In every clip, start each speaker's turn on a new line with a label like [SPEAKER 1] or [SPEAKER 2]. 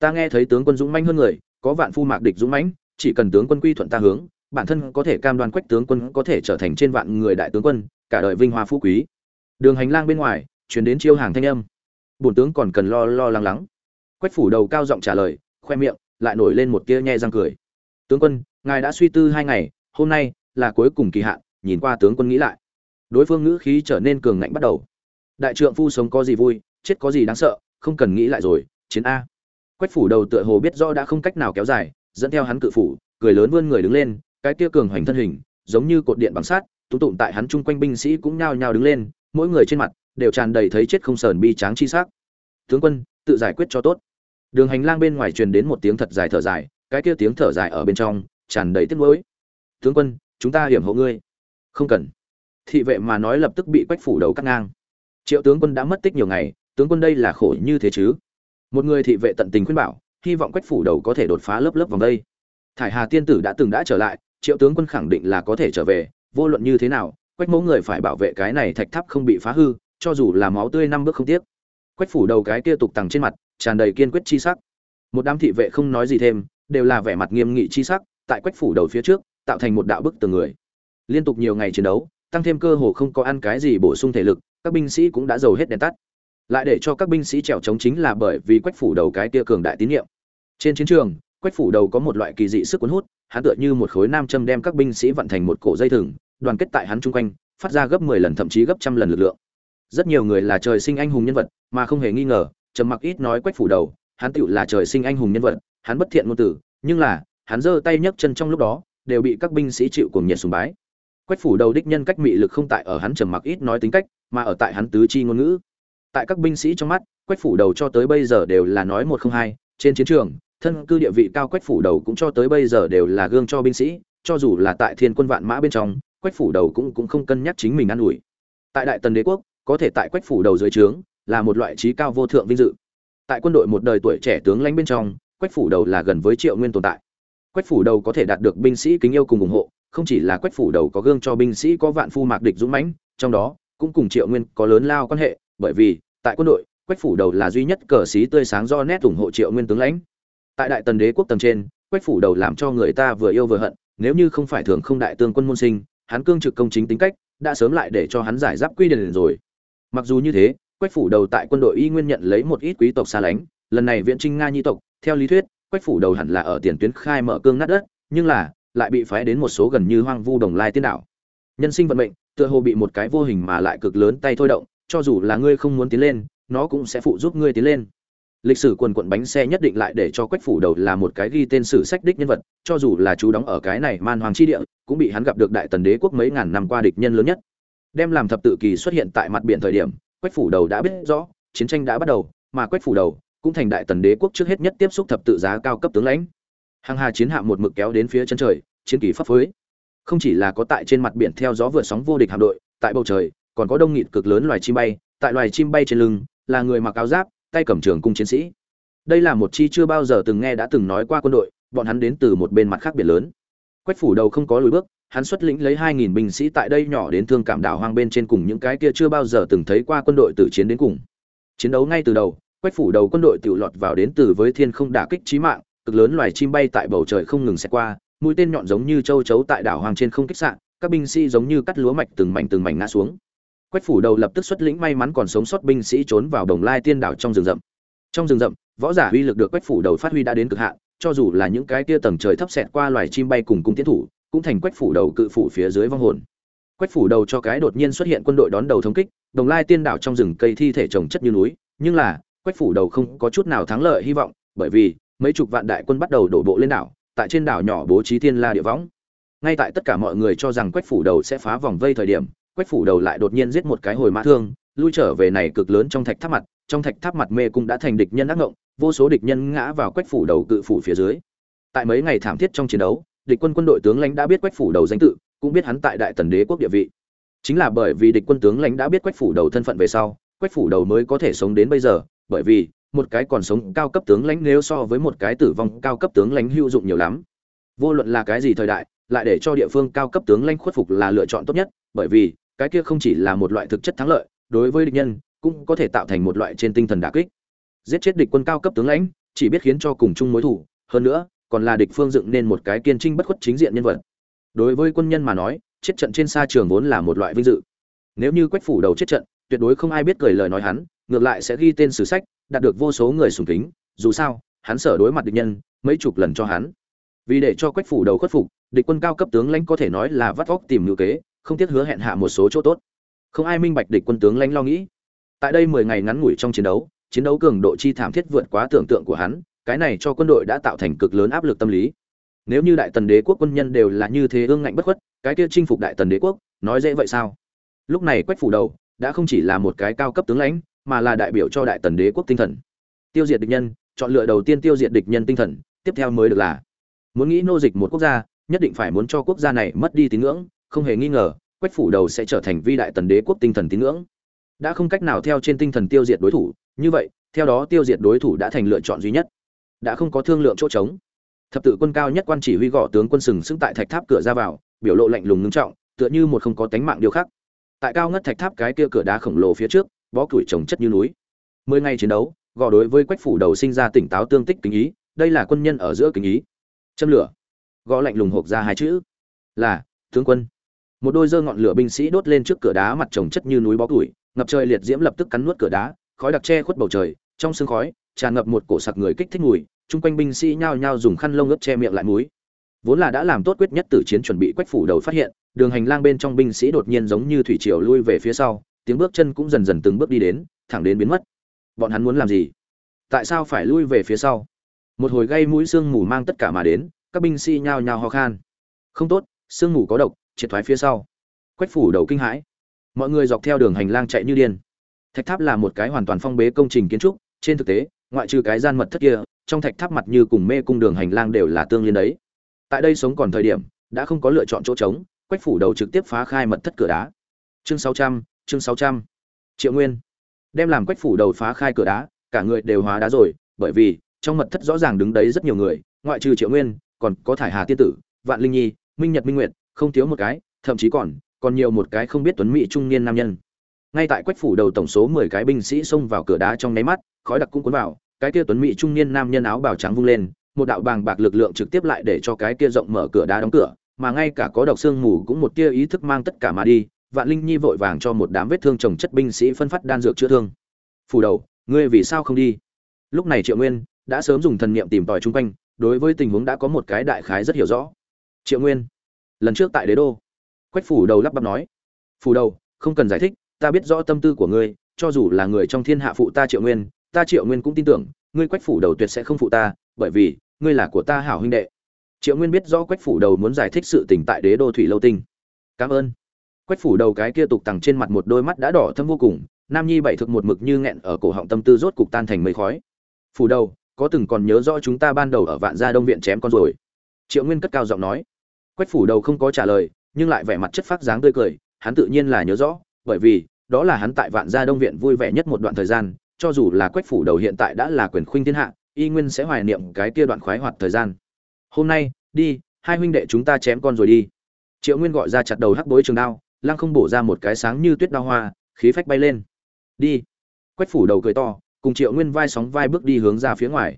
[SPEAKER 1] ta nghe thấy tướng quân dũng mãnh hơn người, có vạn phu mạc địch dũng mãnh, chỉ cần tướng quân quy thuận ta hướng, bản thân có thể cam đoan quách tướng quân có thể trở thành trên vạn người đại tướng quân, cả đời vinh hoa phú quý. Đường hành lang bên ngoài chuyển đến chiêu hàng thanh âm. Bổn tướng còn cần lo lo lắng lắng. Quách phủ đầu cao giọng trả lời, khoe miệng, lại nổi lên một tia nhe răng cười. Tướng quân, ngài đã suy tư hai ngày, hôm nay là cuối cùng kỳ hạn, nhìn qua tướng quân nghĩ lại. Đối phương ngữ khí trở nên cường ngạnh bắt đầu. Đại trượng phu sống có gì vui, chết có gì đáng sợ, không cần nghĩ lại rồi, chiến a quách phủ đầu tựa hồ biết rõ đã không cách nào kéo dài, dẫn theo hắn cự phủ, cười lớn vươn người đứng lên, cái kia cường hoành thân hình, giống như cột điện bằng sát tụ tụng tại hắn chung quanh binh sĩ cũng nhao nhao đứng lên, mỗi người trên mặt đều tràn đầy thấy chết không sờn bi tráng chi sắc. Tướng quân, tự giải quyết cho tốt. Đường hành lang bên ngoài truyền đến một tiếng thật dài thở dài, cái kia tiếng thở dài ở bên trong, tràn đầy tiếc nuối. Tướng quân, chúng ta hiểm hộ ngươi. Không cần. Thị vệ mà nói lập tức bị quách phủ đầu cắt ngang. Triệu tướng quân đã mất tích nhiều ngày, tướng quân đây là khổ như thế chứ? Một người thị vệ tận tình khuyên bảo, hy vọng quách phủ đầu có thể đột phá lớp lớp vòng đây. Thải hà tiên tử đã từng đã trở lại, triệu tướng quân khẳng định là có thể trở về, vô luận như thế nào, quách mẫu người phải bảo vệ cái này thạch tháp không bị phá hư, cho dù là máu tươi năm bước không tiếc. Quách phủ đầu cái kia tục tằng trên mặt, tràn đầy kiên quyết chi sắc. Một đám thị vệ không nói gì thêm, đều là vẻ mặt nghiêm nghị chi sắc, tại quách phủ đầu phía trước, tạo thành một đạo bức tường người. Liên tục nhiều ngày chiến đấu, tăng thêm cơ hồ không có ăn cái gì bổ sung thể lực, các binh sĩ cũng đã dầu hết đèn tắt lại để cho các binh sĩ trèo chống chính là bởi vì quách phủ đầu cái kia cường đại tín nhiệm. Trên chiến trường, quách phủ đầu có một loại kỳ dị sức cuốn hút, hắn tựa như một khối nam châm đem các binh sĩ vận thành một cổ dây thừng, đoàn kết tại hắn chung quanh, phát ra gấp 10 lần thậm chí gấp trăm lần lực lượng. Rất nhiều người là trời sinh anh hùng nhân vật, mà không hề nghi ngờ, trầm mặc ít nói quách phủ đầu, hắn tựu là trời sinh anh hùng nhân vật, hắn bất thiện ngôn tử nhưng là, hắn giơ tay nhấc chân trong lúc đó, đều bị các binh sĩ chịu cùng nhiệt sùng bái. Quách phủ đầu đích nhân cách mị lực không tại ở hắn trầm mặc ít nói tính cách, mà ở tại hắn tứ chi ngôn ngữ tại các binh sĩ trong mắt, quách phủ đầu cho tới bây giờ đều là nói một không hai, trên chiến trường, thân cư địa vị cao quách phủ đầu cũng cho tới bây giờ đều là gương cho binh sĩ, cho dù là tại thiên quân vạn mã bên trong, quách phủ đầu cũng cũng không cân nhắc chính mình ă n ủi. Tại đại tần đế quốc, có thể tại quách phủ đầu dưới trướng, là một loại trí cao vô thượng vinh dự. Tại quân đội một đời tuổi trẻ tướng lãnh bên trong, quách phủ đầu là gần với triệu nguyên tồn tại. Quách phủ đầu có thể đạt được binh sĩ kính yêu cùng ủng hộ, không chỉ là quách phủ đầu có gương cho binh sĩ có vạn phu mạc địch dũng mãnh, trong đó cũng cùng triệu nguyên có lớn lao quan hệ, bởi vì tại quân đội, quách phủ đầu là duy nhất cờ sĩ tươi sáng do nét ủng hộ triệu nguyên tướng lãnh. Tại đại tần đế quốc tầng trên, quách phủ đầu làm cho người ta vừa yêu vừa hận, nếu như không phải thường không đại tương quân môn sinh, hắn cương trực công chính tính cách, đã sớm lại để cho hắn giải giáp quy định rồi. Mặc dù như thế, quách phủ đầu tại quân đội y nguyên nhận lấy một ít quý tộc xa lánh, lần này viện trinh nga nhi tộc, theo lý thuyết, quách phủ đầu hẳn là ở tiền tuyến khai mở cương nát đất, nhưng là, lại bị phái đến một số gần như hoang vu đồng lai tiên đảo nhân sinh vận mệnh, tựa hồ bị một cái vô hình mà lại cực lớn tay thôi động cho dù là ngươi không muốn tiến lên, nó cũng sẽ phụ giúp ngươi tiến lên. Lịch sử quần quận bánh xe nhất định lại để cho quách phủ đầu là một cái ghi tên sử sách đích nhân vật, cho dù là chú đóng ở cái này man hoàng chi địa, cũng bị hắn gặp được đại tần đế quốc mấy ngàn năm qua địch nhân lớn nhất. Đem làm thập tự kỳ xuất hiện tại mặt biển thời điểm, quách phủ đầu đã biết rõ, chiến tranh đã bắt đầu, mà quách phủ đầu cũng thành đại tần đế quốc trước hết nhất tiếp xúc thập tự giá cao cấp tướng lãnh. Hàng hà chiến hạm một mực kéo đến phía chân trời, chiến kỳ pháp phối. Không chỉ là có tại trên mặt biển theo gió vừa sóng vô địch hạm đội, tại bầu trời còn có đông nghịt cực lớn loài chim bay tại loài chim bay trên lưng là người mặc áo giáp tay cầm trường cung chiến sĩ đây là một chi chưa bao giờ từng nghe đã từng nói qua quân đội bọn hắn đến từ một bên mặt khác biệt lớn quách phủ đầu không có lùi bước hắn xuất lĩnh lấy 2000 binh sĩ tại đây nhỏ đến thương cảm đảo hoang bên trên cùng những cái kia chưa bao giờ từng thấy qua quân đội tự chiến đến cùng. Chiến đấu ngay từ đầu, quách phủ đầu quân đội tiểu lọt vào đến từ với thiên không đả kích chí mạng, cực lớn loài chim bay tại bầu trời không ngừng xẹt qua, mũi tên nhọn giống như châu chấu tại đảo hoang trên không kích sạn, các binh sĩ giống như cắt lúa mạch từng mảnh từng mảnh ngã xuống. Quách phủ đầu lập tức xuất lĩnh may mắn còn sống sót binh sĩ trốn vào đồng lai tiên đảo trong rừng rậm. Trong rừng rậm, võ giả uy lực được quách phủ đầu phát huy đã đến cực hạn, cho dù là những cái kia tầng trời thấp xẹt qua loài chim bay cùng cung tiến thủ, cũng thành quách phủ đầu cự phủ phía dưới vong hồn quách phủ đầu cho cái đột nhiên xuất hiện quân đội đón đầu thống kích đồng lai tiên đảo trong rừng cây thi thể trồng chất như núi nhưng là quách phủ đầu không có chút nào thắng lợi hy vọng bởi vì mấy chục vạn đại quân bắt đầu đổ bộ lên đảo tại trên đảo nhỏ bố trí thiên la địa võng ngay tại tất cả mọi người cho rằng quách phủ đầu sẽ phá vòng vây thời điểm quách phủ đầu lại đột nhiên giết một cái hồi mã thương, lui trở về này cực lớn trong thạch tháp mặt, trong thạch tháp mặt mê cung đã thành địch nhân ác ngộng, vô số địch nhân ngã vào quách phủ đầu cự phủ phía dưới. Tại mấy ngày thảm thiết trong chiến đấu, địch quân quân đội tướng lãnh đã biết quách phủ đầu danh tự, cũng biết hắn tại đại tần đế quốc địa vị. Chính là bởi vì địch quân tướng lãnh đã biết quách phủ đầu thân phận về sau, quách phủ đầu mới có thể sống đến bây giờ, bởi vì, một cái còn sống cao cấp tướng lãnh nếu so với một cái tử vong cao cấp tướng lãnh hữu dụng nhiều lắm. Vô luận là cái gì thời đại, lại để cho địa phương cao cấp tướng lãnh khuất phục là lựa chọn tốt nhất, bởi vì cái kia không chỉ là một loại thực chất thắng lợi, đối với địch nhân, cũng có thể tạo thành một loại trên tinh thần đả kích. Giết chết địch quân cao cấp tướng lãnh, chỉ biết khiến cho cùng chung mối thủ, hơn nữa, còn là địch phương dựng nên một cái kiên trinh bất khuất chính diện nhân vật. Đối với quân nhân mà nói, chết trận trên xa trường vốn là một loại vinh dự. Nếu như quách phủ đầu chết trận, tuyệt đối không ai biết cười lời nói hắn, ngược lại sẽ ghi tên sử sách, đạt được vô số người sùng kính, dù sao, hắn sở đối mặt địch nhân, mấy chục lần cho hắn. Vì để cho quách phủ đầu khuất phục, địch quân cao cấp tướng lãnh có thể nói là vắt vóc tìm ngữ kế không tiếc hứa hẹn hạ một số chỗ tốt. Không ai minh bạch địch quân tướng lãnh lo nghĩ. Tại đây mười ngày ngắn ngủi trong chiến đấu chiến đấu cường độ chi thảm thiết vượt quá tưởng tượng của hắn, cái này cho quân đội đã tạo thành cực lớn áp lực tâm lý. Nếu như đại tần đế quốc quân nhân đều là như thế ương ngạnh bất khuất, cái kia chinh phục đại tần đế quốc, nói dễ vậy sao? Lúc này quách phủ đầu đã không chỉ là một cái cao cấp tướng lãnh, mà là đại biểu cho đại tần đế quốc tinh thần. Tiêu diệt địch nhân, chọn lựa đầu tiên tiêu diệt địch nhân tinh thần, tiếp theo mới được là muốn nghĩ nô dịch một quốc gia, nhất định phải muốn cho quốc gia này mất đi tín ngưỡng không hề nghi ngờ, quách phủ đầu sẽ trở thành vi đại tần đế quốc tinh thần tín ngưỡng. Đã không cách nào theo trên tinh thần tiêu diệt đối thủ, như vậy, theo đó tiêu diệt đối thủ đã thành lựa chọn duy nhất. Đã không có thương lượng chỗ trống. Thập tự quân cao nhất quan chỉ huy gõ tướng quân sừng sững tại thạch tháp cửa ra vào, biểu lộ lạnh lùng ngưng trọng, tựa như một không có tánh mạng điều khác tại cao ngất thạch tháp cái kia cửa đá khổng lồ phía trước, bó củi trồng chất như núi. Mười ngày chiến đấu gò đối với quách phủ đầu sinh ra tỉnh táo tương tích kính ý, đây là quân nhân ở giữa kính ý. Châm lửa. Gõ lạnh lùng hộp ra hai chữ. Là, tướng quân một đôi dơ ngọn lửa binh sĩ đốt lên trước cửa đá mặt trồng chất như núi bó củi, ngập trời liệt diễm lập tức cắn nuốt cửa đá, khói đặc che khuất bầu trời, trong sương khói, tràn ngập một cổ sặc người kích thích mùi, chung quanh binh sĩ nhao nhao dùng khăn lông ướt che miệng lại mũi. Vốn là đã làm tốt quyết nhất tử chiến chuẩn bị quách phủ đầu phát hiện, đường hành lang bên trong binh sĩ đột nhiên giống như thủy triều lui về phía sau, tiếng bước chân cũng dần dần từng bước đi đến, thẳng đến biến mất. Bọn hắn muốn làm gì? Tại sao phải lui về phía sau? Một hồi gây mũi sương mù mang tất cả mà đến, các binh sĩ nhao nhao ho khan. Không tốt, sương mù có độc triệt thoái phía sau. Quách phủ đầu kinh hãi. Mọi người dọc theo đường hành lang chạy như điên. Thạch tháp là một cái hoàn toàn phong bế công trình kiến trúc, trên thực tế, ngoại trừ cái gian mật thất kia, trong thạch tháp mặt như cùng mê cung đường hành lang đều là tương liên đấy. Tại đây sống còn thời điểm, đã không có lựa chọn chỗ trống, quách phủ đầu trực tiếp phá khai mật thất cửa đá. Chương sáu trăm, chương sáu trăm. Triệu nguyên. Đem làm quách phủ đầu phá khai cửa đá, cả người đều hóa đá rồi, bởi vì, trong mật thất rõ ràng đứng đấy rất nhiều người, ngoại trừ triệu nguyên, còn có thải hà tiên tử, vạn linh nhi, minh nhật minh nguyệt không thiếu một cái, thậm chí còn còn nhiều một cái không biết tuấn mỹ trung niên nam nhân. Ngay tại quách phủ đầu tổng số mười cái binh sĩ xông vào cửa đá trong nháy mắt, khói đặc cũng cuốn vào, cái kia tuấn mỹ trung niên nam nhân áo bào trắng vung lên, một đạo bàng bạc lực lượng trực tiếp lại để cho cái kia rộng mở cửa đá đóng cửa, mà ngay cả có độc xương mù cũng một tia ý thức mang tất cả mà đi, vạn linh nhi vội vàng cho một đám vết thương chồng chất binh sĩ phân phát đan dược chữa thương. Phủ đầu, ngươi vì sao không đi? Lúc này triệu nguyên đã sớm dùng thần niệm tìm tòi chung quanh, đối với tình huống đã có một cái đại khái rất hiểu rõ. Triệu nguyên lần trước tại đế đô. Quách phủ đầu lắp bắp nói, phủ đầu, không cần giải thích, ta biết rõ tâm tư của ngươi, cho dù là người trong thiên hạ phụ ta triệu nguyên, ta triệu nguyên cũng tin tưởng, ngươi quách phủ đầu tuyệt sẽ không phụ ta, bởi vì, ngươi là của ta hảo huynh đệ. Triệu nguyên biết rõ quách phủ đầu muốn giải thích sự tình tại đế đô thủy lâu tinh. Cảm ơn. Quách phủ đầu cái kia tục tằng trên mặt một đôi mắt đã đỏ thâm vô cùng, nam nhi bảy thực một mực như nghẹn ở cổ họng tâm tư rốt cục tan thành mây khói. Phủ đầu, có từng còn nhớ rõ chúng ta ban đầu ở vạn gia đông viện chém con rồi? Triệu nguyên cất cao giọng nói quách phủ đầu không có trả lời, nhưng lại vẻ mặt chất phát dáng tươi cười, hắn tự nhiên là nhớ rõ, bởi vì, đó là hắn tại vạn gia đông viện vui vẻ nhất một đoạn thời gian, cho dù là quách phủ đầu hiện tại đã là quyền khuynh thiên hạ, y nguyên sẽ hoài niệm cái kia đoạn khoái hoạt thời gian. Hôm nay, đi, hai huynh đệ chúng ta chém con rồi đi. Triệu nguyên gọi ra chặt đầu hắc bối trường đao, lăng không bổ ra một cái sáng như tuyết đao hoa, khí phách bay lên. Đi. Quách phủ đầu cười to, cùng triệu nguyên vai sóng vai bước đi hướng ra phía ngoài.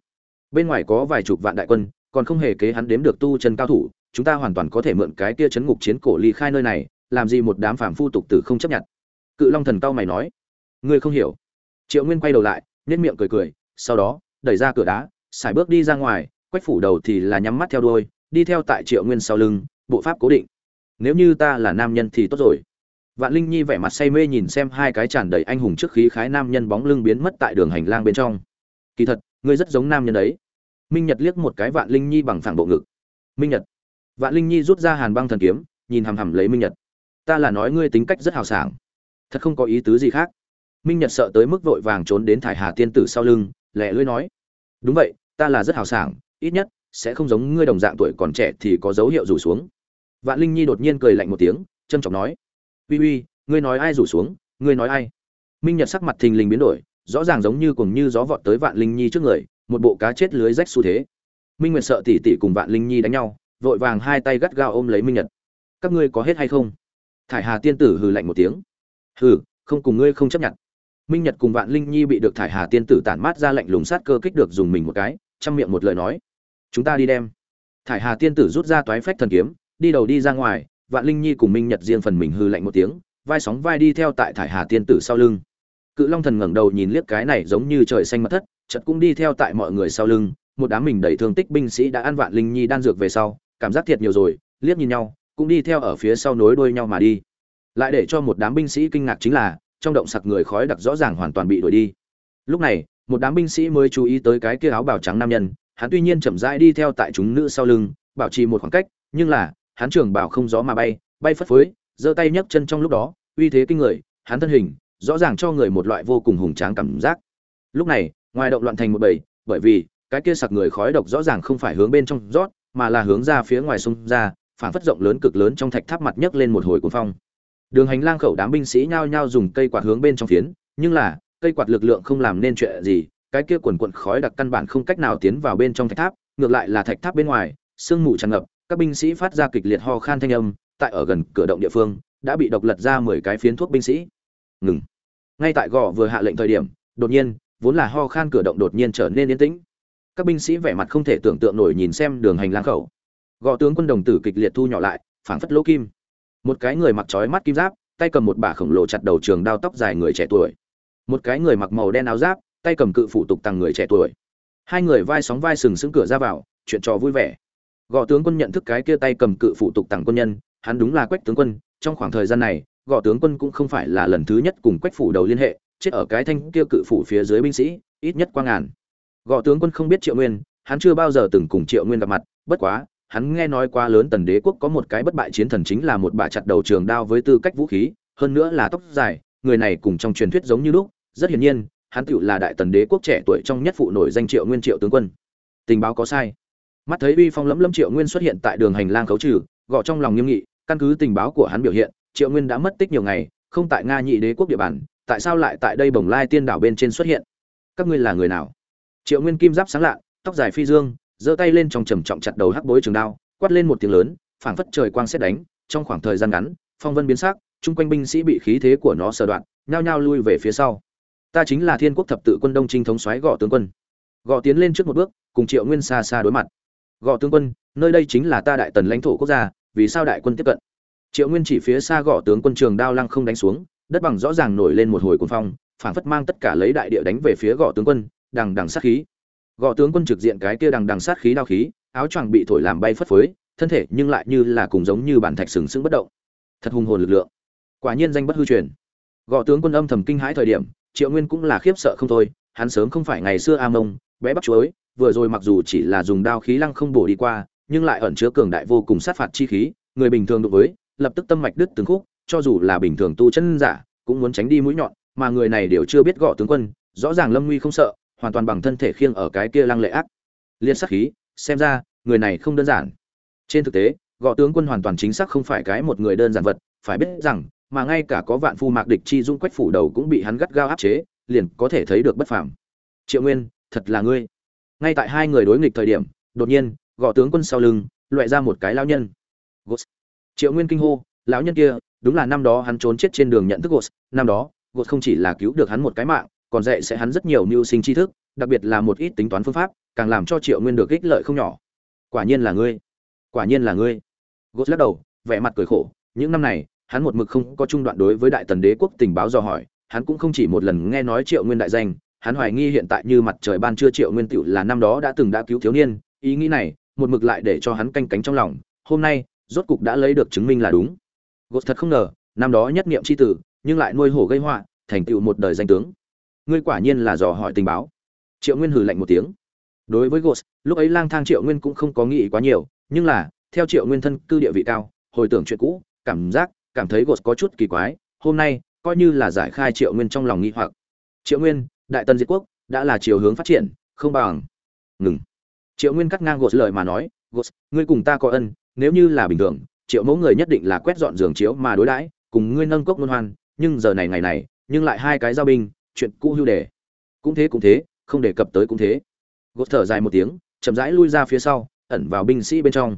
[SPEAKER 1] Bên ngoài có vài chục vạn đại quân, còn không hề kế hắn đếm được tu chân cao thủ chúng ta hoàn toàn có thể mượn cái kia chấn ngục chiến cổ ly khai nơi này, làm gì một đám phàm phu tục tử không chấp nhận. Cự long thần cao mày nói. Ngươi không hiểu. Triệu nguyên quay đầu lại nhét miệng cười cười, sau đó, đẩy ra cửa đá, xài bước đi ra ngoài, quách phủ đầu thì là nhắm mắt theo đuôi, đi theo tại triệu nguyên sau lưng, bộ pháp cố định. Nếu như ta là nam nhân thì tốt rồi. Vạn linh nhi vẻ mặt say mê nhìn xem hai cái tràn đầy anh hùng trước khí khái nam nhân bóng lưng biến mất tại đường hành lang bên trong. Kỳ thật, ngươi rất giống nam nhân đấy. Minh nhật liếc một cái vạn linh nhi bằng phẳng bộ ngực. Minh nhật vạn linh nhi rút ra hàn băng thần kiếm, nhìn hằm hằm lấy minh nhật. Ta là nói ngươi tính cách rất hào sảng. Thật không có ý tứ gì khác. Minh nhật sợ tới mức vội vàng trốn đến thải hà tiên tử sau lưng, lẹ lưỡi nói. Đúng vậy, ta là rất hào sảng, ít nhất, sẽ không giống ngươi đồng dạng tuổi còn trẻ thì có dấu hiệu rủ xuống. Vạn linh nhi đột nhiên cười lạnh một tiếng, trầm trọng nói. Uy uy, ngươi nói ai rủ xuống, ngươi nói ai? Minh nhật sắc mặt thình lình biến đổi, rõ ràng giống như cùng như gió vọt tới vạn linh nhi trước người, một bộ cá chết lưới rách xu thế. Minh nguyệt sợ tỷ tỷ cùng vạn linh nhi đánh nhau vội vàng hai tay gắt gao ôm lấy minh nhật. Các ngươi có hết hay không? Thải hà tiên tử hừ lạnh một tiếng. Hừ, không cùng ngươi không chấp nhận. Minh nhật cùng vạn linh nhi bị được thải hà tiên tử tản mát ra lệnh lùng sát cơ kích được dùng mình một cái, chăm miệng một lời nói. Chúng ta đi đem. Thải hà tiên tử rút ra toái phách thần kiếm, đi đầu đi ra ngoài, vạn linh nhi cùng minh nhật riêng phần mình hư lạnh một tiếng, vai sóng vai đi theo tại thải hà tiên tử sau lưng. Cự long thần ngẩng đầu nhìn liếc cái này giống như trời xanh mặt thất chật cũng đi theo tại mọi người sau lưng, một đám mình đầy thương tích binh sĩ đã ăn vạn linh nhi đan dược về sau cảm giác thiệt nhiều rồi, liếc nhìn nhau, cũng đi theo ở phía sau nối đuôi nhau mà đi. Lại để cho một đám binh sĩ kinh ngạc chính là, trong động sặc người khói đặc rõ ràng hoàn toàn bị đuổi đi. Lúc này, một đám binh sĩ mới chú ý tới cái kia áo bào trắng nam nhân, hắn tuy nhiên chậm rãi đi theo tại chúng nữ sau lưng, bảo trì một khoảng cách, nhưng là, hắn trường bảo không gió mà bay bay phất phới, giơ tay nhấc chân trong lúc đó, uy thế kinh người, hắn thân hình, rõ ràng cho người một loại vô cùng hùng tráng cảm giác. Lúc này, ngoài động loạn thành một bầy, bởi vì, cái kia sặc người khói độc rõ ràng không phải hướng bên trong rót mà là hướng ra phía ngoài sông ra phản phất rộng lớn cực lớn trong thạch tháp mặt nhấc lên một hồi cuồng phong. Đường hành lang khẩu đám binh sĩ nhao nhao dùng cây quạt hướng bên trong phiến, nhưng là, cây quạt lực lượng không làm nên chuyện gì, cái kia quần quận khói đặc căn bản không cách nào tiến vào bên trong thạch tháp, ngược lại là thạch tháp bên ngoài, sương mù tràn ngập, các binh sĩ phát ra kịch liệt ho khan thanh âm, tại ở gần cửa động địa phương, đã bị độc lật ra mười cái phiến thuốc binh sĩ. Ngừng. Ngay tại gò vừa hạ lệnh thời điểm, đột nhiên, vốn là ho khan cửa động đột nhiên trở nên yên tĩnh các binh sĩ vẻ mặt không thể tưởng tượng nổi nhìn xem đường hành lang khẩu. Gò tướng quân đồng tử kịch liệt thu nhỏ lại, phảng phất lỗ kim. Một cái người mặc trói mắt kim giáp, tay cầm một bả khổng lồ chặt đầu trường đao tóc dài người trẻ tuổi. Một cái người mặc màu đen áo giáp, tay cầm cự phụ tục tăng người trẻ tuổi. Hai người vai sóng vai sừng sững cửa ra vào, chuyện trò vui vẻ. Gò tướng quân nhận thức cái kia tay cầm cự phụ tục tăng quân nhân, hắn đúng là quách tướng quân, trong khoảng thời gian này, gò tướng quân cũng không phải là lần thứ nhất cùng quách phủ đầu liên hệ, chết ở cái thanh kia cự phủ phía dưới binh sĩ, ít nhất qua ngàn gõ tướng quân không biết triệu nguyên, hắn chưa bao giờ từng cùng triệu nguyên gặp mặt, bất quá, hắn nghe nói qua lớn tần đế quốc có một cái bất bại chiến thần chính là một bà chặt đầu trường đao với tư cách vũ khí, hơn nữa là tóc dài, người này cùng trong truyền thuyết giống như lúc, rất hiển nhiên, hắn tựu là đại tần đế quốc trẻ tuổi trong nhất phụ nổi danh triệu nguyên triệu tướng quân. Tình báo có sai. Mắt thấy uy phong lẫm lẫm triệu nguyên xuất hiện tại đường hành lang khấu trừ gõ trong lòng nghiêm nghị, căn cứ tình báo của hắn biểu hiện, triệu nguyên đã mất tích nhiều ngày, không tại nga nhị đế quốc địa bàn, tại sao lại tại đây bồng lai tiên đảo bên trên xuất hiện? Các ngươi là người nào? Triệu nguyên kim giáp sáng lạ tóc dài phi dương, giơ tay lên trong trầm trọng chặt đầu hắc bối trường đao, quát lên một tiếng lớn, phảng phất trời quang xét đánh, trong khoảng thời gian ngắn, phong vân biến sắc, chung quanh binh sĩ bị khí thế của nó sờ đoạn, nhao nhao lui về phía sau. Ta chính là thiên quốc thập tự quân đông trinh thống soái gõ tướng quân. Gõ tiến lên trước một bước, cùng triệu nguyên xa xa đối mặt. Gõ tướng quân, nơi đây chính là ta đại tần lãnh thổ quốc gia, vì sao đại quân tiếp cận? Triệu nguyên chỉ phía xa gõ tướng quân trường đao lăng không đánh xuống, đất bằng rõ ràng nổi lên một hồi cuồng phong, phảng phất mang tất cả lấy đại địa đánh về phía gõ tướng quân đằng đằng sát khí. Gõ tướng quân trực diện cái kia đằng đằng sát khí đao khí, áo choàng bị thổi làm bay phất phới, thân thể nhưng lại như là cùng giống như bản thạch sừng sững bất động. Thật hùng hồn lực lượng. Quả nhiên danh bất hư truyền. Gõ tướng quân âm thầm kinh hãi thời điểm, triệu nguyên cũng là khiếp sợ không thôi, hắn sớm không phải ngày xưa a mông, bé bắp chuối, vừa rồi mặc dù chỉ là dùng đao khí lăng không bổ đi qua, nhưng lại ẩn chứa cường đại vô cùng sát phạt chi khí, người bình thường đụng với, lập tức tâm mạch đứt từng khúc, cho dù là bình thường tu chân giả, cũng muốn tránh đi mũi nhọn, mà người này đều chưa biết gõ tướng quân, rõ ràng lâm nguy không sợ hoàn toàn bằng thân thể khiêng ở cái kia lăng lệ ác. Liên sắc khí xem ra người này không đơn giản. Trên thực tế gõ tướng quân hoàn toàn chính xác không phải cái một người đơn giản vật phải biết rằng mà ngay cả có vạn phu mạc địch chi dung quách phủ đầu cũng bị hắn gắt gao áp chế liền có thể thấy được bất phàm. Triệu nguyên thật là ngươi. Ngay tại hai người đối nghịch thời điểm đột nhiên gõ tướng quân sau lưng loại ra một cái lão nhân. Ghost. triệu nguyên kinh hô lão nhân kia đúng là năm đó hắn trốn chết trên đường nhận thức Gos, năm đó Gos không chỉ là cứu được hắn một cái mạng còn dạy sẽ hắn rất nhiều mưu sinh tri thức, đặc biệt là một ít tính toán phương pháp, càng làm cho triệu nguyên được ích lợi không nhỏ. Quả nhiên là ngươi. Quả nhiên là ngươi. Gốt lắc đầu, vẻ mặt cười khổ. Những năm này, hắn một mực không có trung đoạn đối với đại tần đế quốc tình báo dò hỏi, hắn cũng không chỉ một lần nghe nói triệu nguyên đại danh, hắn hoài nghi hiện tại như mặt trời ban trưa triệu nguyên tựu là năm đó đã từng đã cứu thiếu niên, ý nghĩ này, một mực lại để cho hắn canh cánh trong lòng, hôm nay, rốt cục đã lấy được chứng minh là đúng. Gột thật không ngờ, năm đó nhất niệm c h i tử, nhưng lại nuôi hổ gây họa, thành tựu một đời danh tướng ngươi quả nhiên là dò hỏi tình báo. Triệu nguyên hử lạnh một tiếng. Đối với gos lúc ấy lang thang triệu nguyên cũng không có nghĩ quá nhiều, nhưng là, theo triệu nguyên thân cư địa vị cao, hồi tưởng chuyện cũ, cảm giác, cảm thấy gos có chút kỳ quái, hôm nay, coi như là giải khai triệu nguyên trong lòng nghi hoặc. Triệu nguyên, đại tần diệt quốc, đã là chiều hướng phát triển, không bằng. Ngừng. Triệu nguyên cắt ngang gos lời mà nói gos ngươi cùng ta có ân, nếu như là bình thường, triệu mẫu người nhất định là quét dọn giường chiếu mà đối đãi, cùng ngươi nâng cốc luân hoan, nhưng giờ này ngày này, nhưng lại hai cái giao binh chuyện cũ hưu đề cũng thế cũng thế, không đề cập tới cũng thế. Gột thở dài một tiếng, chậm rãi lui ra phía sau, ẩn vào binh sĩ bên trong.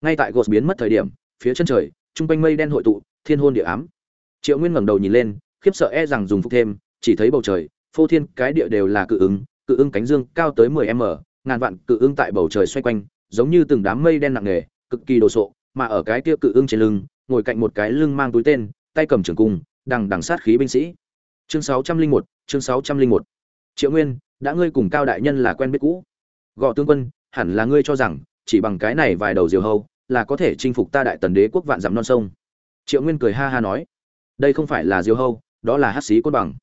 [SPEAKER 1] Ngay tại gột biến mất thời điểm, phía chân trời, trung quanh mây đen hội tụ, thiên hôn địa ám. Triệu nguyên ngẩng đầu nhìn lên, khiếp sợ e rằng dùng phục thêm, chỉ thấy bầu trời, phô thiên cái địa đều là cự ứng cự ứng cánh dương cao tới 10 m, ngàn vạn cự ứng tại bầu trời xoay quanh, giống như từng đám mây đen nặng nề, cực kỳ đồ sộ, mà ở cái kia cự ứng trên lưng, ngồi cạnh một cái lưng mang túi tên, tay cầm trường cung, đằng đằng sát khí binh sĩ chương 601, chương 601. triệu nguyên đã ngươi cùng cao đại nhân là quen biết cũ. Gõ tướng quân hẳn là ngươi cho rằng chỉ bằng cái này vài đầu diều hâu là có thể chinh phục ta đại tần đế quốc vạn dặm non sông. Triệu nguyên cười ha ha nói đây không phải là diều hâu đó là hát xí côn bằng.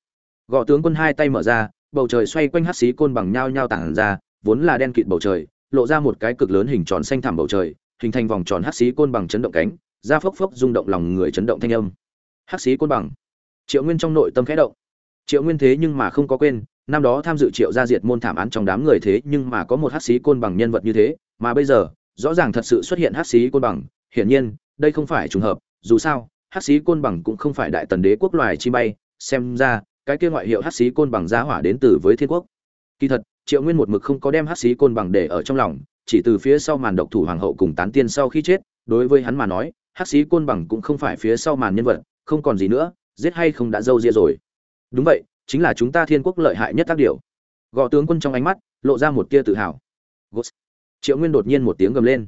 [SPEAKER 1] Gõ tướng quân hai tay mở ra bầu trời xoay quanh hát xí côn bằng nhao nhao tản ra vốn là đen kịt bầu trời lộ ra một cái cực lớn hình tròn xanh thẳm bầu trời hình thành vòng tròn hát xí côn bằng chấn động cánh ra phốc phốc rung động lòng người chấn động thanh âm. Hát xí côn bằng triệu nguyên trong nội tâm khẽ động. Triệu nguyên thế nhưng mà không có quên, năm đó tham dự triệu gia diệt môn thảm án trong đám người thế nhưng mà có một hát xí côn bằng nhân vật như thế, mà bây giờ, rõ ràng thật sự xuất hiện hát xí côn bằng, hiển nhiên, đây không phải trùng hợp, dù sao hát xí côn bằng cũng không phải đại tần đế quốc loài chi bay, xem ra, cái kia ngoại hiệu hát xí côn bằng giá hỏa đến từ với thiên quốc. Kỳ thật, triệu nguyên một mực không có đem hát xí côn bằng để ở trong lòng, chỉ từ phía sau màn độc thủ hoàng hậu cùng tán tiên sau khi chết, đối với hắn mà nói hát xí côn bằng cũng không phải phía sau màn nhân vật, không còn gì nữa giết hay không đã dâu ria rồi. Đúng vậy, chính là chúng ta thiên quốc lợi hại nhất tác điều. Gò tướng quân trong ánh mắt, lộ ra một tia tự hào. Ghost. triệu nguyên đột nhiên một tiếng gầm lên.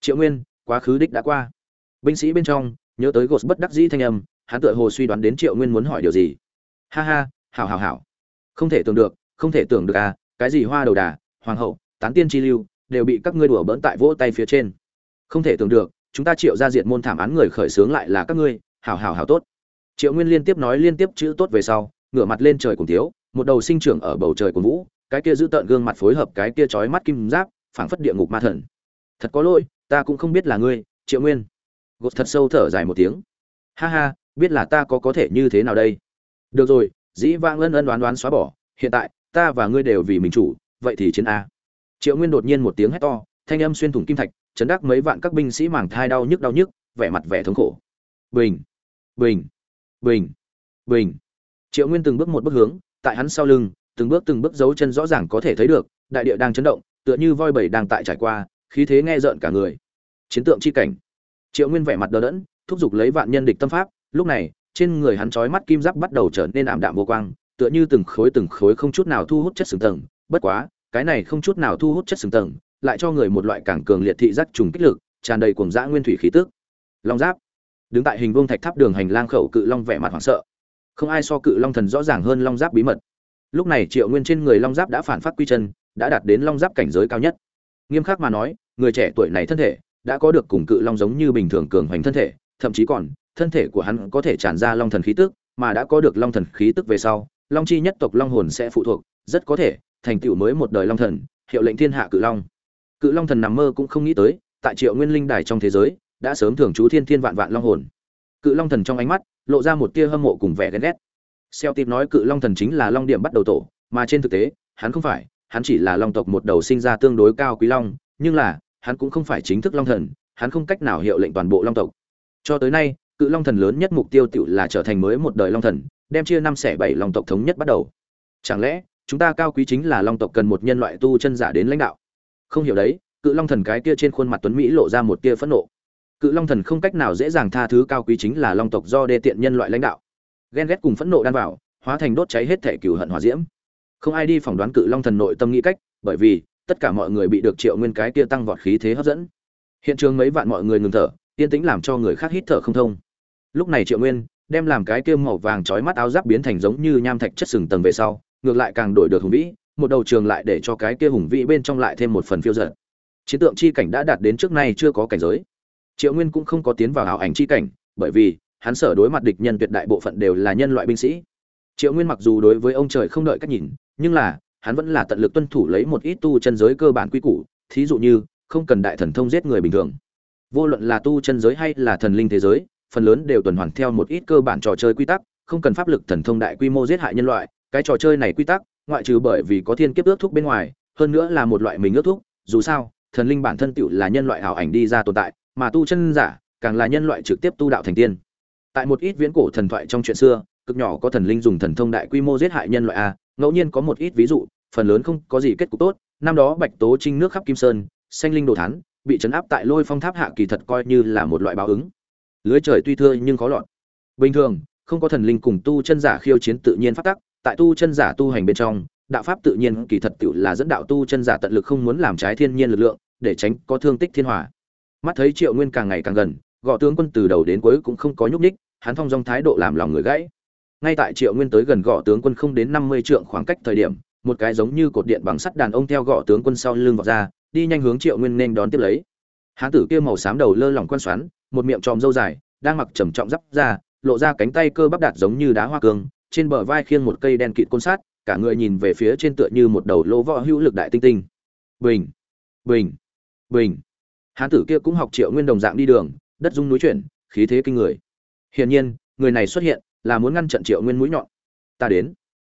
[SPEAKER 1] Triệu nguyên, quá khứ đích đã qua. Binh sĩ bên trong, nhớ tới Ghost bất đắc dĩ thanh âm, hắn tựa hồ suy đoán đến triệu nguyên muốn hỏi điều gì. Ha ha, hảo hảo hảo. Không thể tưởng được, không thể tưởng được à cái gì hoa đầu đà, hoàng hậu, tán tiên chi lưu, đều bị các ngươi đùa bỡn tại vỗ tay phía trên. Không thể tưởng được, chúng ta triệu ra diện môn thảm án người khởi xướng lại là các ngươi. Hảo hảo hảo tốt triệu nguyên liên tiếp nói liên tiếp chữ tốt về sau, ngửa mặt lên trời cùng thiếu, một đầu sinh trưởng ở bầu trời của vũ, cái kia giữ tợn gương mặt phối hợp cái kia chói mắt kim giáp, phảng phất địa ngục ma thần. Thật có lỗi, ta cũng không biết là ngươi, triệu nguyên. Gột thật sâu thở dài một tiếng. Ha ha, biết là ta có có thể như thế nào đây? Được rồi, dĩ vãng ân ân đoán đoán xóa bỏ, hiện tại, ta và ngươi đều vì mình chủ, vậy thì chiến a. Triệu nguyên đột nhiên một tiếng hét to, thanh âm xuyên thủng kim thạch, chấn đắc mấy vạn các binh sĩ màng thai đau nhức đau nhức, vẻ mặt vẻ thống khổ. Bình bình bình. Bình. Triệu nguyên từng bước một bước hướng, tại hắn sau lưng, từng bước từng bước dấu chân rõ ràng có thể thấy được, đại địa đang chấn động, tựa như voi bầy đang tại trải qua, khí thế nghe rợn cả người. Chiến tượng chi cảnh. Triệu nguyên vẻ mặt đờ đẫn, thúc giục lấy vạn nhân địch tâm pháp, lúc này, trên người hắn trói mắt kim giáp bắt đầu trở nên ảm đạm vô quang, tựa như từng khối từng khối không chút nào thu hút chất sừng tầng. Bất quá, cái này không chút nào thu hút chất sừng tầng, lại cho người một loại càng cường liệt thị giác trùng kích lực, tràn đầy cuồng dã nguyên thủy khí tức. Long giáp đứng tại hình vuông thạch tháp đường hành lang khẩu cự long vẻ mặt hoảng sợ. Không ai so cự long thần rõ ràng hơn long giáp bí mật. Lúc này triệu nguyên trên người long giáp đã phản phát quy chân, đã đạt đến long giáp cảnh giới cao nhất. Nghiêm khắc mà nói, người trẻ tuổi này thân thể đã có được cùng cự long giống như bình thường cường hoành thân thể, thậm chí còn, thân thể của hắn có thể tràn ra long thần khí tức, mà đã có được long thần khí tức về sau, long chi nhất tộc long hồn sẽ phụ thuộc, rất có thể thành tựu mới một đời long thần, hiệu lệnh thiên hạ cự long. Cự long thần nằm mơ cũng không nghĩ tới, tại triệu nguyên linh đài trong thế giới đã sớm thường chú thiên thiên vạn vạn long hồn. Cự long thần trong ánh mắt, lộ ra một tia hâm mộ cùng vẻ ghen ghét. Xeo tịp nói cự long thần chính là long điểm bắt đầu tổ, mà trên thực tế, hắn không phải, hắn chỉ là long tộc một đầu sinh ra tương đối cao quý long, nhưng là, hắn cũng không phải chính thức long thần, hắn không cách nào hiệu lệnh toàn bộ long tộc. Cho tới nay, cự long thần lớn nhất mục tiêu tự là trở thành mới một đời long thần, đem chia năm xẻ bảy long tộc thống nhất bắt đầu. Chẳng lẽ, chúng ta cao quý chính là long tộc cần một nhân loại tu chân giả đến lãnh đạo? Không hiểu đấy, cự long thần cái kia trên khuôn mặt tuấn mỹ lộ ra một tia phẫn nộ cự long thần không cách nào dễ dàng tha thứ cao quý chính là long tộc do đê tiện nhân loại lãnh đạo. Ghen ghét cùng phẫn nộ đan vào, hóa thành đốt cháy hết thể cửu hận hỏa diễm. Không ai đi phỏng đoán cự long thần nội tâm nghĩ cách, bởi vì, tất cả mọi người bị được triệu nguyên cái kia tăng vọt khí thế hấp dẫn. Hiện trường mấy vạn mọi người ngừng thở, yên tĩnh làm cho người khác hít thở không thông. Lúc này triệu nguyên, đem làm cái kia màu vàng chói mắt áo giáp biến thành giống như nham thạch chất sừng tầng về sau, ngược lại càng đổi được hùng vĩ, một đầu trường lại để cho cái kia hùng vĩ bên trong lại thêm một phần phiêu dật. chiến tượng chi cảnh đã đạt đến trước nay chưa có cảnh giới triệu nguyên cũng không có tiến vào ảo ảnh chi cảnh, bởi vì hắn sở đối mặt địch nhân tuyệt đại bộ phận đều là nhân loại binh sĩ. Triệu nguyên mặc dù đối với ông trời không đợi cách nhìn, nhưng là hắn vẫn là tận lực tuân thủ lấy một ít tu chân giới cơ bản quy củ, thí dụ như không cần đại thần thông giết người bình thường. Vô luận là tu chân giới hay là thần linh thế giới, phần lớn đều tuần hoàn theo một ít cơ bản trò chơi quy tắc, không cần pháp lực thần thông đại quy mô giết hại nhân loại. Cái trò chơi này quy tắc, ngoại trừ bởi vì có thiên kiếp ước thúc bên ngoài, hơn nữa là một loại mình ước thúc. Dù sao, thần linh bản thân tựu là nhân loại ảo ảnh đi ra tồn tại mà tu chân giả càng là nhân loại trực tiếp tu đạo thành tiên. Tại một ít viễn cổ thần thoại trong chuyện xưa, cực nhỏ có thần linh dùng thần thông đại quy mô giết hại nhân loại a, ngẫu nhiên có một ít ví dụ, phần lớn không có gì kết cục tốt. Năm đó bạch tố trinh nước khắp kim sơn, xanh linh đồ thán, bị chấn áp tại lôi phong tháp hạ kỳ thật coi như là một loại báo ứng. Lưới trời tuy thưa nhưng khó lọt. Bình thường, không có thần linh cùng tu chân giả khiêu chiến tự nhiên phát tắc, tại tu chân giả tu hành bên trong, đạo pháp tự nhiên kỳ thật tự là dẫn đạo tu chân giả tận lực không muốn làm trái thiên nhiên lực lượng, để tránh có thương tích thiên hòa mắt thấy triệu nguyên càng ngày càng gần, gõ tướng quân từ đầu đến cuối cũng không có nhúc ních hắn thong dong thái độ làm lòng người gãy. Ngay tại triệu nguyên tới gần gõ tướng quân không đến năm mươi trượng khoảng cách thời điểm, một cái giống như cột điện bằng sắt đàn ông theo gõ tướng quân sau lưng vọt ra, đi nhanh hướng triệu nguyên nên đón tiếp lấy. Hán tử kia màu xám đầu lơ lỏng quan xoắn, một miệng tròm râu dài, đang mặc trầm trọng giáp ra, lộ ra cánh tay cơ bắp đạt giống như đá hoa cương, trên bờ vai khiêng một cây đen kịt côn sát cả người nhìn về phía trên tựa như một đầu lỗ võ hữu lực đại tinh tinh. Bình bình bình hán tử kia cũng học triệu nguyên đồng dạng đi đường, đất dung núi chuyển, khí thế kinh người. Hiển nhiên, người này xuất hiện là muốn ngăn trận triệu nguyên mũi nhọn. Ta đến.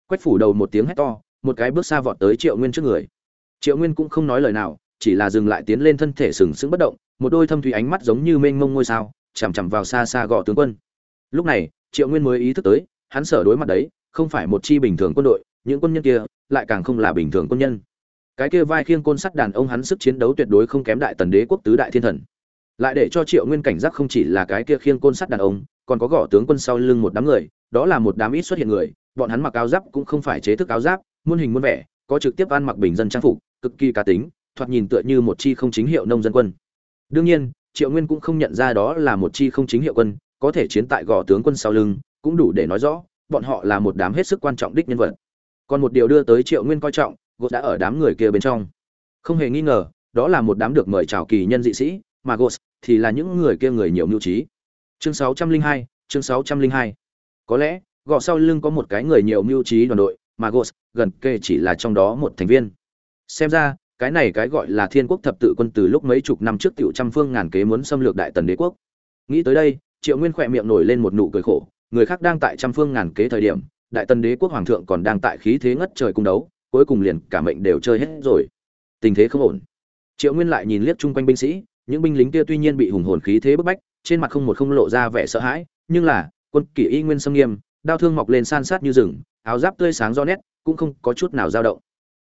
[SPEAKER 1] Quách phủ đầu một tiếng hét to, một cái bước xa vọt tới triệu nguyên trước người. Triệu nguyên cũng không nói lời nào, chỉ là dừng lại tiến lên thân thể sừng sững bất động, một đôi thâm thủy ánh mắt giống như mênh mông ngôi sao, chằm chằm vào xa xa gõ tướng quân. Lúc này, triệu nguyên mới ý thức tới, hắn sở đối mặt đấy, không phải một chi bình thường quân đội, những quân nhân kia lại càng không là bình thường quân nhân cái kia vai khiêng côn sắt đàn ông hắn sức chiến đấu tuyệt đối không kém đại tần đế quốc tứ đại thiên thần. Lại để cho triệu nguyên cảnh giác không chỉ là cái kia khiêng côn sắt đàn ông, còn có gõ tướng quân sau lưng một đám người, đó là một đám ít xuất hiện người, bọn hắn mặc áo giáp cũng không phải chế thức áo giáp, muôn hình muôn vẻ, có trực tiếp ăn mặc bình dân trang phục, cực kỳ cá tính, thoạt nhìn tựa như một chi không chính hiệu nông dân quân. Đương nhiên, triệu nguyên cũng không nhận ra đó là một chi không chính hiệu quân, có thể chiến tại gò tướng quân sau lưng, cũng đủ để nói rõ, bọn họ là một đám hết sức quan trọng đích nhân vật. Còn một điều đưa tới triệu nguyên coi trọng gột đã ở đám người kia bên trong. Không hề nghi ngờ đó là một đám được mời chào kỳ nhân dị sĩ mà gột thì là những người kia người nhiều mưu trí. Chương 602, chương 602. có lẽ gọ sau lưng có một cái người nhiều mưu trí đoàn đội mà gột gần kề chỉ là trong đó một thành viên. Xem ra cái này cái gọi là thiên quốc thập tự quân từ lúc mấy chục năm trước tiểu trăm phương ngàn kế muốn xâm lược đại tần đế quốc. Nghĩ tới đây triệu nguyên khỏe miệng nổi lên một nụ cười khổ người khác đang tại trăm phương ngàn kế thời điểm đại tần đế quốc hoàng thượng còn đang tại khí thế ngất trời cung đấu cuối cùng liền cả mệnh đều chơi hết rồi. Tình thế không ổn. Triệu nguyên lại nhìn liếc chung quanh binh sĩ, những binh lính kia tuy nhiên bị hùng hồn khí thế bức bách, trên mặt không một không lộ ra vẻ sợ hãi, nhưng là, quân kỷ y nguyên sâm nghiêm, đao thương mọc lên san sát như rừng, áo giáp tươi sáng do nét, cũng không có chút nào dao động.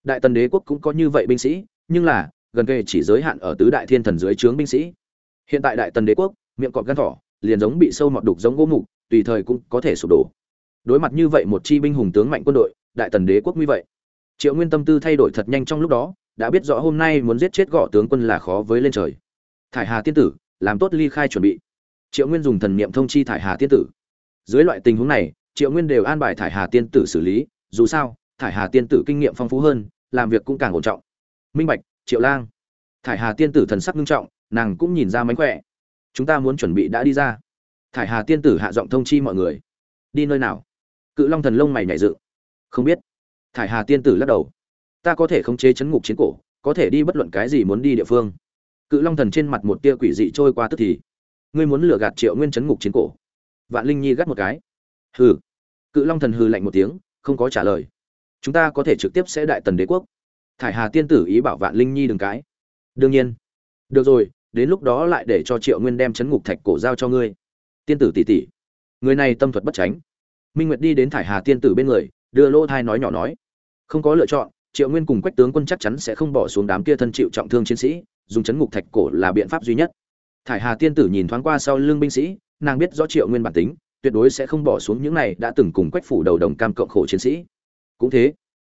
[SPEAKER 1] Đại tần đế quốc cũng có như vậy binh sĩ, nhưng là, gần kề chỉ giới hạn ở tứ đại thiên thần dưới trướng binh sĩ. Hiện tại đại tần đế quốc, miệng cọp gan thỏ, liền giống bị sâu mọt đục giống gỗ mục, tùy thời cũng có thể sụp đổ. Đối mặt như vậy một chi binh hùng tướng mạnh quân đội, đại tần đế quốc như vậy triệu nguyên tâm tư thay đổi thật nhanh trong lúc đó, đã biết rõ hôm nay muốn giết chết gõ tướng quân là khó với lên trời. Thải hà tiên tử, làm tốt ly khai chuẩn bị. Triệu nguyên dùng thần niệm thông chi thải hà tiên tử. Dưới loại tình huống này, triệu nguyên đều an bài thải hà tiên tử xử lý, dù sao, thải hà tiên tử kinh nghiệm phong phú hơn, làm việc cũng càng ổn trọng. Minh bạch, triệu lang. Thải hà tiên tử thần sắc nghiêm trọng, nàng cũng nhìn ra mánh khỏe. Chúng ta muốn chuẩn bị đã đi ra. Thải hà tiên tử hạ giọng thông chi mọi người. Đi nơi nào? Cự long thần lông mày nhảy dựng. Không biết thải hà tiên tử lắc đầu. Ta có thể khống chế chấn ngục chiến cổ, có thể đi bất luận cái gì muốn đi địa phương. Cự long thần trên mặt một tia quỷ dị trôi qua tức thì. Ngươi muốn lừa gạt triệu nguyên chấn ngục chiến cổ? Vạn linh nhi gắt một cái. Hừ. Cự long thần hừ lạnh một tiếng, không có trả lời. Chúng ta có thể trực tiếp sẽ đại tần đế quốc. Thải hà tiên tử ý bảo vạn linh nhi đừng cái đương nhiên. Được rồi, đến lúc đó lại để cho triệu nguyên đem chấn ngục thạch cổ giao cho ngươi. Tiên tử tỷ tỷ người này tâm thuật bất tránh minh nguyệt đi đến thải hà tiên tử bên người, đưa lỗ thai nói nhỏ nói không có lựa chọn, triệu nguyên cùng quách tướng quân chắc chắn sẽ không bỏ xuống đám kia thân chịu trọng thương chiến sĩ, dùng chấn ngục thạch cổ là biện pháp duy nhất. Thải hà tiên tử nhìn thoáng qua sau lưng binh sĩ, nàng biết rõ triệu nguyên bản tính, tuyệt đối sẽ không bỏ xuống những này đã từng cùng quách phủ đầu đồng cam cộng khổ chiến sĩ. Cũng thế,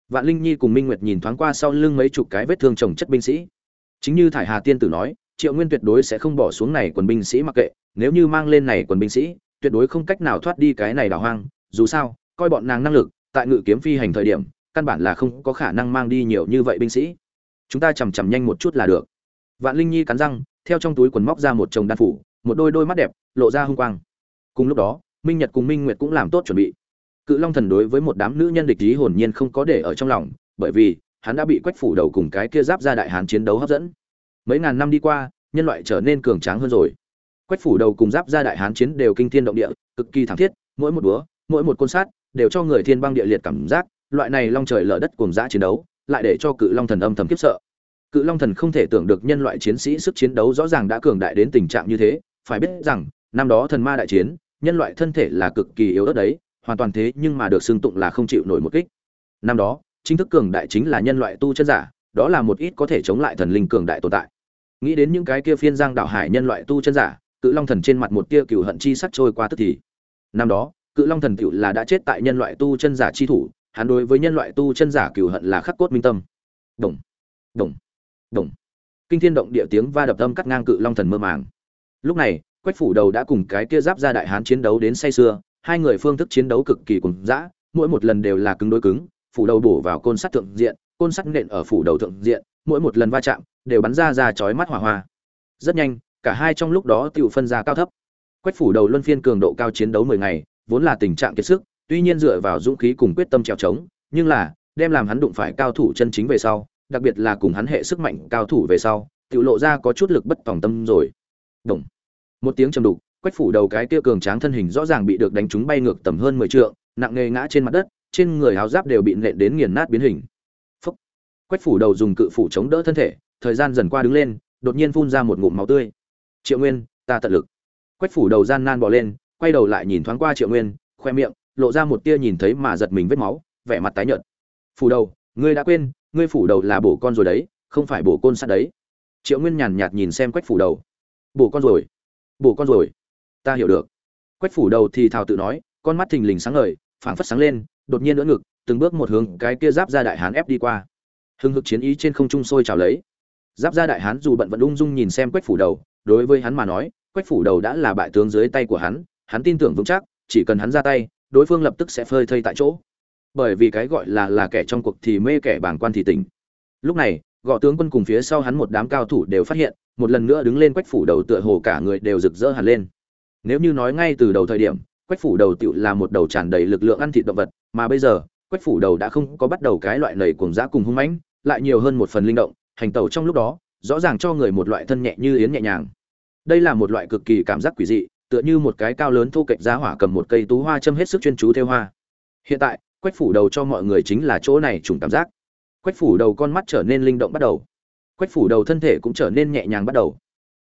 [SPEAKER 1] vạn linh nhi cùng minh nguyệt nhìn thoáng qua sau lưng mấy chục cái vết thương trồng chất binh sĩ. Chính như thải hà tiên tử nói, triệu nguyên tuyệt đối sẽ không bỏ xuống này quần binh sĩ mặc kệ, nếu như mang lên này quần binh sĩ, tuyệt đối không cách nào thoát đi cái này đảo hoang. Dù sao, coi bọn nàng năng lực, tại ngự kiếm phi hành thời điểm căn bản là không có khả năng mang đi nhiều như vậy binh sĩ. Chúng ta chầm chầm nhanh một chút là được. Vạn linh nhi cắn răng, theo trong túi quần móc ra một chồng đan phủ, một đôi đôi mắt đẹp, lộ ra hung quang. Cùng lúc đó, minh nhật cùng minh nguyệt cũng làm tốt chuẩn bị. Cự long thần đối với một đám nữ nhân địch ý hồn nhiên không có để ở trong lòng, bởi vì hắn đã bị quách phủ đầu cùng cái kia giáp ra đại hán chiến đấu hấp dẫn. Mấy ngàn năm đi qua, nhân loại trở nên cường tráng hơn rồi. Quách phủ đầu cùng giáp ra đại hán chiến đều kinh thiên động địa, cực kỳ thẳng thiết, mỗi một búa, mỗi một côn sát, đều cho người thiên băng địa liệt cảm giác loại này long trời lở đất cùng dã chiến đấu, lại để cho cự long thần âm thầm kiếp sợ. Cự long thần không thể tưởng được nhân loại chiến sĩ sức chiến đấu rõ ràng đã cường đại đến tình trạng như thế, phải biết rằng, năm đó thần ma đại chiến, nhân loại thân thể là cực kỳ yếu ớt đấy, hoàn toàn thế nhưng mà được xưng tụng là không chịu nổi một kích. Năm đó, chính thức cường đại chính là nhân loại tu chân giả, đó là một ít có thể chống lại thần linh cường đại tồn tại. Nghĩ đến những cái kia phiên giang đảo hải nhân loại tu chân giả, cự long thần trên mặt một tia cừu hận chi sắc trôi qua tức thì. Năm đó, cự long thần tiểu là đã chết tại nhân loại tu chân giả chi thủ hắn đối với nhân loại tu chân giả cừu hận là khắc cốt minh tâm. Đồng đồng đồng. Kinh thiên động địa tiếng va đập âm cắt ngang cự long thần mơ màng. Lúc này, quách phủ đầu đã cùng cái kia giáp ra đại hán chiến đấu đến say sưa, hai người phương thức chiến đấu cực kỳ cùng dã, mỗi một lần đều là cứng đối cứng, phủ đầu bổ vào côn sắt thượng diện, côn sắt nện ở phủ đầu thượng diện, mỗi một lần va chạm đều bắn ra ra chói mắt hỏa hoa. Rất nhanh, cả hai trong lúc đó tiểu phân ra cao thấp. Quách phủ đầu luân phiên cường độ cao chiến đấu mười ngày, vốn là tình trạng kiệt sức tuy nhiên dựa vào dũng khí cùng quyết tâm trèo trống, nhưng là, đem làm hắn đụng phải cao thủ chân chính về sau, đặc biệt là cùng hắn hệ sức mạnh cao thủ về sau tự lộ ra có chút lực bất tòng tâm rồi Đồng. một tiếng trầm đục, quách phủ đầu cái kia cường tráng thân hình rõ ràng bị được đánh trúng bay ngược tầm hơn mười trượng, nặng nề ngã trên mặt đất, trên người áo giáp đều bị nện đến nghiền nát biến hình Phúc. quách phủ đầu dùng cự phủ chống đỡ thân thể, thời gian dần qua đứng lên, đột nhiên phun ra một ngụm máu tươi triệu nguyên, ta tận lực quách phủ đầu gian nan bỏ lên, quay đầu lại nhìn thoáng qua triệu nguyên, khoe miệng lộ ra một tia nhìn thấy mà giật mình vết máu, vẻ mặt tái nhợt. Phủ đầu, ngươi đã quên, ngươi phủ đầu là bổ con rồi đấy, không phải bổ côn sát đấy. Triệu nguyên nhàn nhạt nhìn xem quách phủ đầu. Bổ con rồi, bổ con rồi, ta hiểu được. Quách phủ đầu thì thào tự nói, con mắt thình lình sáng ngời, phảng phất sáng lên, đột nhiên đỡ ngực, từng bước một hướng cái kia giáp ra đại hán ép đi qua. Hưng hực chiến ý trên không trung sôi trào lấy. Giáp ra đại hán dù bận vẫn ung dung nhìn xem quách phủ đầu, đối với hắn mà nói, quách phủ đầu đã là bại tướng dưới tay của hắn hắn tin tưởng vững chắc, chỉ cần hắn ra tay đối phương lập tức sẽ phơi thây tại chỗ. Bởi vì cái gọi là là kẻ trong cuộc thì mê kẻ bảng quan thì tỉnh. Lúc này gõ tướng quân cùng phía sau hắn một đám cao thủ đều phát hiện, một lần nữa đứng lên quách phủ đầu tựa hồ cả người đều rực rỡ hẳn lên. Nếu như nói ngay từ đầu thời điểm, quách phủ đầu tựu là một đầu tràn đầy lực lượng ăn thịt động vật, mà bây giờ, quách phủ đầu đã không có bắt đầu cái loại lầy cuồng dã cùng hung mãnh, lại nhiều hơn một phần linh động, hành tẩu trong lúc đó, rõ ràng cho người một loại thân nhẹ như yến nhẹ nhàng. Đây là một loại cực kỳ cảm giác quỷ dị tựa như một cái cao lớn thu cạnh giá hỏa cầm một cây tú hoa châm hết sức chuyên chú theo hoa. Hiện tại, quách phủ đầu cho mọi người chính là chỗ này trùng cảm giác. Quách phủ đầu con mắt trở nên linh động bắt đầu. Quách phủ đầu thân thể cũng trở nên nhẹ nhàng bắt đầu.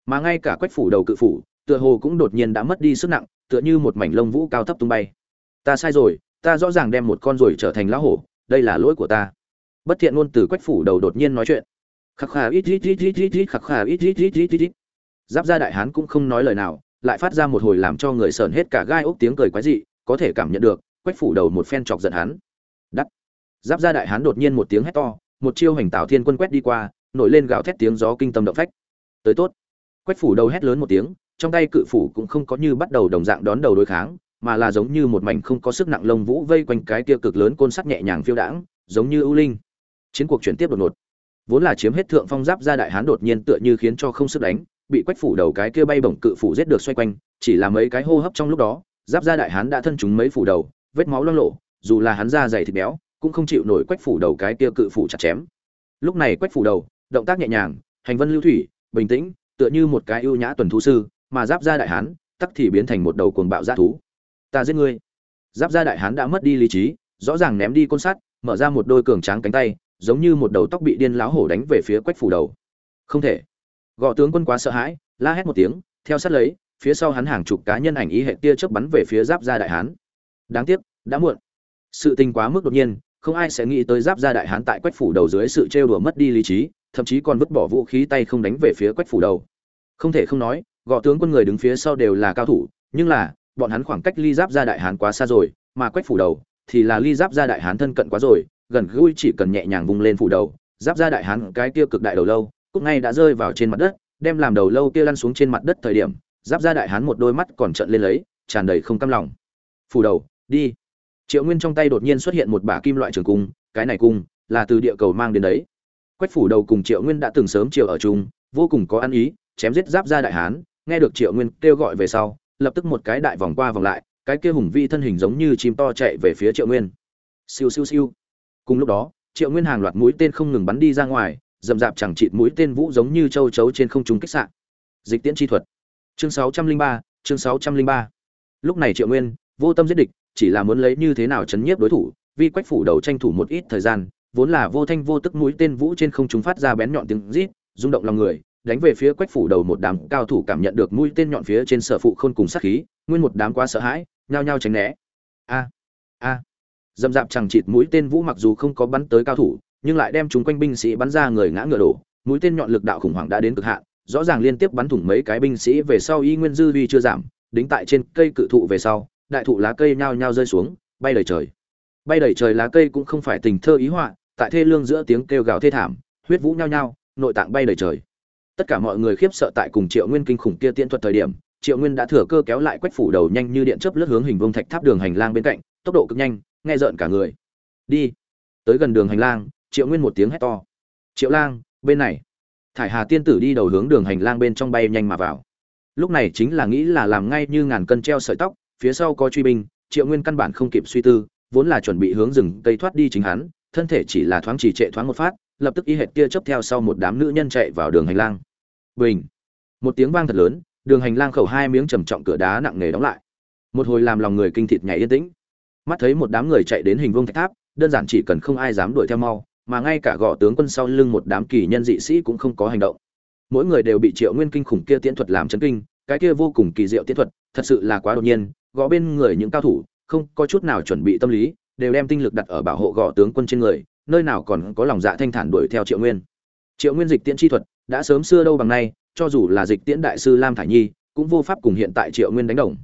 [SPEAKER 1] Mà ngay cả quách phủ đầu cự phủ, tựa hồ cũng đột nhiên đã mất đi sức nặng, tựa như một mảnh lông vũ cao thấp tung bay. Ta sai rồi, ta rõ ràng đem một con rồi trở thành lão hổ, đây là lỗi của ta. Bất thiện ngôn từ quách phủ đầu đột nhiên nói chuyện. Khắc khà ít ít ít ít ít ít, khắc khà ít ít ít ít ít ít. Giáp gia đại hán cũng không nói lời nào lại phát ra một hồi làm cho người sờn hết cả gai ốc tiếng cười quái dị, có thể cảm nhận được, quách phủ đầu một phen chọc giận hắn. Đắt giáp gia đại hán đột nhiên một tiếng hét to, một chiêu hành tạo thiên quân quét đi qua, nổi lên gào thét tiếng gió kinh tâm động phách. Tới tốt. Quách phủ đầu hét lớn một tiếng, trong tay cự phủ cũng không có như bắt đầu đồng dạng đón đầu đối kháng, mà là giống như một mảnh không có sức nặng lông vũ vây quanh cái kia cực lớn côn sắt nhẹ nhàng phiêu đãng, giống như ưu linh. Chiến cuộc chuyển tiếp đột ngột. Vốn là chiếm hết thượng phong giáp gia đại hán đột nhiên tựa như khiến cho không sức đánh bị quách phủ đầu cái kia bay bổng cự phủ giết được xoay quanh, chỉ là mấy cái hô hấp trong lúc đó, giáp gia đại hán đã thân chúng mấy phủ đầu, vết máu loang lộ dù là hắn da dày thịt béo, cũng không chịu nổi quách phủ đầu cái kia cự phủ chặt chém. Lúc này quách phủ đầu, động tác nhẹ nhàng, hành vân lưu thủy, bình tĩnh, tựa như một cái ưu nhã tuần thú sư, mà giáp gia đại hán, tắc thì biến thành một đầu cuồng bạo dã thú. Ta giết ngươi. Giáp gia đại hán đã mất đi lý trí, rõ ràng ném đi côn sắt, mở ra một đôi cường tráng cánh tay, giống như một đầu tóc bị điên láo hổ đánh về phía quách phủ đầu. Không thể gõ tướng quân quá sợ hãi, la hét một tiếng, theo sát lấy, phía sau hắn hàng chục cá nhân ảnh ý hệ tia chớp bắn về phía giáp gia đại hán. Đáng tiếc, đã muộn. Sự tình quá mức đột nhiên, không ai sẽ nghĩ tới giáp gia đại hán tại quách phủ đầu dưới sự trêu đùa mất đi lý trí, thậm chí còn vứt bỏ vũ khí tay không đánh về phía quách phủ đầu. Không thể không nói gõ tướng quân người đứng phía sau đều là cao thủ, nhưng là, bọn hắn khoảng cách ly giáp gia đại hán quá xa rồi, mà quách phủ đầu thì là ly giáp gia đại hán thân cận quá rồi, gần gũi chỉ cần nhẹ nhàng vung lên phủ đầu, giáp gia đại hán cái kia cực đại đầu lâu cúc ngay đã rơi vào trên mặt đất, đem làm đầu lâu kia lăn xuống trên mặt đất thời điểm, giáp gia đại hán một đôi mắt còn trợn lên lấy, tràn đầy không cam lòng. Phủ đầu, đi. Triệu nguyên trong tay đột nhiên xuất hiện một bả kim loại trường cung, cái này cung là từ địa cầu mang đến đấy. Quách phủ đầu cùng triệu nguyên đã từng sớm chiều ở chung, vô cùng có ăn ý, chém giết giáp gia đại hán, nghe được triệu nguyên kêu gọi về sau, lập tức một cái đại vòng qua vòng lại, cái kia hùng vi thân hình giống như chim to chạy về phía triệu nguyên. Siêu siêu siêu. Cùng lúc đó, triệu nguyên hàng loạt mũi tên không ngừng bắn đi ra ngoài dầm dạp chẳng chịt mũi tên vũ giống như châu chấu trên không trung kích sạn dịch tiễn chi thuật. Chương sáu trăm linh ba, chương sáu trăm linh ba. Lúc này triệu nguyên, vô tâm giết địch, chỉ là muốn lấy như thế nào chấn nhiếp đối thủ vì quách phủ đầu tranh thủ một ít thời gian, vốn là vô thanh vô tức mũi tên vũ trên không trung phát ra bén nhọn tiếng rít, rung động lòng người, đánh về phía quách phủ đầu một đám cao thủ cảm nhận được mũi tên nhọn phía trên sở phụ khôn cùng sát khí, nguyên một đám quá sợ hãi, nhao nhao tránh né. A a. Dầm dạp chẳng chịt mũi tên vũ mặc dù không có bắn tới cao thủ nhưng lại đem chúng quanh binh sĩ bắn ra người ngã ngựa đổ, mũi tên nhọn lực đạo khủng hoảng đã đến cực hạn, rõ ràng liên tiếp bắn thủng mấy cái binh sĩ về sau y nguyên dư uy chưa giảm, đính tại trên cây cự thụ về sau, đại thụ lá cây nhao nhao rơi xuống, bay đầy trời. Bay đầy trời lá cây cũng không phải tình thơ ý họa, tại thê lương giữa tiếng kêu gào thê thảm, huyết vũ nhao nhao, nội tạng bay đầy trời. Tất cả mọi người khiếp sợ tại cùng triệu nguyên kinh khủng kia tiễn thuật thời điểm, triệu nguyên đã thừa cơ kéo lại quách phủ đầu nhanh như điện chớp lướt hướng hình vông thạch tháp đường hành lang bên cạnh, tốc độ cực nhanh, nghe rợn cả người. Đi, tới gần đường hành lang triệu nguyên một tiếng hét to. Triệu lang, bên này. Thải hà tiên tử đi đầu hướng đường hành lang bên trong bay nhanh mà vào. Lúc này chính là nghĩ là làm ngay như ngàn cân treo sợi tóc, phía sau có truy binh, triệu nguyên căn bản không kịp suy tư, vốn là chuẩn bị hướng rừng cây thoát đi chính hắn, thân thể chỉ là thoáng chỉ trệ thoáng một phát, lập tức y hệt kia chấp theo sau một đám nữ nhân chạy vào đường hành lang. Bình! Một tiếng vang thật lớn, đường hành lang khẩu hai miếng trầm trọng cửa đá nặng nề đóng lại. Một hồi làm lòng người kinh thịt nhảy yên tĩnh. Mắt thấy một đám người chạy đến hình vương thạch tháp, đơn giản chỉ cần không ai dám đuổi theo mau mà ngay cả gò tướng quân sau lưng một đám kỳ nhân dị sĩ cũng không có hành động. Mỗi người đều bị triệu nguyên kinh khủng kia tiễn thuật làm chấn kinh, cái kia vô cùng kỳ diệu tiễn thuật, thật sự là quá đột nhiên gõ bên người những cao thủ, không có chút nào chuẩn bị tâm lý, đều đem tinh lực đặt ở bảo hộ gò tướng quân trên người, nơi nào còn có lòng dạ thanh thản đuổi theo triệu nguyên. Triệu nguyên dịch tiễn chi thuật, đã sớm xưa đâu bằng nay, cho dù là dịch tiễn đại sư lam thải nhi, cũng vô pháp cùng hiện tại triệu nguyên đánh đồng.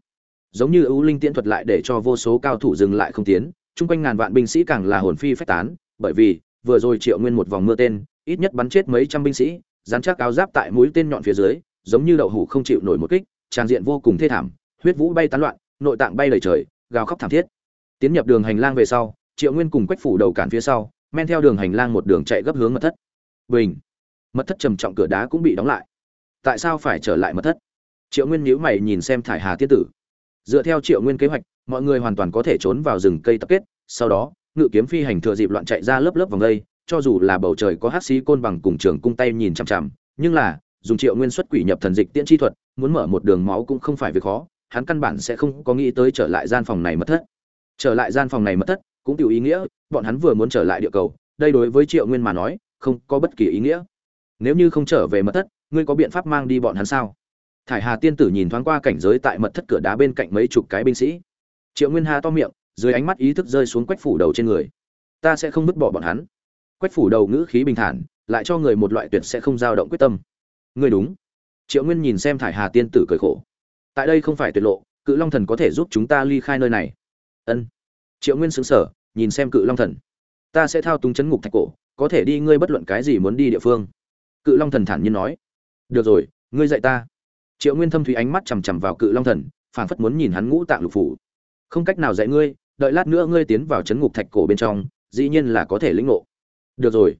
[SPEAKER 1] Giống như ưu linh tiễn thuật lại để cho vô số cao thủ dừng lại không tiến, chung quanh ngàn vạn binh sĩ càng là hồn phi phách tán, bởi vì vừa rồi triệu nguyên một vòng mưa tên, ít nhất bắn chết mấy trăm binh sĩ, dán chắc áo giáp tại mũi tên nhọn phía dưới, giống như đậu hủ không chịu nổi một kích, tràn diện vô cùng thê thảm, huyết vũ bay tán loạn, nội tạng bay lời trời, gào khóc thảm thiết. Tiến nhập đường hành lang về sau, triệu nguyên cùng quách phủ đầu cản phía sau, men theo đường hành lang một đường chạy gấp hướng mật thất. Bình! Mật thất trầm trọng cửa đá cũng bị đóng lại. Tại sao phải trở lại mật thất? Triệu nguyên nhíu mày nhìn xem thải hà tiên tử. Dựa theo triệu nguyên kế hoạch, mọi người hoàn toàn có thể trốn vào rừng cây tập kết, sau đó ngự kiếm phi hành thừa dịp loạn chạy ra lớp lớp vòng đây, cho dù là bầu trời có hắc sĩ côn bằng cùng trường cung tay nhìn chằm chằm, nhưng là, dùng triệu nguyên xuất quỷ nhập thần dịch tiễn chi thuật, muốn mở một đường máu cũng không phải việc khó, hắn căn bản sẽ không có nghĩ tới trở lại gian phòng này mất thất. Trở lại gian phòng này mất thất, cũng tiểu ý nghĩa, bọn hắn vừa muốn trở lại địa cầu, đây đối với triệu nguyên mà nói, không có bất kỳ ý nghĩa. Nếu như không trở về mật thất, ngươi có biện pháp mang đi bọn hắn sao? Thải hà tiên tử nhìn thoáng qua cảnh giới tại mật thất cửa đá bên cạnh mấy chục cái binh sĩ. Triệu nguyên hà to miệng dưới ánh mắt ý thức rơi xuống quách phủ đầu trên người. Ta sẽ không vứt bỏ bọn hắn. Quách phủ đầu ngữ khí bình thản, lại cho người một loại tuyệt sẽ không dao động quyết tâm. Ngươi đúng. Triệu nguyên nhìn xem thải hà tiên tử cười khổ. Tại đây không phải tuyệt lộ, cự long thần có thể giúp chúng ta ly khai nơi này. Ân. Triệu nguyên xứng sở nhìn xem cự long thần. Ta sẽ thao túng chấn ngục thạch cổ, có thể đi ngươi bất luận cái gì muốn đi địa phương. Cự long thần thản nhiên nói. Được rồi, ngươi dạy ta. Triệu nguyên thâm thủy ánh mắt chằm chằm vào cự long thần, phảng phất muốn nhìn hắn ngũ tạng lục phủ. Không cách nào dạy ngươi đợi lát nữa ngươi tiến vào chấn ngục thạch cổ bên trong, dĩ nhiên là có thể lĩnh ngộ. Được rồi.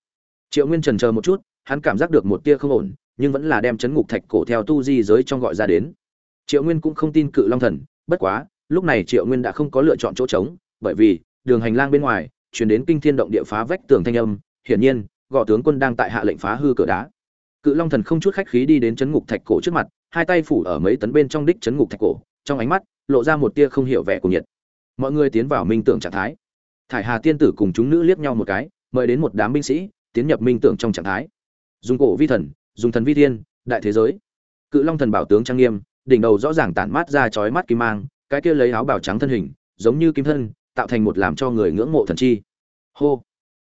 [SPEAKER 1] Triệu nguyên trần chờ một chút, hắn cảm giác được một tia không ổn, nhưng vẫn là đem chấn ngục thạch cổ theo tu di giới trong gọi ra đến. Triệu nguyên cũng không tin cự long thần, bất quá, lúc này triệu nguyên đã không có lựa chọn chỗ trống, bởi vì, đường hành lang bên ngoài chuyển đến kinh thiên động địa phá vách tường thanh âm, hiển nhiên gõ tướng quân đang tại hạ lệnh phá hư cửa đá. Cự long thần không chút khách khí đi đến chấn ngục thạch cổ trước mặt, hai tay phủ ở mấy tấn bên trong đích chấn ngục thạch cổ, trong ánh mắt, lộ ra một tia không hiểu vẻ của nhiệt mọi người tiến vào minh tưởng trạng thái. Thải hà tiên tử cùng chúng nữ liếc nhau một cái, mời đến một đám binh sĩ, tiến nhập minh tưởng trong trạng thái. Dùng cổ vi thần, dùng thần vi thiên, đại thế giới. Cự long thần bảo tướng trang nghiêm, đỉnh đầu rõ ràng tản mát ra chói mắt kim mang, cái kia lấy áo bào trắng thân hình, giống như kim thân, tạo thành một làm cho người ngưỡng mộ thần chi. Hô.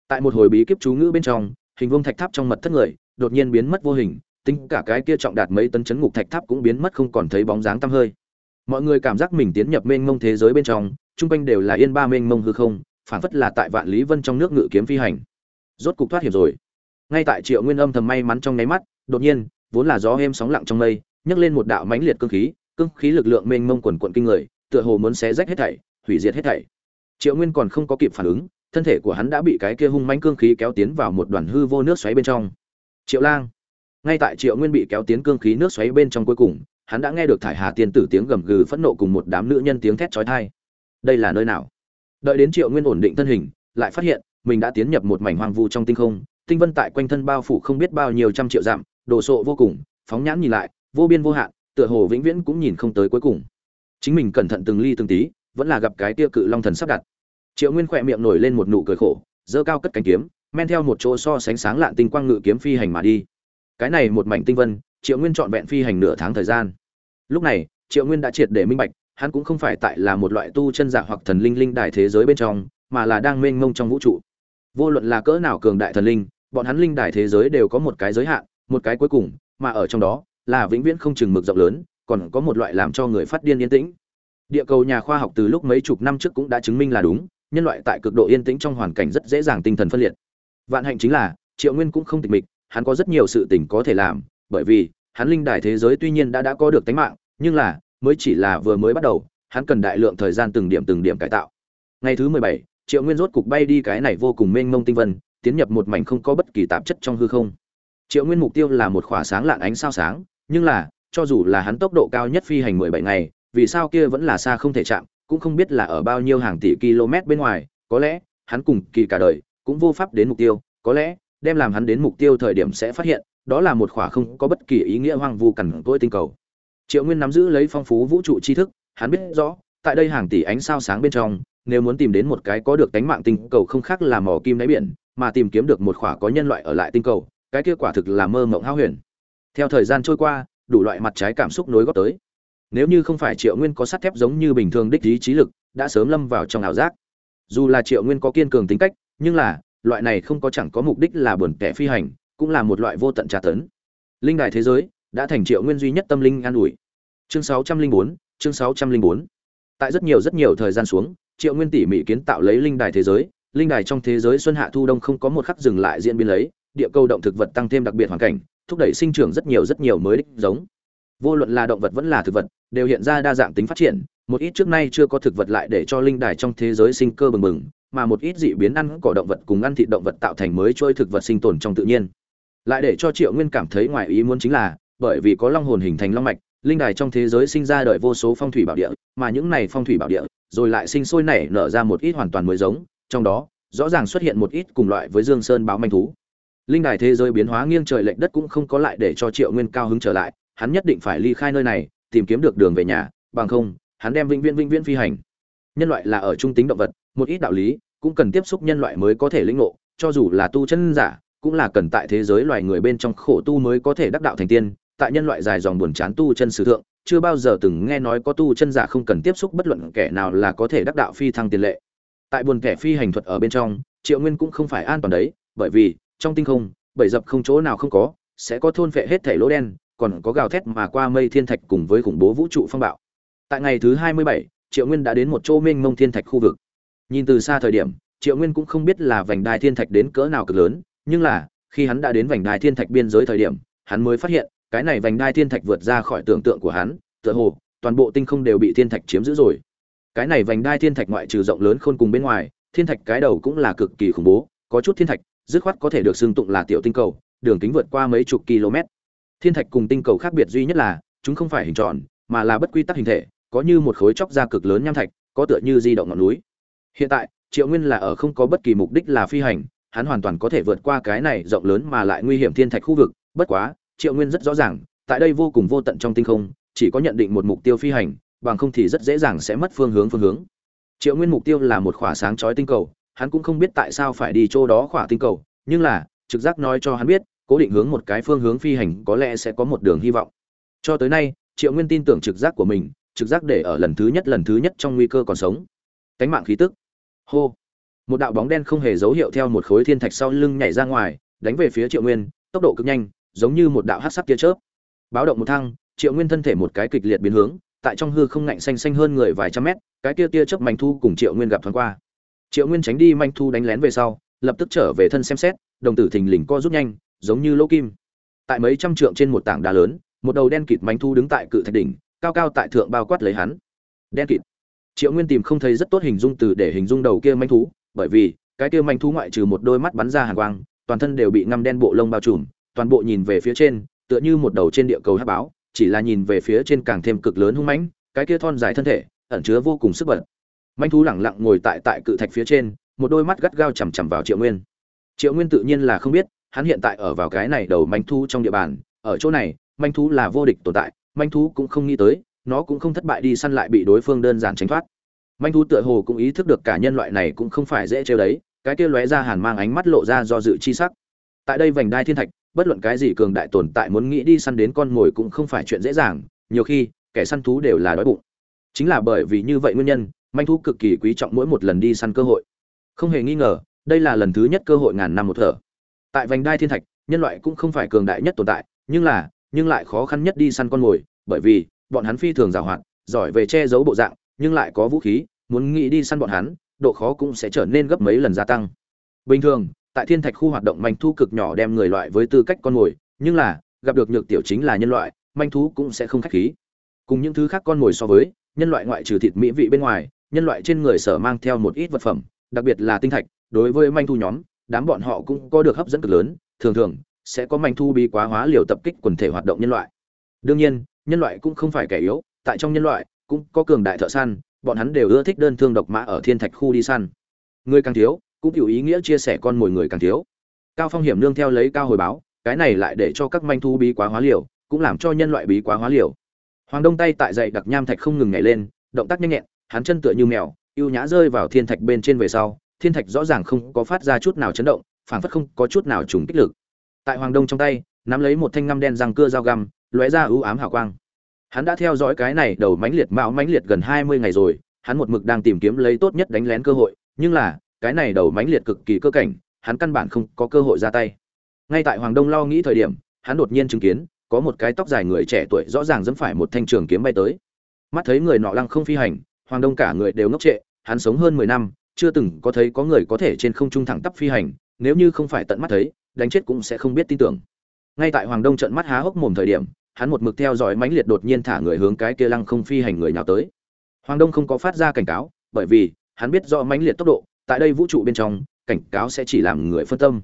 [SPEAKER 1] Tại một hồi bí kíp chú ngữ bên trong, hình vuông thạch tháp trong mật thất người, đột nhiên biến mất vô hình, tính cả cái kia trọng đạt mấy tấn chấn ngục thạch tháp cũng biến mất không còn thấy bóng dáng tăm hơi mọi người cảm giác mình tiến nhập mênh mông thế giới bên trong, chung quanh đều là yên ba mênh mông hư không phản phất là tại vạn lý vân trong nước ngự kiếm phi hành. Rốt cục thoát hiểm rồi. Ngay tại triệu nguyên âm thầm may mắn trong nháy mắt, đột nhiên, vốn là gió êm sóng lặng trong mây, nhấc lên một đạo mãnh liệt cương khí cương khí lực lượng mênh mông quần quận kinh người, tựa hồ muốn xé rách hết thảy, hủy diệt hết thảy. Triệu nguyên còn không có kịp phản ứng, thân thể của hắn đã bị cái kia hung mãnh cương khí kéo tiến vào một đoàn hư vô nước xoáy bên trong. Triệu lang. Ngay tại triệu nguyên bị kéo tiến cương khí nước xoáy bên trong cuối cùng hắn đã nghe được thải hà tiên tử tiếng gầm gừ phẫn nộ cùng một đám nữ nhân tiếng thét chói tai. Đây là nơi nào? Đợi đến triệu nguyên ổn định thân hình, lại phát hiện, mình đã tiến nhập một mảnh hoang vu trong tinh không. Tinh vân tại quanh thân bao phủ không biết bao nhiêu trăm triệu dặm, đồ sộ vô cùng, phóng nhãn nhìn lại, vô biên vô hạn, tựa hồ vĩnh viễn cũng nhìn không tới cuối cùng. Chính mình cẩn thận từng ly từng tí, vẫn là gặp cái tia cự long thần sắp đặt. Triệu nguyên khỏe miệng nổi lên một nụ cười khổ, giơ cao cất cánh kiếm, men theo một chỗ so sánh sáng lạn tinh quang ngự kiếm phi hành mà đi. Cái này một mảnh tinh vân triệu nguyên trọn vẹn phi hành nửa tháng thời gian. Lúc này, triệu nguyên đã triệt để minh bạch, hắn cũng không phải tại là một loại tu chân giả hoặc thần linh linh đại thế giới bên trong, mà là đang mênh mông trong vũ trụ. Vô luận là cỡ nào cường đại thần linh, bọn hắn linh đại thế giới đều có một cái giới hạn, một cái cuối cùng, mà ở trong đó là vĩnh viễn không chừng mực rộng lớn, còn có một loại làm cho người phát điên yên tĩnh. Địa cầu nhà khoa học từ lúc mấy chục năm trước cũng đã chứng minh là đúng, nhân loại tại cực độ yên tĩnh trong hoàn cảnh rất dễ dàng tinh thần phân liệt. Vạn hạnh chính là, triệu nguyên cũng không tịch mịch, hắn có rất nhiều sự tình có thể làm bởi vì, hắn linh đài thế giới tuy nhiên đã đã có được tánh mạng, nhưng là, mới chỉ là vừa mới bắt đầu, hắn cần đại lượng thời gian từng điểm từng điểm cải tạo. Ngày thứ mười bảy, triệu nguyên rốt cục bay đi cái này vô cùng mênh mông tinh vân, tiến nhập một mảnh không có bất kỳ tạp chất trong hư không. Triệu nguyên mục tiêu là một khỏa sáng lạn ánh sao sáng, nhưng là, cho dù là hắn tốc độ cao nhất phi hành mười bảy ngày, vì sao kia vẫn là xa không thể chạm, cũng không biết là ở bao nhiêu hàng tỷ km bên ngoài, có lẽ, hắn cùng kỳ cả đời, cũng vô pháp đến mục tiêu, có lẽ đem làm hắn đến mục tiêu thời điểm sẽ phát hiện, đó là một khỏa không có bất kỳ ý nghĩa hoang vu cằn cỗi tinh cầu. Triệu nguyên nắm giữ lấy phong phú vũ trụ tri thức, hắn biết rõ, tại đây hàng tỷ ánh sao sáng bên trong, nếu muốn tìm đến một cái có được tánh mạng tinh cầu không khác là mỏ kim đáy biển, mà tìm kiếm được một khỏa có nhân loại ở lại tinh cầu, cái kia quả thực là mơ mộng hao huyền. Theo thời gian trôi qua, đủ loại mặt trái cảm xúc nối góp tới. Nếu như không phải triệu nguyên có sắt thép giống như bình thường đích ý trí lực, đã sớm lâm vào trong ảo giác. Dù là triệu nguyên có kiên cường tính cách, nhưng là loại này không có chẳng có mục đích là buồn kẻ phi hành, cũng là một loại vô tận tra tấn. Linh đài thế giới đã thành triệu nguyên duy nhất tâm linh an ủi. Chương sáu trăm linh bốn, chương sáu trăm linh bốn. Tại rất nhiều rất nhiều thời gian xuống, triệu nguyên tỉ mỉ kiến tạo lấy linh đài thế giới, linh đài trong thế giới xuân hạ thu đông không có một khắc dừng lại diễn biến lấy, địa cầu động thực vật tăng thêm đặc biệt hoàn cảnh, thúc đẩy sinh trưởng rất nhiều rất nhiều mới đích giống. Vô luận là động vật vẫn là thực vật, đều hiện ra đa dạng tính phát triển một ít trước nay chưa có thực vật lại để cho linh đài trong thế giới sinh cơ bừng bừng, mà một ít dị biến ăn cỏ động vật cùng ăn thịt động vật tạo thành mới trôi thực vật sinh tồn trong tự nhiên. Lại để cho triệu nguyên cảm thấy ngoài ý muốn chính là, bởi vì có long hồn hình thành long mạch, linh đài trong thế giới sinh ra đời vô số phong thủy bảo địa, mà những này phong thủy bảo địa, rồi lại sinh sôi nảy nở ra một ít hoàn toàn mới giống, trong đó, rõ ràng xuất hiện một ít cùng loại với dương sơn báo manh thú. Linh đài thế giới biến hóa nghiêng trời lệch đất cũng không có lại để cho triệu nguyên cao hứng trở lại, hắn nhất định phải ly khai nơi này, tìm kiếm được đường về nhà, bằng không hắn đem vĩnh viễn vĩnh viễn phi hành. Nhân loại là ở trung tính động vật, một ít đạo lý cũng cần tiếp xúc nhân loại mới có thể lĩnh ngộ, cho dù là tu chân giả, cũng là cần tại thế giới loài người bên trong khổ tu mới có thể đắc đạo thành tiên. Tại nhân loại dài dòng buồn chán tu chân sử thượng, chưa bao giờ từng nghe nói có tu chân giả không cần tiếp xúc bất luận kẻ nào là có thể đắc đạo phi thăng tiền lệ. Tại buồn kẻ phi hành thuật ở bên trong, triệu nguyên cũng không phải an toàn đấy, bởi vì, trong tinh không bảy dập không chỗ nào không có, sẽ có thôn phệ hết thảy lỗ đen, còn có gào thét mà qua mây thiên thạch cùng với khủng bố vũ trụ phong bạo tại ngày thứ hai mươi bảy, triệu nguyên đã đến một chỗ mênh mông thiên thạch khu vực. Nhìn từ xa thời điểm, triệu nguyên cũng không biết là vành đai thiên thạch đến cỡ nào cực lớn, nhưng là, khi hắn đã đến vành đai thiên thạch biên giới thời điểm, hắn mới phát hiện, cái này vành đai thiên thạch vượt ra khỏi tưởng tượng của hắn, tựa hồ, toàn bộ tinh không đều bị thiên thạch chiếm giữ rồi. Cái này vành đai thiên thạch ngoại trừ rộng lớn khôn cùng bên ngoài, thiên thạch cái đầu cũng là cực kỳ khủng bố, có chút thiên thạch, dứt khoát có thể được xưng tụng là tiểu tinh cầu, đường kính vượt qua mấy chục km. Thiên thạch cùng tinh cầu khác biệt duy nhất là, chúng không phải hình tròn, mà là bất quy tắc hình thể có như một khối chóc da cực lớn nham thạch, có tựa như di động ngọn núi. Hiện tại, triệu nguyên là ở không có bất kỳ mục đích là phi hành, hắn hoàn toàn có thể vượt qua cái này rộng lớn mà lại nguy hiểm thiên thạch khu vực, bất quá, triệu nguyên rất rõ ràng, tại đây vô cùng vô tận trong tinh không, chỉ có nhận định một mục tiêu phi hành, bằng không thì rất dễ dàng sẽ mất phương hướng phương hướng. Triệu nguyên mục tiêu là một khỏa sáng chói tinh cầu, hắn cũng không biết tại sao phải đi chỗ đó khỏa tinh cầu, nhưng là, trực giác nói cho hắn biết, cố định hướng một cái phương hướng phi hành có lẽ sẽ có một đường hy vọng. Cho tới nay, triệu nguyên tin tưởng trực giác của mình trực giác để ở lần thứ nhất lần thứ nhất trong nguy cơ còn sống. Cánh mạng khí tức. Hô. Một đạo bóng đen không hề dấu hiệu theo một khối thiên thạch sau lưng nhảy ra ngoài, đánh về phía triệu nguyên, tốc độ cực nhanh, giống như một đạo hát sắc tia chớp. Báo động một thăng, triệu nguyên thân thể một cái kịch liệt biến hướng, tại trong hư không ngạnh xanh xanh hơn người vài trăm mét, cái tia tia chớp manh thu cùng triệu nguyên gặp thoáng qua. Triệu nguyên tránh đi manh thu đánh lén về sau, lập tức trở về thân xem xét, đồng tử thình lình co rút nhanh, giống như lỗ kim. Tại mấy trăm trượng trên một tảng đá lớn, một đầu đen kịt manh thu đứng tại cự thạch đỉnh cao cao tại thượng bao quát lấy hắn. Đen kịt. Triệu nguyên tìm không thấy rất tốt hình dung từ để hình dung đầu kia manh thú, bởi vì, cái kia manh thú ngoại trừ một đôi mắt bắn ra hàn quang, toàn thân đều bị ngăm đen bộ lông bao trùm, toàn bộ nhìn về phía trên, tựa như một đầu trên địa cầu hát báo, chỉ là nhìn về phía trên càng thêm cực lớn hung mãnh, cái kia thon dài thân thể, ẩn chứa vô cùng sức bật. Manh thú lẳng lặng ngồi tại tại cự thạch phía trên, một đôi mắt gắt gao chằm chằm vào triệu nguyên. Triệu nguyên tự nhiên là không biết, hắn hiện tại ở vào cái này đầu manh thú trong địa bàn, ở chỗ này, manh thú là vô địch tồn tại manh thú cũng không nghĩ tới, nó cũng không thất bại đi săn lại bị đối phương đơn giản tránh thoát. Manh thú tựa hồ cũng ý thức được cả nhân loại này cũng không phải dễ trêu đấy, cái kia lóe ra hàn mang ánh mắt lộ ra do dự chi sắc. Tại đây vành đai thiên thạch, bất luận cái gì cường đại tồn tại muốn nghĩ đi săn đến con mồi cũng không phải chuyện dễ dàng, nhiều khi, kẻ săn thú đều là đói bụng. Chính là bởi vì như vậy nguyên nhân, manh thú cực kỳ quý trọng mỗi một lần đi săn cơ hội. Không hề nghi ngờ, đây là lần thứ nhất cơ hội ngàn năm một thở. Tại vành đai thiên thạch, nhân loại cũng không phải cường đại nhất tồn tại, nhưng là nhưng lại khó khăn nhất đi săn con mồi, bởi vì bọn hắn phi thường giàu hoạt, giỏi về che giấu bộ dạng, nhưng lại có vũ khí, muốn nghĩ đi săn bọn hắn, độ khó cũng sẽ trở nên gấp mấy lần gia tăng. Bình thường, tại thiên thạch khu hoạt động manh thu cực nhỏ đem người loại với tư cách con mồi, nhưng là, gặp được nhược tiểu chính là nhân loại, manh thú cũng sẽ không khách khí. Cùng những thứ khác con mồi so với, nhân loại ngoại trừ thịt mỹ vị bên ngoài, nhân loại trên người sở mang theo một ít vật phẩm, đặc biệt là tinh thạch, đối với manh thu nhóm, đám bọn họ cũng có được hấp dẫn cực lớn, thường thường sẽ có manh thu bí quá hóa liều tập kích quần thể hoạt động nhân loại. Đương nhiên, nhân loại cũng không phải kẻ yếu, tại trong nhân loại, cũng có cường đại thợ săn, bọn hắn đều ưa thích đơn thương độc mã ở thiên thạch khu đi săn. Người càng thiếu, cũng hiểu ý nghĩa chia sẻ con mồi người càng thiếu. Cao phong hiểm nương theo lấy cao hồi báo, cái này lại để cho các manh thu bí quá hóa liều, cũng làm cho nhân loại bí quá hóa liều. Hoàng đông tay tại dậy đặc nham thạch không ngừng nhảy lên, động tác nhanh nhẹn, hắn chân tựa như mèo, ưu nhã rơi vào thiên thạch bên trên về sau, thiên thạch rõ ràng không có phát ra chút nào chấn động, phảng phất không có chút nào trùng kích lực tại hoàng đông trong tay, nắm lấy một thanh ngăm đen răng cưa dao găm, lóe ra ưu ám hào quang. Hắn đã theo dõi cái này đầu mãnh liệt mạo mãnh liệt gần hai mươi ngày rồi, hắn một mực đang tìm kiếm lấy tốt nhất đánh lén cơ hội, nhưng là, cái này đầu mãnh liệt cực kỳ cơ cảnh, hắn căn bản không có cơ hội ra tay. Ngay tại hoàng đông lo nghĩ thời điểm, hắn đột nhiên chứng kiến, có một cái tóc dài người trẻ tuổi rõ ràng dẫm phải một thanh trường kiếm bay tới. Mắt thấy người nọ lăng không phi hành, hoàng đông cả người đều ngốc trệ, hắn sống hơn mười năm, chưa từng có thấy có người có thể trên không trung thẳng tắp phi hành, nếu như không phải tận mắt thấy đánh chết cũng sẽ không biết tin tưởng. Ngay tại hoàng đông trận mắt há hốc mồm thời điểm, hắn một mực theo dõi mãnh liệt đột nhiên thả người hướng cái kia lăng không phi hành người nào tới. Hoàng đông không có phát ra cảnh cáo, bởi vì hắn biết do mãnh liệt tốc độ, tại đây vũ trụ bên trong, cảnh cáo sẽ chỉ làm người phân tâm.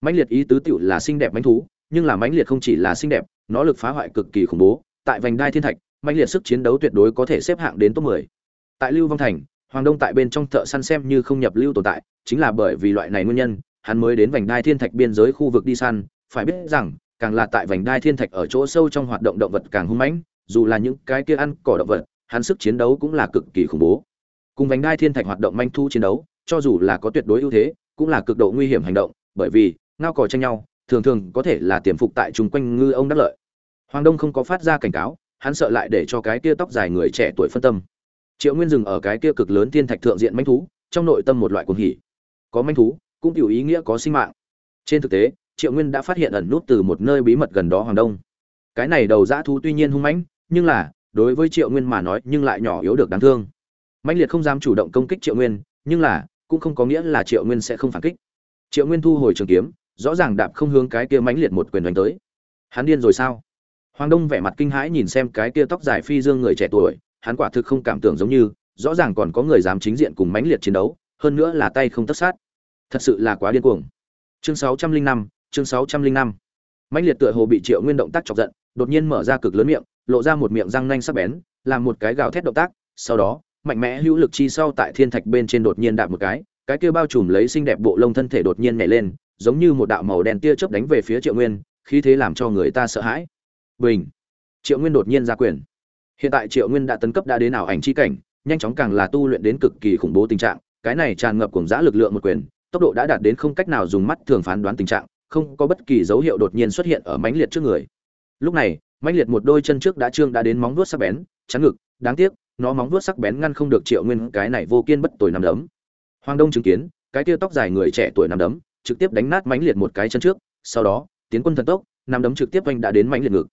[SPEAKER 1] Mãnh liệt ý tứ tiểu là xinh đẹp mãnh thú, nhưng là mãnh liệt không chỉ là xinh đẹp, nó lực phá hoại cực kỳ khủng bố, tại vành đai thiên thạch, mãnh liệt sức chiến đấu tuyệt đối có thể xếp hạng đến top 10. tại lưu vong thành, hoàng đông tại bên trong thợ săn xem như không nhập lưu tồn tại, chính là bởi vì loại này nguyên nhân hắn mới đến vành đai thiên thạch biên giới khu vực đi săn, phải biết rằng, càng là tại vành đai thiên thạch ở chỗ sâu trong hoạt động động vật càng hung mãnh, dù là những cái kia ăn cỏ động vật, hắn sức chiến đấu cũng là cực kỳ khủng bố. Cùng vành đai thiên thạch hoạt động manh thu chiến đấu, cho dù là có tuyệt đối ưu thế, cũng là cực độ nguy hiểm hành động, bởi vì, ngao cỏ tranh nhau, thường thường có thể là tiềm phục tại chung quanh ngư ông đắc lợi. Hoàng đông không có phát ra cảnh cáo, hắn sợ lại để cho cái kia tóc dài người trẻ tuổi phân tâm. Triệu nguyên dừng ở cái kia cực lớn thiên thạch thượng diện manh thú, trong nội tâm một loại cuồng hỉ. Có manh thú cũng tiểu ý nghĩa có sinh mạng. Trên thực tế, triệu nguyên đã phát hiện ẩn nút từ một nơi bí mật gần đó hoàng đông. Cái này đầu dã thú tuy nhiên hung mãnh, nhưng là, đối với triệu nguyên mà nói, nhưng lại nhỏ yếu được đáng thương. Mãnh liệt không dám chủ động công kích triệu nguyên, nhưng là, cũng không có nghĩa là triệu nguyên sẽ không phản kích. Triệu nguyên thu hồi trường kiếm, rõ ràng đạp không hướng cái kia mãnh liệt một quyền đánh tới. Hắn điên rồi sao? Hoàng đông vẻ mặt kinh hãi nhìn xem cái kia tóc dài phi dương người trẻ tuổi, hắn quả thực không cảm tưởng giống như, rõ ràng còn có người dám chính diện cùng mãnh liệt chiến đấu, hơn nữa là tay không tất sát thật sự là quá điên cuồng. Chương sáu trăm linh năm, chương sáu trăm linh năm. Mãnh liệt tựa hồ bị triệu nguyên động tác chọc giận, đột nhiên mở ra cực lớn miệng, lộ ra một miệng răng nanh sắc bén, làm một cái gào thét động tác, sau đó, mạnh mẽ hữu lực chi sau tại thiên thạch bên trên đột nhiên đạp một cái cái kia bao trùm lấy xinh đẹp bộ lông thân thể đột nhiên nhảy lên, giống như một đạo màu đen tia chớp đánh về phía triệu nguyên, khí thế làm cho người ta sợ hãi. Bình! Triệu nguyên đột nhiên ra quyền. Hiện tại triệu nguyên đã tấn cấp đã đến ảo ảnh chi cảnh, nhanh chóng càng là tu luyện đến cực kỳ khủng bố tình trạng, cái này tràn ngập cùng giã lực lượng một quyền tốc độ đã đạt đến không cách nào dùng mắt thường phán đoán tình trạng, không có bất kỳ dấu hiệu đột nhiên xuất hiện ở mãnh liệt trước người. Lúc này, mãnh liệt một đôi chân trước đã trương đã đến móng vuốt sắc bén, chắn ngực, đáng tiếc, nó móng vuốt sắc bén ngăn không được triệu nguyên, cái này vô kiên bất tồi nằm đấm. Hoàng đông chứng kiến, cái tia tóc dài người trẻ tuổi nằm đấm, trực tiếp đánh nát mãnh liệt một cái chân trước, sau đó, tiến quân thần tốc nằm đấm trực tiếp anh đã đến mãnh liệt ngực.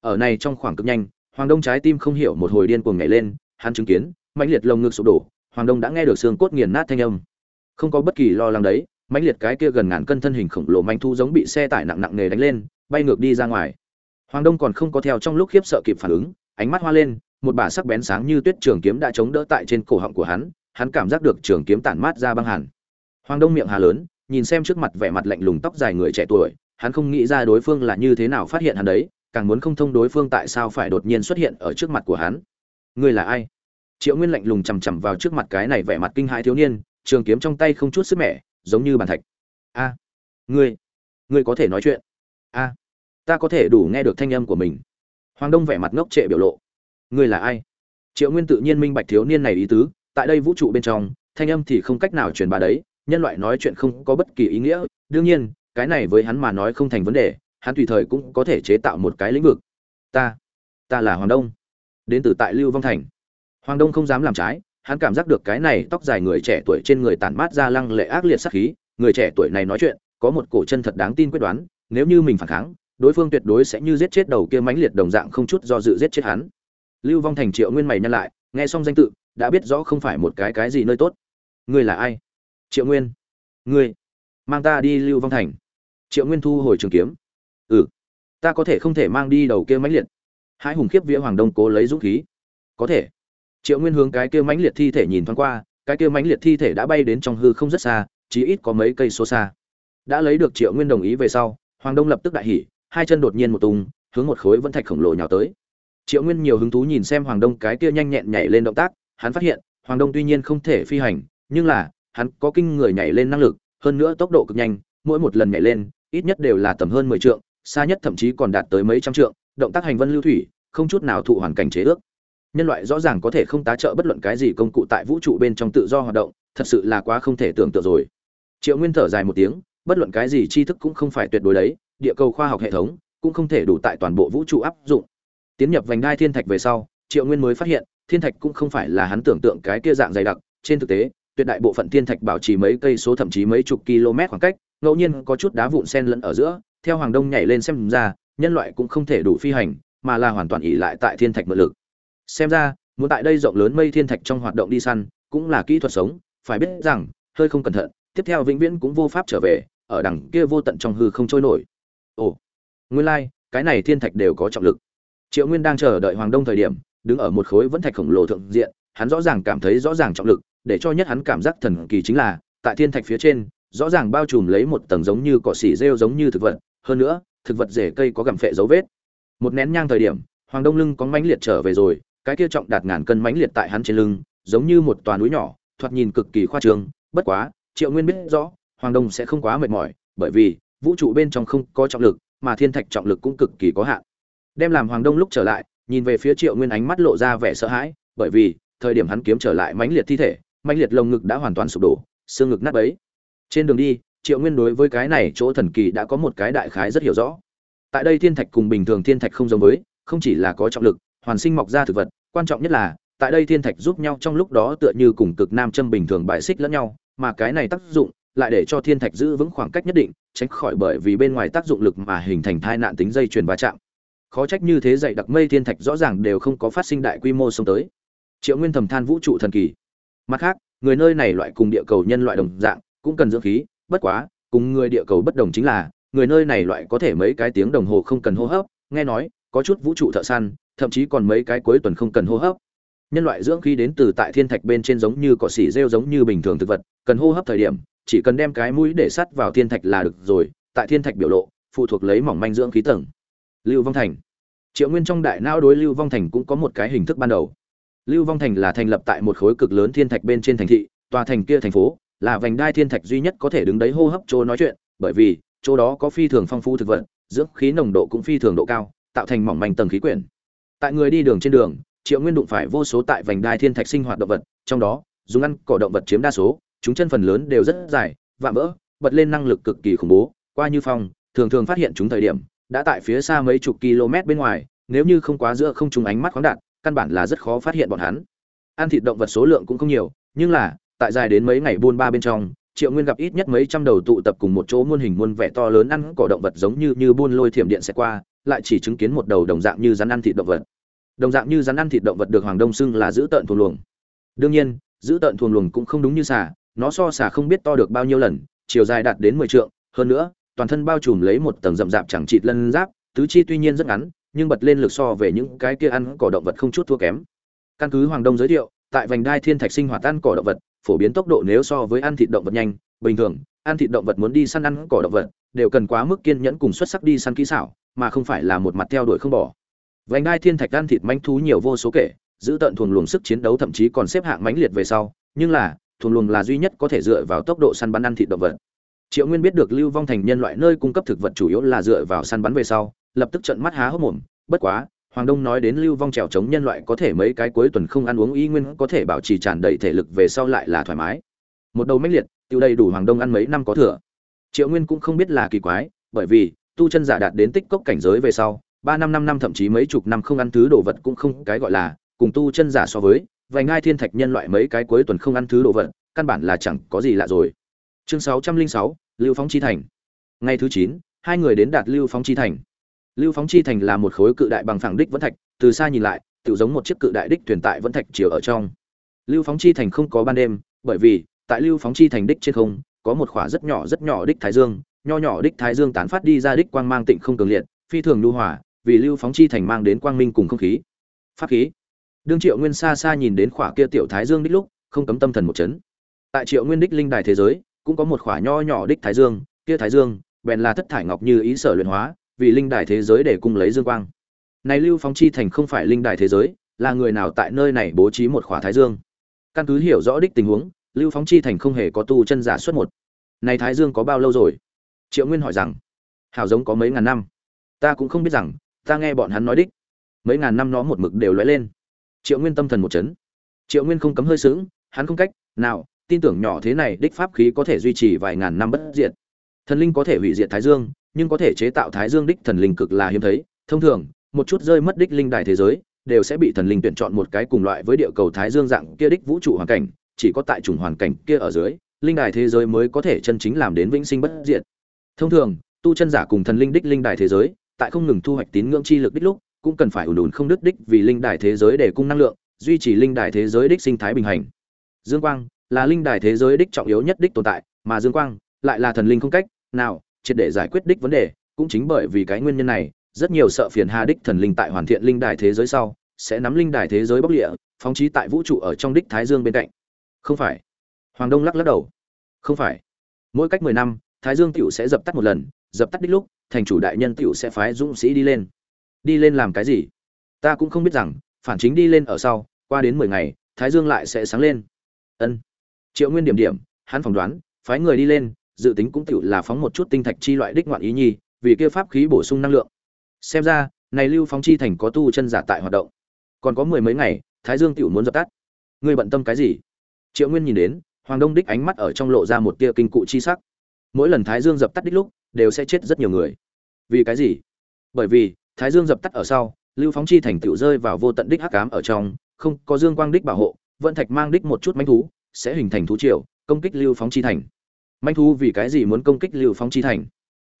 [SPEAKER 1] Ở này trong khoảng cực nhanh, hoàng đông trái tim không hiểu một hồi điên cuồng nhảy lên, hắn chứng kiến, mãnh liệt lồng ngực sụp đổ, hoàng đông đã nghe được xương cốt nghiền nát thanh âm không có bất kỳ lo lắng đấy, mãnh liệt cái kia gần ngàn cân thân hình khổng lồ manh thu giống bị xe tải nặng nặng nề đánh lên, bay ngược đi ra ngoài. Hoàng đông còn không có theo trong lúc khiếp sợ kịp phản ứng, ánh mắt hoa lên, một bả sắc bén sáng như tuyết trường kiếm đã chống đỡ tại trên cổ họng của hắn hắn cảm giác được trường kiếm tản mát ra băng hàn. Hoàng đông miệng hà lớn, nhìn xem trước mặt vẻ mặt lạnh lùng tóc dài người trẻ tuổi, hắn không nghĩ ra đối phương là như thế nào phát hiện hắn đấy, càng muốn không thông đối phương tại sao phải đột nhiên xuất hiện ở trước mặt của hắn. Ngươi là ai? Triệu nguyên lạnh lùng chằm chằm vào trước mặt cái này vẻ mặt kinh hãi thiếu niên trường kiếm trong tay không chút sức mẻ, giống như bàn thạch. A, ngươi ngươi có thể nói chuyện. A, ta có thể đủ nghe được thanh âm của mình. Hoàng đông vẻ mặt ngốc trệ biểu lộ. Ngươi là ai? Triệu nguyên tự nhiên minh bạch thiếu niên này ý tứ, tại đây vũ trụ bên trong, thanh âm thì không cách nào truyền bá đấy, nhân loại nói chuyện không có bất kỳ ý nghĩa. Đương nhiên, cái này với hắn mà nói không thành vấn đề, hắn tùy thời cũng có thể chế tạo một cái lĩnh vực. Ta ta là hoàng đông, đến từ tại lưu vong thành. Hoàng đông không dám làm trái hắn cảm giác được cái này tóc dài người trẻ tuổi trên người tản mát ra lăng lệ ác liệt sát khí, người trẻ tuổi này nói chuyện, có một cổ chân thật đáng tin quyết đoán, nếu như mình phản kháng, đối phương tuyệt đối sẽ như giết chết đầu kia mãnh liệt đồng dạng không chút do dự giết chết hắn. Lưu vong thành triệu nguyên mày nhăn lại, nghe xong danh tự, đã biết rõ không phải một cái cái gì nơi tốt. Ngươi là ai? Triệu nguyên. Ngươi. Mang ta đi lưu vong thành. Triệu nguyên thu hồi trường kiếm. Ừ. Ta có thể không thể mang đi đầu kia mãnh liệt. Hai hùng khiếp vía hoàng đông cố lấy dũng khí. Có thể triệu nguyên hướng cái kia mãnh liệt thi thể nhìn thoáng qua, cái kia mãnh liệt thi thể đã bay đến trong hư không rất xa, chí ít có mấy cây số xa. Đã lấy được triệu nguyên đồng ý về sau, hoàng đông lập tức đại hỉ, hai chân đột nhiên một tung, hướng một khối vẫn thạch khổng lồ nhào tới. Triệu nguyên nhiều hứng thú nhìn xem hoàng đông cái kia nhanh nhẹn nhảy lên động tác, hắn phát hiện, hoàng đông tuy nhiên không thể phi hành, nhưng là, hắn có kinh người nhảy lên năng lực, hơn nữa tốc độ cực nhanh, mỗi một lần nhảy lên, ít nhất đều là tầm hơn mười trượng, xa nhất thậm chí còn đạt tới mấy trăm trượng, động tác hành vân lưu thủy, không chút nào thụ hoàn cảnh chế ước nhân loại rõ ràng có thể không tá trợ bất luận cái gì công cụ tại vũ trụ bên trong tự do hoạt động, thật sự là quá không thể tưởng tượng rồi. Triệu nguyên thở dài một tiếng, bất luận cái gì tri thức cũng không phải tuyệt đối đấy, địa cầu khoa học hệ thống cũng không thể đủ tại toàn bộ vũ trụ áp dụng. Tiến nhập vành đai thiên thạch về sau, triệu nguyên mới phát hiện, thiên thạch cũng không phải là hắn tưởng tượng cái kia dạng dày đặc, trên thực tế, tuyệt đại bộ phận thiên thạch bảo trì mấy cây số thậm chí mấy chục km khoảng cách, ngẫu nhiên có chút đá vụn sen lẫn ở giữa, theo hoàng đông nhảy lên xem ra, nhân loại cũng không thể đủ phi hành, mà là hoàn toàn ỉ lại tại thiên thạch mượn lực xem ra muốn tại đây rộng lớn mây thiên thạch trong hoạt động đi săn cũng là kỹ thuật sống phải biết rằng hơi không cẩn thận tiếp theo vĩnh viễn cũng vô pháp trở về ở đằng kia vô tận trong hư không trôi nổi. Ồ nguyên lai、like, cái này thiên thạch đều có trọng lực. Triệu nguyên đang chờ đợi hoàng đông thời điểm đứng ở một khối vẫn thạch khổng lồ thượng diện hắn rõ ràng cảm thấy rõ ràng trọng lực để cho nhất hắn cảm giác thần kỳ chính là tại thiên thạch phía trên rõ ràng bao trùm lấy một tầng giống như cỏ xỉ rêu giống như thực vật hơn nữa thực vật rễ cây có gặm phệ dấu vết. Một nén nhang thời điểm hoàng đông lưng có mãnh liệt trở về rồi cái kia trọng đạt ngàn cân mãnh liệt tại hắn trên lưng, giống như một tòa núi nhỏ, thoạt nhìn cực kỳ khoa trương, bất quá, triệu nguyên biết rõ, hoàng đông sẽ không quá mệt mỏi, bởi vì, vũ trụ bên trong không có trọng lực, mà thiên thạch trọng lực cũng cực kỳ có hạn. Đem làm hoàng đông lúc trở lại, nhìn về phía triệu nguyên ánh mắt lộ ra vẻ sợ hãi, bởi vì, thời điểm hắn kiếm trở lại mãnh liệt thi thể, mãnh liệt lồng ngực đã hoàn toàn sụp đổ, xương ngực nát bấy. Trên đường đi, triệu nguyên đối với cái này chỗ thần kỳ đã có một cái đại khái rất hiểu rõ. Tại đây thiên thạch cùng bình thường thiên thạch không giống với, không chỉ là có trọng lực hoàn sinh mọc ra thực vật, quan trọng nhất là, tại đây thiên thạch giúp nhau trong lúc đó tựa như cùng cực nam châm bình thường bài xích lẫn nhau, mà cái này tác dụng lại để cho thiên thạch giữ vững khoảng cách nhất định, tránh khỏi bởi vì bên ngoài tác dụng lực mà hình thành tai nạn tính dây chuyền va chạm. Khó trách như thế dày đặc mây thiên thạch rõ ràng đều không có phát sinh đại quy mô xông tới. Triệu nguyên thầm than vũ trụ thần kỳ. Mặt khác, người nơi này loại cùng địa cầu nhân loại đồng dạng, cũng cần dưỡng khí, bất quá, cùng người địa cầu bất đồng chính là, người nơi này loại có thể mấy cái tiếng đồng hồ không cần hô hấp, nghe nói, có chút vũ trụ thợ săn thậm chí còn mấy cái cuối tuần không cần hô hấp. Nhân loại dưỡng khí đến từ tại thiên thạch bên trên giống như cỏ xỉ rêu giống như bình thường thực vật, cần hô hấp thời điểm, chỉ cần đem cái mũi để sắt vào thiên thạch là được rồi, tại thiên thạch biểu lộ, phụ thuộc lấy mỏng manh dưỡng khí tầng. Lưu vong thành. Triệu nguyên trong đại não đối lưu vong thành cũng có một cái hình thức ban đầu. Lưu vong thành là thành lập tại một khối cực lớn thiên thạch bên trên thành thị, tòa thành kia thành phố là vành đai thiên thạch duy nhất có thể đứng đấy hô hấp chỗ nói chuyện, bởi vì chỗ đó có phi thường phong phú thực vật, dưỡng khí nồng độ cũng phi thường độ cao, tạo thành mỏng manh tầng khí quyển tại người đi đường trên đường, triệu nguyên đụng phải vô số tại vành đai thiên thạch sinh hoạt động vật, trong đó, dùng ăn cỏ động vật chiếm đa số, chúng chân phần lớn đều rất dài, vạm vỡ, bật lên năng lực cực kỳ khủng bố. Qua như phong, thường thường phát hiện chúng thời điểm, đã tại phía xa mấy chục km bên ngoài, nếu như không quá giữa không trùng ánh mắt khoáng đạt, căn bản là rất khó phát hiện bọn hắn. Ăn thịt động vật số lượng cũng không nhiều, nhưng là, tại dài đến mấy ngày buôn ba bên trong, triệu nguyên gặp ít nhất mấy trăm đầu tụ tập cùng một chỗ muôn hình muôn vẻ to lớn ăn cỏ động vật giống như như buôn lôi thiểm điện sẽ qua lại chỉ chứng kiến một đầu đồng dạng như rắn ăn thịt động vật. Đồng dạng như rắn ăn thịt động vật được hoàng đông xưng là giữ tợn thuồng luồng. Đương nhiên, giữ tợn thuồng luồng cũng không đúng như xà, nó so xà không biết to được bao nhiêu lần, chiều dài đạt đến mười trượng, hơn nữa, toàn thân bao trùm lấy một tầng rậm rạp chẳng chịt lân giáp, tứ chi tuy nhiên rất ngắn, nhưng bật lên lực so về những cái kia ăn cỏ động vật không chút thua kém. Căn cứ hoàng đông giới thiệu, tại vành đai thiên thạch sinh hoạt ăn cỏ động vật, phổ biến tốc độ nếu so với ăn thịt động vật nhanh, bình thường, ăn thịt động vật muốn đi săn ăn cỏ động vật đều cần quá mức kiên nhẫn cùng xuất sắc đi săn kỹ xảo, mà không phải là một mặt theo đuổi không bỏ. Vành đai thiên thạch ăn thịt manh thú nhiều vô số kể, giữ tận thuần luồng sức chiến đấu thậm chí còn xếp hạng mãnh liệt về sau, nhưng là thuần luồng là duy nhất có thể dựa vào tốc độ săn bắn ăn thịt động vật. Triệu nguyên biết được lưu vong thành nhân loại nơi cung cấp thực vật chủ yếu là dựa vào săn bắn về sau, lập tức trận mắt há hốc mồm, bất quá, hoàng đông nói đến lưu vong trèo chống nhân loại có thể mấy cái cuối tuần không ăn uống y nguyên có thể bảo trì tràn đầy thể lực về sau lại là thoải mái. Một đầu mãnh liệt, tiêu đầy đủ hoàng đông ăn mấy năm có thừa triệu nguyên cũng không biết là kỳ quái, bởi vì, tu chân giả đạt đến tích cốc cảnh giới về sau, ba năm năm năm thậm chí mấy chục năm không ăn thứ đồ vật cũng không cái gọi là, cùng tu chân giả so với, vài ngai thiên thạch nhân loại mấy cái cuối tuần không ăn thứ đồ vật, căn bản là chẳng có gì lạ rồi. Chương sáu trăm linh sáu, lưu phóng chi thành. Ngày thứ chín, hai người đến đạt lưu phóng chi thành. Lưu phóng chi thành là một khối cự đại bằng phẳng đích vẫn thạch, từ xa nhìn lại tự giống một chiếc cự đại đích thuyền tại vẫn thạch chiều ở trong. Lưu phóng chi thành không có ban đêm, bởi vì, tại lưu phóng chi thành đích trên không có một khỏa rất nhỏ rất nhỏ đích thái dương, nho nhỏ đích thái dương tán phát đi ra đích quang mang tịnh không cường liệt, phi thường lưu hỏa vì lưu phóng chi thành mang đến quang minh cùng không khí. Pháp khí. Đương triệu nguyên xa xa nhìn đến khỏa kia tiểu thái dương đích lúc, không cấm tâm thần một chấn. Tại triệu nguyên đích linh đài thế giới, cũng có một khỏa nho nhỏ đích thái dương, kia thái dương, bèn là thất thải ngọc như ý sở luyện hóa, vì linh đài thế giới để cung lấy dương quang. Này lưu phóng chi thành không phải linh đài thế giới, là người nào tại nơi này bố trí một khỏa thái dương? Căn cứ hiểu rõ đích tình huống lưu phóng chi thành không hề có tu chân giả xuất một. Này thái dương có bao lâu rồi? Triệu nguyên hỏi rằng hào giống có mấy ngàn năm. Ta cũng không biết rằng, ta nghe bọn hắn nói đích. Mấy ngàn năm nó một mực đều lóe lên. Triệu nguyên tâm thần một chấn. Triệu nguyên không cấm hơi sướng hắn không cách nào tin tưởng nhỏ thế này đích pháp khí có thể duy trì vài ngàn năm bất diệt. Thần linh có thể hủy diệt thái dương, nhưng có thể chế tạo thái dương đích thần linh cực là hiếm thấy. Thông thường, một chút rơi mất đích linh đài thế giới, đều sẽ bị thần linh tuyển chọn một cái cùng loại với địa cầu thái dương dạng kia đích vũ trụ hoàn cảnh chỉ có tại chủng hoàn cảnh kia ở dưới, linh đài thế giới mới có thể chân chính làm đến vĩnh sinh bất diệt. Thông thường, tu chân giả cùng thần linh đích linh đài thế giới, tại không ngừng thu hoạch tín ngưỡng chi lực đích lúc, cũng cần phải ủn ủn không đứt đích vì linh đài thế giới để cung năng lượng, duy trì linh đài thế giới đích sinh thái bình hành. Dương quang là linh đài thế giới đích trọng yếu nhất đích tồn tại, mà dương quang lại là thần linh không cách nào triệt để giải quyết đích vấn đề, cũng chính bởi vì cái nguyên nhân này, rất nhiều sợ phiền hà đích thần linh tại hoàn thiện linh đài thế giới sau, sẽ nắm linh đài thế giới bốc địa phóng chí tại vũ trụ ở trong đích thái dương bên cạnh không phải. Hoàng đông lắc lắc đầu. Không phải. Mỗi cách mười năm, thái dương tiểu sẽ dập tắt một lần, dập tắt đích lúc, thành chủ đại nhân tiểu sẽ phái dũng sĩ đi lên. Đi lên làm cái gì? Ta cũng không biết rằng, phản chính đi lên ở sau, qua đến mười ngày, thái dương lại sẽ sáng lên. Ân. Triệu nguyên điểm điểm, hắn phỏng đoán, phái người đi lên, dự tính cũng tiểu là phóng một chút tinh thạch chi loại đích ngoạn ý nhi, vì kia pháp khí bổ sung năng lượng. Xem ra, này lưu phóng chi thành có tu chân giả tại hoạt động. Còn có mười mấy ngày, thái dương tiểu muốn dập tắt. Ngươi bận tâm cái gì? Triệu nguyên nhìn đến, hoàng đông đích ánh mắt ở trong lộ ra một tia kinh cụ chi sắc. Mỗi lần thái dương dập tắt đích lúc, đều sẽ chết rất nhiều người. Vì cái gì? Bởi vì, thái dương dập tắt ở sau, lưu phóng chi thành tựu rơi vào vô tận đích hắc cám ở trong, không có dương quang đích bảo hộ vận thạch mang đích một chút manh thú, sẽ hình thành thú triều, công kích lưu phóng chi thành. Manh thú vì cái gì muốn công kích lưu phóng chi thành?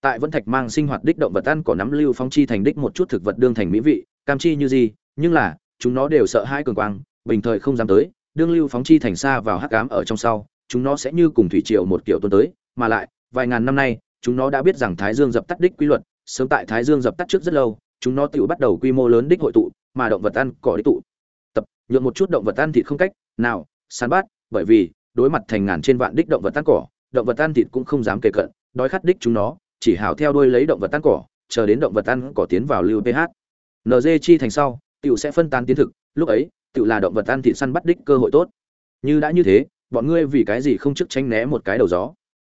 [SPEAKER 1] Tại vận thạch mang sinh hoạt đích động vật ăn cỏ nắm lưu phóng chi thành đích một chút thực vật đương thành mỹ vị, cam chi như gì, nhưng là, chúng nó đều sợ hai cường quang, bình thời không dám tới đương lưu phóng chi thành xa vào hắc ám ở trong sau, chúng nó sẽ như cùng thủy triều một kiểu tuôn tới, mà lại, vài ngàn năm nay, chúng nó đã biết rằng thái dương dập tắt đích quy luật, sớm tại thái dương dập tắt trước rất lâu, chúng nó tự bắt đầu quy mô lớn đích hội tụ, mà động vật ăn cỏ đích tụ. Tập, nhượng một chút động vật ăn thịt không cách, nào, săn bắt, bởi vì, đối mặt thành ngàn trên vạn đích động vật ăn cỏ, động vật ăn thịt cũng không dám kề cận, đói khát đích chúng nó, chỉ hào theo đuôi lấy động vật ăn cỏ, chờ đến động vật ăn cỏ tiến vào lưu ph NG chi thành sau tiểu sẽ phân tán tiến thực, lúc ấy tự là động vật ăn thịt săn bắt đích cơ hội tốt. Như đã như thế, bọn ngươi vì cái gì không trước tránh né một cái đầu gió?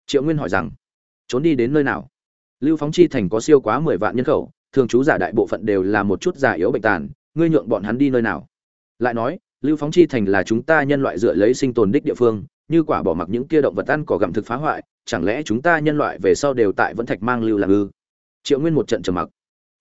[SPEAKER 1] Triệu nguyên hỏi rằng, trốn đi đến nơi nào? Lưu phóng chi thành có siêu quá mười vạn nhân khẩu, thường trú giả đại bộ phận đều là một chút giả yếu bệnh tàn, ngươi nhượng bọn hắn đi nơi nào? Lại nói, lưu phóng chi thành là chúng ta nhân loại dựa lấy sinh tồn đích địa phương, như quả bỏ mặc những kia động vật ăn cỏ gặm thực phá hoại, chẳng lẽ chúng ta nhân loại về sau đều tại vẫn thạch mang lưu làm ư? Triệu nguyên một trận trầm mặc.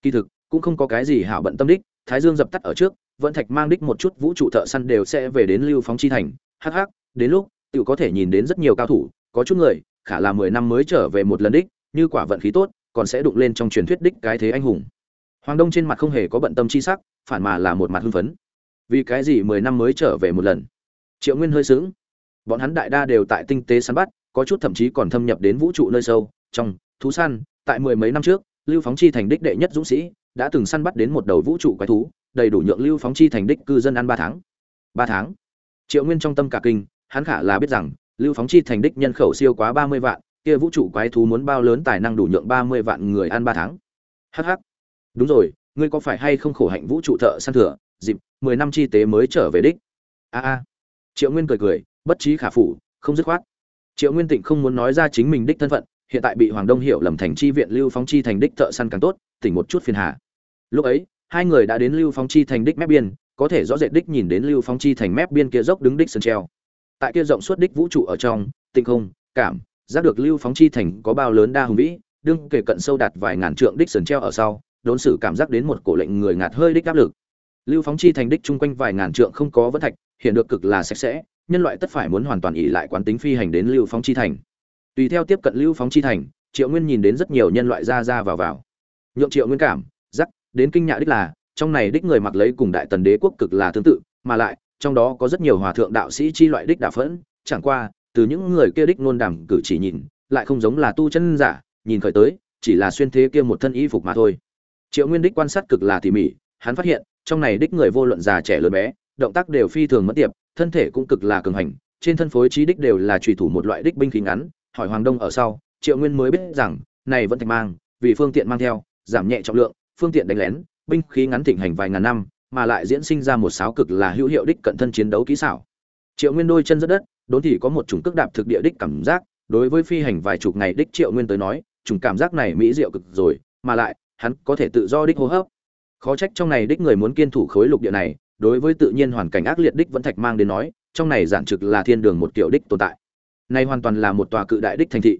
[SPEAKER 1] Kỳ thực, cũng không có cái gì hảo bận tâm đích, thái dương dập tắt ở trước vẫn thạch mang đích một chút vũ trụ thợ săn đều sẽ về đến lưu phóng chi thành. Hắc hắc, đến lúc tự có thể nhìn đến rất nhiều cao thủ, có chút người, khả là mười năm mới trở về một lần đích, như quả vận khí tốt, còn sẽ đụng lên trong truyền thuyết đích cái thế anh hùng. Hoàng đông trên mặt không hề có bận tâm chi sắc, phản mà là một mặt hưng phấn. Vì cái gì mười năm mới trở về một lần? Triệu nguyên hơi sướng bọn hắn đại đa đều tại tinh tế săn bắt, có chút thậm chí còn thâm nhập đến vũ trụ nơi sâu, trong, thú săn, tại mười mấy năm trước, lưu phóng chi thành đích đệ nhất dũng sĩ, đã từng săn bắt đến một đầu vũ trụ quái thú đầy đủ nhượng lưu phóng chi thành đích cư dân ăn ba tháng. Ba tháng? Triệu nguyên trong tâm cả kinh, hắn khả là biết rằng, lưu phóng chi thành đích nhân khẩu siêu quá ba mươi vạn, kia vũ trụ quái thú muốn bao lớn tài năng đủ nhượng ba mươi vạn người ăn ba tháng. Hh đúng rồi, ngươi có phải hay không khổ hạnh vũ trụ thợ săn thừa? Dịp, mười năm chi tế mới trở về đích. A a. Triệu nguyên cười cười, bất trí khả phủ, không dứt khoát. Triệu nguyên tịnh không muốn nói ra chính mình đích thân phận, hiện tại bị hoàng đông hiểu lầm thành chi viện lưu phóng chi thành đích thợ săn càng tốt, tỉnh một chút phiền hà. Lúc ấy hai người đã đến lưu phóng chi thành đích mép biên, có thể rõ rệt đích nhìn đến lưu phóng chi thành mép biên kia dốc đứng đích sân treo. Tại kia rộng suốt đích vũ trụ ở trong, tinh không, cảm, giác được lưu phóng chi thành có bao lớn đa hùng vĩ, đương kể cận sâu đạt vài ngàn trượng đích sườn treo ở sau, đốn sử cảm giác đến một cổ lệnh người ngạt hơi đích áp lực. Lưu phóng chi thành đích chung quanh vài ngàn trượng không có vân thạch, hiện được cực là sạch sẽ, nhân loại tất phải muốn hoàn toàn ỉ lại quán tính phi hành đến lưu phóng chi thành. Tùy theo tiếp cận lưu phóng chi thành, triệu nguyên nhìn đến rất nhiều nhân loại ra ra vào vào. Nhượng triệu nguyên cảm đến kinh nhạ đích là, trong này đích người mặc lấy cùng đại tần đế quốc cực là tương tự, mà lại, trong đó có rất nhiều hòa thượng đạo sĩ chi loại đích đạo phẫn, chẳng qua, từ những người kia đích nôn đàm cử chỉ nhìn, lại không giống là tu chân giả, nhìn khởi tới, chỉ là xuyên thế kia một thân y phục mà thôi. Triệu nguyên đích quan sát cực là tỉ mỉ, hắn phát hiện, trong này đích người vô luận già trẻ lớn bé, động tác đều phi thường mất tiệp, thân thể cũng cực là cường hành, trên thân phối trí đích đều là trùy thủ một loại đích binh khí ngắn, hỏi hoàng đông ở sau, triệu nguyên mới biết rằng, này vẫn thạch mang, vì phương tiện mang theo, giảm nhẹ trọng lượng phương tiện đánh lén, binh khí ngắn thịnh hành vài ngàn năm, mà lại diễn sinh ra một sáo cực là hữu hiệu đích cận thân chiến đấu kỹ xảo. Triệu nguyên đôi chân rất đất, đốn thì có một chủng cước đạp thực địa đích cảm giác, đối với phi hành vài chục ngày đích triệu nguyên tới nói, chủng cảm giác này mỹ diệu cực rồi, mà lại, hắn có thể tự do đích hô hấp. Khó trách trong này đích người muốn kiên thủ khối lục địa này, đối với tự nhiên hoàn cảnh ác liệt đích vẫn thạch mang đến nói, trong này giản trực là thiên đường một tiểu đích tồn tại. Này hoàn toàn là một tòa cự đại đích thành thị.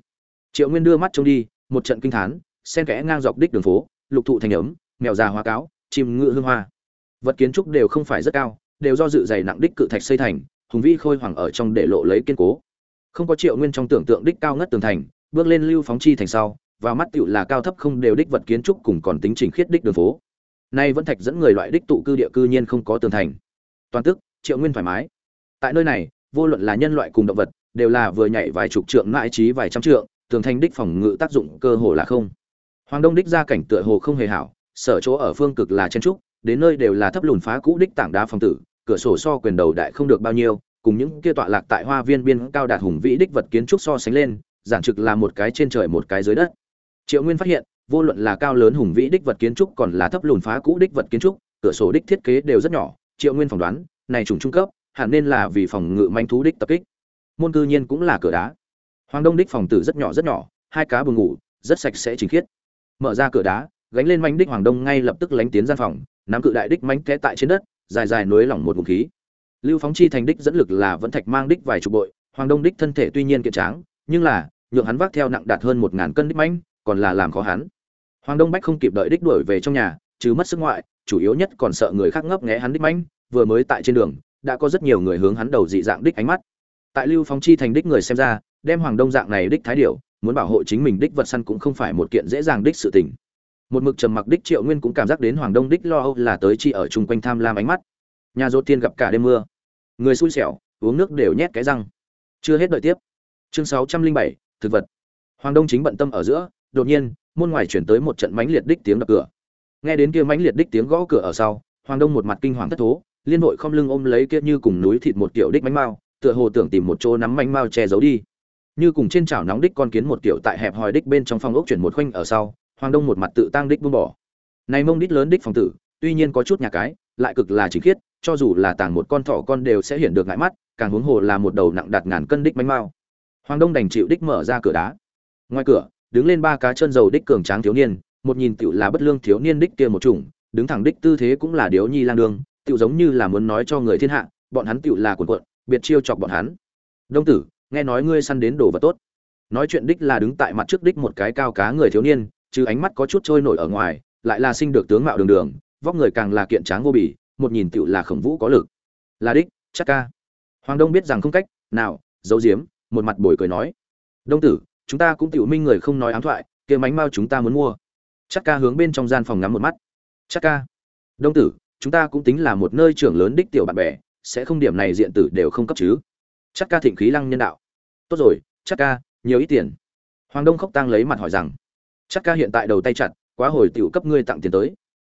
[SPEAKER 1] Triệu nguyên đưa mắt trông đi, một trận kinh thán, xen kẽ ngang dọc đích đường phố lục thụ thành ấm, mèo già hoa cáo, chim ngựa hương hoa. Vật kiến trúc đều không phải rất cao, đều do dự dày nặng đích cự thạch xây thành, hùng vĩ khôi hoàng ở trong để lộ lấy kiên cố. Không có triệu nguyên trong tưởng tượng đích cao ngất tường thành, bước lên lưu phóng chi thành sau và mắt tựu là cao thấp không đều đích vật kiến trúc cùng còn tính trình khiết đích đường phố. Nay vẫn thạch dẫn người loại đích tụ cư địa cư nhiên không có tường thành. Toàn tức, triệu nguyên thoải mái. Tại nơi này, vô luận là nhân loại cùng động vật, đều là vừa nhảy vài chục trượng mãi trí vài trăm trượng, tường thành đích phòng ngự tác dụng cơ hồ là không hoàng đông đích ra cảnh tựa hồ không hề hảo, sở chỗ ở phương cực là chen trúc, đến nơi đều là thấp lùn phá cũ đích tảng đá phòng tử, cửa sổ so quyền đầu đại không được bao nhiêu, cùng những kia tọa lạc tại hoa viên biên cao đạt hùng vĩ đích vật kiến trúc so sánh lên, giản trực là một cái trên trời một cái dưới đất. Triệu nguyên phát hiện, vô luận là cao lớn hùng vĩ đích vật kiến trúc còn là thấp lùn phá cũ đích vật kiến trúc, cửa sổ đích thiết kế đều rất nhỏ, triệu nguyên phỏng đoán, này trùng trung cấp, hẳn nên là vì phòng ngự manh thú đích tập kích. Môn cư nhiên cũng là cửa đá. Hoàng đông đích phòng tử rất nhỏ rất nhỏ, hai cá buồng ngủ, rất sạch sẽ chính khiết mở ra cửa đá, gánh lên manh đích hoàng đông ngay lập tức lánh tiến gian phòng, nắm cự đại đích mánh té tại trên đất, dài dài nối lỏng một vùng khí. Lưu phóng chi thành đích dẫn lực là vẫn thạch mang đích vài chục bội, hoàng đông đích thân thể tuy nhiên kiện tráng, nhưng là, nhượng hắn vác theo nặng đạt hơn một ngàn cân đích mánh còn là làm khó hắn. Hoàng đông bách không kịp đợi đích đuổi về trong nhà chứ mất sức ngoại, chủ yếu nhất còn sợ người khác ngấp nghé hắn đích mánh vừa mới tại trên đường, đã có rất nhiều người hướng hắn đầu dị dạng đích ánh mắt. Tại lưu phóng chi thành đích người xem ra, đem hoàng đông dạng này đích thái điệu muốn bảo hộ chính mình đích vật săn cũng không phải một kiện dễ dàng đích sự tình. Một mực trầm mặc đích triệu nguyên cũng cảm giác đến hoàng đông đích lo âu là tới chi ở chung quanh tham lam ánh mắt. Nhà rốt tiên gặp cả đêm mưa. Người xui xẻo, uống nước đều nhét cái răng. Chưa hết đợi tiếp. Chương sáu trăm linh bảy, thực vật. Hoàng đông chính bận tâm ở giữa, đột nhiên, môn ngoài chuyển tới một trận mãnh liệt đích tiếng đập cửa. Nghe đến kia mãnh liệt đích tiếng gõ cửa ở sau, hoàng đông một mặt kinh hoàng thất thố, liên hội không lưng ôm lấy kia như cùng núi thịt một kiểu đích mánh mao, tựa hồ tưởng tìm một chỗ nắm mánh mao che giấu đi như cùng trên chảo nóng đích con kiến một kiểu tại hẹp hòi đích bên trong phòng ốc chuyển một khoanh ở sau, hoàng đông một mặt tự tăng đích buông bỏ. Này mông đích lớn đích phòng tử, tuy nhiên có chút nhà cái, lại cực là chính khiết, cho dù là tàng một con thỏ con đều sẽ hiện được ngại mắt, càng huống hồ là một đầu nặng đạt ngàn cân đích bánh mao. Hoàng đông đành chịu đích mở ra cửa đá. Ngoài cửa, đứng lên ba cá chân dầu đích cường tráng thiếu niên, một nhìn tựu là bất lương thiếu niên đích kia một chủng, đứng thẳng đích tư thế cũng là điếu nhi lang đương tựu giống như là muốn nói cho người thiên hạ, bọn hắn tựu là cuộn cuộn, biệt chiêu chọc bọn hắn. Đông tử nghe nói ngươi săn đến đồ vật tốt. Nói chuyện đích là đứng tại mặt trước đích một cái cao cá người thiếu niên, chứ ánh mắt có chút trôi nổi ở ngoài, lại là sinh được tướng mạo đường đường, vóc người càng là kiện tráng vô bỉ một nhìn tựu là khổng vũ có lực. Là đích, chắc ca. Hoàng đông biết rằng không cách nào, giấu diếm một mặt bồi cười nói. Đông tử, chúng ta cũng tiểu minh người không nói ám thoại, kia mánh mao chúng ta muốn mua. Chắc ca hướng bên trong gian phòng ngắm một mắt. Chắc ca. Đông tử, chúng ta cũng tính là một nơi trưởng lớn đích tiểu bạn bè, sẽ không điểm này diện tử đều không cấp chứ. Chắc ca thịnh khí lăng nhân đạo tốt rồi, chắc ca, nhiều ít tiền. Hoàng đông khóc tăng lấy mặt hỏi rằng, chắc ca hiện tại đầu tay chặt, quá hồi tiểu cấp ngươi tặng tiền tới.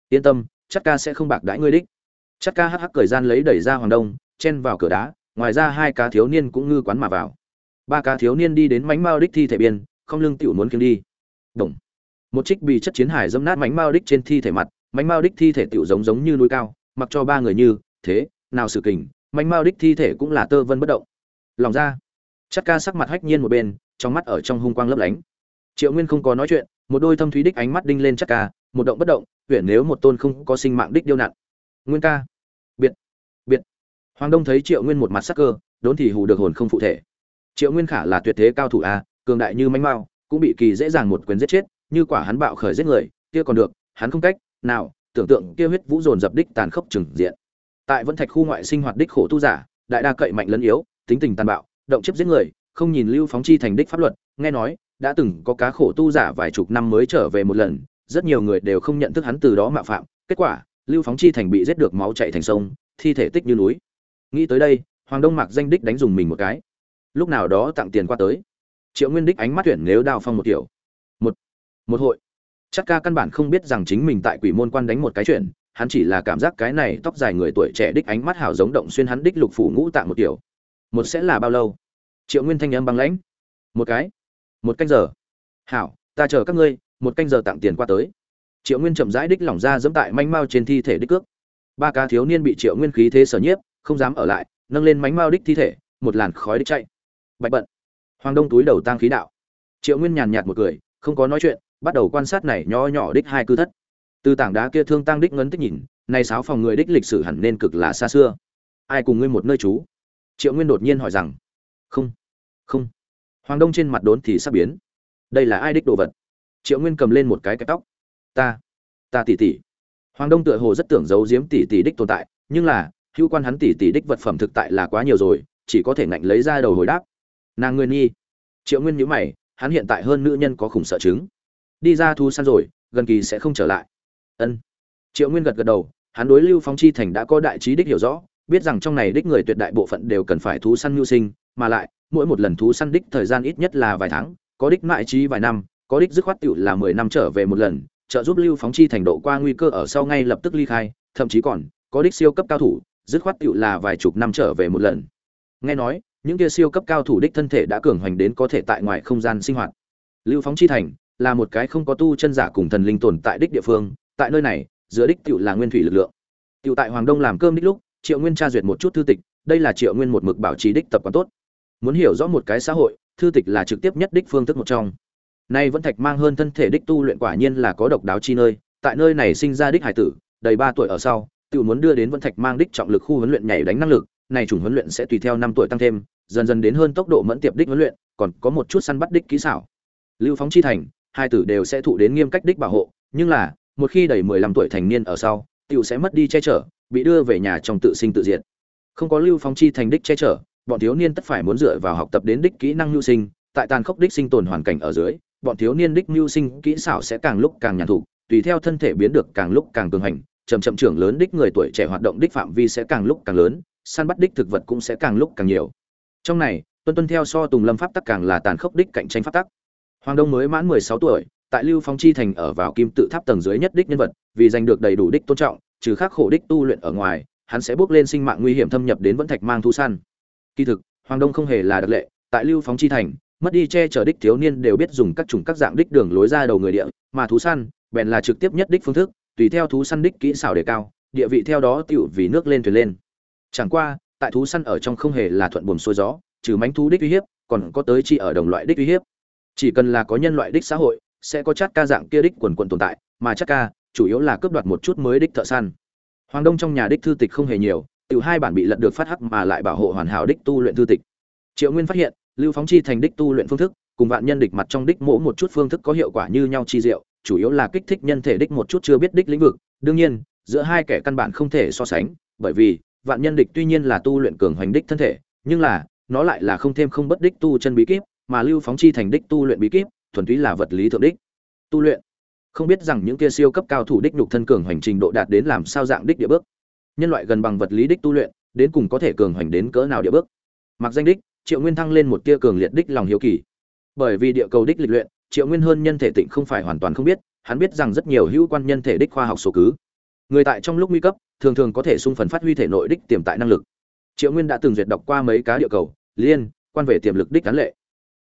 [SPEAKER 1] Yên tâm, chắc ca sẽ không bạc đãi ngươi đích. Chắc ca hắc hắc cười gian lấy đẩy ra hoàng đông, chen vào cửa đá, ngoài ra hai cá thiếu niên cũng ngư quán mà vào. Ba cá thiếu niên đi đến mánh mao đích thi thể biên, không lưng tiểu muốn kiếm đi. Đồng một trích bị chất chiến hải dâm nát mánh mao đích trên thi thể mặt, mánh mao đích thi thể tiểu giống giống như núi cao, mặc cho ba người như, thế, nào sự kình, mánh mao đích thi thể cũng là tơ vân bất động. Lòng ra chắc ca sắc mặt hách nhiên một bên, trong mắt ở trong hung quang lấp lánh. Triệu nguyên không có nói chuyện, một đôi thâm thúy đích ánh mắt đinh lên chắc ca, một động bất động huyện nếu một tôn không có sinh mạng đích điêu nặn nguyên ca. Biệt. Biệt. Hoàng đông thấy triệu nguyên một mặt sắc cơ, đốn thì hù được hồn không phụ thể. Triệu nguyên khả là tuyệt thế cao thủ a, cường đại như mánh mao, cũng bị kỳ dễ dàng một quyền giết chết, như quả hắn bạo khởi giết người, kia còn được, hắn không cách nào tưởng tượng kia huyết vũ dồn dập đích tàn khốc trừng diện. Tại vân thạch khu ngoại sinh hoạt đích khổ tu giả, đại đa cậy mạnh lấn yếu, tính tình tàn bạo động chiếc giết người, không nhìn lưu phóng chi thành đích pháp luật, nghe nói, đã từng có cá khổ tu giả vài chục năm mới trở về một lần, rất nhiều người đều không nhận thức hắn từ đó mạo phạm, kết quả, lưu phóng chi thành bị giết được máu chạy thành sông, thi thể tích như núi. Nghĩ tới đây, hoàng đông mạc danh đích đánh dùng mình một cái. Lúc nào đó tặng tiền qua tới. Triệu nguyên đích ánh mắt tuyển nếu đào phong một kiểu. Một một hội. Chắc ca căn bản không biết rằng chính mình tại quỷ môn quan đánh một cái chuyện, hắn chỉ là cảm giác cái này tóc dài người tuổi trẻ đích ánh mắt hảo giống động xuyên hắn đích lục phủ ngũ tạng một kiểu một sẽ là bao lâu? Triệu nguyên thanh âm băng lãnh. Một cái. Một canh giờ. Hảo, ta chờ các ngươi, một canh giờ tặng tiền qua tới. Triệu nguyên chậm rãi đích lỏng ra dẫm tại manh mao trên thi thể đích cước. Ba cá thiếu niên bị triệu nguyên khí thế sở nhiếp, không dám ở lại, nâng lên mánh mao đích thi thể, một làn khói đích chạy. Bạch bận. Hoàng đông túi đầu tang khí đạo. Triệu nguyên nhàn nhạt một cười, không có nói chuyện, bắt đầu quan sát này nho nhỏ đích hai cư thất. Từ tảng đá kia thương tăng đích ngấn tích nhìn, này sáu phòng người đích lịch sử hẳn nên cực là xa xưa. Ai cùng ngươi một nơi trú? Triệu nguyên đột nhiên hỏi rằng, không không. Hoàng đông trên mặt đốn thì sắp biến. Đây là ai đích đồ vật? Triệu nguyên cầm lên một cái cái tóc. Ta ta tỉ tỉ hoàng đông tựa hồ rất tưởng giấu giếm tỉ tỉ đích tồn tại, nhưng là, hữu quan hắn tỉ tỉ đích vật phẩm thực tại là quá nhiều rồi, chỉ có thể ngạnh lấy ra đầu hồi đáp. Nàng nguyên nhi. Triệu nguyên nhữ mày, hắn hiện tại hơn nữ nhân có khủng sợ chứng. Đi ra thu săn rồi, gần kỳ sẽ không trở lại. Ân. Triệu nguyên gật gật đầu, hắn đối lưu phong chi thành đã có đại trí đích hiểu rõ biết rằng trong này đích người tuyệt đại bộ phận đều cần phải thú săn mưu sinh, mà lại, mỗi một lần thú săn đích thời gian ít nhất là vài tháng, có đích mại trí vài năm, có đích dứt khoát tựu là mười năm trở về một lần, trợ giúp lưu phóng chi thành độ qua nguy cơ ở sau ngay lập tức ly khai, thậm chí còn, có đích siêu cấp cao thủ, dứt khoát tựu là vài chục năm trở về một lần. Nghe nói, những kia siêu cấp cao thủ đích thân thể đã cường hoành đến có thể tại ngoài không gian sinh hoạt. Lưu phóng chi thành là một cái không có tu chân giả cùng thần linh tồn tại đích địa phương, tại nơi này, giữa đích tựu là nguyên thủy lực lượng. Tựu tại hoàng đông làm cơm đích lúc triệu nguyên tra duyệt một chút thư tịch, đây là triệu nguyên một mực bảo trì đích tập quán tốt. Muốn hiểu rõ một cái xã hội, thư tịch là trực tiếp nhất đích phương thức một trong. Nay vẫn thạch mang hơn thân thể đích tu luyện quả nhiên là có độc đáo chi nơi, tại nơi này sinh ra đích hải tử, đầy ba tuổi ở sau, tự muốn đưa đến vẫn thạch mang đích trọng lực khu huấn luyện nhảy đánh năng lực, này chủng huấn luyện sẽ tùy theo năm tuổi tăng thêm, dần dần đến hơn tốc độ mẫn tiệp đích huấn luyện, còn có một chút săn bắt đích kỹ xảo. Lưu phóng chi thành, hai tử đều sẽ thụ đến nghiêm cách đích bảo hộ, nhưng là, một khi đầy mười lăm tuổi thành niên ở sau, tiểu sẽ mất đi che chở bị đưa về nhà trong tự sinh tự diệt. Không có lưu phóng chi thành đích che chở, bọn thiếu niên tất phải muốn dựa vào học tập đến đích kỹ năng nhu sinh, tại tàn khốc đích sinh tồn hoàn cảnh ở dưới, bọn thiếu niên đích mưu sinh kỹ xảo sẽ càng lúc càng nhàn thủ tùy theo thân thể biến được càng lúc càng cường hành, chậm chậm trưởng lớn đích người tuổi trẻ hoạt động đích phạm vi sẽ càng lúc càng lớn, săn bắt đích thực vật cũng sẽ càng lúc càng nhiều. Trong này, tuân tuân theo so tùng lâm pháp tắc càng là tàn khốc đích cạnh tranh pháp tắc. Hoàng đông mới mãn mười sáu tuổi, tại lưu phong chi thành ở vào kim tự tháp tầng dưới nhất đích nhân vật, vì giành được đầy đủ đích tôn trọng trừ khắc khổ đích tu luyện ở ngoài, hắn sẽ bước lên sinh mạng nguy hiểm thâm nhập đến vẫn thạch mang thu săn. Kỳ thực, hoàng đông không hề là đặc lệ, tại lưu phóng chi thành, mất đi che chở đích thiếu niên đều biết dùng các chủng các dạng đích đường lối ra đầu người địa, mà thú săn, bèn là trực tiếp nhất đích phương thức, tùy theo thú săn đích kỹ xảo đề cao, địa vị theo đó tựu vì nước lên thuyền lên. Chẳng qua, tại thú săn ở trong không hề là thuận buồm xuôi gió, trừ mánh thú đích uy hiếp, còn có tới chi ở đồng loại đích uy hiếp. Chỉ cần là có nhân loại đích xã hội, sẽ có chát ca dạng kia đích quần quần tồn tại, mà chát ca chủ yếu là cướp đoạt một chút mới đích thợ săn. Hoàng đông trong nhà đích thư tịch không hề nhiều tự hai bản bị lật được phát hắc mà lại bảo hộ hoàn hảo đích tu luyện thư tịch. Triệu nguyên phát hiện, lưu phóng chi thành đích tu luyện phương thức, cùng vạn nhân địch mặt trong đích mỗ một chút phương thức có hiệu quả như nhau chi diệu, chủ yếu là kích thích nhân thể đích một chút chưa biết đích lĩnh vực. Đương nhiên, giữa hai kẻ căn bản không thể so sánh, bởi vì, vạn nhân địch tuy nhiên là tu luyện cường hoành đích thân thể, nhưng là, nó lại là không thêm không bất đích tu chân bí kíp, mà lưu phóng chi thành đích tu luyện bí kíp, thuần túy là vật lý thượng đích. Tu luyện không biết rằng những kia siêu cấp cao thủ đích nhục thân cường hoành trình độ đạt đến làm sao dạng đích địa bước. Nhân loại gần bằng vật lý đích tu luyện, đến cùng có thể cường hoành đến cỡ nào địa bước. Mặc danh đích, triệu nguyên thăng lên một tia cường liệt đích lòng hiếu kỳ. Bởi vì địa cầu đích lịch luyện, triệu nguyên hơn nhân thể tịnh không phải hoàn toàn không biết, hắn biết rằng rất nhiều hữu quan nhân thể đích khoa học số cứ. Người tại trong lúc nguy cấp, thường thường có thể sung phần phát huy thể nội đích tiềm tại năng lực. Triệu nguyên đã từng duyệt đọc qua mấy cá địa cầu, liên quan về tiềm lực đích cán lệ.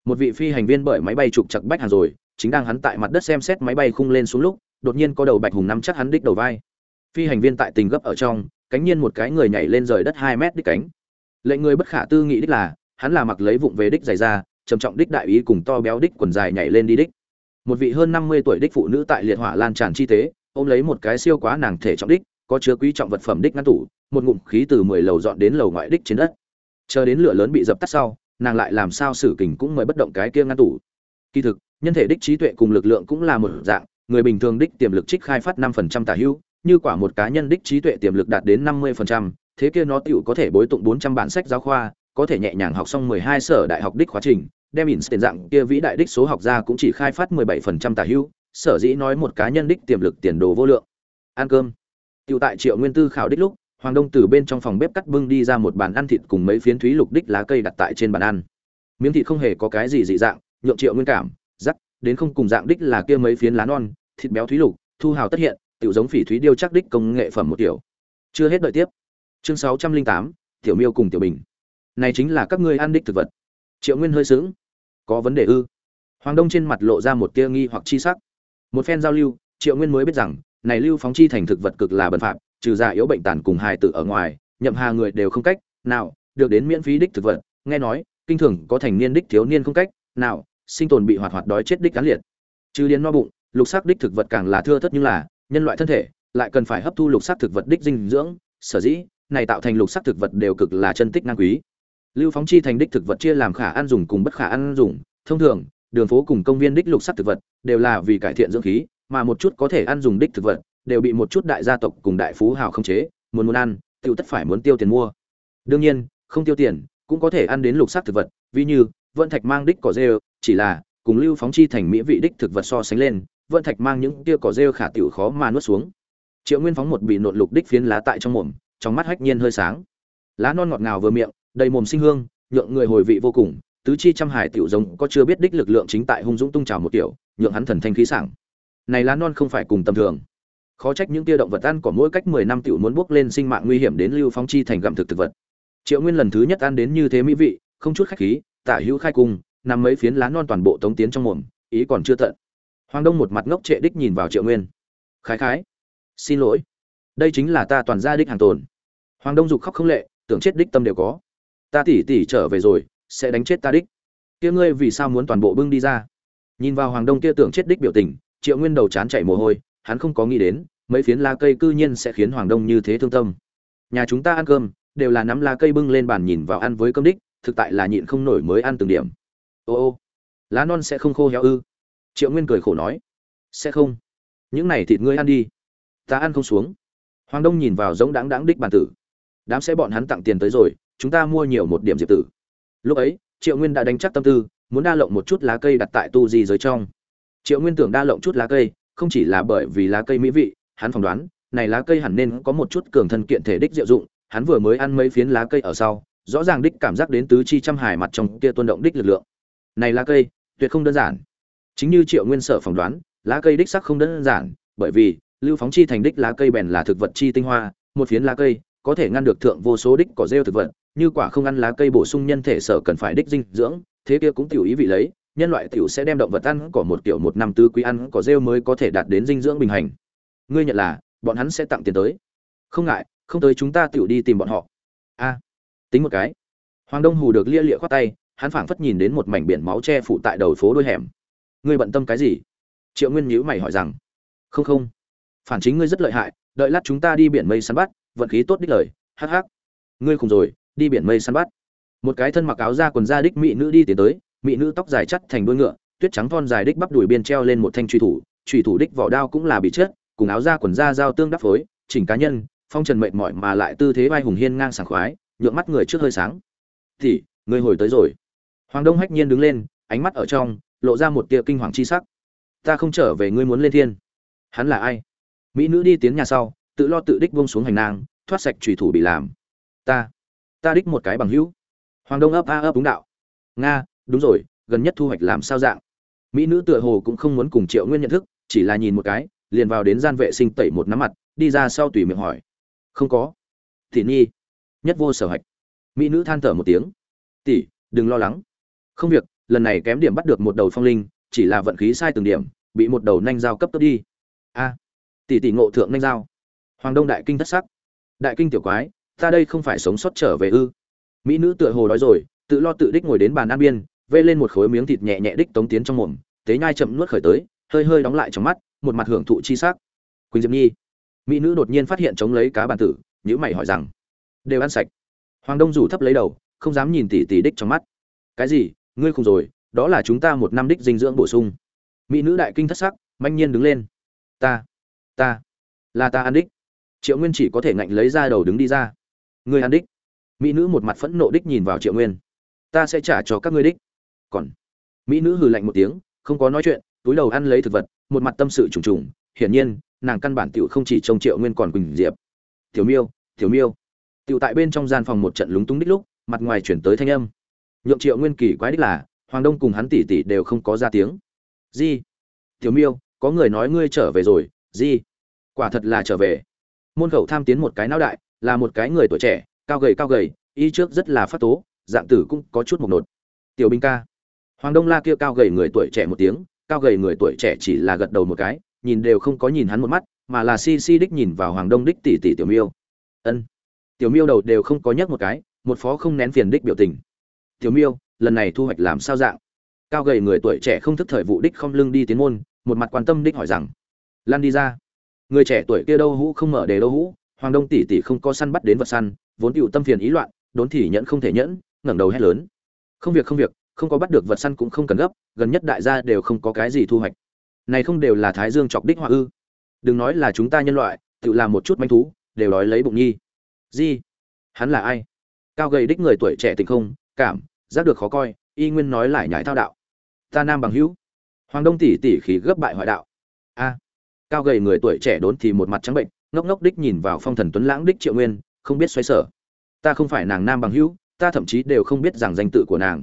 [SPEAKER 1] Một vị phi hành viên bởi máy bay trục chặt bách hàng rồi chính đang hắn tại mặt đất xem xét máy bay khung lên xuống lúc, đột nhiên có đầu bạch hùng nắm chắc hắn đích đầu vai. Phi hành viên tại tình gấp ở trong, cánh nhiên một cái người nhảy lên rời đất hai mét đích cánh. Lệnh người bất khả tư nghị đích là, hắn là mặc lấy vụng về đích dày ra trầm trọng đích đại ý cùng to béo đích quần dài nhảy lên đi đích. Một vị hơn năm mươi tuổi đích phụ nữ tại liệt hỏa lan tràn chi tế, ôm lấy một cái siêu quá nàng thể trọng đích, có chứa quý trọng vật phẩm đích ngăn tủ, một ngụm khí từ mười lầu dọn đến lầu ngoại đích trên đất. Chờ đến lửa lớn bị dập tắt sau, nàng lại làm sao xử kình cũng mời bất động cái kia ngăn tủ. Kỳ thực nhân thể đích trí tuệ cùng lực lượng cũng là một dạng, người bình thường đích tiềm lực trích khai phát năm phần trăm tả hữu, như quả một cá nhân đích trí tuệ tiềm lực đạt đến năm mươi phần trăm, thế kia nó tựu có thể bối tụng bốn trăm bản sách giáo khoa, có thể nhẹ nhàng học xong mười hai sở đại học đích khóa trình, đem tiền dạng kia vĩ đại đích số học ra cũng chỉ khai phát mười bảy phần trăm tả hữu, sở dĩ nói một cá nhân đích tiềm lực tiền đồ vô lượng. Ăn cơm. Tựu tại triệu nguyên tư khảo đích lúc, hoàng đông từ bên trong phòng bếp cắt bưng đi ra một bàn ăn thịt cùng mấy phiến thúy lục đích lá cây đặt tại trên bàn ăn. Miếng thịt không hề có cái gì dị dạng, nhượng triệu nguyên cảm đến không cùng dạng đích là kia mấy phiến lá non, thịt béo thúy lục, thu hào tất hiện, tiểu giống phỉ thúy điêu chắc đích công nghệ phẩm một kiểu. Chưa hết đợi tiếp. Chương sáu trăm linh tám, tiểu miêu cùng tiểu bình. Này chính là các ngươi ăn đích thực vật. Triệu nguyên hơi sướng có vấn đề ư? Hoàng đông trên mặt lộ ra một tia nghi hoặc chi sắc. Một phen giao lưu, triệu nguyên mới biết rằng, này lưu phóng chi thành thực vật cực là bẩn phạm, trừ già yếu bệnh tàn cùng hài tử ở ngoài, nhậm hà người đều không cách, nào, được đến miễn phí đích thực vật. Nghe nói, kinh thường có thành niên đích thiếu niên không cách, nào sinh tồn bị hoạt hoạt đói chết đích cán liệt. Trừ điên no bụng, lục sắc đích thực vật càng là thưa thất nhưng là, nhân loại thân thể, lại cần phải hấp thu lục sắc thực vật đích dinh dưỡng, sở dĩ, này tạo thành lục sắc thực vật đều cực là chân tích năng quý. Lưu phóng chi thành đích thực vật chia làm khả ăn dùng cùng bất khả ăn dùng, thông thường, đường phố cùng công viên đích lục sắc thực vật đều là vì cải thiện dưỡng khí, mà một chút có thể ăn dùng đích thực vật đều bị một chút đại gia tộc cùng đại phú hào không chế, muốn muốn ăn, tiêu tất phải muốn tiêu tiền mua. Đương nhiên, không tiêu tiền cũng có thể ăn đến lục sắc thực vật, ví như vận thạch mang đích cỏ rêu chỉ là, cùng lưu phóng chi thành mỹ vị đích thực vật so sánh lên vận thạch mang những tia cỏ rêu khả tiểu khó mà nuốt xuống. Triệu nguyên phóng một bị nộn lục đích phiến lá tại trong mồm, trong mắt hách nhiên hơi sáng. Lá non ngọt ngào vừa miệng, đầy mồm sinh hương, nhượng người hồi vị vô cùng, tứ chi trăm hải tiểu giống có chưa biết đích lực lượng chính tại hung dũng tung trào một tiểu nhượng hắn thần thanh khí sảng. Này lá non không phải cùng tầm thường. Khó trách những tia động vật ăn có mỗi cách mười năm tiểu muốn bước lên sinh mạng nguy hiểm đến lưu phóng chi thành gặm thực thực vật. Triệu nguyên lần thứ nhất ăn đến như thế mỹ vị, không chút khách khí, tả hữu khai cung nằm mấy phiến lá non toàn bộ tống tiến trong mồm, ý còn chưa tận. Hoàng đông một mặt ngốc trệ đích nhìn vào triệu nguyên. Khái khái, xin lỗi, đây chính là ta toàn gia đích hàng tồn. Hoàng đông dục khóc không lệ, tưởng chết đích tâm đều có. Ta tỉ tỉ trở về rồi, sẽ đánh chết ta đích. Kia ngươi vì sao muốn toàn bộ bưng đi ra? Nhìn vào hoàng đông kia tưởng chết đích biểu tình, triệu nguyên đầu chán chảy mồ hôi, hắn không có nghĩ đến, mấy phiến lá cây cư nhiên sẽ khiến hoàng đông như thế thương tâm. Nhà chúng ta ăn cơm, đều là nắm lá cây bưng lên bàn nhìn vào ăn với cơm đích, thực tại là nhịn không nổi mới ăn từng điểm ô ô, lá non sẽ không khô héo ư? Triệu nguyên cười khổ nói, sẽ không. Những này thịt ngươi ăn đi, ta ăn không xuống. Hoàng đông nhìn vào giống đáng đáng đích bàn tử. Đám sẽ bọn hắn tặng tiền tới rồi, chúng ta mua nhiều một điểm diệp tử. Lúc ấy, triệu nguyên đã đánh chắc tâm tư, muốn đa lộng một chút lá cây đặt tại tu di giới trong. Triệu nguyên tưởng đa lộng chút lá cây, không chỉ là bởi vì lá cây mỹ vị, hắn phỏng đoán, này lá cây hẳn nên có một chút cường thân kiện thể đích diệu dụng, hắn vừa mới ăn mấy phiến lá cây ở sau, rõ ràng đích cảm giác đến tứ chi trăm hải mặt trong kia tuân động đích lực lượng này lá cây, tuyệt không đơn giản. Chính như triệu nguyên sở phỏng đoán, lá cây đích sắc không đơn giản, bởi vì, lưu phóng chi thành đích lá cây bèn là thực vật chi tinh hoa, một phiến lá cây, có thể ngăn được thượng vô số đích cỏ rêu thực vật, như quả không ăn lá cây bổ sung nhân thể sở cần phải đích dinh dưỡng, thế kia cũng tiểu ý vị lấy, nhân loại tiểu sẽ đem động vật ăn cỏ một kiểu một năm tư quý ăn cỏ rêu mới có thể đạt đến dinh dưỡng bình hành. Ngươi nhận là, bọn hắn sẽ tặng tiền tới. Không ngại, không tới chúng ta tiểu đi tìm bọn họ. A, tính một cái. Hoàng đông hù được lia lịa khoát tay hắn phảng phất nhìn đến một mảnh biển máu che phủ tại đầu phố đôi hẻm. Ngươi bận tâm cái gì? Triệu nguyên nhíu mày hỏi rằng. Không không. Phản chính ngươi rất lợi hại, đợi lát chúng ta đi biển mây săn bắt, vận khí tốt đích lời, hắc hắc. Ngươi cùng rồi, đi biển mây săn bắt. Một cái thân mặc áo da quần da đích mỹ nữ đi tiến tới, mỹ nữ tóc dài chắt thành đuôi ngựa, tuyết trắng thon dài đích bắp đùi biên treo lên một thanh truy thủ truy thủ đích vỏ đao cũng là bị chết, cùng áo da quần da giao tương đắp phối, chỉnh cá nhân, phong trần mệt mỏi mà lại tư thế vai hùng hiên ngang sảng khoái, nhượng mắt người trước hơi sáng. Thì ngươi hồi tới rồi hoàng đông hách nhiên đứng lên ánh mắt ở trong lộ ra một tia kinh hoàng chi sắc. Ta không trở về ngươi muốn lên thiên. Hắn là ai? Mỹ nữ đi tiến nhà sau tự lo tự đích buông xuống hành nang, thoát sạch chủy thủ bị làm. Ta ta đích một cái bằng hữu. Hoàng đông ấp a ấp đúng đạo. Nga đúng rồi gần nhất thu hoạch làm sao dạng? Mỹ nữ tựa hồ cũng không muốn cùng triệu nguyên nhận thức chỉ là nhìn một cái liền vào đến gian vệ sinh tẩy một nắm mặt đi ra sau tùy miệng hỏi. Không có. Thị nhi nhất vô sở hạch. Mỹ nữ than thở một tiếng. Tỷ đừng lo lắng không việc, lần này kém điểm bắt được một đầu phong linh, chỉ là vận khí sai từng điểm, bị một đầu nanh dao cấp tốc đi. A, tỷ tỷ ngộ thượng nanh dao. Hoàng đông đại kinh thất sắc. Đại kinh tiểu quái, ta đây không phải sống sót trở về ư? Mỹ nữ tựa hồ đói rồi, tự lo tự đích ngồi đến bàn ăn biên, vê lên một khối miếng thịt nhẹ nhẹ đích tống tiến trong mồm, tế nhai chậm nuốt khởi tới, hơi hơi đóng lại trong mắt, một mặt hưởng thụ chi sắc. Quỳnh diệp nhi. Mỹ nữ đột nhiên phát hiện chống lấy cá bàn tử nhữ mày hỏi rằng, đều ăn sạch? Hoàng đông rủ thấp lấy đầu, không dám nhìn tỷ tỷ đích trong mắt. Cái gì? Ngươi không rồi, đó là chúng ta một năm đích dinh dưỡng bổ sung. Mỹ nữ đại kinh thất sắc, manh nhiên đứng lên. Ta ta, là ta ăn đích. Triệu nguyên chỉ có thể ngạnh lấy ra đầu đứng đi ra. Ngươi ăn đích. Mỹ nữ một mặt phẫn nộ đích nhìn vào triệu nguyên. Ta sẽ trả cho các ngươi đích. Còn, mỹ nữ hừ lạnh một tiếng, không có nói chuyện, túi đầu ăn lấy thực vật, một mặt tâm sự trùng trùng. Hiển nhiên, nàng căn bản tiểu không chỉ trông triệu nguyên còn quỳnh diệp. Tiểu miêu tiểu miêu. Tiểu tại bên trong gian phòng một trận lúng túng đích lúc, mặt ngoài chuyển tới thanh âm nhượng triệu nguyên kỳ quái đích là, hoàng đông cùng hắn tỷ tỷ đều không có ra tiếng. Di, tiểu miêu, có người nói ngươi trở về rồi, di. Quả thật là trở về. Môn khẩu tham tiến một cái não đại, là một cái người tuổi trẻ, cao gầy cao gầy y trước rất là phát tố, dạng tử cũng có chút một nột. Tiểu binh ca. Hoàng đông la kia cao gầy người tuổi trẻ một tiếng, cao gầy người tuổi trẻ chỉ là gật đầu một cái, nhìn đều không có nhìn hắn một mắt, mà là si si đích nhìn vào hoàng đông đích tỷ tỷ tiểu miêu. Ân. Tiểu miêu đầu đều không có nhấc một cái, một phó không nén phiền đích biểu tình tiểu miêu, lần này thu hoạch làm sao dạng? Cao gầy người tuổi trẻ không thức thời vụ đích không lưng đi tiến môn, một mặt quan tâm đích hỏi rằng. Lan đi ra. Người trẻ tuổi kia đâu hũ không mở đề đâu hũ, hoàng đông tỷ tỷ không có săn bắt đến vật săn, vốn tựu tâm phiền ý loạn, đốn thì nhẫn không thể nhẫn, ngẩng đầu hét lớn. Không việc không việc, không có bắt được vật săn cũng không cần gấp, gần nhất đại gia đều không có cái gì thu hoạch. Này không đều là thái dương chọc đích hoa ư. Đừng nói là chúng ta nhân loại, tự làm một chút manh thú, đều đói lấy bụng nhi gì hắn là ai? Cao gầy đích người tuổi trẻ tình không, cảm giác được khó coi, y nguyên nói lại nhải thao đạo. Ta nam bằng hữu. Hoàng đông tỷ tỷ khí gấp bại hoại đạo. A. Cao gầy người tuổi trẻ đốn thì một mặt trắng bệnh, ngốc ngốc đích nhìn vào phong thần tuấn lãng đích triệu nguyên, không biết xoay sở. Ta không phải nàng nam bằng hữu, ta thậm chí đều không biết rằng danh tự của nàng.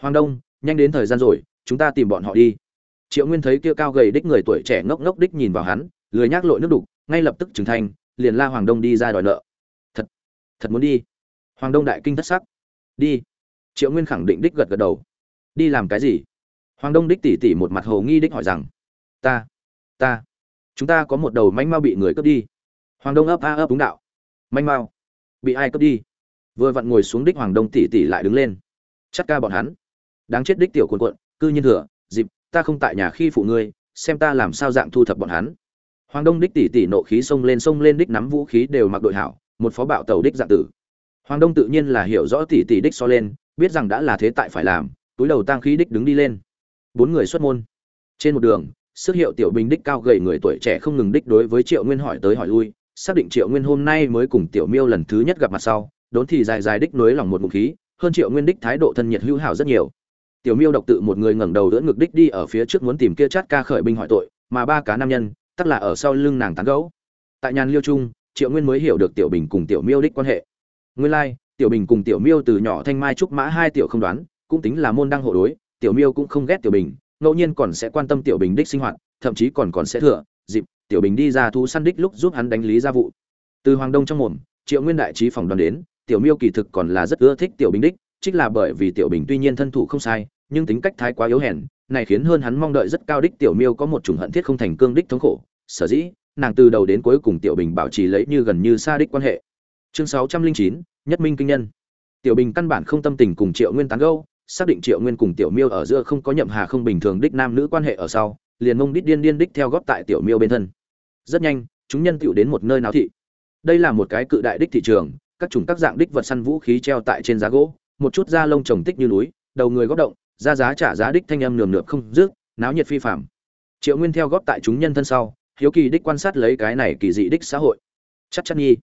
[SPEAKER 1] Hoàng đông, nhanh đến thời gian rồi, chúng ta tìm bọn họ đi. Triệu nguyên thấy kia cao gầy đích người tuổi trẻ ngốc ngốc đích nhìn vào hắn, lười nhác lội nước đục, ngay lập tức trừng thành, liền la hoàng đông đi ra đòi nợ. Thật thật muốn đi. Hoàng đông đại kinh thất sắc. Đi triệu nguyên khẳng định đích gật gật đầu. Đi làm cái gì? Hoàng đông đích tỉ tỉ một mặt hồ nghi đích hỏi rằng. Ta ta, chúng ta có một đầu manh mau bị người cướp đi. Hoàng đông ấp a ấp đúng đạo. Manh mau bị ai cướp đi? Vừa vặn ngồi xuống đích hoàng đông tỉ tỉ lại đứng lên. Chắc ca bọn hắn. Đáng chết đích tiểu quần quận cư nhiên thừa, dịp, ta không tại nhà khi phụ ngươi, xem ta làm sao dạng thu thập bọn hắn. Hoàng đông đích tỉ tỉ nộ khí xông lên xông lên đích nắm vũ khí đều mặc đội hảo, một phó bạo tàu đích dạng tử. Hoàng đông tự nhiên là hiểu rõ tỉ tỉ đích so lên biết rằng đã là thế tại phải làm túi đầu tang khí đích đứng đi lên. Bốn người xuất môn. Trên một đường sức hiệu tiểu bình đích cao gầy người tuổi trẻ không ngừng đích đối với triệu nguyên hỏi tới hỏi lui xác định triệu nguyên hôm nay mới cùng tiểu miêu lần thứ nhất gặp mặt sau đốn thì dài dài đích nối lòng một ngụm khí hơn triệu nguyên đích thái độ thân nhiệt hữu hảo rất nhiều. Tiểu miêu độc tự một người ngẩng đầu đỡ ngực đích đi ở phía trước muốn tìm kia chát ca khởi binh hỏi tội mà ba cá nam nhân tất là ở sau lưng nàng tán gấu tại nhàn liêu trung triệu nguyên mới hiểu được tiểu bình cùng tiểu miêu đích quan hệ. Nguyên lai like, tiểu bình cùng tiểu miêu từ nhỏ thanh mai trúc mã hai tiểu không đoán, cũng tính là môn đăng hộ đối, tiểu miêu cũng không ghét tiểu bình, ngẫu nhiên còn sẽ quan tâm tiểu bình đích sinh hoạt, thậm chí còn còn sẽ thừa, dịp tiểu bình đi ra thu săn đích lúc giúp hắn đánh lý gia vụ. Từ hoàng đông trong mồm, triệu nguyên đại trí phòng đoàn đến, tiểu miêu kỳ thực còn là rất ưa thích tiểu bình đích chính là bởi vì tiểu bình tuy nhiên thân thủ không sai, nhưng tính cách thái quá yếu hèn, này khiến hơn hắn mong đợi rất cao đích tiểu miêu có một chủng hận thiết không thành cương đích thống khổ. Sở dĩ, nàng từ đầu đến cuối cùng tiểu bình bảo trì lấy như gần như xa đích quan hệ. Chương sáu trăm linh chín nhất minh kinh nhân. Tiểu bình căn bản không tâm tình cùng triệu nguyên tán gâu xác định triệu nguyên cùng tiểu miêu ở giữa không có nhậm hà không bình thường đích nam nữ quan hệ ở sau, liền mông đít điên điên đích theo góp tại tiểu miêu bên thân. Rất nhanh, chúng nhân tựu đến một nơi náo thị. Đây là một cái cự đại đích thị trường, các chủng các dạng đích vật săn vũ khí treo tại trên giá gỗ, một chút da lông trồng tích như núi, đầu người góp động ra giá trả giá đích thanh âm nườm nượp không dứt, náo nhiệt phi phạm triệu nguyên theo góp tại chúng nhân thân sau, hiếu kỳ đích quan sát lấy cái này kỳ dị đích xã hội. Chắc chắn nhi.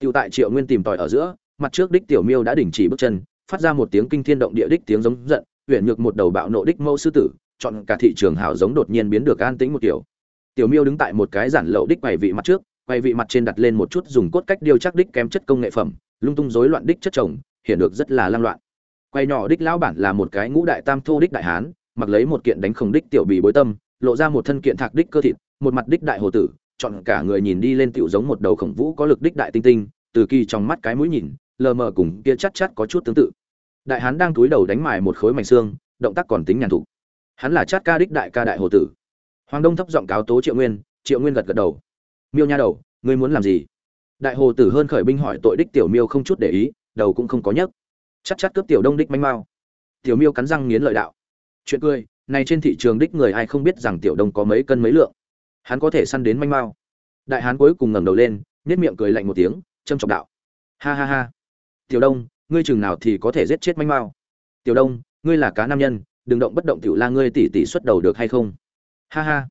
[SPEAKER 1] Tựu tại triệu nguyên tìm tòi ở giữa mặt trước đích tiểu miêu đã đình chỉ bước chân, phát ra một tiếng kinh thiên động địa đích tiếng giống giận huyện nhược một đầu bạo nộ đích mẫu sư tử, chọn cả thị trường hảo giống đột nhiên biến được an tĩnh một kiểu. Tiểu miêu đứng tại một cái giản lậu đích bày vị mặt trước bày vị mặt trên đặt lên một chút dùng cốt cách điêu chắc đích kém chất công nghệ phẩm, lung tung rối loạn đích chất trồng hiện được rất là lang loạn. Quay nhỏ đích lão bản là một cái ngũ đại tam thô đích đại hán, mặc lấy một kiện đánh khổng đích tiểu bì bối tâm, lộ ra một thân kiện thạc đích cơ thịt, một mặt đích đại hồ tử, chọn cả người nhìn đi lên tiểu giống một đầu khổng vũ có lực đích đại tinh tinh, từ kỳ trong mắt cái mũi nhìn lờ mờ cùng kia chắc chắc có chút tương tự. Đại hán đang túi đầu đánh mài một khối mảnh xương, động tác còn tính nhàn thụ hắn là chát ca đích đại ca đại hồ tử. Hoàng đông thấp giọng cáo tố triệu nguyên triệu nguyên gật gật đầu. Miêu nha đầu, ngươi muốn làm gì? Đại hồ tử hơn khởi binh hỏi tội đích tiểu miêu không chút để ý, đầu cũng không có nhấc. Chắc chắc cướp tiểu đông đích manh mao tiểu miêu cắn răng nghiến lợi đạo. Chuyện cười, này trên thị trường đích người ai không biết rằng tiểu đông có mấy cân mấy lượng? Hắn có thể săn đến manh mao đại hán cuối cùng ngẩng đầu lên nết miệng cười lạnh một tiếng, châm trọng đạo. Ha ha ha tiểu đông, ngươi chừng nào thì có thể giết chết manh mao. Tiểu đông, ngươi là cá nam nhân, đừng động bất động tiểu la ngươi tỉ tỉ xuất đầu được hay không? Ha ha.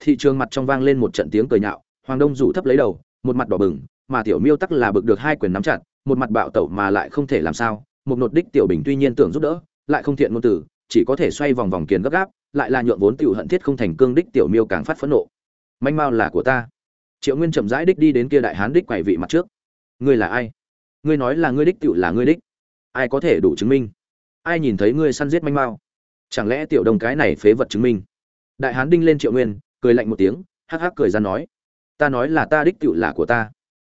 [SPEAKER 1] Thị trường mặt trong vang lên một trận tiếng cười nhạo, hoàng đông rủ thấp lấy đầu, một mặt đỏ bừng, mà tiểu miêu tắc là bực được hai quyền nắm chặt, một mặt bạo tẩu mà lại không thể làm sao, một nột đích tiểu bình tuy nhiên tưởng giúp đỡ, lại không thiện ngôn tử chỉ có thể xoay vòng vòng kiền gấp gáp, lại là nhượng vốn tiểu hận thiết không thành cương đích tiểu miêu càng phát phẫn nộ. Manh mao là của ta. Triệu nguyên chậm rãi đích đi đến kia đại hán đích quầy vị mặt trước. Ngươi là ai? Ngươi nói là ngươi đích tiểu là ngươi đích. Ai có thể đủ chứng minh? Ai nhìn thấy ngươi săn giết manh mao? Chẳng lẽ tiểu đồng cái này phế vật chứng minh? Đại hán đinh lên triệu nguyên, cười lạnh một tiếng, hắc hắc cười ra nói, ta nói là ta đích tựu là của ta.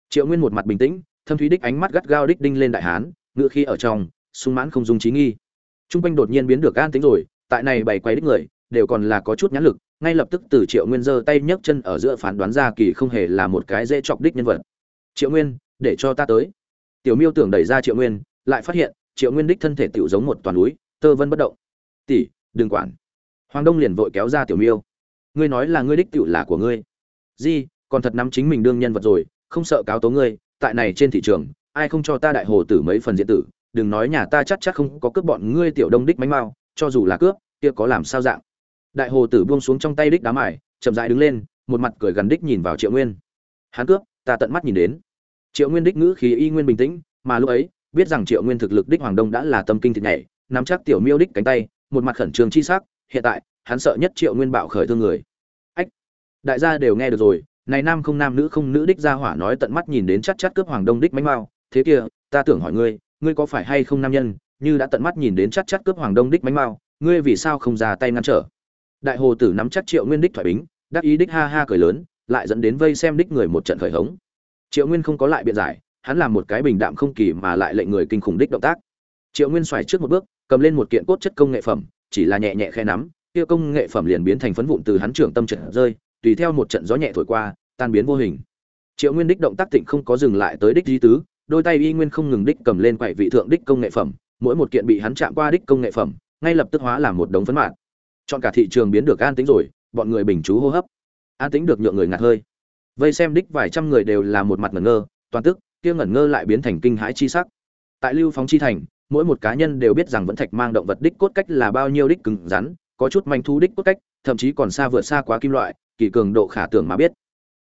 [SPEAKER 1] Triệu nguyên một mặt bình tĩnh, thâm thúy đích ánh mắt gắt gao đích đinh lên đại hán, ngựa khi ở trong, sung mãn không dùng trí nghi. T r u n g quanh đột nhiên biến được an tính rồi, tại này bày quay đích người, đều còn là có chút nhãn lực, ngay lập tức từ triệu nguyên giơ tay nhấc chân ở giữa phán đoán ra kỳ không hề là một cái dễ chọc đích nhân vật. Triệu nguyên, để cho ta tới tiểu miêu tưởng đẩy ra triệu nguyên, lại phát hiện, triệu nguyên đích thân thể tựu giống một toàn núi, tơ vân bất động. Tỷ, đừng quản. Hoàng đông liền vội kéo ra tiểu miêu. Ngươi nói là ngươi đích tựu là của ngươi. Di, còn thật nắm chính mình đương nhân vật rồi, không sợ cáo tố ngươi, tại này trên thị trường, ai không cho ta đại hồ tử mấy phần diện tử, đừng nói nhà ta chắc chắc không có cướp bọn ngươi tiểu đông đích mánh mao, cho dù là cướp, kia có làm sao dạng. Đại hồ tử buông xuống trong tay đích đám ải chậm dại đứng lên, một mặt cười gần đích nhìn vào triệu nguyên. Hắn cướp, ta tận mắt nhìn đến triệu nguyên đích ngữ khí y nguyên bình tĩnh, mà lúc ấy, biết rằng triệu nguyên thực lực đích hoàng đông đã là tâm kinh thịt nhảy, nắm chắc tiểu miêu đích cánh tay, một mặt khẩn trương chi sắc, hiện tại, hắn sợ nhất triệu nguyên bạo khởi thương người. Ách, đại gia đều nghe được rồi, này nam không nam nữ không nữ đích gia hỏa nói tận mắt nhìn đến chắc chắc cướp hoàng đông đích bánh mao, thế kia, ta tưởng hỏi ngươi ngươi có phải hay không nam nhân, như đã tận mắt nhìn đến chắc chắc cướp hoàng đông đích bánh mao, ngươi vì sao không ra tay ngăn trở? Đại hồ tử nắm chắc triệu nguyên đích thoại bính, đắc ý đích ha ha cười lớn, lại dẫn đến vây xem đích người một trận khởi hống triệu nguyên không có lại biện giải, hắn làm một cái bình đạm không kỳ mà lại lệnh người kinh khủng đích động tác. Triệu nguyên xoài trước một bước, cầm lên một kiện cốt chất công nghệ phẩm, chỉ là nhẹ nhẹ khe nắm, kia công nghệ phẩm liền biến thành phấn vụn từ hắn trưởng tâm trận rơi, tùy theo một trận gió nhẹ thổi qua, tan biến vô hình. Triệu nguyên đích động tác tịnh không có dừng lại tới đích di tứ, đôi tay y nguyên không ngừng đích cầm lên quậy vị thượng đích công nghệ phẩm, mỗi một kiện bị hắn chạm qua đích công nghệ phẩm, ngay lập tức hóa làm một đống phấn mạn. Chọn cả thị trường biến được an tính rồi, bọn người bình chú hô hấp. An tính được nhượng người ngạt hơi vây xem đích vài trăm người đều là một mặt ngẩn ngơ, toàn tức, kia ngẩn ngơ lại biến thành kinh hãi chi sắc. Tại lưu phóng chi thành, mỗi một cá nhân đều biết rằng vẫn thạch mang động vật đích cốt cách là bao nhiêu đích cứng rắn, có chút manh thu đích cốt cách, thậm chí còn xa vượt xa quá kim loại, kỳ cường độ khả tưởng mà biết.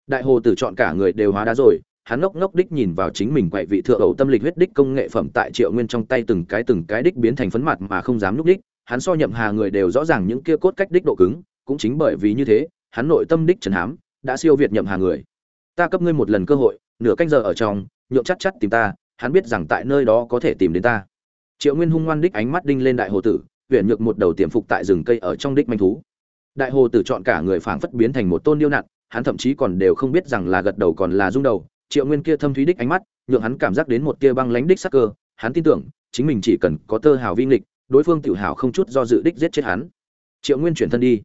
[SPEAKER 1] Đại hồ tử chọn cả người đều hóa đá rồi, hắn ngốc ngốc đích nhìn vào chính mình quậy vị thượng ẩu tâm lịch huyết đích công nghệ phẩm tại triệu nguyên trong tay từng cái từng cái đích biến thành phấn mặt mà không dám núp đích, hắn so nhậm hà người đều rõ ràng những kia cốt cách đích độ cứng, cũng chính bởi vì như thế, hắn nội tâm đích trần hám đã siêu việt nhậm hà người. Ta cấp ngươi một lần cơ hội, nửa canh giờ ở trong, nhượng chắc chắc tìm ta, hắn biết rằng tại nơi đó có thể tìm đến ta. Triệu nguyên hung ngoan đích ánh mắt đinh lên đại hồ tử huyện nhược một đầu tiềm phục tại rừng cây ở trong đích manh thú. Đại hồ tử chọn cả người phảng phất biến thành một tôn điêu nặng, hắn thậm chí còn đều không biết rằng là gật đầu còn là rung đầu. Triệu nguyên kia thâm thúy đích ánh mắt, nhượng hắn cảm giác đến một kia băng lánh đích sắc cơ, hắn tin tưởng, chính mình chỉ cần có tơ hào vi lịch đối phương tự hào không chút do dự đích giết chết hắn. Triệu nguyên chuyển thân đi.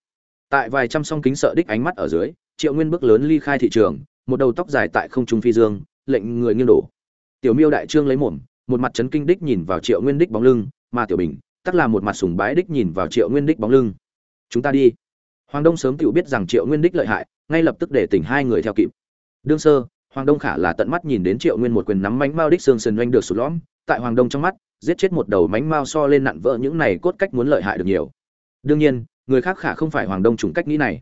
[SPEAKER 1] Tại vài trăm song kính sợ đích ánh mắt ở dưới triệu nguyên bước lớn ly khai thị trường, một đầu tóc dài tại không trung phi dương, lệnh người nghiêng đổ. Tiểu miêu đại trương lấy mồm, một mặt chấn kinh đích nhìn vào triệu nguyên đích bóng lưng, mà tiểu bình, tắc là một mặt sùng bái đích nhìn vào triệu nguyên đích bóng lưng. Chúng ta đi. Hoàng đông sớm tự biết rằng triệu nguyên đích lợi hại, ngay lập tức để tỉnh hai người theo kịp. Đương sơ, hoàng đông khả là tận mắt nhìn đến triệu nguyên một quyền nắm mánh mao đích xương sườn doanh được sụt lõm, tại hoàng đông trong mắt, giết chết một đầu mánh mao so lên nặn vỡ những này cốt cách muốn lợi hại được nhiều. Đương nhiên, người khác khả không phải hoàng đông trùng cách nghĩ này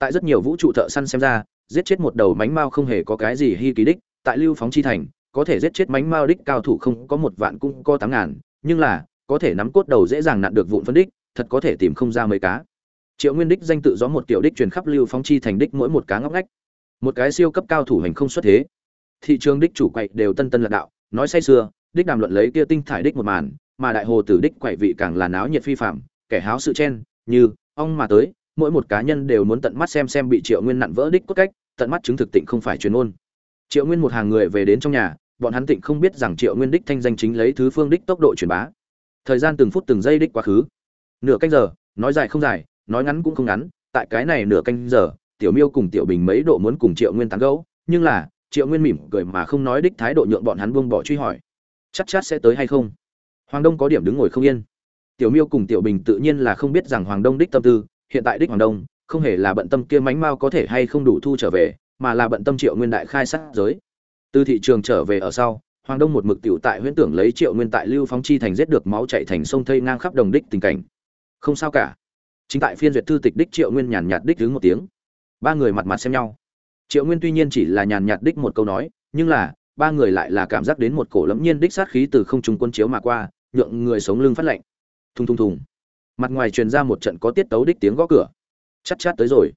[SPEAKER 1] tại rất nhiều vũ trụ thợ săn xem ra, giết chết một đầu mánh mao không hề có cái gì hy ký đích, tại lưu phóng chi thành, có thể giết chết mánh mao đích cao thủ không có một vạn cũng có tám ngàn, nhưng là, có thể nắm cốt đầu dễ dàng nặn được vụn phân đích, thật có thể tìm không ra mấy cá. Triệu nguyên đích danh tự do một tiểu đích truyền khắp lưu phóng chi thành đích mỗi một cá ngóc ngách. Một cái siêu cấp cao thủ hành không xuất thế. Thị trường đích chủ quậy đều tân tân lạc đạo, nói say xưa đích đàm luận lấy kia tinh thải đích một màn, mà đại hồ tử đích quậy vị càng là náo nhiệt phi phạm, kẻ háo sự chen, như, ong mà tới mỗi một cá nhân đều muốn tận mắt xem xem bị triệu nguyên nặn vỡ đích cốt cách, tận mắt chứng thực tịnh không phải chuyên môn. Triệu nguyên một hàng người về đến trong nhà, bọn hắn tịnh không biết rằng triệu nguyên đích thanh danh chính lấy thứ phương đích tốc độ truyền bá. Thời gian từng phút từng giây đích quá khứ. Nửa canh giờ, nói dài không dài, nói ngắn cũng không ngắn, tại cái này nửa canh giờ, tiểu miêu cùng tiểu bình mấy độ muốn cùng triệu nguyên tán gẫu, nhưng là, triệu nguyên mỉm cười mà không nói đích thái độ nhượng bọn hắn buông bỏ truy hỏi. Chắc chắn sẽ tới hay không? Hoàng đông có điểm đứng ngồi không yên. Tiểu miêu cùng tiểu bình tự nhiên là không biết rằng hoàng đông đích tâm tư hiện tại đích hoàng đông, không hề là bận tâm kia mánh mao có thể hay không đủ thu trở về, mà là bận tâm triệu nguyên đại khai sát giới. Từ thị trường trở về ở sau, hoàng đông một mực tiểu tại huyễn tưởng lấy triệu nguyên tại lưu phóng chi thành giết được máu chạy thành sông thây ngang khắp đồng đích tình cảnh. Không sao cả. Chính tại phiên duyệt thư tịch đích triệu nguyên nhàn nhạt đích đứng một tiếng. Ba người mặt mặt xem nhau. Triệu nguyên tuy nhiên chỉ là nhàn nhạt đích một câu nói, nhưng là, ba người lại là cảm giác đến một cổ lẫm nhiên đích sát khí từ không trung quân chiếu mà qua, nhượng người sống lưng phát lạnh. Thùng thùng thùng mặt ngoài truyền ra một trận có tiết tấu đích tiếng gõ cửa. Chắc chát tới rồi.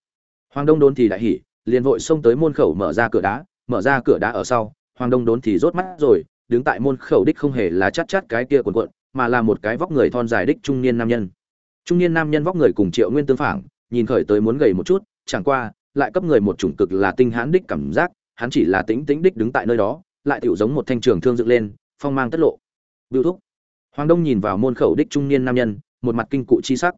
[SPEAKER 1] Hoàng đông đốn thì đại hỉ liền vội xông tới môn khẩu mở ra cửa đá mở ra cửa đá ở sau hoàng đông đốn thì rốt mắt rồi đứng tại môn khẩu đích không hề là chát chát cái kia cuộn cuộn mà là một cái vóc người thon dài đích trung niên nam nhân. Trung niên nam nhân vóc người cùng triệu nguyên tương phản nhìn khởi tới muốn gầy một chút chẳng qua lại cấp người một chủng cực là tinh hãn đích cảm giác hắn chỉ là tĩnh tĩnh đích đứng tại nơi đó lại tựu giống một thanh trường thương dựng lên phong mang tất lộ. Biểu thúc. Hoàng Đông nhìn vào môn khẩu đích trung niên nam nhân, một mặt kinh cụ chi sắc.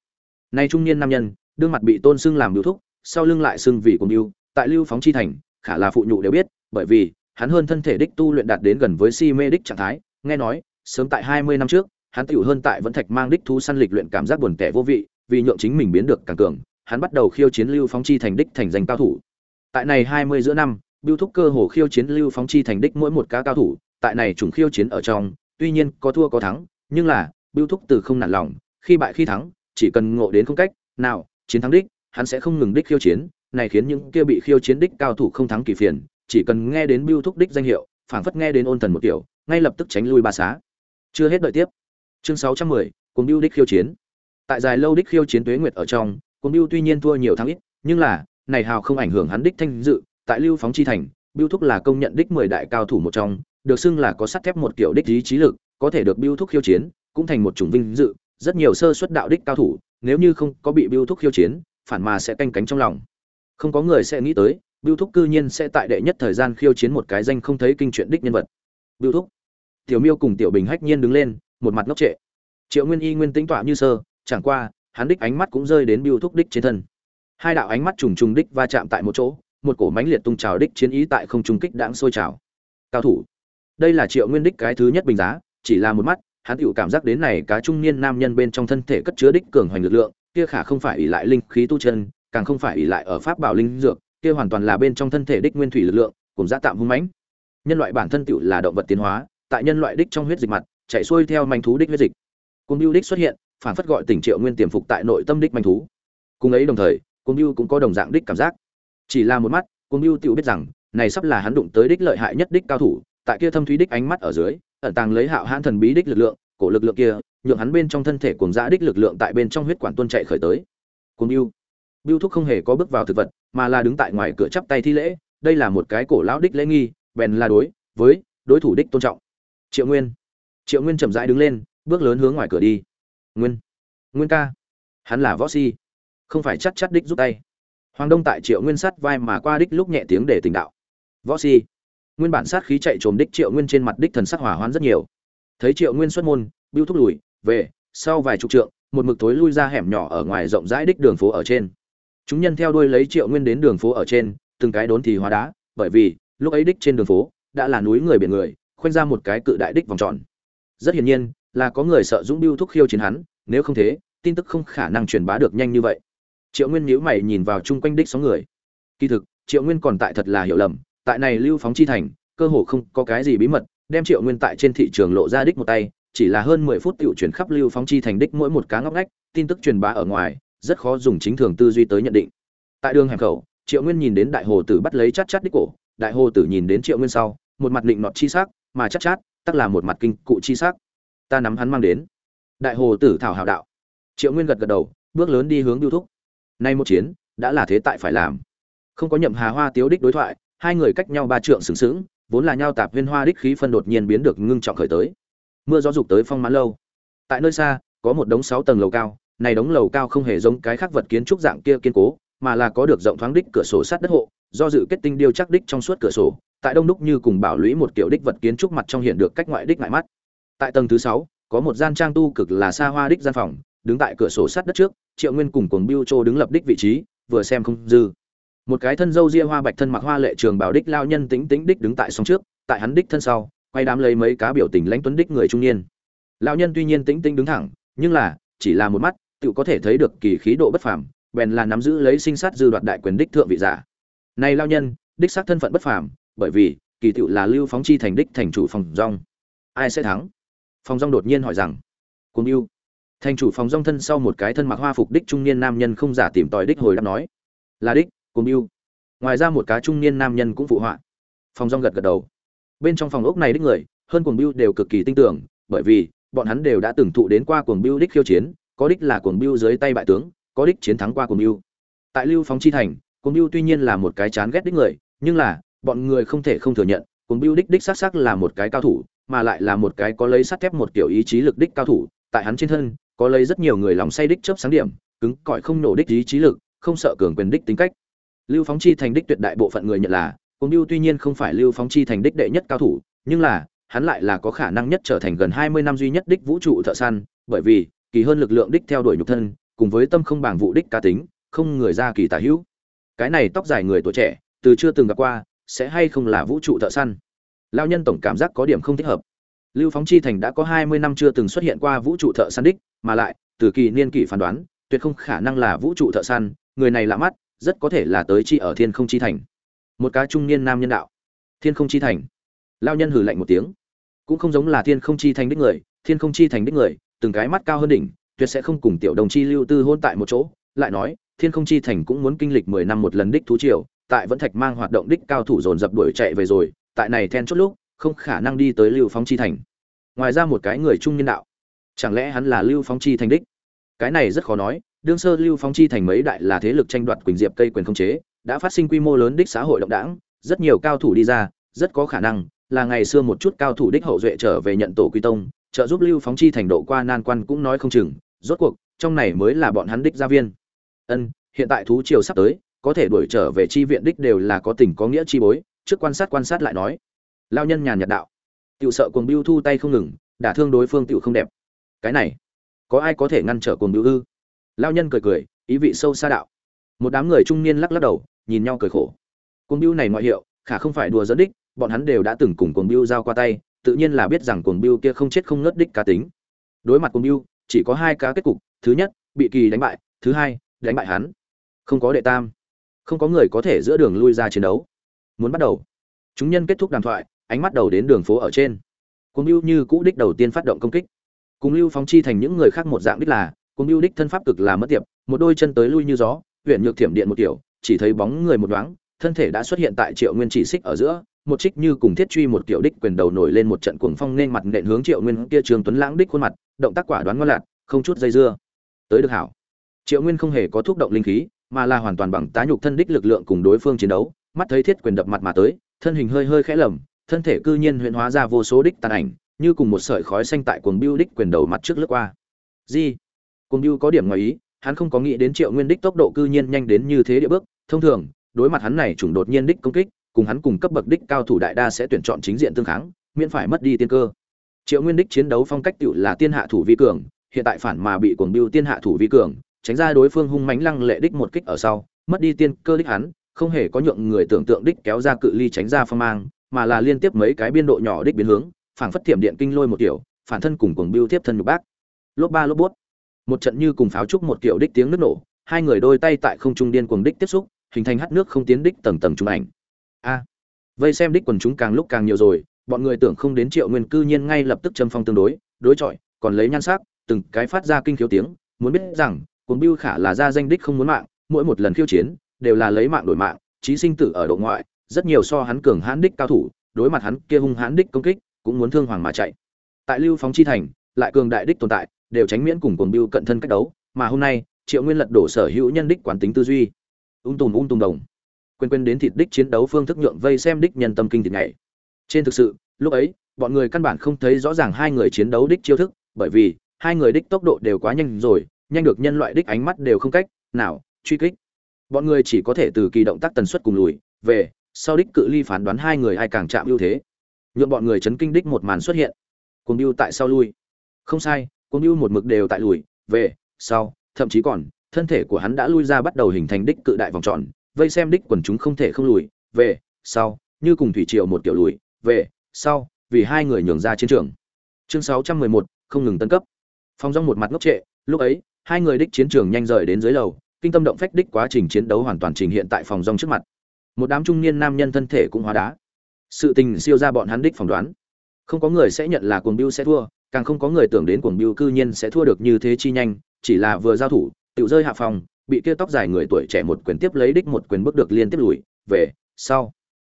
[SPEAKER 1] Nay trung niên nam nhân, đương mặt bị tôn xưng làm Bưu thúc, sau lưng lại xưng vị của yêu tại Lưu phóng chi thành, khả là phụ nhụ đều biết, bởi vì hắn hơn thân thể đích tu luyện đạt đến gần với si mê đích trạng thái, nghe nói, sớm tại 20 năm trước, hắn tiểu hơn tại vẫn thạch mang đích thú săn lịch luyện cảm giác buồn tẻ vô vị, vì nhượng chính mình biến được càng cường, hắn bắt đầu khiêu chiến Lưu phóng chi thành đích thành danh cao thủ. Tại này 20 giữa năm, Bưu thúc cơ hồ khiêu chiến Lưu phóng chi thành đích mỗi một cá cao thủ, tại này trùng khiêu chiến ở trong, tuy nhiên có thua có thắng, nhưng là, Bưu Thúc từ không nản lòng, khi bại khi thắng, chỉ cần ngộ đến không cách, nào, chiến thắng đích, hắn sẽ không ngừng đích khiêu chiến, này khiến những kia bị khiêu chiến đích cao thủ không thắng kỳ phiền, chỉ cần nghe đến Bưu Thúc đích danh hiệu, phảng phất nghe đến ôn thần một tiểu, ngay lập tức tránh lui ba xá. Chưa hết đợi tiếp. Chương 610, cùng Bưu đích khiêu chiến. Tại dài lâu đích khiêu chiến tuế nguyệt ở trong, cùng Bưu tuy nhiên thua nhiều thắng ít, nhưng là, này hào không ảnh hưởng hắn đích thanh dự, tại Lưu phóng chi thành, Bưu Thúc là công nhận đích 10 đại cao thủ một trong, được xưng là có sắt thép một kiểu đích ý chí lực, có thể được Bưu Thúc khiêu chiến, cũng thành một chủng vinh dự, rất nhiều sơ xuất đạo đích cao thủ, nếu như không có bị Biêu Thúc khiêu chiến, phản mà sẽ canh cánh trong lòng. Không có người sẽ nghĩ tới, Biêu Thúc cư nhiên sẽ tại đệ nhất thời gian khiêu chiến một cái danh không thấy kinh chuyện đích nhân vật. Biêu Thúc. Tiểu Miêu cùng Tiểu Bình hách nhiên đứng lên, một mặt ngốc trệ. Triệu Nguyên Y nguyên tĩnh tọa như sơ, chẳng qua, hắn đích ánh mắt cũng rơi đến Biêu Thúc đích trên thân. Hai đạo ánh mắt trùng trùng đích va chạm tại một chỗ, một cổ mánh liệt tung trào đích chiến ý tại không trung kích đãng sôi trào. Cao thủ đây là triệu nguyên đích cái thứ nhất bình giá chỉ là một mắt hắn tựu cảm giác đến này cá trung niên nam nhân bên trong thân thể cất chứa đích cường hoành lực lượng, kia khả không phải ỷ lại linh khí tu chân, càng không phải ỷ lại ở pháp bảo linh dược, kia hoàn toàn là bên trong thân thể đích nguyên thủy lực lượng, cùng giá tạm hung mãnh. Nhân loại bản thân tựu là động vật tiến hóa, tại nhân loại đích trong huyết dịch mặt, chạy xuôi theo manh thú đích huyết dịch. Cùng lưu đích xuất hiện phản phất gọi tỉnh triệu nguyên tiềm phục tại nội tâm đích manh thú. Cùng ấy đồng thời cùng lưu cũng có đồng dạng đích cảm giác. Chỉ là một mắt cùng lưu tựu biết rằng, này sắp là hắn đụng tới đích lợi hại nhất đích cao thủ tại kia thâm thúy đích ánh mắt ở dưới, ẩn tàng lấy hạo hãn thần bí đích lực lượng, cổ lực lượng kia, nhượng hắn bên trong thân thể cuồng dã đích lực lượng tại bên trong huyết quản tuôn chạy khởi tới. Cùng biêu biêu thúc không hề có bước vào thực vật, mà là đứng tại ngoài cửa chắp tay thi lễ, đây là một cái cổ lão đích lễ nghi, bèn là đối, với đối thủ đích tôn trọng. Triệu nguyên. Triệu nguyên chậm rãi đứng lên, bước lớn hướng ngoài cửa đi. Nguyên. Nguyên ca. Hắn là võ si. Không phải chắc chắc đích giúp tay. Hoàng đông tại triệu nguyên sắt vai mà qua đích lúc nhẹ tiếng để tỉnh đạo. Võ si nguyên bản sát khí chạy trồm đích triệu nguyên trên mặt đích thần sắc hỏa hoán rất nhiều. Thấy triệu nguyên xuất môn, bưu thúc lùi, về, sau vài chục trượng, một mực tối lui ra hẻm nhỏ ở ngoài rộng rãi đích đường phố ở trên. Chúng nhân theo đuôi lấy triệu nguyên đến đường phố ở trên, từng cái đốn thì hóa đá, bởi vì, lúc ấy đích trên đường phố, đã là núi người biển người, khoanh ra một cái cự đại đích vòng tròn. Rất hiển nhiên, là có người sợ dũng bưu thúc khiêu chiến hắn, nếu không thế, tin tức không khả năng truyền bá được nhanh như vậy. Triệu nguyên nhíu mày nhìn vào chung quanh đích sóng người. Kỳ thực, triệu nguyên còn tại thật là hiểu lầm tại này lưu phóng chi thành, cơ hồ không có cái gì bí mật, đem triệu nguyên tại trên thị trường lộ ra đích một tay, chỉ là hơn mười phút tiểu chuyển khắp lưu phóng chi thành đích mỗi một cá ngóc ngách, tin tức truyền bá ở ngoài, rất khó dùng chính thường tư duy tới nhận định. Tại đường hẻm khẩu, triệu nguyên nhìn đến đại hồ tử bắt lấy chát chát đích cổ, đại hồ tử nhìn đến triệu nguyên sau, một mặt định nọt chi sắc, mà chát chát, tắc là một mặt kinh cụ chi sắc. Ta nắm hắn mang đến. Đại hồ tử thảo hào đạo. Triệu nguyên gật gật đầu, bước lớn đi hướng biêu thúc. Nay một chiến, đã là thế tại phải làm. Không có nhậm hà hoa tiếu đích đối thoại hai người cách nhau ba trượng sừng sững, vốn là nhau tạp viên hoa đích khí phân đột nhiên biến được ngưng trọng khởi tới. Mưa gió dục tới phong mãn lâu. Tại nơi xa, có một đống sáu tầng lầu cao, này đống lầu cao không hề giống cái khác vật kiến trúc dạng kia kiên cố, mà là có được rộng thoáng đích cửa sổ sát đất hộ, do dự kết tinh điêu chắc đích trong suốt cửa sổ, tại đông đúc như cùng bảo lũy một kiểu đích vật kiến trúc mặt trong hiện được cách ngoại đích ngại mắt. Tại tầng thứ sáu, có một gian trang tu cực là xa hoa đích gian phòng, đứng tại cửa sổ sát đất trước, triệu nguyên cùng cuồng biêu trô đứng lập đích vị trí, vừa xem không dư một cái thân dâu ria hoa bạch thân mặc hoa lệ trường bảo đích lao nhân tính tính đích đứng tại song trước, tại hắn đích thân sau, quay đám lấy mấy cá biểu tình lãnh tuấn đích người trung niên. Lao nhân tuy nhiên tính tính đứng thẳng, nhưng là, chỉ là một mắt, tự có thể thấy được kỳ khí độ bất phàm, bèn là nắm giữ lấy sinh sát dư đoạt đại quyền đích thượng vị giả. Này lao nhân, đích xác thân phận bất phàm, bởi vì, kỳ tựu là lưu phóng chi thành đích thành chủ phòng rong ai sẽ thắng? Phòng rong đột nhiên hỏi rằng. Cùng yêu. Thành chủ phòng rong thân sau một cái thân mặc hoa phục đích trung niên nam nhân không giả tìm tòi đích hồi đáp nói. Là đích cùng yêu ngoài ra một cá trung niên nam nhân cũng phụ họa. Phòng rong gật gật đầu. Bên trong phòng ốc này đích người, hơn cuồng biêu đều cực kỳ tin tưởng bởi vì, bọn hắn đều đã từng thụ đến qua cuồng biêu đích khiêu chiến, có đích là cuồng biêu dưới tay bại tướng, có đích chiến thắng qua cuồng biêu tại lưu phóng chi thành, cuồng biêu tuy nhiên là một cái chán ghét đích người, nhưng là, bọn người không thể không thừa nhận, cuồng biêu đích đích xác xác là một cái cao thủ, mà lại là một cái có lấy sắt thép một kiểu ý chí lực đích cao thủ, tại hắn trên thân, có lấy rất nhiều người lòng say đích chớp sáng điểm, cứng cỏi không nổ đích ý chí lực, không sợ cường quyền đích tính cách lưu phóng chi thành đích tuyệt đại bộ phận người nhận là cùng lưu tuy nhiên không phải lưu phóng chi thành đích đệ nhất cao thủ, nhưng là, hắn lại là có khả năng nhất trở thành gần hai mươi năm duy nhất đích vũ trụ thợ săn, bởi vì, kỳ hơn lực lượng đích theo đuổi nhục thân, cùng với tâm không bảng vụ đích cá tính, không người ra kỳ tả hữu. Cái này tóc dài người tuổi trẻ, từ chưa từng gặp qua, sẽ hay không là vũ trụ thợ săn? Lao nhân tổng cảm giác có điểm không thích hợp. Lưu phóng chi thành đã có hai mươi năm chưa từng xuất hiện qua vũ trụ thợ săn đích, mà lại, từ kỳ niên kỷ phán đoán, tuyệt không khả năng là vũ trụ thợ săn, người này lạ mắt rất có thể là tới chi ở thiên không chi thành. Một cá trung niên nam nhân đạo. Thiên không chi thành. Lao nhân hử lạnh một tiếng. Cũng không giống là thiên không chi thành đích người, thiên không chi thành đích người, từng cái mắt cao hơn đỉnh, tuyệt sẽ không cùng tiểu đồng chi lưu tư hôn tại một chỗ, lại nói, thiên không chi thành cũng muốn kinh lịch mười năm một lần đích thú triều, tại vẫn thạch mang hoạt động đích cao thủ dồn dập đuổi chạy về rồi, tại này then chốt lúc, không khả năng đi tới lưu phóng chi thành. Ngoài ra một cái người trung nhân đạo. Chẳng lẽ hắn là lưu phóng chi thành đích? Cái này rất khó nói đương sơ lưu phóng chi thành mấy đại là thế lực tranh đoạt quỳnh diệp cây quyền không chế, đã phát sinh quy mô lớn đích xã hội động đảng, rất nhiều cao thủ đi ra, rất có khả năng là ngày xưa một chút cao thủ đích hậu duệ trở về nhận tổ quy tông, trợ giúp lưu phóng chi thành độ qua nan quan cũng nói không chừng, rốt cuộc, trong này mới là bọn hắn đích gia viên. Ân, hiện tại thú triều sắp tới, có thể đuổi trở về chi viện đích đều là có tình có nghĩa chi bối, trước quan sát quan sát lại nói. Lao nhân nhàn nhạt đạo. Tiểu sợ cuồng biêu thu tay không ngừng, đả thương đối phương tiểu không đẹp. Cái này, có ai có thể ngăn trở cuồng biêu ư? Lao nhân cười cười, ý vị sâu xa đạo. Một đám người trung niên lắc lắc đầu, nhìn nhau cười khổ. Cuồng biêu này ngoại hiệu, khả không phải đùa dẫn đích, bọn hắn đều đã từng cùng cuồng biêu giao qua tay, tự nhiên là biết rằng cuồng biêu kia không chết không ngớt đích cá tính. Đối mặt cuồng biêu chỉ có hai cá kết cục, thứ nhất, bị kỳ đánh bại, thứ hai, đánh bại hắn. Không có đệ tam, không có người có thể giữa đường lui ra chiến đấu. Muốn bắt đầu. Chúng nhân kết thúc đàm thoại, ánh mắt đầu đến đường phố ở trên. Cuồng biêu như cũ đích đầu tiên phát động công kích. Cùng lưu phóng chi thành những người khác một dạng đích là Cùng biêu đích thân pháp cực là mất tiệp, một đôi chân tới lui như gió huyện nhược thiểm điện một kiểu, chỉ thấy bóng người một đoáng, thân thể đã xuất hiện tại triệu nguyên chỉ xích ở giữa, một trích như cùng thiết truy một kiểu đích quyền đầu nổi lên một trận cuồng phong nên mặt nện hướng triệu nguyên kia trường tuấn lãng đích khuôn mặt, động tác quả đoán ngon lạt, không chút dây dưa. Tới được hảo. Triệu nguyên không hề có thúc động linh khí, mà là hoàn toàn bằng tá nhục thân đích lực lượng cùng đối phương chiến đấu, mắt thấy thiết quyền đập mặt mà tới, thân hình hơi hơi khẽ lầm, thân thể cư nhiên huyễn hóa ra vô số đích tàn ảnh, như cùng một sợi khói xanh tại cuồng biêu đích quyền đầu mặt trước lướt qua. Di cuồng biêu có điểm ngoài ý, hắn không có nghĩ đến triệu nguyên đích tốc độ cư nhiên nhanh đến như thế địa bước. Thông thường, đối mặt hắn này chủng đột nhiên đích công kích, cùng hắn cùng cấp bậc đích cao thủ đại đa sẽ tuyển chọn chính diện tương kháng, miễn phải mất đi tiên cơ. Triệu nguyên đích chiến đấu phong cách tựu là tiên hạ thủ vi cường, hiện tại phản mà bị cuồng biêu tiên hạ thủ vi cường, tránh ra đối phương hung mãnh lăng lệ đích một kích ở sau, mất đi tiên cơ đích hắn, không hề có nhượng người tưởng tượng đích kéo ra cự ly tránh ra phong mang, mà là liên tiếp mấy cái biên độ nhỏ đích biến hướng, phảng phất thiểm điện kinh lôi một kiểu, phản thân cùng cuồng biêu tiếp thân nhục bác. Lốp ba lốp bút một trận như cùng pháo trúc một kiểu đích tiếng nước nổ, hai người đôi tay tại không trung điên cuồng đích tiếp xúc, hình thành hắt nước không tiến đích tầng tầng trung ảnh. A! Vây xem đích quần chúng càng lúc càng nhiều rồi, bọn người tưởng không đến triệu nguyên cư nhiên ngay lập tức châm phong tương đối đối chọi, còn lấy nhan sắc, từng cái phát ra kinh khiếu tiếng, muốn biết rằng, cuồng bưu khả là ra danh đích không muốn mạng, mỗi một lần khiêu chiến, đều là lấy mạng đổi mạng trí sinh tử ở độ ngoại, rất nhiều so hắn cường hãn đích cao thủ, đối mặt hắn kia hung hãn đích công kích, cũng muốn thương hoàng mà chạy. Tại lưu phóng chi thành, lại cường đại đích tồn tại đều tránh miễn cùng cuồng bưu cận thân cách đấu, mà hôm nay, triệu nguyên lật đổ sở hữu nhân đích quán tính tư duy. Ung tùm ung tùm đồng. Quên quên đến thịt đích chiến đấu phương thức nhượng vây xem đích nhân tâm kinh thịt này trên thực sự, lúc ấy, bọn người căn bản không thấy rõ ràng hai người chiến đấu đích chiêu thức, bởi vì, hai người đích tốc độ đều quá nhanh rồi, nhanh được nhân loại đích ánh mắt đều không cách nào truy kích. Bọn người chỉ có thể từ kỳ động tác tần suất cùng lùi, về, sau đích cự ly phán đoán hai người ai càng chạm ưu thế. Nhượng bọn người chấn kinh đích một màn xuất hiện. Cuồng biêu tại sau lui. Không sai cuồng biêu một mực đều tại lùi về sau thậm chí còn thân thể của hắn đã lui ra bắt đầu hình thành đích cự đại vòng tròn vây xem đích quần chúng không thể không lùi về sau như cùng thủy triều một kiểu lùi về sau vì hai người nhường ra chiến trường. Chương 611, không ngừng tân cấp. Phong rong một mặt ngốc trệ lúc ấy hai người đích chiến trường nhanh rời đến dưới lầu kinh tâm động phách đích quá trình chiến đấu hoàn toàn trình hiện tại phòng rong trước mặt. Một đám trung niên nam nhân thân thể cũng hóa đá. Sự tình siêu ra bọn hắn đích phỏng đoán. Không có người sẽ nhận là cuồng biêu sẽ thua càng không có người tưởng đến cuồng biêu cư nhiên sẽ thua được như thế chi nhanh, chỉ là vừa giao thủ tự rơi hạ phòng, bị kia tóc dài người tuổi trẻ một quyền tiếp lấy đích một quyền bước được liên tiếp lùi, về, sau.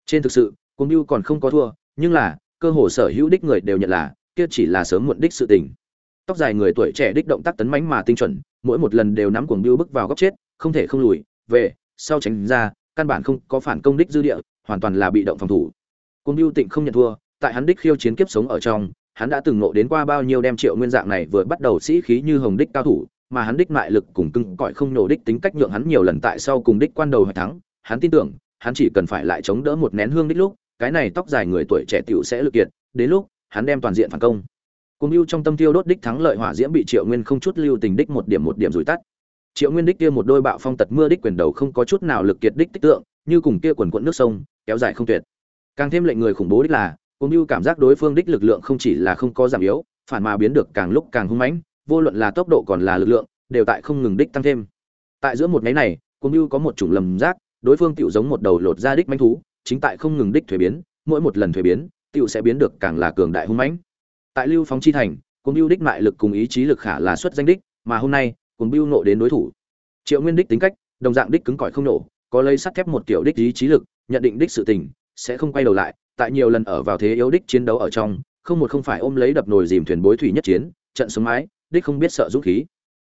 [SPEAKER 1] Trên thực sự, cuồng biêu còn không có thua, nhưng là, cơ hồ sở hữu đích người đều nhận là, kia chỉ là sớm muộn đích sự tình. Tóc dài người tuổi trẻ đích động tác tấn mãnh mà tinh chuẩn, mỗi một lần đều nắm cuồng biêu bước vào góc chết, không thể không lùi, về, sau tránh ra, căn bản không có phản công đích dư địa, hoàn toàn là bị động phòng thủ. Cuồng biêu tịnh không nhận thua, tại hắn đích khiêu chiến kiếp sống ở trong hắn đã từng ngộ đến qua bao nhiêu đem triệu nguyên dạng này vừa bắt đầu sĩ khí như hồng đích cao thủ, mà hắn đích mại lực cùng cưng cõi không nổ đích tính cách nhượng hắn nhiều lần tại sau cùng đích quan đầu hoạch thắng. Hắn tin tưởng, hắn chỉ cần phải lại chống đỡ một nén hương đích lúc, cái này tóc dài người tuổi trẻ tiểu sẽ lực kiệt, đến lúc, hắn đem toàn diện phản công. Cùng lưu trong tâm tiêu đốt đích thắng lợi hỏa diễm bị triệu nguyên không chút lưu tình đích một điểm một điểm rủi tắt. Triệu nguyên đích kia một đôi bạo phong tật mưa đích quyền đầu không có chút nào lực kiệt đích tích tượng, như cùng kia quần quận nước sông, kéo dài không tuyệt. Càng thêm lệnh người khủng bố đích là cũng như cảm giác đối phương đích lực lượng không chỉ là không có giảm yếu, phản mà biến được càng lúc càng hung mãnh, vô luận là tốc độ còn là lực lượng, đều tại không ngừng đích tăng thêm. Tại giữa một ngày này, cũng như có một chủng lầm giác, đối phương tựu giống một đầu lột ra đích manh thú, chính tại không ngừng đích thuế biến, mỗi một lần thuế biến, tựu sẽ biến được càng là cường đại hung mãnh. Tại lưu phóng chi thành, cũng như đích mại lực cùng ý chí lực khả là xuất danh đích, mà hôm nay cùng bưu nộ đến đối thủ. Triệu nguyên đích tính cách, đồng dạng đích cứng cỏi không nổ, có lấy sắt thép một kiểu đích ý chí lực, nhận định đích sự tình, sẽ không quay đầu lại tại nhiều lần ở vào thế yếu đích chiến đấu ở trong, không một không phải ôm lấy đập nồi dìm thuyền bối thủy nhất chiến, trận sống mái đích không biết sợ dũng khí.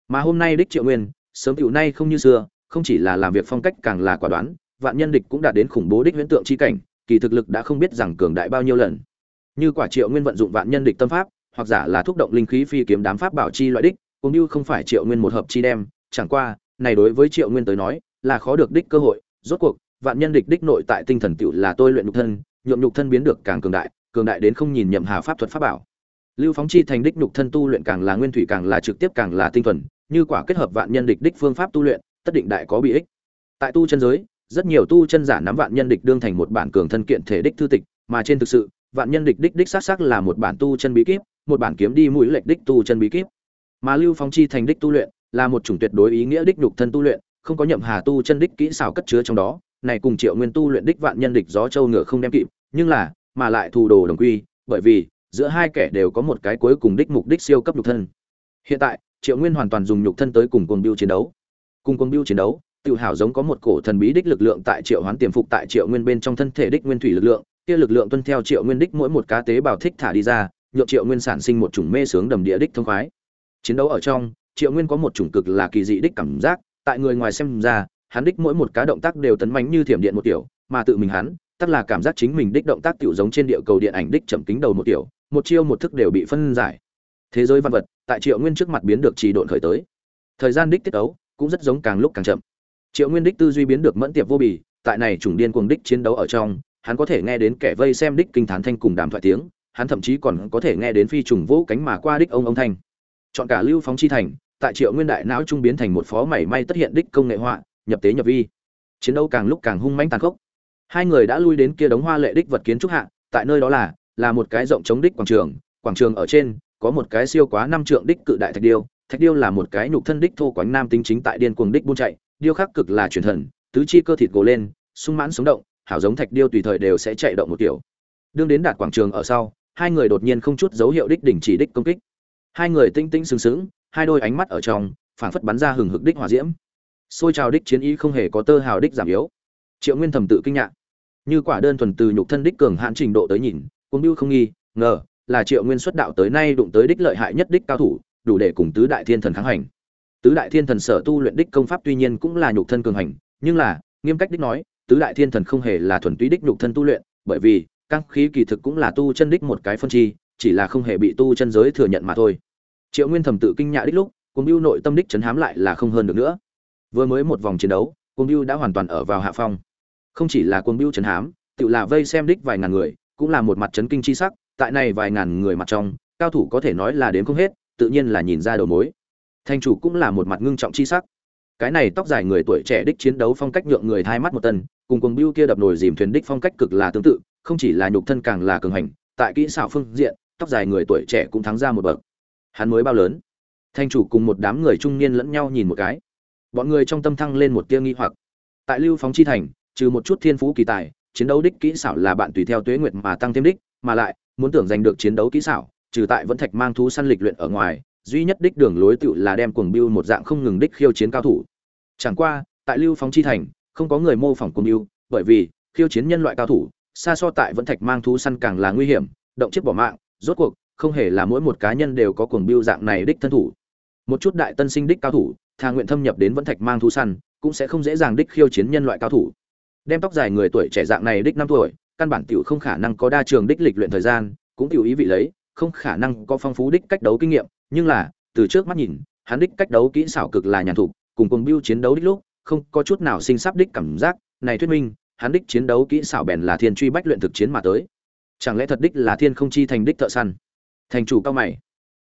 [SPEAKER 1] Mà hôm nay đích triệu nguyên, sớm tiểu nay không như xưa, không chỉ là làm việc phong cách càng là quả đoán, vạn nhân địch cũng đạt đến khủng bố đích huyễn tượng chi cảnh, kỳ thực lực đã không biết rằng cường đại bao nhiêu lần. Như quả triệu nguyên vận dụng vạn nhân địch tâm pháp, hoặc giả là thúc động linh khí phi kiếm đám pháp bảo chi loại đích, cũng như không phải triệu nguyên một hợp chi đem, chẳng qua, này đối với triệu nguyên tới nói, là khó được đích cơ hội, rốt cuộc, vạn nhân địch đích nội tại tinh thần tiểu là tôi luyện nhục thân nhuộm nhục thân biến được càng cường đại cường đại đến không nhìn nhậm hà pháp thuật pháp bảo. Lưu phóng chi thành đích nhục thân tu luyện càng là nguyên thủy càng là trực tiếp càng là tinh thuần, như quả kết hợp vạn nhân địch đích phương pháp tu luyện, tất định đại có bị ích. Tại tu chân giới, rất nhiều tu chân giả nắm vạn nhân địch đương thành một bản cường thân kiện thể đích thư tịch, mà trên thực sự, vạn nhân địch đích đích xác xác là một bản tu chân bí kíp, một bản kiếm đi mũi lệch đích tu chân bí kíp. Mà lưu phóng chi thành đích tu luyện, là một chủng tuyệt đối ý nghĩa đích nhục thân tu luyện, không có nhậm hà tu chân đích kỹ xảo cất chứa trong đó, này cùng triệu nguyên tu luyện đích vạn nhân địch gió châu ngựa không đem kịp nhưng là, mà lại thù đồ đồng quy, bởi vì, giữa hai kẻ đều có một cái cuối cùng đích mục đích siêu cấp nhục thân. Hiện tại, triệu nguyên hoàn toàn dùng nhục thân tới cùng cuồng biêu chiến đấu. Cùng cuồng biêu chiến đấu tự hào giống có một cổ thần bí đích lực lượng tại triệu hoán tiềm phục tại triệu nguyên bên trong thân thể đích nguyên thủy lực lượng, kia lực lượng tuân theo triệu nguyên đích mỗi một cá tế bào thích thả đi ra, nhượng triệu nguyên sản sinh một chủng mê sướng đầm địa đích thông khoái. Chiến đấu ở trong, triệu nguyên có một chủng cực là kỳ dị đích cảm giác, tại người ngoài xem ra, hắn đích mỗi một cá động tác đều tấn mánh như thiểm điện một kiểu, mà tự mình hắn tất là cảm giác chính mình đích động tác tiểu giống trên địa cầu điện ảnh đích chậm kính đầu một tiểu, một chiêu một thức đều bị phân giải. Thế giới văn vật, tại triệu nguyên trước mặt biến được trì độn khởi tới. Thời gian đích tiết tấu, cũng rất giống càng lúc càng chậm. Triệu nguyên đích tư duy biến được mẫn tiệp vô bì, tại này chủng điên cuồng đích chiến đấu ở trong, hắn có thể nghe đến kẻ vây xem đích kinh thán thanh cùng đàm thoại tiếng, hắn thậm chí còn có thể nghe đến phi trùng vũ cánh mà qua đích ông ông thanh. Chọn cả lưu phóng chi thành, tại triệu nguyên đại não trung biến thành một phó mảy may tất hiện đích công nghệ họa, nhập tế nhập vi. Chiến đấu càng lúc càng hung mãnh tàn khốc hai người đã lui đến kia đống hoa lệ đích vật kiến trúc hạ, tại nơi đó là là một cái rộng chống đích quảng trường. Quảng trường ở trên, có một cái siêu quá năm trượng đích cự đại thạch điêu. Thạch điêu là một cái nhục thân đích thô quánh nam tính chính tại điên cuồng đích buôn chạy. Điêu khắc cực là truyền thần, tứ chi cơ thịt gồ lên, sung mãn sống động, hảo giống thạch điêu tùy thời đều sẽ chạy động một kiểu. Đương đến đạt quảng trường ở sau, hai người đột nhiên không chút dấu hiệu đích đỉnh chỉ đích công kích. Hai người tinh tinh sừng sững, hai đôi ánh mắt ở trong, phảng phất bắn ra hừng hực đích hỏa diễm. Xôi trào đích chiến ý không hề có tơ hào đích giảm yếu triệu nguyên thầm tự kinh ngạc. Như quả đơn thuần từ nhục thân đích cường hạn trình độ tới nhìn cung biêu không nghi, ngờ, là triệu nguyên xuất đạo tới nay đụng tới đích lợi hại nhất đích cao thủ, đủ để cùng tứ đại thiên thần kháng hành. Tứ đại thiên thần sở tu luyện đích công pháp tuy nhiên cũng là nhục thân cường hành, nhưng là, nghiêm cách đích nói, tứ đại thiên thần không hề là thuần túy đích nhục thân tu luyện, bởi vì, các khí kỳ thực cũng là tu chân đích một cái phân chi, chỉ là không hề bị tu chân giới thừa nhận mà thôi. Triệu nguyên thầm tự kinh nhạ đích lúc cùng biêu nội tâm đích chấn hám lại là không hơn được nữa. Vừa mới một vòng chiến đấu cùng biêu đã hoàn toàn ở vào hạ phong không chỉ là cuồng bưu trấn hám tự là vây xem đích vài ngàn người, cũng là một mặt chấn kinh chi sắc, tại này vài ngàn người mặt trong, cao thủ có thể nói là đến không hết, tự nhiên là nhìn ra đầu mối. Thành chủ cũng là một mặt ngưng trọng chi sắc. Cái này tóc dài người tuổi trẻ đích chiến đấu phong cách nhượng người thay mắt một tân cùng cuồng bưu kia đập nồi dìm thuyền đích phong cách cực là tương tự, không chỉ là nhục thân càng là cường hành, tại kỹ xảo phương diện, tóc dài người tuổi trẻ cũng thắng ra một bậc. Hắn mới bao lớn? Thanh chủ cùng một đám người trung niên lẫn nhau nhìn một cái. Bọn người trong tâm thăng lên một tia nghi hoặc. Tại lưu phóng chi thành trừ một chút thiên phú kỳ tài, chiến đấu đích kỹ xảo là bạn tùy theo tuế nguyệt mà tăng thêm đích, mà lại, muốn tưởng giành được chiến đấu kỹ xảo, trừ tại vẫn thạch mang thú săn lịch luyện ở ngoài, duy nhất đích đường lối tựu là đem cuồng bưu một dạng không ngừng đích khiêu chiến cao thủ. Chẳng qua, tại lưu phóng chi thành, không có người mô phỏng cuồng bưu, bởi vì, khiêu chiến nhân loại cao thủ, xa so tại vẫn thạch mang thú săn càng là nguy hiểm, động chiếc bỏ mạng, rốt cuộc, không hề là mỗi một cá nhân đều có cuồng bưu dạng này đích thân thủ. Một chút đại tân sinh đích cao thủ, thà nguyện thâm nhập đến vẫn thạch mang thú săn, cũng sẽ không dễ dàng đích khiêu chiến nhân loại cao thủ đem tóc dài người tuổi trẻ dạng này đích năm tuổi, căn bản tiểu không khả năng có đa trường đích lịch luyện thời gian, cũng tiểu ý vị lấy, không khả năng có phong phú đích cách đấu kinh nghiệm. Nhưng là, từ trước mắt nhìn, hắn đích cách đấu kỹ xảo cực là nhàn thục cùng cùng biêu chiến đấu đích lúc, không có chút nào sinh sắp đích cảm giác. Này thuyết minh, hắn đích chiến đấu kỹ xảo bèn là thiên truy bách luyện thực chiến mà tới. Chẳng lẽ thật đích là thiên không chi thành đích thợ săn? Thành chủ cao mày.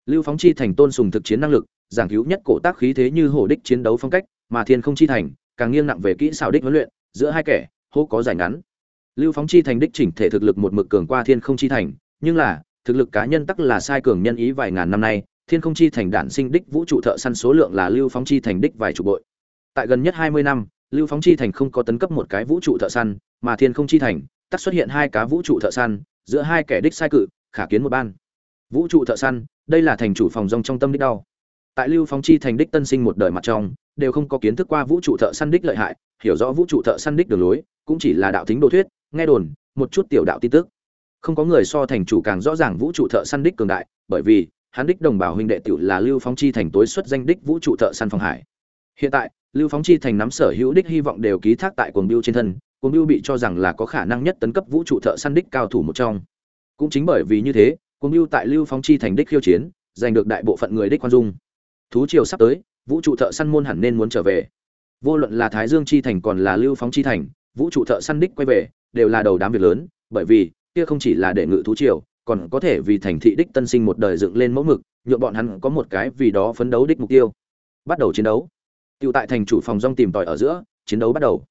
[SPEAKER 1] Lưu phóng chi thành tôn sùng thực chiến năng lực, giảng cứu nhất cổ tác khí thế như hổ đích chiến đấu phong cách, mà thiên không chi thành, càng nghiêng nặng về kỹ xảo đích huấn luyện giữa hai kẻ hô có giải ngắn. Lưu phóng chi thành đích chỉnh thể thực lực một mực cường qua thiên không chi thành, nhưng là, thực lực cá nhân tắc là sai cường nhân ý vài ngàn năm nay, thiên không chi thành đản sinh đích vũ trụ thợ săn số lượng là lưu phóng chi thành đích vài chục bội. Tại gần nhất hai mươi năm, lưu phóng chi thành không có tấn cấp một cái vũ trụ thợ săn, mà thiên không chi thành, tắc xuất hiện hai cá vũ trụ thợ săn, giữa hai kẻ đích sai cự, khả kiến một ban. Vũ trụ thợ săn, đây là thành chủ phòng rong trong tâm đích đau. Tại lưu phóng chi thành đích tân sinh một đời mặt trong, đều không có kiến thức qua vũ trụ thợ săn đích lợi hại hiểu rõ vũ trụ thợ săn đích đường lối, cũng chỉ là đạo tính đồ thuyết, nghe đồn, một chút tiểu đạo tin tức. Không có người so thành chủ càng rõ ràng vũ trụ thợ săn đích cường đại, bởi vì, hắn đích đồng bào huynh đệ tiểu là lưu phóng chi thành tối xuất danh đích vũ trụ thợ săn phòng hải. Hiện tại, lưu phóng chi thành nắm sở hữu đích hy vọng đều ký thác tại cuồng biêu trên thân, cuồng biêu bị cho rằng là có khả năng nhất tấn cấp vũ trụ thợ săn đích cao thủ một trong. Cũng chính bởi vì như thế, cuồng biêu tại lưu phóng chi thành đích khiêu chiến, giành được đại bộ phận người đích quan dung. Thú triều sắp tới, vũ trụ thợ săn môn hẳn nên muốn trở về vô luận là thái dương chi thành còn là lưu phóng chi thành vũ trụ thợ săn đích quay về đều là đầu đám việc lớn bởi vì kia không chỉ là để ngự thú triều còn có thể vì thành thị đích tân sinh một đời dựng lên mẫu mực nhuộm bọn hắn có một cái vì đó phấn đấu đích mục tiêu bắt đầu chiến đấu Tiểu tại thành chủ phòng rong tìm tòi ở giữa, chiến đấu bắt đầu.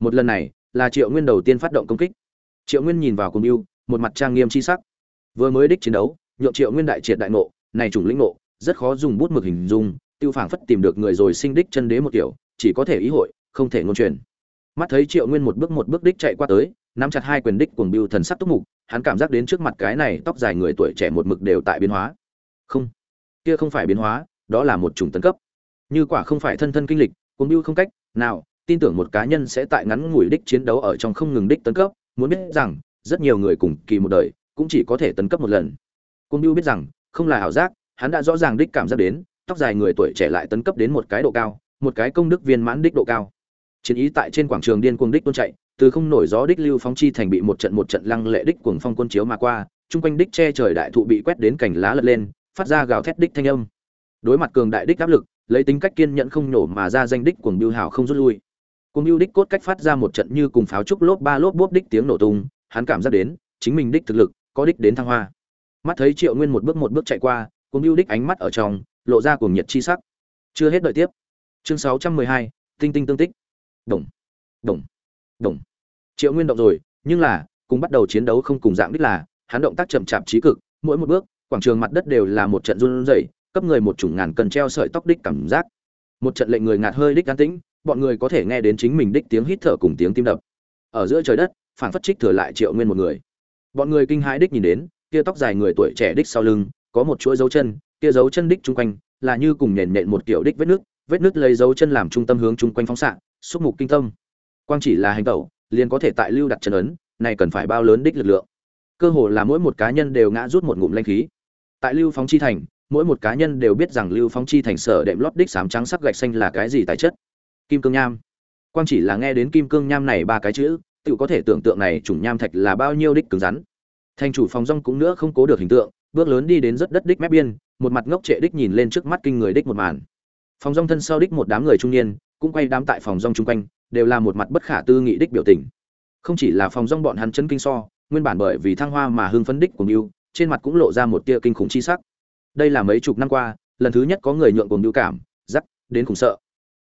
[SPEAKER 1] Một lần này, là Triệu Nguyên đầu tiên phát động công kích. Triệu Nguyên nhìn vào Cung Ưu, một mặt trang nghiêm chi sắc. Vừa mới đích chiến đấu, nhượng Triệu Nguyên đại triệt đại ngộ, này chủng lĩnh ngộ, rất khó dùng bút mực hình dung, tiêu phảng phất tìm được người rồi sinh đích chân đế một kiểu, chỉ có thể ý hội, không thể ngôn truyền. Mắt thấy Triệu Nguyên một bước một bước đích chạy qua tới, nắm chặt hai quyền đích cuồng bưu thần sắc túc mục, hắn cảm giác đến trước mặt cái này tóc dài người tuổi trẻ một mực đều tại biến hóa. Không, kia không phải biến hóa, đó là một chủng tấn cấp như quả không phải thân thân kinh lịch cuồng bưu không cách nào tin tưởng một cá nhân sẽ tại ngắn ngủi đích chiến đấu ở trong không ngừng đích tấn cấp muốn biết rằng rất nhiều người cùng kỳ một đời cũng chỉ có thể tấn cấp một lần cuồng bưu biết rằng không là ảo giác hắn đã rõ ràng đích cảm giác đến tóc dài người tuổi trẻ lại tấn cấp đến một cái độ cao một cái công đức viên mãn đích độ cao. Chiến ý tại trên quảng trường điên cuồng đích tuôn chạy, từ không nổi gió đích lưu phong chi thành bị một trận một trận lăng lệ đích cuồng phong quân chiếu mà qua, chung quanh đích che trời đại thụ bị quét đến cảnh lá lật lên, phát ra gào thét đích thanh âm. Đối mặt cường đại đích áp lực, lấy tính cách kiên nhẫn không nổ mà ra danh đích cuồng biêu hào không rút lui. Cuồng biêu đích cốt cách phát ra một trận như cùng pháo trúc lốp ba lốp bốp đích tiếng nổ tung, hắn cảm giác đến, chính mình đích thực lực, có đích đến thăng hoa. Mắt thấy triệu nguyên một bước một bước chạy qua, cuồng biêu đích ánh mắt ở trong, lộ ra cuồng nhiệt chi sắc. Chưa hết đợi tiếp chương sáu trăm mười hai, tinh tinh tương tích. Đồng đồng đồng. Triệu nguyên động rồi, nhưng là, cùng bắt đầu chiến đấu không cùng dạng đích là, hắn động tác chậm chạp trí cực, mỗi một bước, quảng trường mặt đất đều là một trận run rẩy, cấp người một chủng ngàn cần treo sợi tóc đích cảm giác. Một trận lệnh người ngạt hơi đích an tĩnh, bọn người có thể nghe đến chính mình đích tiếng hít thở cùng tiếng tim đập. Ở giữa trời đất phản phất trích thừa lại triệu nguyên một người. Bọn người kinh hãi đích nhìn đến, kia tóc dài người tuổi trẻ đích sau lưng, có một chuỗi dấu chân, kia dấu chân đích chung quanh, là như cùng nền nện một kiểu đích vết nước vết nước lấy dấu chân làm trung tâm hướng chung quanh phóng xạ, xúc mục kinh tâm. Quang chỉ là hành tẩu, liền có thể tại lưu đặt chân ấn, này cần phải bao lớn đích lực lượng. Cơ hồ là mỗi một cá nhân đều ngã rút một ngụm lanh khí. Tại lưu phóng chi thành, mỗi một cá nhân đều biết rằng lưu phóng chi thành sở đệm lót đích sám trắng sắc gạch xanh là cái gì tài chất? Kim cương nham. Quang chỉ là nghe đến kim cương nham này ba cái chữ, tự có thể tưởng tượng này chủng nham thạch là bao nhiêu đích cứng rắn. Thành chủ phòng rong cũng nữa không cố được hình tượng, bước lớn đi đến rất đất đích mép biên, một mặt ngốc trệ đích nhìn lên trước mắt kinh người đích một màn phòng rong thân sau đích một đám người trung niên, cũng quay đám tại phòng rong chung quanh, đều là một mặt bất khả tư nghị đích biểu tình. Không chỉ là phòng rong bọn hắn chân kinh so, nguyên bản bởi vì thăng hoa mà hưng phấn đích của mưu trên mặt cũng lộ ra một tia kinh khủng chi sắc. Đây là mấy chục năm qua, lần thứ nhất có người nhượng cuồng mưu cảm giắc đến khủng sợ.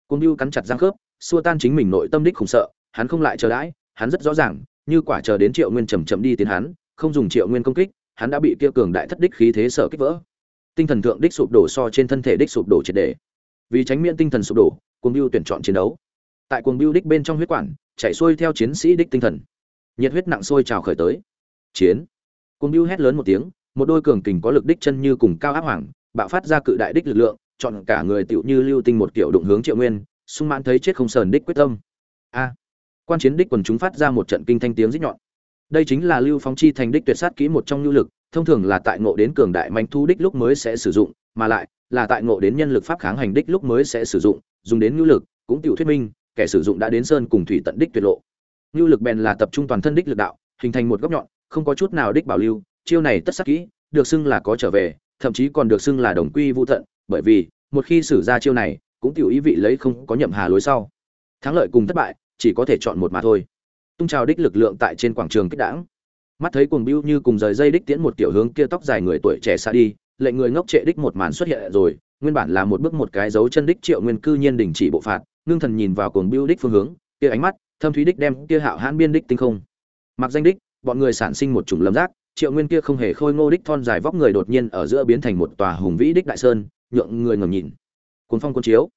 [SPEAKER 1] Cuồng mưu cắn chặt răng khớp, xua tan chính mình nội tâm đích khủng sợ, hắn không lại chờ đãi, hắn rất rõ ràng, như quả chờ đến triệu nguyên chầm chậm đi tiến hắn, không dùng triệu nguyên công kích, hắn đã bị kia cường đại thất đích khí thế sở kích vỡ. Tinh thần thượng đích sụp đổ so trên thân thể đích sụp đổ triệt đề vì tránh miễn tinh thần sụp đổ, cuồng biêu tuyển chọn chiến đấu. Tại cuồng biêu đích bên trong huyết quản chạy xuôi theo chiến sĩ đích tinh thần. Nhiệt huyết nặng sôi trào khởi tới. Chiến. Cuồng biêu hét lớn một tiếng, một đôi cường kình có lực đích chân như cùng cao áp hoàng, bạo phát ra cự đại đích lực lượng, chọn cả người tựu như lưu tinh một kiểu đụng hướng triệu nguyên, sung mãn thấy chết không sờn đích quyết tâm. A. Quan chiến đích quần chúng phát ra một trận kinh thanh tiếng rít nhọn. Đây chính là lưu phóng chi thành đích tuyệt sát kỹ một trong nhu lực, thông thường là tại ngộ đến cường đại manh thu đích lúc mới sẽ sử dụng, mà lại là tại ngộ đến nhân lực pháp kháng hành đích lúc mới sẽ sử dụng, dùng đến nhu lực, cũng tiểu thuyết minh, kẻ sử dụng đã đến sơn cùng thủy tận đích tuyệt lộ. Nhu lực bèn là tập trung toàn thân đích lực đạo, hình thành một góc nhọn, không có chút nào đích bảo lưu, chiêu này tất sắc kỹ, được xưng là có trở về, thậm chí còn được xưng là đồng quy vu tận, bởi vì, một khi sử ra chiêu này, cũng tiểu ý vị lấy không có nhậm hà lối sau. Thắng lợi cùng thất bại, chỉ có thể chọn một mà thôi. Tung trào đích lực lượng tại trên quảng trường kích đảng. Mắt thấy cuồng bưu như cùng rời dây đích tiễn một tiểu hướng kia tóc dài người tuổi trẻ xa đi lệnh người ngốc trệ đích một màn xuất hiện rồi, nguyên bản là một bước một cái dấu chân đích triệu nguyên cư nhiên đình chỉ bộ phạt, ngưng thần nhìn vào cuồng bưu đích phương hướng, kia ánh mắt, thâm thúy đích đem kia hạo hãn biên đích tinh không. Mặc danh đích, bọn người sản sinh một chủng lâm giác triệu nguyên kia không hề khôi ngô đích thon dài vóc người đột nhiên ở giữa biến thành một tòa hùng vĩ đích đại sơn, nhượng người ngầm nhìn. Cuốn phong cuốn chiếu.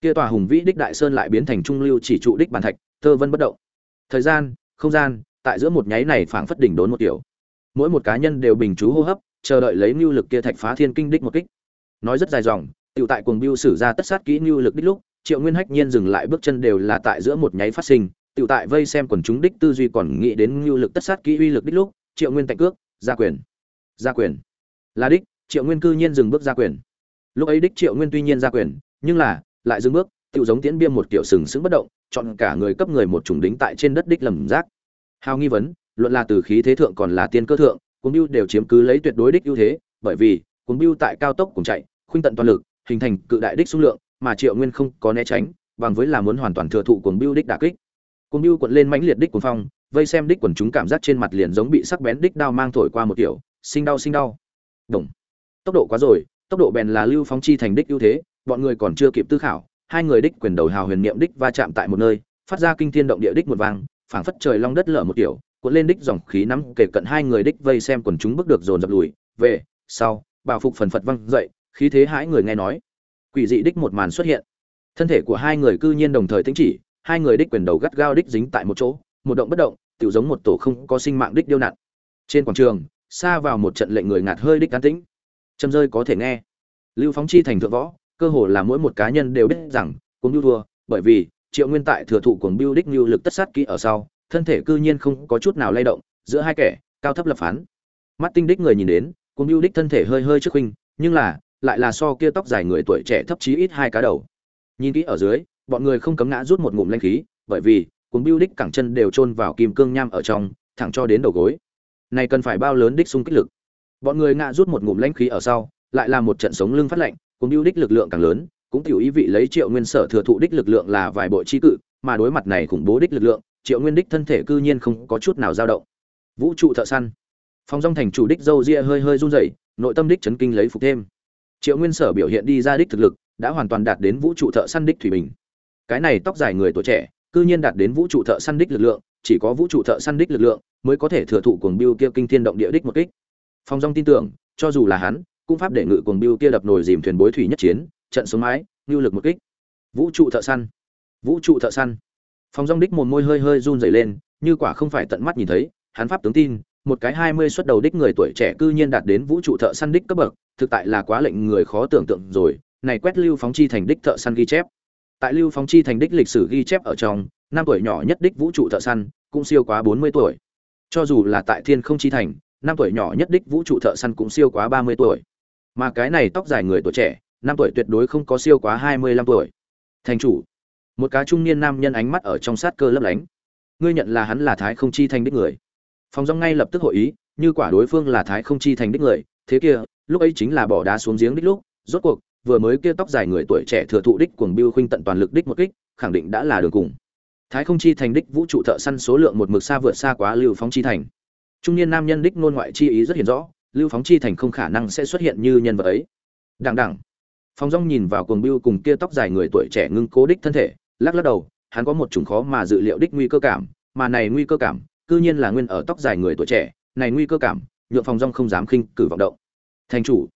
[SPEAKER 1] Kia tòa hùng vĩ đích đại sơn lại biến thành trung lưu chỉ trụ đích bàn thạch, thơ vân bất động. Thời gian, không gian, tại giữa một nháy này phảng phất đỉnh đốn một kiểu mỗi một cá nhân đều bình chú hô hấp chờ đợi lấy mưu lực kia thạch phá thiên kinh đích một kích. Nói rất dài dòng, tiểu tại cuồng biêu sử ra tất sát kỹ mưu lực đích lúc, triệu nguyên hách nhiên dừng lại bước chân đều là tại giữa một nháy phát sinh, tiểu tại vây xem quần chúng đích tư duy còn nghĩ đến mưu lực tất sát kỹ uy lực đích lúc, triệu nguyên tạch cước, ra quyền ra quyền. Là đích, triệu nguyên cư nhiên dừng bước ra quyền. Lúc ấy đích triệu nguyên tuy nhiên ra quyền, nhưng là, lại dừng bước, tiểu giống tiễn biêm một kiểu sừng sững bất động, chọn cả người cấp người một chủng đính tại trên đất đích lầm rác. Hào nghi vấn, luận là từ khí thế thượng còn là tiên cơ thượng cuốn biêu đều chiếm cứ lấy tuyệt đối đích ưu thế, bởi vì cuốn biêu tại cao tốc cùng chạy, khuynh tận toàn lực, hình thành cự đại đích xung lượng, mà triệu nguyên không có né tránh, bằng với là muốn hoàn toàn thừa thụ cuồng biêu đích đả kích. Cuồng biêu quận lên mãnh liệt đích cuồng phong, vây xem đích quần chúng cảm giác trên mặt liền giống bị sắc bén đích đao mang thổi qua một kiểu, sinh đau sinh đau. Đồng tốc độ quá rồi, tốc độ bèn là lưu phóng chi thành đích ưu thế, bọn người còn chưa kịp tư khảo, hai người đích quyền đầu hào huyền niệm đích va chạm tại một nơi, phát ra kinh thiên động địa đích một vang, phảng phất trời long đất lở một kiểu cuộn lên đích dòng khí nắm kể cận hai người đích vây xem quần chúng bước được dồn dập lùi, về, sau bảo phục phần phật văng dậy, khí thế hãi người nghe nói. Quỷ dị đích một màn xuất hiện. Thân thể của hai người cư nhiên đồng thời tĩnh chỉ, hai người đích quyền đầu gắt gao đích dính tại một chỗ, một động bất động tự giống một tổ không có sinh mạng đích điêu nặn. Trên quảng trường, xa vào một trận lệnh người ngạt hơi đích cán tĩnh. Châm rơi có thể nghe. Lưu phóng chi thành thượng võ, cơ hồ là mỗi một cá nhân đều biết rằng cũng như thua, bởi vì, triệu nguyên tại thừa thụ cuồng biêu đích lưu lực tất sát kỹ ở sau thân thể cư nhiên không có chút nào lay động, giữa hai kẻ, cao thấp lập phán. Mắt tinh đích người nhìn đến cũng biêu đích thân thể hơi hơi trước huynh, nhưng là, lại là so kia tóc dài người tuổi trẻ thấp chí ít hai cá đầu. Nhìn kỹ ở dưới, bọn người không cấm ngã rút một ngụm lanh khí, bởi vì cuốn biêu đích cẳng chân đều chôn vào kim cương nham ở trong, thẳng cho đến đầu gối. Này cần phải bao lớn đích xung kích lực. Bọn người ngã rút một ngụm lãnh khí ở sau, lại là một trận sống lưng phát lạnh cuốn biêu đích lực lượng càng lớn, cũng tiểu ý vị lấy triệu nguyên sở thừa thụ đích lực lượng là vài bộ chi cự, mà đối mặt này khủng bố đích lực lượng triệu nguyên đích thân thể cư nhiên không có chút nào dao động. Vũ trụ thợ săn. Phong dong thành chủ đích dâu ria hơi hơi run rẩy, nội tâm đích chấn kinh lấy phục thêm. Triệu nguyên sở biểu hiện đi ra đích thực lực, đã hoàn toàn đạt đến vũ trụ thợ săn đích thủy bình. Cái này tóc dài người tuổi trẻ, cư nhiên đạt đến vũ trụ thợ săn đích lực lượng, chỉ có vũ trụ thợ săn đích lực lượng mới có thể thừa thụ cuồng biêu kia kinh thiên động địa đích một kích. Phong dong tin tưởng, cho dù là hắn, cũng pháp để ngự cuồng biêu kia đập nồi dìm thuyền bối thủy nhất chiến, trận xuống mái ngưu lực một kích. Vũ trụ thợ săn. Vũ trụ thợ săn phong dung đích mồm môi hơi hơi run rẩy lên, như quả không phải tận mắt nhìn thấy, hắn pháp tướng tin, một cái hai mươi xuất đầu đích người tuổi trẻ cư nhiên đạt đến vũ trụ thợ săn đích cấp bậc, thực tại là quá lệnh người khó tưởng tượng rồi, này quét lưu phóng chi thành đích thợ săn ghi chép. Tại lưu phóng chi thành đích lịch sử ghi chép ở trong, năm tuổi nhỏ nhất đích vũ trụ thợ săn, cũng siêu quá bốn mươi tuổi. Cho dù là tại thiên không chi thành, năm tuổi nhỏ nhất đích vũ trụ thợ săn cũng siêu quá ba mươi tuổi. Mà cái này tóc dài người tuổi trẻ, năm tuổi tuyệt đối không có siêu quá hai mươi lăm tuổi. Thành chủ một cá trung niên nam nhân ánh mắt ở trong sát cơ lấp lánh. Ngươi nhận là hắn là thái không chi thành đích người. Phòng rong ngay lập tức hội ý, như quả đối phương là thái không chi thành đích người, thế kia, lúc ấy chính là bỏ đá xuống giếng đích lúc, rốt cuộc, vừa mới kia tóc dài người tuổi trẻ thừa thụ đích cuồng biêu khuynh tận toàn lực đích một kích, khẳng định đã là đường cùng. Thái không chi thành đích vũ trụ thợ săn số lượng một mực xa vượt xa quá lưu phóng chi thành. Trung niên nam nhân đích ngôn ngoại chi ý rất hiển rõ, lưu phóng chi thành không khả năng sẽ xuất hiện như nhân vật ấy. Đằng đẳng phong rong nhìn vào cuồng biêu cùng kia tóc dài người tuổi trẻ ngưng cố đích thân thể lắc lắc đầu hắn có một chủng khó mà dự liệu đích nguy cơ cảm mà này nguy cơ cảm cư nhiên là nguyên ở tóc dài người tuổi trẻ này nguy cơ cảm nhượng phòng rong không dám khinh cử vọng động. Thành chủ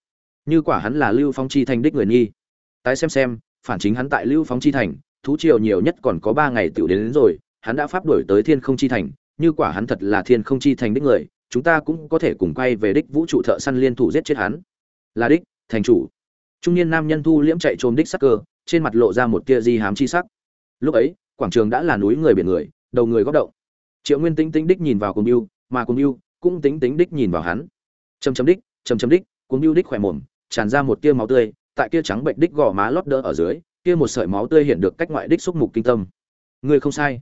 [SPEAKER 1] như quả hắn là lưu phong chi thành đích người nghi tái xem xem phản chính hắn tại lưu phong chi thành thú triều nhiều nhất còn có ba ngày tiểu đến, đến rồi hắn đã pháp đổi tới thiên không chi thành như quả hắn thật là thiên không chi thành đích người chúng ta cũng có thể cùng quay về đích vũ trụ thợ săn liên thủ giết chết hắn. Là đích thành chủ. Trung niên nam nhân thu liễm chạy trốn đích sắc cơ trên mặt lộ ra một tia di hám chi sắc lúc ấy, quảng trường đã là núi người biển người, đầu người góp động. Triệu nguyên tính tính đích nhìn vào cùng yêu mà cùng yêu cũng tính tính đích nhìn vào hắn. Chầm chầm đích chầm chầm đích cùng yêu đích khỏe mồm, tràn ra một tia máu tươi, tại kia trắng bệnh đích gò má lót đỡ ở dưới, kia một sợi máu tươi hiện được cách ngoại đích xúc mục kinh tâm. Người không sai.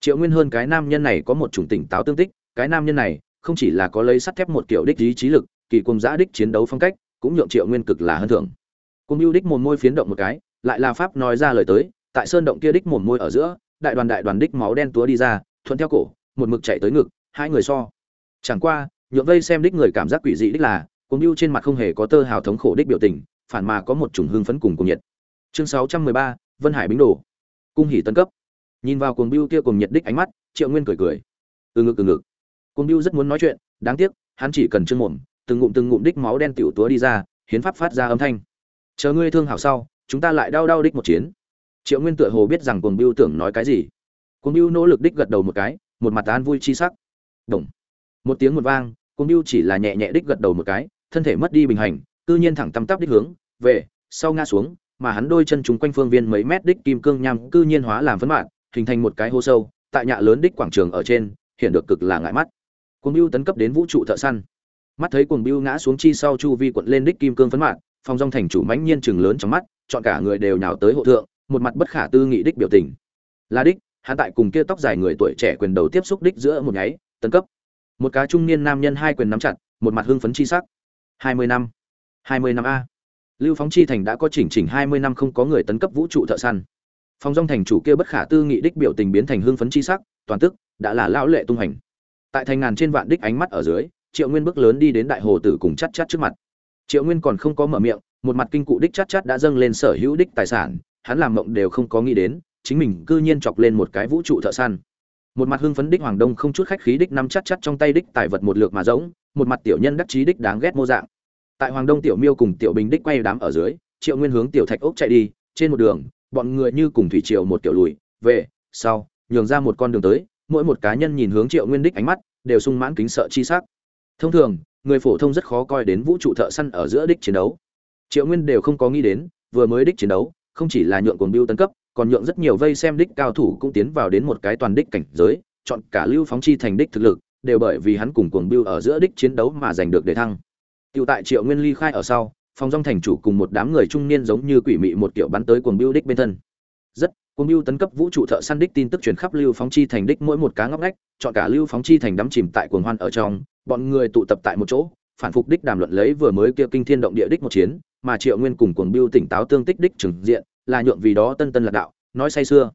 [SPEAKER 1] Triệu nguyên hơn cái nam nhân này có một chủng tỉnh táo tương tích, cái nam nhân này không chỉ là có lấy sắt thép một kiểu đích ý trí lực, kỳ cùng giã đích chiến đấu phong cách, cũng nhượng triệu nguyên cực là hơn thưởng. Cùng mưu đích mồm môi phiến động một cái, lại là pháp nói ra lời tới tại sơn động kia đích mồm môi ở giữa, đại đoàn đại đoàn đích máu đen túa đi ra, thuận theo cổ, một mực chạy tới ngực, hai người so. Chẳng qua, nhượng vây xem đích người cảm giác quỷ dị đích là cùng mưu trên mặt không hề có tơ hào thống khổ đích biểu tình, phản mà có một chủng hương phấn cùng cùng nhiệt. Chương sáu trăm mười ba, vân hải bính đồ. Cung hỉ tân cấp. Nhìn vào cuồng biêu kia cùng nhiệt đích ánh mắt, triệu nguyên cười cười. Từ ngực từ ngực. Cuồng biêu rất muốn nói chuyện, đáng tiếc, hắn chỉ cần chân mồm, từng ngụm từng ngụm đích máu đen tiểu túa đi ra, hiến pháp phát ra âm thanh. Chờ ngươi thương hảo sau, chúng ta lại đau đau đích một chiến triệu nguyên tựa hồ biết rằng cuồng biêu tưởng nói cái gì. Cuồng biêu nỗ lực đích gật đầu một cái, một mặt an vui chi sắc. Đồng một tiếng một vang, cuồng biêu chỉ là nhẹ nhẹ đích gật đầu một cái, thân thể mất đi bình hành, cư nhiên thẳng tăm tắp đích hướng, về, sau ngã xuống, mà hắn đôi chân chúng quanh phương viên mấy mét đích kim cương nham cư nhiên hóa làm phấn mạng hình thành một cái hố sâu, tại nhạ lớn đích quảng trường ở trên, hiện được cực là ngại mắt. Cuồng biêu tấn cấp đến vũ trụ thợ săn. Mắt thấy cuồng biêu ngã xuống chi sau chu vi quận lên đích kim cương phấn mạng phong dong thành chủ mãnh nhiên chừng lớn trong mắt, chọn cả người đều nhào tới hộ thượng một mặt bất khả tư nghị đích biểu tình. Là đích, hắn tại cùng kia tóc dài người tuổi trẻ quyền đầu tiếp xúc đích giữa một nháy, tấn cấp. Một cá trung niên nam nhân hai quyền nắm chặt, một mặt hưng phấn chi sắc. Hai mươi năm. Hai mươi năm a. Lưu phóng chi thành đã có chỉnh chỉnh hai mươi năm không có người tấn cấp vũ trụ thợ săn. Phong dong thành chủ kia bất khả tư nghị đích biểu tình biến thành hưng phấn chi sắc, toàn tức, đã là lão lệ tung hành. Tại thành ngàn trên vạn đích ánh mắt ở dưới, triệu nguyên bước lớn đi đến đại hồ tử cùng chắt chắt trước mặt. Triệu nguyên còn không có mở miệng, một mặt kinh cụ đích chắt chắt đã dâng lên sở hữu đích tài sản hắn làm mộng đều không có nghĩ đến, chính mình cư nhiên chọc lên một cái vũ trụ thợ săn. Một mặt hưng phấn đích hoàng đông không chút khách khí đích năm chắc chắc trong tay đích tài vật một lượt mà giống một mặt tiểu nhân đắc chí đích đáng ghét mô dạng. Tại hoàng đông tiểu miêu cùng tiểu bình đích quay đám ở dưới, triệu nguyên hướng tiểu thạch ốc chạy đi, trên một đường, bọn người như cùng thủy triều một kiểu lùi, về, sau, nhường ra một con đường tới, mỗi một cá nhân nhìn hướng triệu nguyên đích ánh mắt, đều sung mãn kính sợ chi sắc. Thông thường, người phổ thông rất khó coi đến vũ trụ thợ săn ở giữa đích chiến đấu. Triệu nguyên đều không có nghĩ đến, vừa mới đích chiến đấu không chỉ là nhượng cuồng biêu tấn cấp còn nhượng rất nhiều vây xem đích cao thủ cũng tiến vào đến một cái toàn đích cảnh giới chọn cả lưu phóng chi thành đích thực lực đều bởi vì hắn cùng cuồng biêu ở giữa đích chiến đấu mà giành được đề thăng Tiểu tại Triệu Nguyên ly khai ở sau, phòng dòng thành chủ cùng một đám người trung niên giống như quỷ mị một kiểu bắn tới cuồng bưu đích bên thân. Rất, cuồng bưu tấn cấp vũ trụ thợ săn đích tin tức truyền khắp lưu phóng chi thành đích mỗi một cá ngóc ngách, chọn cả lưu phóng chi thành đắm chìm tại cuồng hoan ở trong, bọn người tụ tập tại một chỗ, phản phục đích đàm luận lấy vừa mới kia kinh thiên động địa đích một chiến, mà Triệu Nguyên cùng cuồng bưu tỉnh táo tương tích đích trừng diện, là nhượng vì đó tân tân lạc đạo, nói say xưa.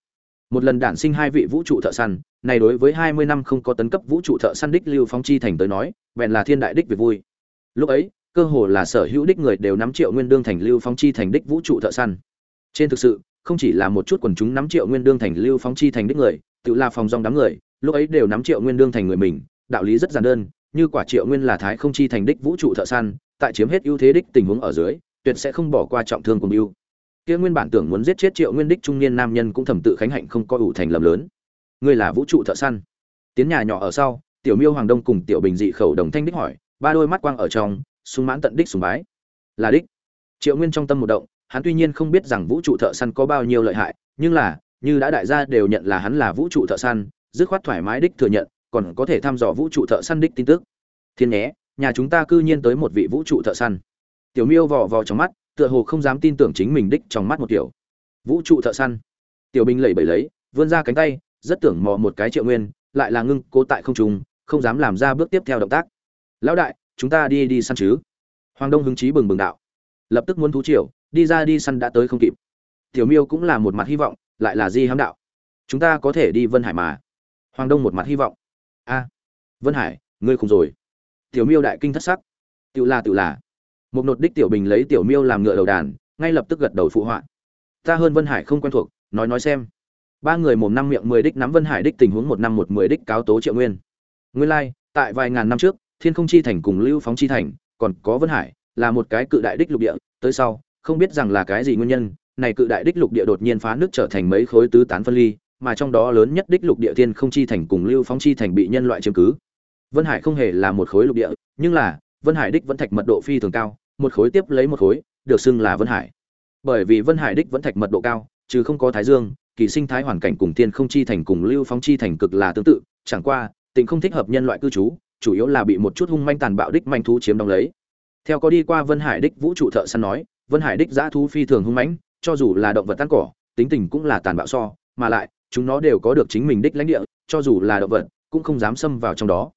[SPEAKER 1] Một lần đản sinh hai vị vũ trụ thợ săn, này đối với hai mươi năm không có tấn cấp vũ trụ thợ săn đích lưu phóng chi thành tới nói, bèn là thiên đại đích việc vui. Lúc ấy, cơ hồ là sở hữu đích người đều nắm triệu nguyên đương thành lưu phóng chi thành đích vũ trụ thợ săn trên thực sự không chỉ là một chút quần chúng nắm triệu nguyên đương thành lưu phóng chi thành đích người tự là phòng dòng đám người lúc ấy đều nắm triệu nguyên đương thành người mình đạo lý rất giản đơn như quả triệu nguyên là thái không chi thành đích vũ trụ thợ săn, tại chiếm hết ưu thế đích tình huống ở dưới, tuyệt sẽ không bỏ qua trọng thương cùng ưu kia nguyên bản tưởng muốn giết chết triệu nguyên đích trung niên nam nhân cũng thầm tự khánh hạnh không có ủ thành lầm lớn. Ngươi là vũ trụ thợ săn. Tiến nhà nhỏ ở sau, tiểu miêu hoàng đông cùng tiểu bình dị khẩu đồng thanh đích hỏi, ba đôi mắt quang ở trong, sung mãn tận đích sùng bái. Là đích. Triệu nguyên trong tâm một động, hắn tuy nhiên không biết rằng vũ trụ thợ săn có bao nhiêu lợi hại, nhưng là, như đã đại gia đều nhận là hắn là vũ trụ thợ săn, dứt khoát thoải mái đích thừa nhận còn có thể thăm dò vũ trụ thợ săn đích tin tức. Thiên nhé, nhà chúng ta cư nhiên tới một vị vũ trụ thợ săn. Tiểu miêu vò vò trong mắt, tựa hồ không dám tin tưởng chính mình đích trong mắt một kiểu. Vũ trụ thợ săn. Tiểu binh lẩy bẩy lấy, vươn ra cánh tay, rất tưởng mò một cái triệu nguyên, lại là ngưng cố tại không trung, không dám làm ra bước tiếp theo động tác. Lão đại, chúng ta đi đi săn chứ? Hoàng đông hứng chí bừng bừng đạo. Lập tức muốn thú triều, đi ra đi săn đã tới không kịp. Tiểu miêu cũng là một mặt hy vọng, lại là di hám đạo. Chúng ta có thể đi vân hải mà. Hoàng đông một mặt hy vọng a, vân hải, ngươi khùng rồi. Tiểu miêu đại kinh thất sắc. Tự là tự là. Một nột đích tiểu bình lấy tiểu miêu làm ngựa đầu đàn, ngay lập tức gật đầu phụ họa. Ta hơn vân hải không quen thuộc, nói nói xem. Ba người mồm năm miệng mười đích nắm vân hải đích tình huống một năm một mười đích cáo tố triệu nguyên. Nguyên lai, tại vài ngàn năm trước, thiên không chi thành cùng lưu phóng chi thành, còn có vân hải, là một cái cự đại đích lục địa, tới sau, không biết rằng là cái gì nguyên nhân, này cự đại đích lục địa đột nhiên phá nước trở thành mấy khối tứ tán phân ly mà trong đó lớn nhất đích lục địa thiên không chi thành cùng lưu phóng chi thành bị nhân loại chiếm cứ vân hải không hề là một khối lục địa nhưng là vân hải đích vẫn thạch mật độ phi thường cao một khối tiếp lấy một khối được xưng là vân hải bởi vì vân hải đích vẫn thạch mật độ cao chứ không có thái dương kỳ sinh thái hoàn cảnh cùng thiên không chi thành cùng lưu phóng chi thành cực là tương tự chẳng qua tình không thích hợp nhân loại cư trú chủ yếu là bị một chút hung manh tàn bạo đích manh thú chiếm đóng lấy. Theo có đi qua Vân Hải đích vũ trụ thợ săn nói, Vân Hải đích giã thú phi thường hung mãnh, cho dù là động vật tan cỏ, tính tình cũng là tàn bạo so, mà lại, chúng nó đều có được chính mình đích lãnh địa, cho dù là động vật, cũng không dám xâm vào trong đó.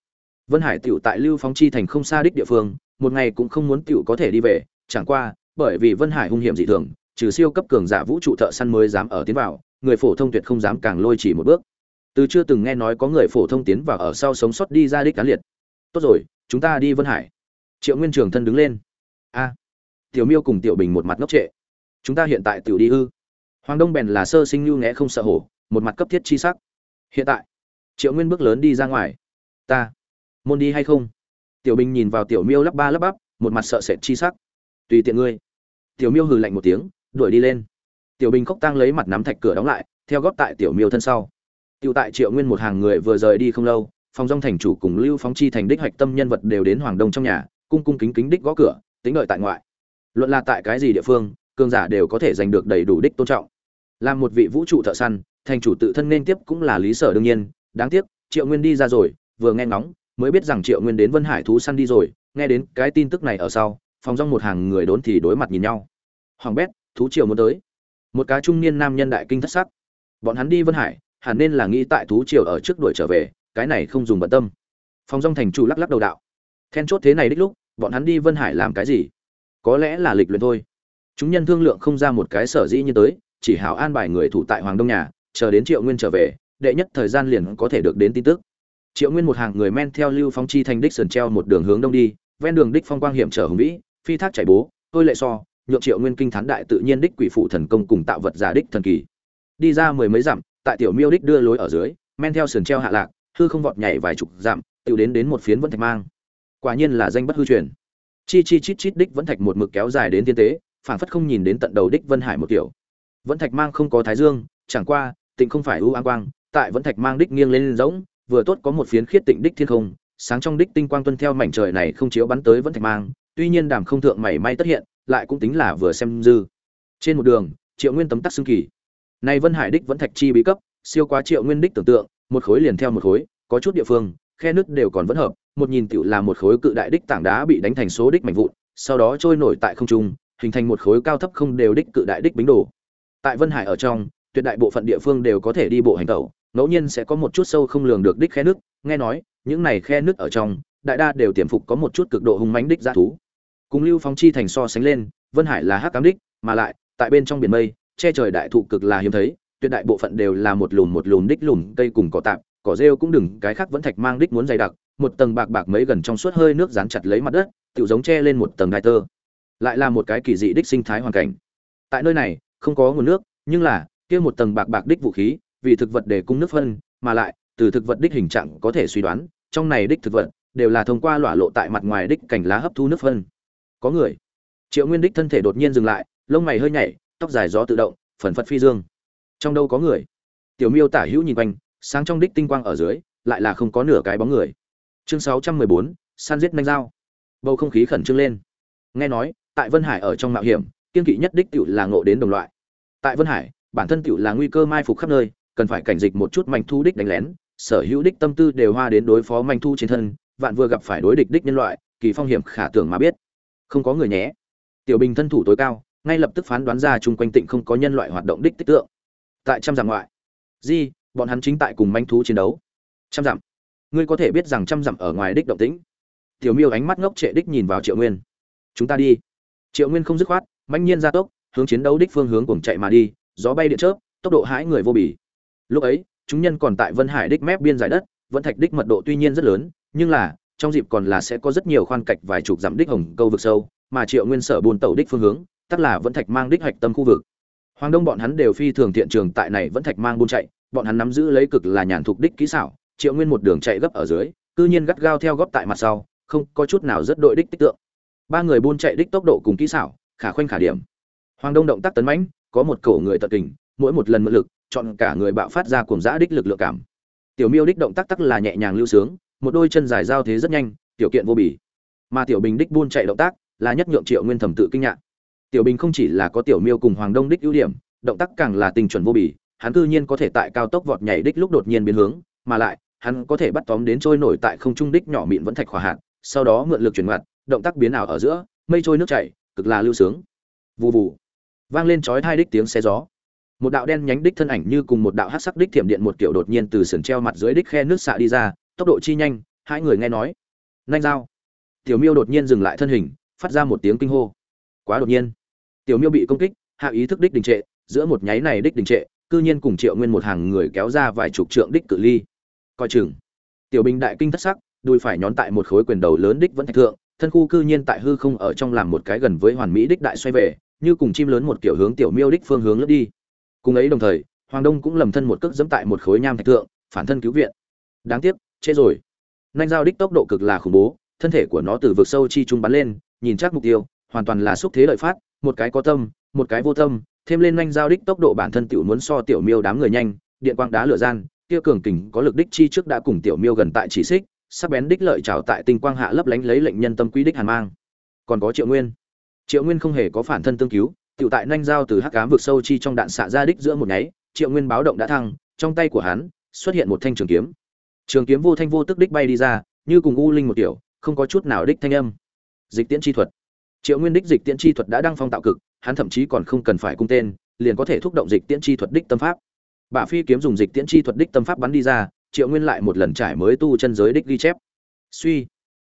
[SPEAKER 1] vân hải tiểu tại lưu Phong chi thành không xa đích địa phương một ngày cũng không muốn tiểu có thể đi về chẳng qua bởi vì vân hải hung hiểm dị thường trừ siêu cấp cường giả vũ trụ thợ săn mới dám ở tiến vào người phổ thông tuyệt không dám càng lôi chỉ một bước. Từ chưa từng nghe nói có người phổ thông tiến vào ở sau sống sót đi ra đích cán liệt. Tốt rồi chúng ta đi vân hải. Triệu nguyên trường thân đứng lên. A. Tiểu miêu cùng tiểu bình một mặt ngốc trệ. Chúng ta hiện tại tiểu đi ư. Hoàng đông bèn là sơ sinh lưu nghẽ không sợ hổ một mặt cấp thiết chi sắc. Hiện tại, triệu nguyên bước lớn đi ra ngoài. Ta, môn đi hay không? Tiểu bình nhìn vào tiểu miêu lắp ba lắp bắp, một mặt sợ sệt chi sắc. Tùy tiện ngươi. Tiểu miêu hừ lạnh một tiếng, đuổi đi lên. Tiểu bình khóc tang lấy mặt nắm thạch cửa đóng lại, theo góp tại tiểu miêu thân sau. Tiểu tại triệu nguyên một hàng người vừa rời đi không lâu phòng dong thành chủ cùng lưu phóng chi thành đích hoạch tâm nhân vật đều đến hoàng đông trong nhà, cung cung kính kính đích gõ cửa, tính đợi tại ngoại. Luận là tại cái gì địa phương, cường giả đều có thể giành được đầy đủ đích tôn trọng. Làm một vị vũ trụ thợ săn thành chủ tự thân nên tiếp cũng là lý sở đương nhiên, đáng tiếc, triệu nguyên đi ra rồi, vừa nghe ngóng, mới biết rằng triệu nguyên đến vân hải thú săn đi rồi, nghe đến cái tin tức này ở sau, phòng rong một hàng người đốn thì đối mặt nhìn nhau. Hoàng bét, thú triều muốn tới. Một cá trung niên nam nhân đại kinh thất sắc. Bọn hắn đi vân hải, hẳn nên là nghĩ tại thú triều ở trước đuổi trở về, cái này không dùng bận tâm. Phòng rong thành chủ lắc lắc đầu đạo. Then chốt thế này đích lúc, bọn hắn đi vân hải làm cái gì? Có lẽ là lịch luyện thôi. Chúng nhân thương lượng không ra một cái sở dĩ như tới, chỉ hảo an bài người thủ tại hoàng đông nhà chờ đến triệu nguyên trở về, đệ nhất thời gian liền có thể được đến tin tức. Triệu nguyên một hàng người men theo lưu phong chi thành đích sườn treo một đường hướng đông đi, ven đường đích phong quang hiểm trở hùng vĩ, phi thác chảy bố, tôi lệ so, nhượng triệu nguyên kinh thán đại tự nhiên đích quỷ phụ thần công cùng tạo vật giả đích thần kỳ. Đi ra mười mấy dặm, tại tiểu miêu đích đưa lối ở dưới, men theo sườn treo hạ lạc, hư không vọt nhảy vài chục dặm, tự đến đến một phiến vân thạch mang. Quả nhiên là danh bất hư truyền. Chi chi chít chít đích vẫn thạch một mực kéo dài đến thiên tế, phảng phất không nhìn đến tận đầu đích vân hải một kiểu. Vẫn thạch mang không có thái dương, chẳng qua tịnh không phải ưu an quang, tại vẫn thạch mang đích nghiêng lên rỗng, vừa tốt có một phiến khiết tịnh đích thiên không, sáng trong đích tinh quang tuân theo mảnh trời này không chiếu bắn tới vẫn thạch mang, tuy nhiên đàm không thượng mảy may tất hiện, lại cũng tính là vừa xem dư. Trên một đường, triệu nguyên tấm tắc xương kỳ. Nay vân hải đích vẫn thạch chi bí cấp, siêu quá triệu nguyên đích tưởng tượng, một khối liền theo một khối, có chút địa phương, khe nứt đều còn vẫn hợp, một nhìn tựu là một khối cự đại đích tảng đá bị đánh thành số đích mảnh vụn, sau đó trôi nổi tại không trung, hình thành một khối cao thấp không đều đích cự đại đích bính đồ. Tại vân hải ở trong tuyệt đại bộ phận địa phương đều có thể đi bộ hành tẩu, ngẫu nhiên sẽ có một chút sâu không lường được đích khe nước. Nghe nói, những này khe nước ở trong, đại đa đều tiềm phục có một chút cực độ hung mãnh đích g thú. Cùng lưu phóng chi thành so sánh lên, vân hải là hắc cám đích, mà lại, tại bên trong biển mây, che trời đại thụ cực là hiếm thấy, tuyệt đại bộ phận đều là một lùn một lùn đích lùn, cây cùng cỏ tạp, cỏ rêu cũng đừng, cái khác vẫn thạch mang đích muốn dày đặc, một tầng bạc bạc mấy gần trong suốt hơi nước dán chặt lấy mặt đất tự giống che lên một tầng đai tơ. Lại là một cái kỳ dị đích sinh thái hoàn cảnh. Tại nơi này, không có nguồn nước, nhưng là kia một tầng bạc bạc đích vũ khí, vì thực vật để cung nước phân, mà lại, từ thực vật đích hình trạng có thể suy đoán, trong này đích thực vật, đều là thông qua lỏa lộ tại mặt ngoài đích cành lá hấp thu nước phân. Có người. Triệu nguyên đích thân thể đột nhiên dừng lại, lông mày hơi nhảy, tóc dài gió tự động, phần phật phi dương. Trong đâu có người? Tiểu miêu tả hữu nhìn quanh, sáng trong đích tinh quang ở dưới, lại là không có nửa cái bóng người. Chương sáu trăm mười bốn, săn giết nhanh dao. Bầu không khí khẩn trương lên. Nghe nói, tại vân hải ở trong mạo hiểm, kiên kỵ nhất đích tiểu là ngộ đến đồng loại. Tại vân hải bản thân tựu là nguy cơ mai phục khắp nơi, cần phải cảnh dịch một chút manh thu đích đánh lén, sở hữu đích tâm tư đều hoa đến đối phó manh thu trên thân, vạn vừa gặp phải đối địch đích nhân loại, kỳ phong hiểm khả tưởng mà biết. Không có người nhé. Tiểu bình thân thủ tối cao, ngay lập tức phán đoán ra chung quanh tịnh không có nhân loại hoạt động đích tích tượng. Tại trăm dặm ngoại, di, bọn hắn chính tại cùng manh thú chiến đấu. Trăm dặm. Ngươi có thể biết rằng trăm dặm ở ngoài đích động tĩnh. Tiểu miêu ánh mắt ngốc trệ đích nhìn vào triệu nguyên. Chúng ta đi. Triệu nguyên không dứt khoát manh nhiên ra tốc, hướng chiến đấu đích phương hướng cùng chạy mà đi gió bay điện chớp, tốc độ hãi người vô bì. Lúc ấy, chúng nhân còn tại vân hải đích mép biên giải đất, vẫn thạch đích mật độ tuy nhiên rất lớn, nhưng là, trong dịp còn là sẽ có rất nhiều khoan cạch vài chục dặm đích hồng câu vực sâu, mà triệu nguyên sở buôn tàu đích phương hướng tất là vẫn thạch mang đích hạch tâm khu vực. Hoàng đông bọn hắn đều phi thường thiện trường tại này vẫn thạch mang buôn chạy, bọn hắn nắm giữ lấy cực là nhàn thục đích kỹ xảo, triệu nguyên một đường chạy gấp ở dưới, cư nhiên gắt gao theo góp tại mặt sau, không có chút nào rất đội đích tích tượng. Ba người buôn chạy đích tốc độ cùng kỹ xảo, khả khoanh khả điểm. Hoàng đông động tác tấn mãnh có một cổ người tận tình mỗi một lần mượn lực, chọn cả người bạo phát ra cuồng dã đích lực lượng cảm. Tiểu miêu đích động tác tắc là nhẹ nhàng lưu sướng, một đôi chân dài giao thế rất nhanh, tiểu kiện vô bì. Mà tiểu bình đích buôn chạy động tác là nhất nhượng triệu nguyên thẩm tự kinh ngạc. Tiểu bình không chỉ là có tiểu miêu cùng hoàng đông đích ưu điểm, động tác càng là tình chuẩn vô bì, hắn cư nhiên có thể tại cao tốc vọt nhảy đích lúc đột nhiên biến hướng, mà lại, hắn có thể bắt tóm đến trôi nổi tại không trung đích nhỏ mịn vẫn thạch hỏa hạt, sau đó mượn lực chuyển ngoặt, động tác biến ảo ở giữa, mây trôi nước chảy, cực là lưu sướng. Vù vù vang lên chói hai đích tiếng xe gió. Một đạo đen nhánh đích thân ảnh như cùng một đạo hắc sắc đích thiểm điện một kiểu đột nhiên từ sườn treo mặt dưới đích khe nước xạ đi ra, tốc độ chi nhanh, hai người nghe nói. Nhanh dao tiểu miêu đột nhiên dừng lại thân hình, phát ra một tiếng kinh hô. Quá đột nhiên. Tiểu miêu bị công kích, hạ ý thức đích đình trệ, giữa một nháy này đích đình trệ, cư nhiên cùng triệu nguyên một hàng người kéo ra vài chục trượng đích cự ly. Coi chừng. Tiểu bình đại kinh thất sắc, đùi phải nhón tại một khối quyền đầu lớn đích vẫn thạch thượng, thân khu cư nhiên tại hư không ở trong làm một cái gần với hoàn mỹ đích đại xoay về như cùng chim lớn một kiểu hướng tiểu miêu đích phương hướng lướt đi. Cùng ấy đồng thời, hoàng đông cũng lầm thân một cước dẫm tại một khối nham thạch thượng, phản thân cứu viện. Đáng tiếc chết rồi. Nanh dao đích tốc độ cực là khủng bố, thân thể của nó từ vực sâu chi trung bắn lên, nhìn chắc mục tiêu, hoàn toàn là xúc thế lợi phát, một cái có tâm, một cái vô tâm, thêm lên nhanh giao đích tốc độ bản thân tiểu muốn so tiểu miêu đám người nhanh, điện quang đá lửa gian, kia cường kình có lực đích chi trước đã cùng tiểu miêu gần tại chỉ xích, sắc bén đích lợi trào tại tinh quang hạ lấp lánh lấy lệnh nhân tâm quý đích hàn mang. Còn có triệu nguyên triệu nguyên không hề có phản thân tương cứu, tiểu tại nhanh giao từ hắc ám vực sâu chi trong đạn xạ ra đích giữa một nháy, triệu nguyên báo động đã thăng, trong tay của hắn xuất hiện một thanh trường kiếm. Trường kiếm vô thanh vô tức đích bay đi ra, như cùng u linh một tiểu không có chút nào đích thanh âm. Dịch tiễn chi thuật. Triệu nguyên đích dịch tiễn chi thuật đã đăng phong tạo cực, hắn thậm chí còn không cần phải cung tên, liền có thể thúc động dịch tiễn chi thuật đích tâm pháp. Bả phi kiếm dùng dịch tiễn chi thuật đích tâm pháp bắn đi ra, triệu nguyên lại một lần trải mới tu chân giới đích ghi chép. Suy.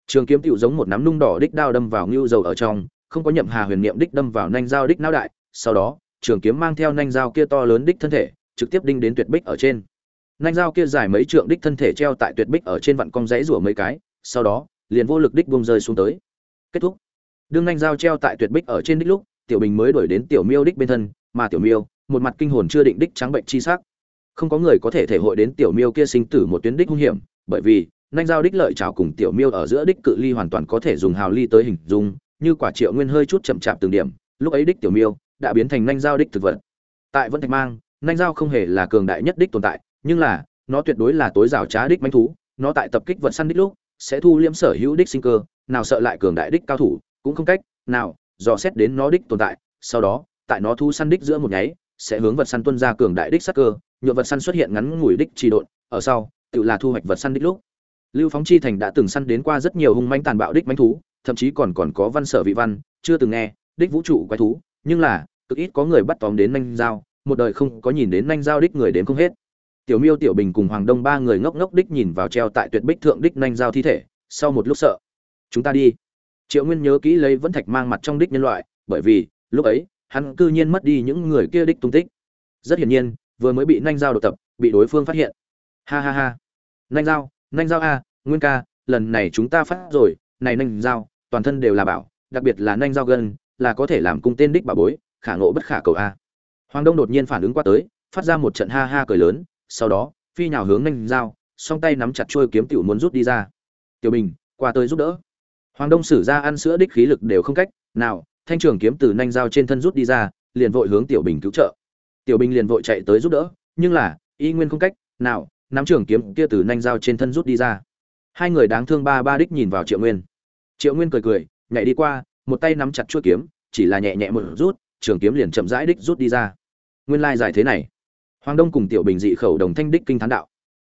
[SPEAKER 1] Trường kiếm tựu giống một nắm nung đỏ đích đao đâm vào ngưu dầu ở trong không có nhậm hà huyền niệm đích đâm vào nanh dao đích não đại, sau đó, trường kiếm mang theo nanh dao kia to lớn đích thân thể, trực tiếp đinh đến tuyệt bích ở trên. Nanh dao kia dài mấy trượng đích thân thể treo tại tuyệt bích ở trên vặn cong rẽ rủa mấy cái, sau đó, liền vô lực đích bông rơi xuống tới. Kết thúc. Đương nanh dao treo tại tuyệt bích ở trên đích lúc, tiểu bình mới đuổi đến tiểu miêu đích bên thân, mà tiểu miêu, một mặt kinh hồn chưa định đích trắng bệnh chi sắc. Không có người có thể thể hội đến tiểu miêu kia sinh tử một tuyến đích hung hiểm, bởi vì, nanh dao đích lợi trào cùng tiểu miêu ở giữa đích cự ly hoàn toàn có thể dùng hào ly tới hình dung như quả triệu nguyên hơi chút chậm chạp từng điểm, lúc ấy đích tiểu miêu đã biến thành nanh dao đích thực vật. Tại vân thạch mang, nanh dao không hề là cường đại nhất đích tồn tại, nhưng là, nó tuyệt đối là tối rào trá đích manh thú, nó tại tập kích vật săn đích lúc, sẽ thu liễm sở hữu đích sinh cơ, nào sợ lại cường đại đích cao thủ, cũng không cách nào dò xét đến nó đích tồn tại, sau đó, tại nó thu săn đích giữa một nháy, sẽ hướng vật săn tuân ra cường đại đích sắc cơ, nhựa vật săn xuất hiện ngắn ngủi đích trì độn, ở sau, tự là thu hoạch vật săn đích lúc. Lưu phóng chi thành đã từng săn đến qua rất nhiều hung manh tàn bạo đích manh thú thậm chí còn còn có văn sở vị văn, chưa từng nghe, đích vũ trụ quái thú, nhưng là, cực ít có người bắt tóm đến nhanh dao một đời không có nhìn đến nhanh dao đích người đến không hết. Tiểu miêu, tiểu bình cùng hoàng đông ba người ngốc ngốc đích nhìn vào treo tại tuyệt bích thượng đích nhanh dao thi thể, sau một lúc sợ. Chúng ta đi. Triệu nguyên nhớ kỹ lấy vẫn thạch mang mặt trong đích nhân loại, bởi vì, lúc ấy, hắn cư nhiên mất đi những người kia đích tung tích. Rất hiển nhiên, vừa mới bị nanh dao đột tập, bị đối phương phát hiện. Ha ha ha. Nanh dao nanh dao a, nguyên ca, lần này chúng ta phát rồi này nanh dao toàn thân đều là bảo, đặc biệt là nanh dao gân, là có thể làm cung tên đích bà bối, khả ngộ bất khả cầu a. Hoàng đông đột nhiên phản ứng qua tới, phát ra một trận ha ha cười lớn, sau đó, phi nhào hướng nanh dao song tay nắm chặt trôi kiếm tiểu muốn rút đi ra. Tiểu bình, qua tới giúp đỡ. Hoàng đông sử ra ăn sữa đích khí lực đều không cách nào, thanh trường kiếm từ nanh dao trên thân rút đi ra, liền vội hướng tiểu bình cứu trợ. Tiểu bình liền vội chạy tới giúp đỡ, nhưng là, y nguyên không cách nào, nắm trường kiếm kia từ nanh dao trên thân rút đi ra. Hai người đáng thương ba ba đích nhìn vào triệu nguyên triệu nguyên cười cười, nhảy đi qua, một tay nắm chặt chuôi kiếm, chỉ là nhẹ nhẹ một rút, trường kiếm liền chậm rãi đích rút đi ra. Nguyên lai giải thế này. Hoàng đông cùng tiểu bình dị khẩu đồng thanh đích kinh thán đạo.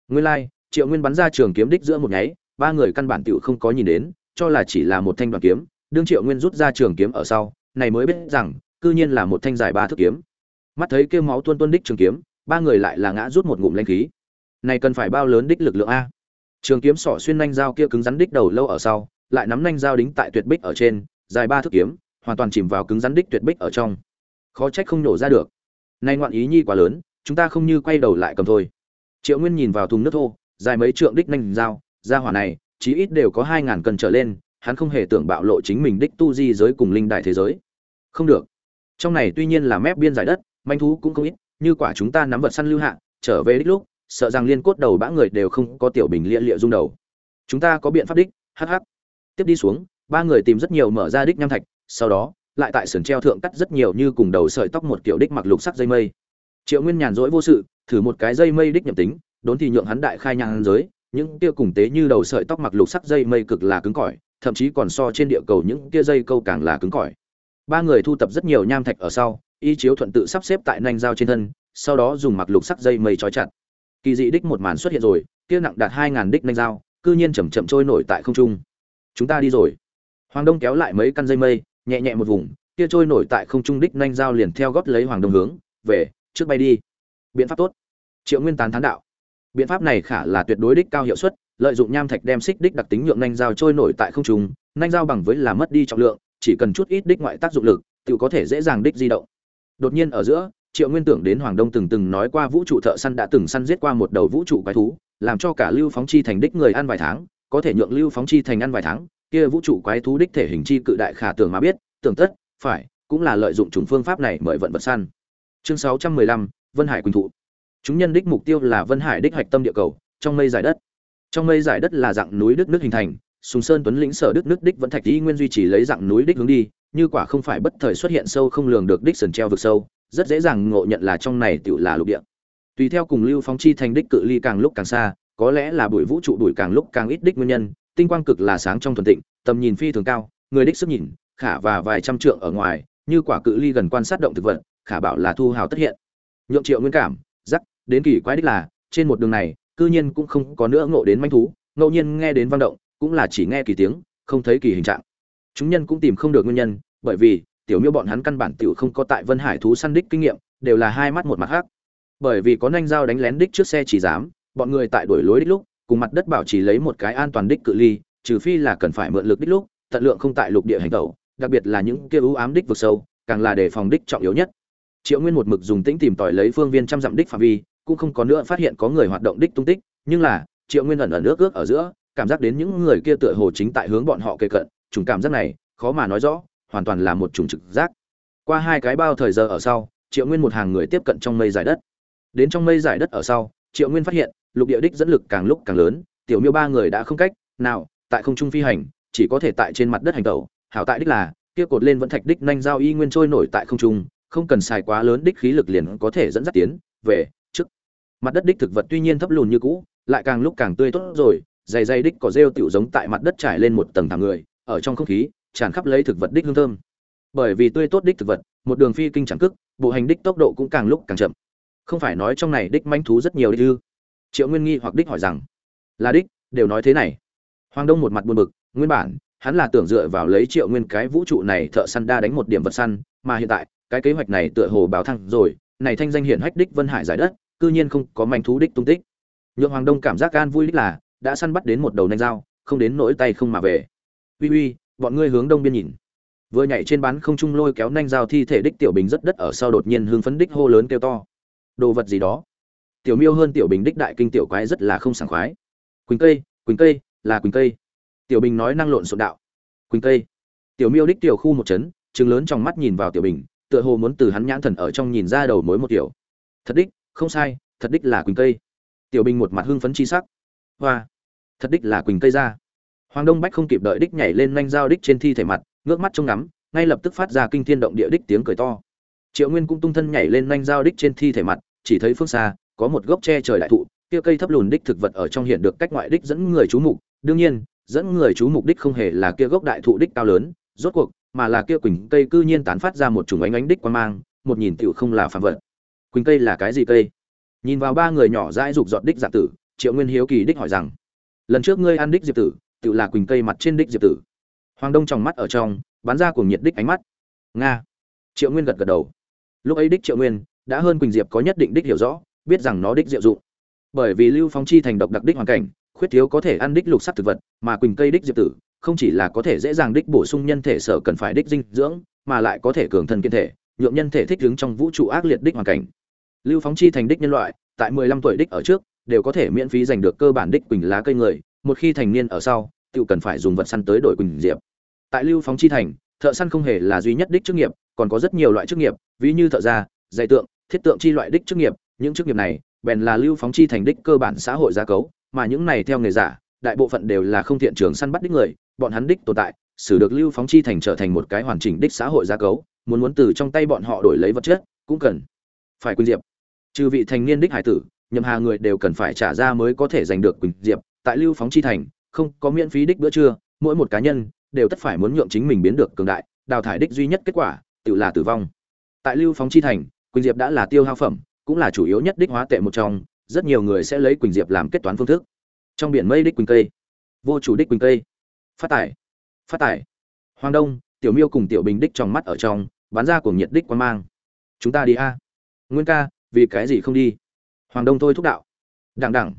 [SPEAKER 1] Nguyên lai, triệu nguyên bắn ra trường kiếm đích giữa một nháy, ba người căn bản tiểu không có nhìn đến, cho là chỉ là một thanh đoàn kiếm, đương triệu nguyên rút ra trường kiếm ở sau, này mới biết rằng, cư nhiên là một thanh dài ba thước kiếm. Mắt thấy kêu máu tuôn tuôn đích trường kiếm, ba người lại là ngã rút một ngụm lanh khí. Này cần phải bao lớn đích lực lượng a? Trường kiếm sỏ xuyên nanh dao kia cứng rắn đích đầu lâu ở sau lại nắm nhanh dao đính tại tuyệt bích ở trên, dài ba thước kiếm, hoàn toàn chìm vào cứng rắn đích tuyệt bích ở trong. Khó trách không nổ ra được. Nay ngoạn ý nhi quá lớn, chúng ta không như quay đầu lại cầm thôi. Triệu nguyên nhìn vào thùng nước thô, dài mấy trượng đích nhanh dao, ra hỏa này, chí ít đều có hai ngàn cân trở lên, hắn không hề tưởng bạo lộ chính mình đích tu di giới cùng linh đại thế giới. Không được. Trong này tuy nhiên là mép biên giải đất, manh thú cũng không ít, như quả chúng ta nắm vật săn lưu hạ, trở về đích lúc, sợ rằng liên cốt đầu bã người đều không có tiểu bình lia lịa rung đầu. Chúng ta có biện pháp đích hh tiếp đi xuống, ba người tìm rất nhiều mở ra đích nham thạch, sau đó, lại tại sườn treo thượng cắt rất nhiều như cùng đầu sợi tóc một kiểu đích mặc lục sắc dây mây. Triệu nguyên nhàn rỗi vô sự, thử một cái dây mây đích nhậm tính, đốn thì nhượng hắn đại khai nhang giới, những kia cùng tế như đầu sợi tóc mặc lục sắc dây mây cực là cứng cỏi, thậm chí còn so trên địa cầu những kia dây câu càng là cứng cỏi. Ba người thu tập rất nhiều nham thạch ở sau, y chiếu thuận tự sắp xếp tại nanh dao trên thân, sau đó dùng mặc lục sắc dây mây trói chặt. Kỳ dị đích một màn xuất hiện rồi, kia nặng đạt hai ngàn đích nanh dao cư nhiên chầm chậm trôi nổi tại không trung chúng ta đi rồi. Hoàng đông kéo lại mấy căn dây mây, nhẹ nhẹ một vùng, kia trôi nổi tại không trung đích nhanh dao liền theo gót lấy hoàng đông hướng, về, trước bay đi. Biện pháp tốt. Triệu nguyên tán thán đạo. Biện pháp này khả là tuyệt đối đích cao hiệu suất, lợi dụng nham thạch đem xích đích đặc tính nhượng nhanh dao trôi nổi tại không trung nhanh dao bằng với là mất đi trọng lượng, chỉ cần chút ít đích ngoại tác dụng lực tự có thể dễ dàng đích di động. Đột nhiên ở giữa, triệu nguyên tưởng đến hoàng đông từng từng nói qua vũ trụ thợ săn đã từng săn giết qua một đầu vũ trụ quái thú, làm cho cả lưu phóng chi thành đích người ăn vài tháng có thể nhượng lưu phóng chi thành ăn vài tháng, kia vũ trụ quái thú đích thể hình chi cự đại khả tưởng mà biết, tưởng tất, phải, cũng là lợi dụng chủng phương pháp này mời vận vật săn. Chương sáu trăm mười lăm, vân hải quỳnh thụ. Chúng nhân đích mục tiêu là vân hải đích hạch tâm địa cầu, trong mây giải đất. Trong mây giải đất là dạng núi đức nước hình thành, sùng sơn tuấn lĩnh sở đức nước đích vẫn thạch y nguyên duy trì lấy dạng núi đích hướng đi, như quả không phải bất thời xuất hiện sâu không lường được đích sườn treo vực sâu, rất dễ dàng ngộ nhận là trong này tựu là lục địa. Tùy theo cùng lưu phóng chi thành đích cự ly càng lúc càng xa có lẽ là bụi vũ trụ đuổi càng lúc càng ít đích nguyên nhân, tinh quang cực là sáng trong thuần tịnh, tầm nhìn phi thường cao, người đích sức nhìn, khả và vài trăm trượng ở ngoài, như quả cự ly gần quan sát động thực vật, khả bảo là thu hào tất hiện. Nhượng triệu nguyên cảm giắc đến kỳ quái đích là, trên một đường này, cư nhiên cũng không có nữa ngộ đến manh thú, ngẫu nhiên nghe đến vang động, cũng là chỉ nghe kỳ tiếng, không thấy kỳ hình trạng. Chúng nhân cũng tìm không được nguyên nhân, bởi vì, tiểu miêu bọn hắn căn bản tiểu không có tại vân hải thú săn đích kinh nghiệm, đều là hai mắt một mặt khác. Bởi vì có nhanh dao đánh lén đích trước xe chỉ dám bọn người tại đuổi lối đích lúc, cùng mặt đất bảo trì lấy một cái an toàn đích cự ly, trừ phi là cần phải mượn lực đích lúc, tận lượng không tại lục địa hành tẩu, đặc biệt là những kia ưu ám đích vực sâu, càng là đề phòng đích trọng yếu nhất. Triệu nguyên một mực dùng tĩnh tìm tòi lấy phương viên trăm dặm đích phạm vi, cũng không có nữa phát hiện có người hoạt động đích tung tích, nhưng là, triệu nguyên ẩn ẩn nước ước ở giữa, cảm giác đến những người kia tựa hồ chính tại hướng bọn họ kề cận, chủng cảm giác này, khó mà nói rõ, hoàn toàn là một chủng trực giác. Qua hai cái bao thời giờ ở sau, triệu nguyên một hàng người tiếp cận trong mây giải đất. Đến trong mây giải đất ở sau, triệu nguyên phát hiện lục địa đích dẫn lực càng lúc càng lớn, tiểu miêu ba người đã không cách nào tại không trung phi hành, chỉ có thể tại trên mặt đất hành tẩu. Hảo tại đích là, kia cột lên vẫn thạch đích nhanh giao y nguyên trôi nổi tại không trung, không cần xài quá lớn đích khí lực liền có thể dẫn dắt tiến, về, trước. Mặt đất đích thực vật tuy nhiên thấp lùn như cũ, lại càng lúc càng tươi tốt rồi, dày dày đích có rêu tiểu giống tại mặt đất trải lên một tầng thảm người, ở trong không khí, tràn khắp lấy thực vật đích hương thơm. Bởi vì tươi tốt đích thực vật, một đường phi kinh chẳng cức, bộ hành đích tốc độ cũng càng lúc càng chậm. Không phải nói trong này đích manh thú rất nhiều đích ư triệu nguyên nghi hoặc đích hỏi rằng, là đích, đều nói thế này. Hoàng đông một mặt buồn bực, nguyên bản, hắn là tưởng dựa vào lấy triệu nguyên cái vũ trụ này thợ săn đa đánh một điểm vật săn, mà hiện tại, cái kế hoạch này tựa hồ báo thăng rồi, này thanh danh hiển hách đích vân hải giải đất, cư nhiên không có manh thú đích tung tích. Nhượng hoàng đông cảm giác gan vui đích là, đã săn bắt đến một đầu nanh dao, không đến nỗi tay không mà về. Uy uy, bọn ngươi hướng đông biên nhìn. Vừa nhảy trên bán không trung lôi kéo nanh dao thi thể đích tiểu bình rất đất ở sau đột nhiên hướng phấn đích hô lớn kêu to. Đồ vật gì đó? Tiểu miêu hơn tiểu bình đích đại kinh tiểu quái rất là không sảng khoái. Quỳnh cây quỳnh cây, là quỳnh cây. Tiểu bình nói năng lộn xộn đạo. Quỳnh cây. Tiểu miêu đích tiểu khu một chấn, trừng lớn trong mắt nhìn vào tiểu bình, tựa hồ muốn từ hắn nhãn thần ở trong nhìn ra đầu mối một tiểu thật đích, không sai, thật đích là quỳnh cây. Tiểu bình một mặt hưng phấn chi sắc. Hoa. Thật đích là quỳnh cây ra. Hoàng đông bách không kịp đợi đích nhảy lên nhanh dao đích trên thi thể mặt, ngước mắt trông ngắm, ngay lập tức phát ra kinh thiên động địa đích tiếng cười to. Triệu nguyên cũng tung thân nhảy lên nhanh dao đích trên thi thể mặt, chỉ thấy phương xa có một gốc tre trời đại thụ, kia cây thấp lùn đích thực vật ở trong hiện được cách ngoại đích dẫn người chú mục. Đương nhiên, dẫn người chú mục đích không hề là kia gốc đại thụ đích cao lớn, rốt cuộc, mà là kia quỳnh cây cư nhiên tán phát ra một chủng ánh ánh đích quan mang, một nhìn tựu không là phạm vật. Quỳnh cây là cái gì cây? Nhìn vào ba người nhỏ dãi rục giọt đích giả tử, triệu nguyên hiếu kỳ đích hỏi rằng, lần trước ngươi ăn đích diệp tử tự là quỳnh cây mặt trên đích diệp tử? Hoàng đông tròng mắt ở trong, bắn ra cùng nhiệt đích ánh mắt. Nga. Triệu nguyên gật gật đầu. Lúc ấy đích triệu nguyên, đã hơn quỳnh diệp có nhất định đích hiểu rõ biết rằng nó đích diệu dụng. Bởi vì lưu phong chi thành độc đặc đích hoàn cảnh, khuyết thiếu có thể ăn đích lục sắc thực vật, mà quỳnh cây đích diệp tử, không chỉ là có thể dễ dàng đích bổ sung nhân thể sở cần phải đích dinh dưỡng, mà lại có thể cường thân kiên thể nhuộm nhân thể thích ứng trong vũ trụ ác liệt đích hoàn cảnh. Lưu phóng chi thành đích nhân loại, tại 15 tuổi đích ở trước, đều có thể miễn phí giành được cơ bản đích quỳnh lá cây người, một khi thành niên ở sau, tự cần phải dùng vật săn tới đổi quỳnh diệp. Tại lưu phóng chi thành, thợ săn không hề là duy nhất đích chức nghiệp, còn có rất nhiều loại chức nghiệp, ví như thợ gia dạy tượng, thiết tượng chi loại đích chức nghiệp những chức nghiệp này, bèn là lưu phóng chi thành đích cơ bản xã hội gia cấu, mà những này theo nghề giả, đại bộ phận đều là không thiện trường săn bắt đích người, bọn hắn đích tồn tại, xử được lưu phóng chi thành trở thành một cái hoàn chỉnh đích xã hội gia cấu, muốn muốn từ trong tay bọn họ đổi lấy vật chất, cũng cần phải quỳnh diệp. Trừ vị thành niên đích hải tử, nhậm hà người đều cần phải trả ra mới có thể giành được quỳnh diệp. Tại lưu phóng chi thành, không có miễn phí đích bữa trưa, mỗi một cá nhân đều tất phải muốn nhượng chính mình biến được cường đại, đào thải đích duy nhất kết quả, tự là tử vong. Tại lưu phóng chi thành, quỳnh diệp đã là tiêu hao phẩm cũng là chủ yếu nhất đích hóa tệ một trong, rất nhiều người sẽ lấy quỳnh diệp làm kết toán phương thức. Trong biển mây đích quỳnh cây, vô chủ đích quỳnh cây. Phát tải phát tải. Hoàng đông, tiểu miêu cùng tiểu bình đích trong mắt ở trong, bán ra cùng nhiệt đích quan mang. Chúng ta đi a. Nguyên ca, vì cái gì không đi? Hoàng đông thôi thúc đạo. Đằng đẳng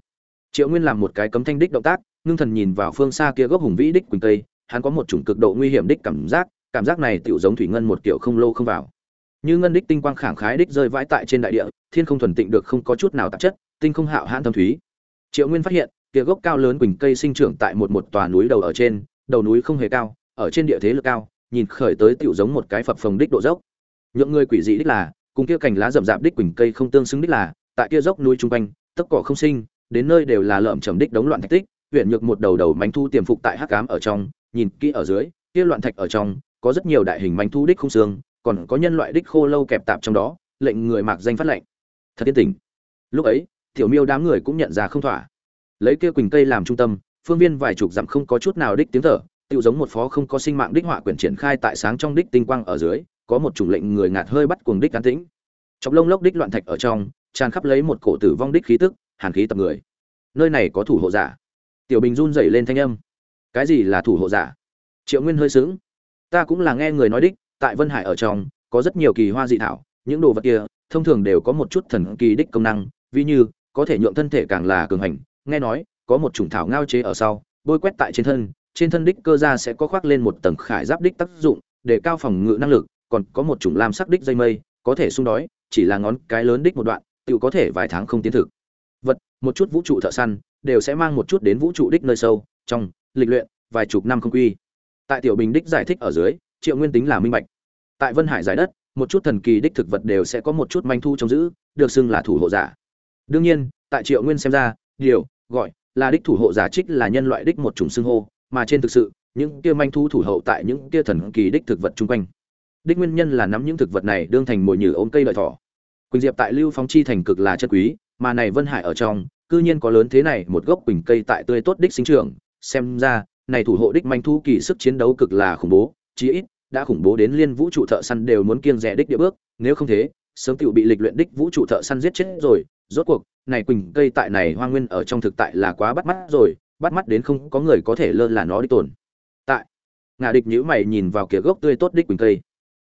[SPEAKER 1] triệu nguyên làm một cái cấm thanh đích động tác, ngưng thần nhìn vào phương xa kia gốc hùng vĩ đích quỳnh tây hắn có một chủng cực độ nguy hiểm đích cảm giác cảm giác này tựu giống thủy ngân một kiểu không lâu không vào như ngân đích tinh quang khảng khái đích rơi vãi tại trên đại địa, thiên không thuần tịnh được không có chút nào tạp chất, tinh không hạo hãn thâm thúy. Triệu nguyên phát hiện, kia gốc cao lớn quỳnh cây sinh trưởng tại một một tòa núi đầu ở trên, đầu núi không hề cao, ở trên địa thế lực cao, nhìn khởi tới tựu giống một cái phập phồng đích độ dốc. Nhượng người quỷ dị đích là, cùng kia cành lá rậm rạp đích quỳnh cây không tương xứng đích là, tại kia dốc núi trung quanh tất cỏ không sinh, đến nơi đều là lợm trầm đích đống loạn thạch tích huyện nhược một đầu đầu mánh thu tiềm phục tại hắc cám ở trong, nhìn kỹ ở dưới, kia loạn thạch ở trong, có rất nhiều đại hình mánh thu đích không xương còn có nhân loại đích khô lâu kẹp tạp trong đó, lệnh người mạc danh phát lệnh. Thật yên tình lúc ấy, tiểu miêu đám người cũng nhận ra không thỏa. Lấy kia quỳnh cây làm trung tâm, phương viên vài chục dặm không có chút nào đích tiếng thở tự giống một phó không có sinh mạng đích họa quyển triển khai tại sáng trong đích tinh quang ở dưới, có một chủng lệnh người ngạt hơi bắt cuồng đích cán tĩnh. Chọc lông lốc đích loạn thạch ở trong, tràn khắp lấy một cổ tử vong đích khí tức, hàn khí tập người. Nơi này có thủ hộ giả. Tiểu bình run dậy lên thanh âm. Cái gì là thủ hộ giả? Triệu nguyên hơi sướng ta cũng là nghe người nói đích tại vân hải ở trong, có rất nhiều kỳ hoa dị thảo, những đồ vật kia, thông thường đều có một chút thần kỳ đích công năng, ví như, có thể nhượng thân thể càng là cường hành. Nghe nói, có một chủng thảo ngao chế ở sau, bôi quét tại trên thân trên thân đích cơ ra sẽ có khoác lên một tầng khải giáp đích tác dụng, để cao phòng ngự năng lực, còn có một chủng lam sắc đích dây mây, có thể xung đói, chỉ là ngón cái lớn đích một đoạn tự có thể vài tháng không tiến thực. Vật, một chút vũ trụ thợ săn, đều sẽ mang một chút đến vũ trụ đích nơi sâu, trong, lịch luyện, vài chục năm không quy. Tại tiểu bình đích giải thích ở dưới triệu nguyên tính là minh bạch. Tại vân hải giải đất, một chút thần kỳ đích thực vật đều sẽ có một chút manh thu trông giữ, được xưng là thủ hộ giả. Đương nhiên, tại triệu nguyên xem ra, điều, gọi là đích thủ hộ giả trích là nhân loại đích một chủng xưng hô, mà trên thực sự, những kia manh thu thủ hộ tại những kia thần kỳ đích thực vật chung quanh. Đích nguyên nhân là nắm những thực vật này đương thành mồi nhử ôm cây lợi thỏ. Quỳnh diệp tại lưu phong chi thành cực là chất quý, mà này vân hải ở trong, cư nhiên có lớn thế này một gốc quỳnh cây tại tươi tốt đích sinh trưởng. Xem ra, này thủ hộ đích manh thu kỳ sức chiến đấu cực là khủng bố chí ít, đã khủng bố đến liên vũ trụ thợ săn đều muốn kiêng rẻ đích địa bước, nếu không thế, sớm tựu bị lịch luyện đích vũ trụ thợ săn giết chết rồi. Rốt cuộc, này quỳnh cây tại này hoa nguyên ở trong thực tại là quá bắt mắt rồi, bắt mắt đến không có người có thể lơ là nó đi tồn. Tại ngà địch nhữ mày nhìn vào kia gốc tươi tốt đích quỳnh cây.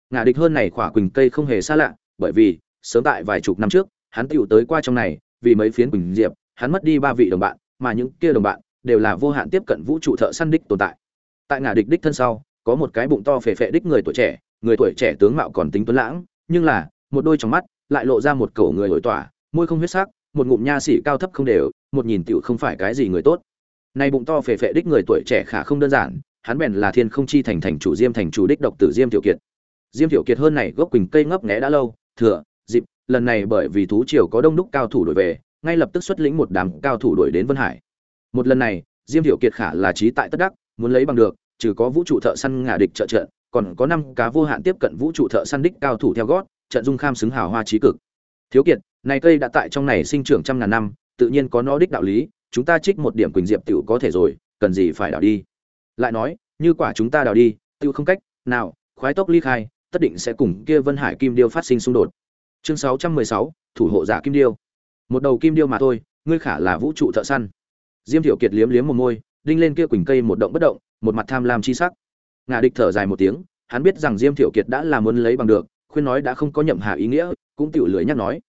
[SPEAKER 1] Ngà địch hơn này khỏa quỳnh cây không hề xa lạ, bởi vì, sớm tại vài chục năm trước, hắn tựu tới qua trong này, vì mấy phiến quỳnh diệp, hắn mất đi ba vị đồng bạn, mà những kia đồng bạn, đều là vô hạn tiếp cận vũ trụ thợ săn đích tồn tại. Tại ngà địch đích thân sau có một cái bụng to phệ phệ đích người tuổi trẻ, người tuổi trẻ tướng mạo còn tính tuấn lãng, nhưng là, một đôi trong mắt lại lộ ra một cổ người nổi tỏa, môi không huyết sắc, một ngụm nha sĩ cao thấp không đều, một nhìn tiểu không phải cái gì người tốt. Nay bụng to phệ phệ đích người tuổi trẻ khả không đơn giản, hắn bèn là thiên không chi thành thành chủ diêm thành chủ đích độc tử diêm tiểu kiệt. Diêm tiểu kiệt hơn này gốc quỳnh cây ngấp nghé đã lâu, thừa, dịp, lần này bởi vì thú triều có đông đúc cao thủ đổi về, ngay lập tức xuất lĩnh một đám cao thủ đuổi đến vân hải. Một lần này, diêm tiểu kiệt khả là trí tại tất đắc, muốn lấy bằng được trừ có vũ trụ thợ săn ngả địch trợ trận còn có năm cá vô hạn tiếp cận vũ trụ thợ săn đích cao thủ theo gót trận dung kham xứng hào hoa trí cực. Thiếu kiệt này cây đã tại trong này sinh trưởng trăm ngàn năm tự nhiên có nó đích đạo lý chúng ta trích một điểm quỳnh diệp tiểu có thể rồi cần gì phải đào đi? Lại nói như quả chúng ta đào đi tiêu không cách nào khoái tốc ly khai tất định sẽ cùng kia vân hải kim điêu phát sinh xung đột. Chương 616, thủ hộ giả kim điêu. Một đầu kim điêu mà thôi ngươi khả là vũ trụ thợ săn. Diêm thiệu kiệt liếm liếm một môi đinh lên kia quỳnh cây một động bất động một mặt tham lam chi sắc. Ngà địch thở dài một tiếng, hắn biết rằng diêm thiệu kiệt đã là muốn lấy bằng được, khuyên nói đã không có nhậm hà ý nghĩa, cũng tiểu lưỡi nhắc nói.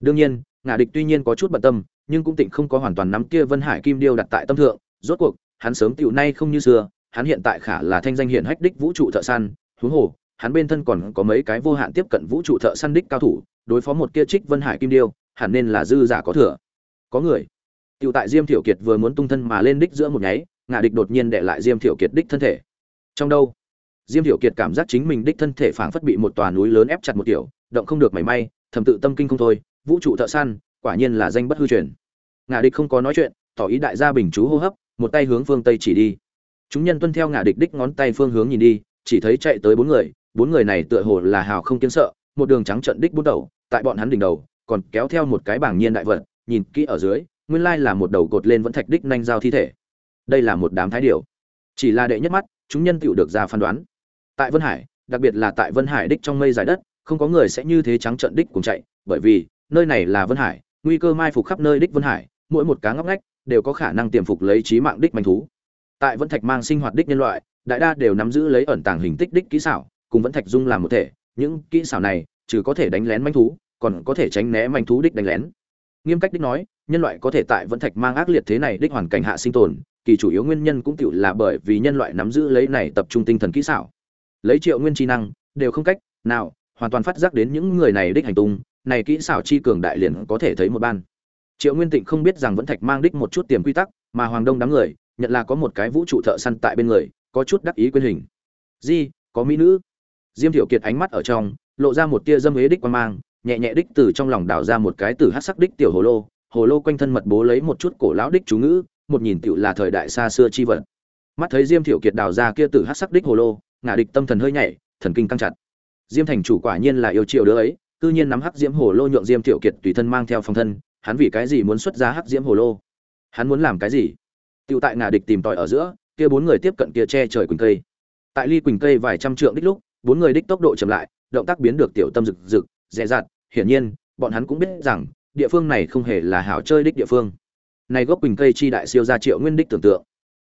[SPEAKER 1] Đương nhiên, ngà địch tuy nhiên có chút bận tâm, nhưng cũng tịnh không có hoàn toàn nắm kia vân hải kim điêu đặt tại tâm thượng, rốt cuộc, hắn sớm tiểu nay không như xưa, hắn hiện tại khả là thanh danh hiển hách đích vũ trụ thợ săn, huống hồ, hắn bên thân còn có mấy cái vô hạn tiếp cận vũ trụ thợ săn đích cao thủ, đối phó một kia trích vân hải kim điêu, hẳn nên là dư giả có thừa. Có người. Tiểu tại diêm thiểu kiệt vừa muốn tung thân mà lên đích giữa một nháy ngạ địch đột nhiên đệ lại diêm thiểu kiệt đích thân thể. Trong đâu? Diêm thiểu kiệt cảm giác chính mình đích thân thể phảng phất bị một tòa núi lớn ép chặt một kiểu, động không được mảy may, thầm tự tâm kinh không thôi, vũ trụ thợ săn, quả nhiên là danh bất hư truyền. Ngạ địch không có nói chuyện, tỏ ý đại gia bình chú hô hấp, một tay hướng phương tây chỉ đi. Chúng nhân tuân theo ngạ địch đích ngón tay phương hướng nhìn đi, chỉ thấy chạy tới bốn người bốn người này tựa hồ là hào không kiến sợ, một đường trắng trận đích bút đầu, tại bọn hắn đỉnh đầu, còn kéo theo một cái bảng nhiên đại vật, nhìn kỹ ở dưới, nguyên lai là một đầu cột lên vẫn thạch đích nhanh giao thi thể đây là một đám thái điểu. Chỉ là đệ nhất mắt, chúng nhân tựu được ra phán đoán. Tại vân hải, đặc biệt là tại vân hải đích trong mây dài đất, không có người sẽ như thế trắng trận đích cùng chạy, bởi vì, nơi này là vân hải, nguy cơ mai phục khắp nơi đích vân hải, mỗi một cá ngóc ngách đều có khả năng tiềm phục lấy trí mạng đích manh thú. Tại vân thạch mang sinh hoạt đích nhân loại, đại đa đều nắm giữ lấy ẩn tàng hình tích đích kỹ xảo, cùng vẫn thạch dung làm một thể, những kỹ xảo này, trừ có thể đánh lén manh thú, còn có thể tránh né manh thú đích đánh lén. Nghiêm cách đích nói, nhân loại có thể tại vẫn thạch mang ác liệt thế này đích hoàn cảnh hạ sinh tồn kỳ chủ yếu nguyên nhân cũng tựu là bởi vì nhân loại nắm giữ lấy này tập trung tinh thần kỹ xảo. Lấy triệu nguyên chi năng, đều không cách nào hoàn toàn phát giác đến những người này đích hành tung, này kỹ xảo chi cường đại liền có thể thấy một ban. Triệu nguyên tịnh không biết rằng vẫn thạch mang đích một chút tiềm quy tắc, mà hoàng đông đám người, nhận là có một cái vũ trụ thợ săn tại bên người, có chút đắc ý quyên hình. Di, có mỹ nữ. Diêm thiệu kiệt ánh mắt ở trong, lộ ra một tia dâm ế đích quan mang, nhẹ nhẹ đích từ trong lòng đào ra một cái từ hát sắc đích tiểu hồ lô hồ lô quanh thân mật bố lấy một chút cổ lão đích chú ngữ một nhìn tựu là thời đại xa xưa chi vật. Mắt thấy diêm thiệu kiệt đào ra kia tử hát sắc đích hồ lô, ngả địch tâm thần hơi nhảy, thần kinh căng chặt. Diêm thành chủ quả nhiên là yêu triệu đứa ấy, cư nhiên nắm hắc diễm hồ lô nhượng diêm thiệu kiệt tùy thân mang theo phòng thân, hắn vì cái gì muốn xuất ra hắc diễm hồ lô? Hắn muốn làm cái gì? Tựu tại ngả địch tìm tòi ở giữa, kia bốn người tiếp cận kia che trời quỳnh cây. Tại ly quỳnh cây vài trăm trượng đích lúc, bốn người đích tốc độ chậm lại, động tác biến được tiểu tâm rực rực, dè dặt, hiển nhiên, bọn hắn cũng biết rằng, địa phương này không hề là hảo chơi đích địa phương này gốc quỳnh cây chi đại siêu ra triệu nguyên đích tưởng tượng.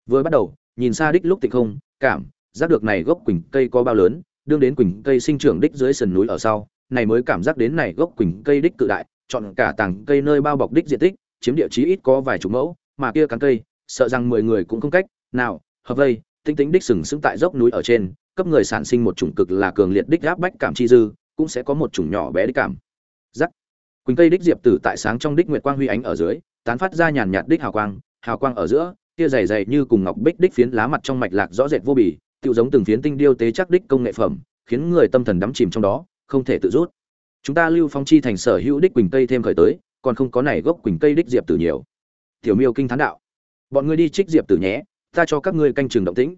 [SPEAKER 1] Vừa bắt đầu, nhìn xa đích lúc tịch không, cảm, giác được này gốc quỳnh cây có bao lớn, đương đến quỳnh cây sinh trưởng đích dưới sườn núi ở sau, này mới cảm giác đến này gốc quỳnh cây đích cự đại, chọn cả tàng cây nơi bao bọc đích diện tích, chiếm địa chí ít có vài chục mẫu, mà kia cắn cây, sợ rằng mười người cũng không cách nào hợp vây, tinh tính đích sừng sững tại dốc núi ở trên, cấp người sản sinh một chủng cực là cường liệt đích áp bách cảm chi dư, cũng sẽ có một chủng nhỏ bé đích cảm. Giác quỳnh cây đích diệp tử tại sáng trong đích nguyệt quang huy ánh ở dưới tán phát ra nhàn nhạt đích hào quang hào quang ở giữa kia dày dày như cùng ngọc bích đích phiến lá mặt trong mạch lạc rõ rệt vô bì, tựu giống từng phiến tinh điêu tế chắc đích công nghệ phẩm, khiến người tâm thần đắm chìm trong đó, không thể tự rút. Chúng ta lưu phong chi thành sở hữu đích quỳnh cây thêm khởi tới, còn không có này gốc quỳnh cây đích diệp tử nhiều. Tiểu miêu kinh thán đạo. Bọn ngươi đi trích diệp tử nhé, ta cho các ngươi canh trường động tĩnh.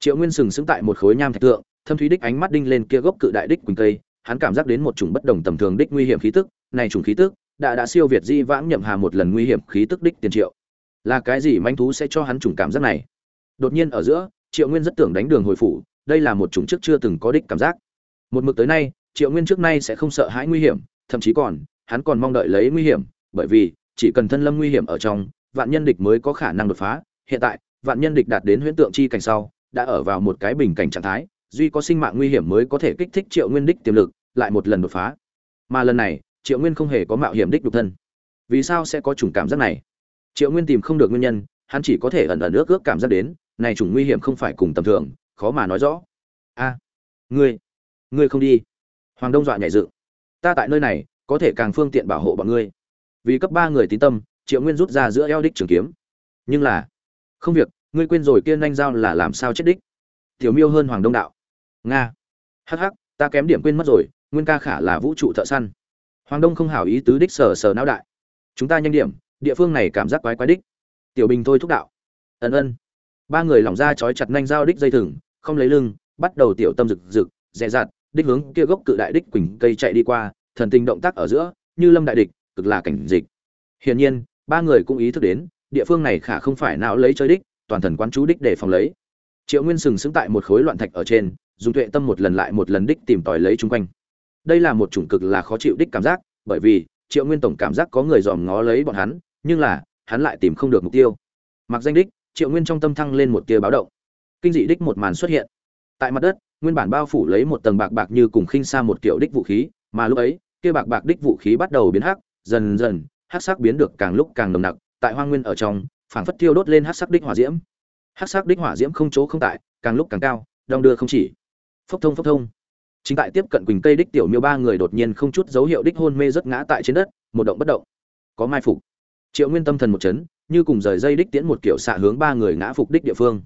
[SPEAKER 1] Triệu nguyên sừng sững tại một khối nham thạch tượng thâm thúy đích ánh mắt đinh lên kia gốc cự đại đích quỳnh cây, hắn cảm giác đến một chủng bất đồng tầm thường đích nguy hiểm khí tức, này chủng khí tức đã đã siêu việt di vãng nhậm hà một lần nguy hiểm khí tức đích tiền triệu. Là cái gì manh thú sẽ cho hắn chủng cảm giác này? Đột nhiên ở giữa, triệu nguyên rất tưởng đánh đường hồi phủ, đây là một chủng trước chưa từng có đích cảm giác. Một mực tới nay, triệu nguyên trước nay sẽ không sợ hãi nguy hiểm, thậm chí còn, hắn còn mong đợi lấy nguy hiểm, bởi vì, chỉ cần thân lâm nguy hiểm ở trong, vạn nhân địch mới có khả năng đột phá. Hiện tại, vạn nhân địch đạt đến huyễn tượng chi cảnh sau, đã ở vào một cái bình cảnh trạng thái, duy có sinh mạng nguy hiểm mới có thể kích thích triệu nguyên đích tiềm lực, lại một lần đột phá. Mà lần này triệu nguyên không hề có mạo hiểm đích đục thân. Vì sao sẽ có chủng cảm giác này? Triệu nguyên tìm không được nguyên nhân, hắn chỉ có thể ẩn ẩn ước ước cảm giác đến, này chủng nguy hiểm không phải cùng tầm thường, khó mà nói rõ. A, ngươi ngươi không đi. Hoàng đông dọa nhảy dựng. Ta tại nơi này, có thể càng phương tiện bảo hộ bọn ngươi. Vì cấp ba người tín tâm, triệu nguyên rút ra giữa eo đích trường kiếm. Nhưng là, không việc, ngươi quên rồi kia nhanh giao là làm sao chết đích? Tiểu miêu hơn hoàng đông đạo. Nga. Hh ta kém điểm quên mất rồi, nguyên ca khả là vũ trụ thợ săn hoàng đông không hảo ý tứ đích sở sở não đại. Chúng ta nhanh điểm, địa phương này cảm giác quái quái đích. Tiểu bình thôi thúc đạo. Ân ân. Ba người lỏng ra chói chặt nhanh dao đích dây thừng, không lấy lưng, bắt đầu tiểu tâm rực rực, dè dặt, đích hướng kia gốc cự đại đích quỳnh cây chạy đi qua, thần tình động tác ở giữa, như lâm đại địch, cực là cảnh dịch. Hiển nhiên, ba người cũng ý thức đến, địa phương này khả không phải nào lấy chơi đích, toàn thần quán chú đích để phòng lấy. Triệu nguyên sừng sững tại một khối loạn thạch ở trên, dùng tuệ tâm một lần lại một lần đích tìm tòi lấy chung quanh đây là một chủng cực là khó chịu đích cảm giác, bởi vì triệu nguyên tổng cảm giác có người dòm ngó lấy bọn hắn, nhưng là, hắn lại tìm không được mục tiêu. Mặc danh đích, triệu nguyên trong tâm thăng lên một tia báo động. Kinh dị đích một màn xuất hiện. Tại mặt đất, nguyên bản bao phủ lấy một tầng bạc bạc như cùng khinh xa một kiểu đích vũ khí, mà lúc ấy, kia bạc bạc đích vũ khí bắt đầu biến hắc, dần dần, hắc sắc biến được càng lúc càng nồng nặc, tại hoang nguyên ở trong, phảng phất tiêu đốt lên hắc sắc đích hỏa diễm. Hắc sắc đích hỏa diễm không chỗ không tại, càng lúc càng cao, đong đưa không chỉ. Phốc thông phốc thông chính tại tiếp cận quỳnh cây đích tiểu miêu, ba người đột nhiên không chút dấu hiệu đích hôn mê rất ngã tại trên đất, một động bất động. Có mai phục. Triệu nguyên tâm thần một chấn, như cùng rời dây đích tiễn một kiểu xạ hướng ba người ngã phục đích địa phương.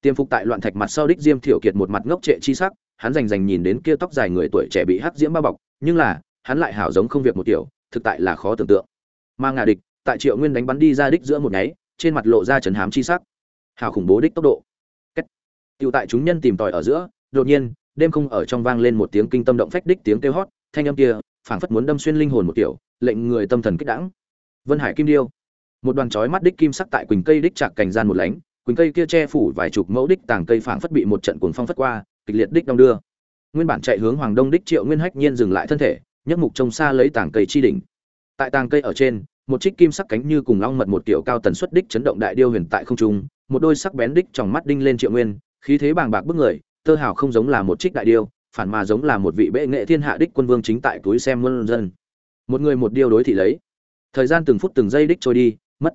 [SPEAKER 1] Tiêm phục tại loạn thạch mặt sau đích diêm thiểu kiệt một mặt ngốc trệ chi sắc, hắn rành rành nhìn đến kia tóc dài người tuổi trẻ bị hắc diễm bao bọc, nhưng là, hắn lại hảo giống không việc một kiểu, thực tại là khó tưởng tượng. Mà ngà địch, tại triệu nguyên đánh bắn đi ra đích giữa một nháy, trên mặt lộ ra trấn hám chi sắc. Hào khủng bố đích tốc độ. Cách tiêu tại chúng nhân tìm tòi ở giữa, đột nhiên đêm không ở trong vang lên một tiếng kinh tâm động phách đích tiếng kêu hót, thanh âm kia, phảng phất muốn đâm xuyên linh hồn một kiểu, lệnh người tâm thần kích đãng. Vân hải kim điêu. Một đoàn chói mắt đích kim sắc tại quỳnh cây đích chạc cành gian một lánh, quỳnh cây kia che phủ vài chục mẫu đích tàng cây phảng phất bị một trận cuồng phong phất qua, kịch liệt đích đông đưa. Nguyên bản chạy hướng hoàng đông đích triệu nguyên hách nhiên dừng lại thân thể, nhấc mục trông xa lấy tàng cây chi đỉnh. Tại tàng cây ở trên, một trích kim sắc cánh như cùng long mật một tiểu cao tần suất đích chấn động đại điêu huyền tại không trung, một đôi sắc bén đích trong mắt đinh lên triệu nguyên, khí thế bàng bạc bức người tơ hào không giống là một trích đại điêu, phản mà giống là một vị bệ nghệ thiên hạ đích quân vương chính tại túi xem muôn dân. Một người một điêu đối thị lấy. Thời gian từng phút từng giây đích trôi đi, mất.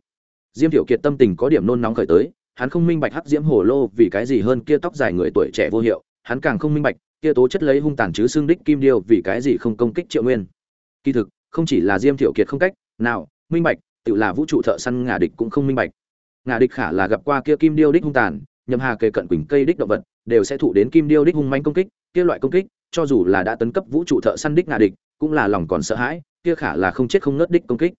[SPEAKER 1] Diêm Tiểu kiệt tâm tình có điểm nôn nóng khởi tới, hắn không minh bạch hắc diễm hồ lô vì cái gì hơn kia tóc dài người tuổi trẻ vô hiệu, hắn càng không minh bạch, kia tố chất lấy hung tàn chứ xương đích kim điêu vì cái gì không công kích triệu nguyên. Kỳ thực, không chỉ là diêm Tiểu kiệt không cách nào minh bạch, tự là vũ trụ thợ săn ngả địch cũng không minh bạch. Ngả địch khả là gặp qua kia kim điêu đích hung tàn nhầm hà kề cận quỳnh cây đích động vật đều sẽ thụ đến kim điêu đích hung manh công kích, kia loại công kích, cho dù là đã tấn cấp vũ trụ thợ săn đích ngả địch, cũng là lòng còn sợ hãi, kia khả là không chết không ngớt đích công kích.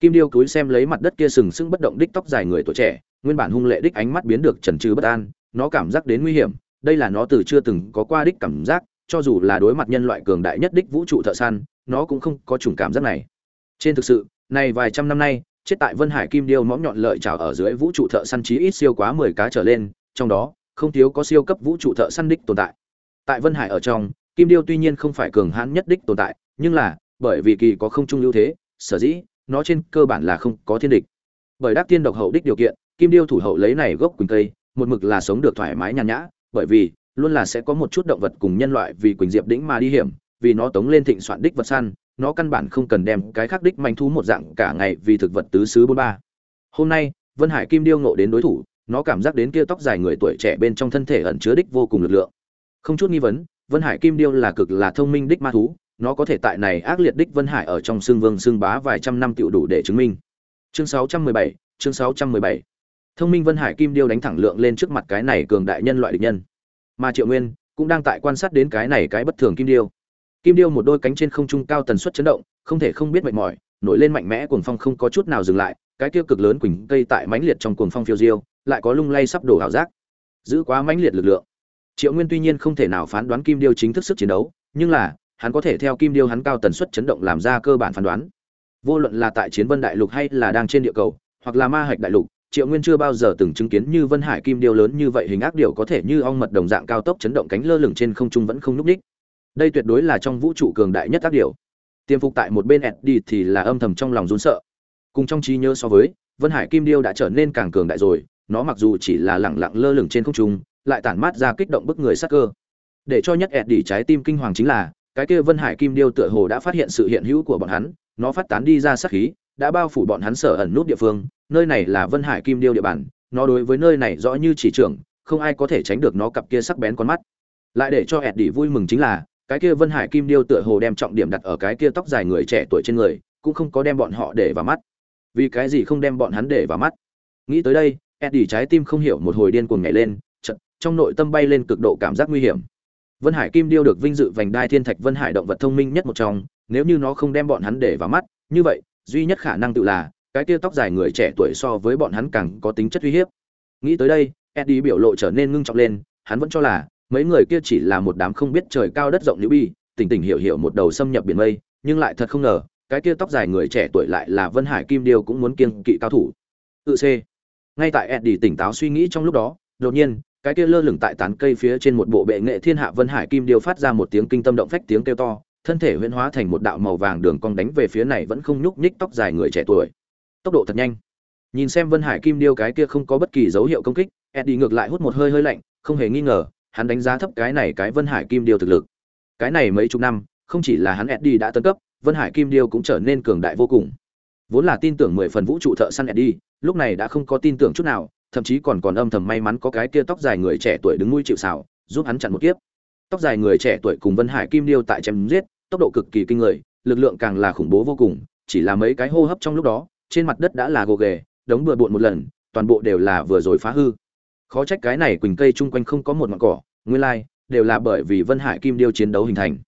[SPEAKER 1] Kim điêu cúi xem lấy mặt đất kia sừng sững bất động đích tóc dài người tuổi trẻ, nguyên bản hung lệ đích ánh mắt biến được trần trừ bất an, nó cảm giác đến nguy hiểm, đây là nó từ chưa từng có qua đích cảm giác, cho dù là đối mặt nhân loại cường đại nhất đích vũ trụ thợ săn, nó cũng không có chủng cảm giác này. Trên thực sự, này vài trăm năm nay, chết tại vân hải kim điêu mõm nhọn lợi trào ở dưới vũ trụ thợ săn chí ít siêu quá mười cá trở lên, trong đó không thiếu có siêu cấp vũ trụ thợ săn đích tồn tại. Tại vân hải ở trong, kim điêu tuy nhiên không phải cường hãn nhất đích tồn tại, nhưng là, bởi vì kỳ có không trung ưu thế, sở dĩ, nó trên cơ bản là không có thiên địch. Bởi đắc tiên độc hậu đích điều kiện, kim điêu thủ hậu lấy này gốc quỳnh cây, một mực là sống được thoải mái nhàn nhã, bởi vì, luôn là sẽ có một chút động vật cùng nhân loại vì quỳnh diệp đĩnh mà đi hiểm, vì nó tống lên thịnh soạn đích vật săn, nó căn bản không cần đem cái khác đích manh thú một dạng cả ngày vì thực vật tứ xứ bốn ba. Hôm nay, vân hải kim điêu ngộ đến đối thủ nó cảm giác đến kia tóc dài người tuổi trẻ bên trong thân thể ẩn chứa đích vô cùng lực lượng. Không chút nghi vấn vân hải kim điêu là cực là thông minh đích ma thú nó có thể tại này ác liệt đích vân hải ở trong xương vương xương bá vài trăm năm tựu đủ để chứng minh. Chương 617, chương 617. thông minh vân hải kim điêu đánh thẳng lượng lên trước mặt cái này cường đại nhân loại địch nhân. Mà triệu nguyên cũng đang tại quan sát đến cái này cái bất thường kim điêu. Kim điêu một đôi cánh trên không trung cao tần suất chấn động không thể không biết mệt mỏi nổi lên mạnh mẽ cuồng phong không có chút nào dừng lại cái tiêu cực lớn quỳnh cây tại mãnh liệt trong cuồng phong phiêu diêu lại có lung lay sắp đổ ảo giác. Giữ quá mãnh liệt lực lượng. Triệu nguyên tuy nhiên không thể nào phán đoán kim điêu chính thức sức chiến đấu, nhưng là, hắn có thể theo kim điêu hắn cao tần suất chấn động làm ra cơ bản phán đoán. Vô luận là tại chiến vân đại lục hay là đang trên địa cầu, hoặc là ma hạch đại lục, triệu nguyên chưa bao giờ từng chứng kiến như vân hải kim điêu lớn như vậy hình ác điệu có thể như ong mật đồng dạng cao tốc chấn động cánh lơ lửng trên không trung vẫn không n ú c ních đây tuyệt đối là trong vũ trụ cường đại nhất ác điệu tiêm phục tại một bên ẹt đi thì là âm thầm trong lòng run sợ. Cùng trong trí nhớ so với, vân hải kim điêu đã trở nên càng cường đại rồi nó mặc dù chỉ là lẳng lặng lơ lửng trên không trung, lại tản mát ra kích động bức người sắc cơ. Để cho nhất ẹt đỉ trái tim kinh hoàng chính là, cái kia vân hải kim điêu tựa hồ đã phát hiện sự hiện hữu của bọn hắn, nó phát tán đi ra sát khí, đã bao phủ bọn hắn sở ẩn nút địa phương, nơi này là vân hải kim điêu địa bàn, nó đối với nơi này rõ như chỉ trưởng không ai có thể tránh được nó cặp kia sắc bén con mắt. Lại để cho ẹt đỉ vui mừng chính là, cái kia vân hải kim điêu tựa hồ đem trọng điểm đặt ở cái kia tóc dài người trẻ tuổi trên người, cũng không có đem bọn họ để vào mắt. Vì cái gì không đem bọn hắn để vào mắt? Nghĩ tới đây eddie trái tim không hiểu một hồi điên cuồng nhảy lên, chợt, trong nội tâm bay lên cực độ cảm giác nguy hiểm. Vân hải kim điêu được vinh dự vành đai thiên thạch vân hải động vật thông minh nhất một trong, nếu như nó không đem bọn hắn để vào mắt, như vậy, duy nhất khả năng tự là, cái kia tóc dài người trẻ tuổi so với bọn hắn càng có tính chất uy hiếp. Nghĩ tới đây, eddie biểu lộ trở nên ngưng trọng lên, hắn vẫn cho là, mấy người kia chỉ là một đám không biết trời cao đất rộng nữ bi tỉnh tỉnh hiểu hiểu một đầu xâm nhập biển mây, nhưng lại thật không ngờ, cái kia tóc dài người trẻ tuổi lại là vân hải kim điêu cũng muốn kiêng kỵ cao thủ. Tự c ngay tại eddie tỉnh táo suy nghĩ trong lúc đó đột nhiên cái kia lơ lửng tại tán cây phía trên một bộ bệ nghệ thiên hạ vân hải kim điêu phát ra một tiếng kinh tâm động phách tiếng kêu to thân thể huyễn hóa thành một đạo màu vàng đường cong đánh về phía này vẫn không nhúc nhích tóc dài người trẻ tuổi tốc độ thật nhanh nhìn xem vân hải kim điêu cái kia không có bất kỳ dấu hiệu công kích eddie ngược lại hút một hơi hơi lạnh không hề nghi ngờ hắn đánh giá thấp cái này cái Vân Hải Kim Điêu thực lực. Cái này mấy chục năm, không chỉ là hắn Eddie đã tấn cấp, Vân Hải Kim Điêu cũng trở nên cường đại vô cùng. Vốn là tin tưởng mười phần vũ trụ thợ săn Eddie, lúc này đã không có tin tưởng chút nào, thậm chí còn còn âm thầm may mắn có cái kia tóc dài người trẻ tuổi đứng nuôi chịu sào, giúp hắn chặn một kiếp. Tóc dài người trẻ tuổi cùng Vân Hải Kim Điêu tại chém giết, tốc độ cực kỳ kinh người, lực lượng càng là khủng bố vô cùng, chỉ là mấy cái hô hấp trong lúc đó, trên mặt đất đã là gồ ghề, đống bừa bộn một lần, toàn bộ đều là vừa rồi phá hư khó trách cái này quỳnh cây chung quanh không có một ngọn cỏ nguyên lai đều là bởi vì vân hải kim điêu chiến đấu hình thành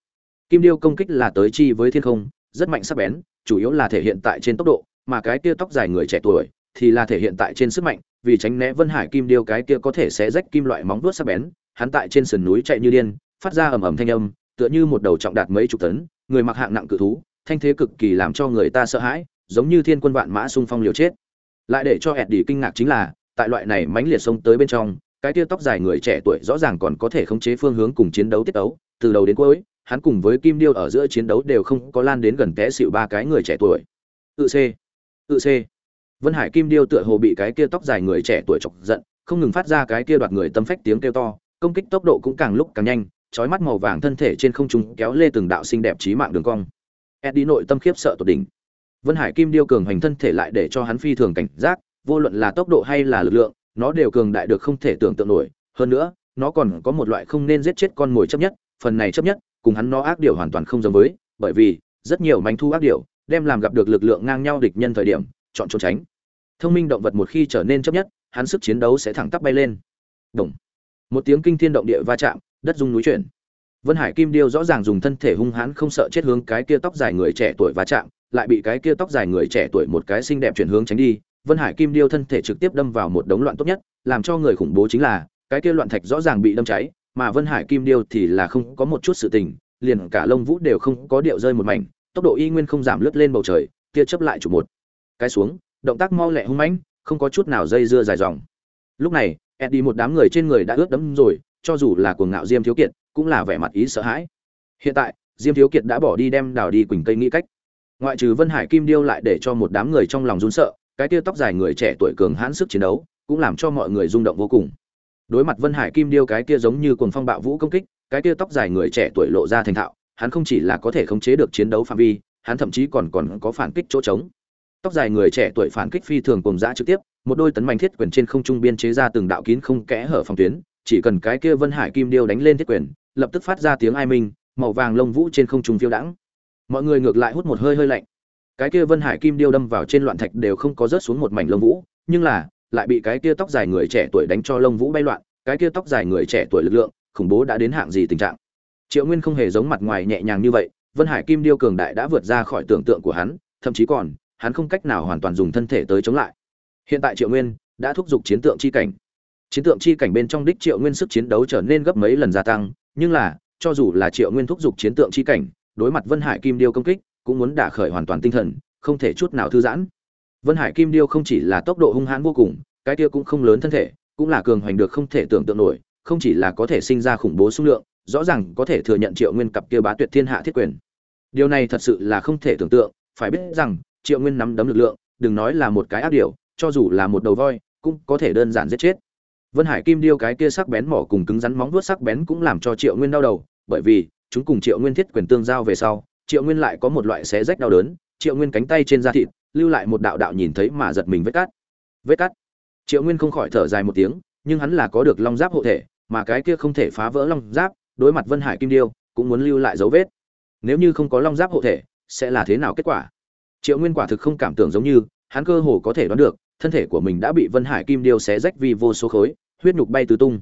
[SPEAKER 1] kim điêu công kích là tới chi với thiên không rất mạnh sắc bén chủ yếu là thể hiện tại trên tốc độ mà cái kia tóc dài người trẻ tuổi thì là thể hiện tại trên sức mạnh vì tránh né vân hải kim điêu cái kia có thể sẽ rách kim loại móng vuốt sắc bén hắn tại trên sườn núi chạy như điên phát ra ầm ầm thanh âm tựa như một đầu trọng đạt mấy chục tấn người mặc hạng nặng cự thú thanh thế cực kỳ làm cho người ta sợ hãi giống như thiên quân vạn mã xung phong liều chết. Lại để cho Eddie kinh ngạc chính là tại loại này mãnh liệt xông tới bên trong, cái tia tóc dài người trẻ tuổi rõ ràng còn có thể khống chế phương hướng cùng chiến đấu tiết đấu, từ đầu đến cuối, hắn cùng với Kim Điêu ở giữa chiến đấu đều không có lan đến gần té xịu ba cái người trẻ tuổi. Tự C, tự C. Vân Hải Kim Điêu tựa hồ bị cái kia tóc dài người trẻ tuổi chọc giận, không ngừng phát ra cái kia đoạt người tâm phách tiếng kêu to, công kích tốc độ cũng càng lúc càng nhanh, trói mắt màu vàng thân thể trên không trung kéo lê từng đạo xinh đẹp trí mạng đường cong. Eddie nội tâm khiếp sợ tột đỉnh. vân hải kim điêu cường hành thân thể lại để cho hắn phi thường cảnh giác vô luận là tốc độ hay là lực lượng nó đều cường đại được không thể tưởng tượng nổi hơn nữa nó còn có một loại không nên giết chết con mồi chấp nhất phần này chấp nhất, cùng hắn nó ác điều hoàn toàn không giống với, bởi vì, rất nhiều manh thu ác điều đem làm gặp được lực lượng ngang nhau địch nhân thời điểm, chọn trốn tránh. Thông minh động vật một khi trở nên chấp nhất, hắn sức chiến đấu sẽ thẳng tắp bay lên. Đồng. một tiếng kinh thiên động địa va chạm, đất rung núi chuyển. Vân hải kim điêu rõ ràng dùng thân thể hung hãn không sợ chết hướng cái kia tóc dài người trẻ tuổi va chạm, lại bị cái kia tóc dài người trẻ tuổi một cái xinh đẹp chuyển hướng tránh đi. Vân hải kim điêu thân thể trực tiếp đâm vào một đống loạn tốt nhất, làm cho người khủng bố chính là, cái kia loạn thạch rõ ràng bị đâm cháy mà vân hải kim điêu thì là không có một chút sự tình, liền cả lông vũ đều không có điệu rơi một mảnh, tốc độ y nguyên không giảm lướt lên bầu trời, tia chớp lại chủ một. Cái xuống, động tác mau lẹ hung mãnh, không có chút nào dây dưa dài dòng. Lúc này, eddie một đám người trên người đã ướt đẫm rồi, cho dù là cuồng ngạo diêm thiếu kiệt, cũng là vẻ mặt ý sợ hãi. Hiện tại, diêm thiếu kiệt đã bỏ đi đem đào đi quỳnh cây nghĩ cách. Ngoại trừ vân hải kim điêu lại để cho một đám người trong lòng run sợ, cái tia tóc dài người trẻ tuổi cường hãn sức chiến đấu, cũng làm cho mọi người rung động vô cùng đối mặt vân hải kim điêu cái kia giống như cuồng phong bạo vũ công kích, cái kia tóc dài người trẻ tuổi lộ ra thành thạo, hắn không chỉ là có thể khống chế được chiến đấu phạm vi, hắn thậm chí còn còn có phản kích chỗ trống. Tóc dài người trẻ tuổi phản kích phi thường cùng dã trực tiếp, một đôi tấn mạnh thiết quyền trên không trung biên chế ra từng đạo kín không kẽ hở phòng tuyến, chỉ cần cái kia vân hải kim điêu đánh lên thiết quyền, lập tức phát ra tiếng ai minh, màu vàng lông vũ trên không trung phiêu đãng. Mọi người ngược lại hút một hơi hơi lạnh. Cái kia vân hải kim điêu đâm vào trên loạn thạch đều không có rớt xuống một mảnh lông vũ, nhưng là lại bị cái kia tóc dài người trẻ tuổi đánh cho lông vũ bay loạn, cái kia tóc dài người trẻ tuổi lực lượng, khủng bố đã đến hạng gì tình trạng. Triệu nguyên không hề giống mặt ngoài nhẹ nhàng như vậy, vân hải kim điêu cường đại đã vượt ra khỏi tưởng tượng của hắn, thậm chí còn, hắn không cách nào hoàn toàn dùng thân thể tới chống lại. Hiện tại triệu nguyên đã thúc giục chiến tượng chi cảnh. Chiến tượng chi cảnh bên trong đích triệu nguyên sức chiến đấu trở nên gấp mấy lần gia tăng, nhưng là, cho dù là triệu nguyên thúc giục chiến tượng chi cảnh, đối mặt vân hải kim điêu công kích, cũng muốn đả khởi hoàn toàn tinh thần, không thể chút nào thư giãn vân hải kim điêu không chỉ là tốc độ hung hãn vô cùng cái kia cũng không lớn thân thể cũng là cường hoành được không thể tưởng tượng nổi không chỉ là có thể sinh ra khủng bố số lượng rõ ràng có thể thừa nhận triệu nguyên cặp kia bá tuyệt thiên hạ thiết quyền. Điều này thật sự là không thể tưởng tượng phải biết rằng triệu nguyên nắm đấm lực lượng đừng nói là một cái áp điểu, cho dù là một đầu voi cũng có thể đơn giản giết chết. Vân hải kim điêu cái kia sắc bén mỏ cùng cứng rắn móng vuốt sắc bén cũng làm cho triệu nguyên đau đầu bởi vì chúng cùng triệu nguyên thiết quyền tương giao về sau triệu nguyên lại có một loại xé rách đau đớn triệu nguyên cánh tay trên da thịt lưu lại một đạo đạo nhìn thấy mà giật mình vết cắt. Vết cắt? Triệu nguyên không khỏi thở dài một tiếng, nhưng hắn là có được long giáp hộ thể, mà cái kia không thể phá vỡ long giáp, đối mặt vân hải kim điêu, cũng muốn lưu lại dấu vết. Nếu như không có long giáp hộ thể, sẽ là thế nào kết quả? Triệu nguyên quả thực không cảm tưởng giống như, hắn cơ hồ có thể đoán được, thân thể của mình đã bị vân hải kim điêu xé rách vì vô số khối, huyết nhục bay tứ tung.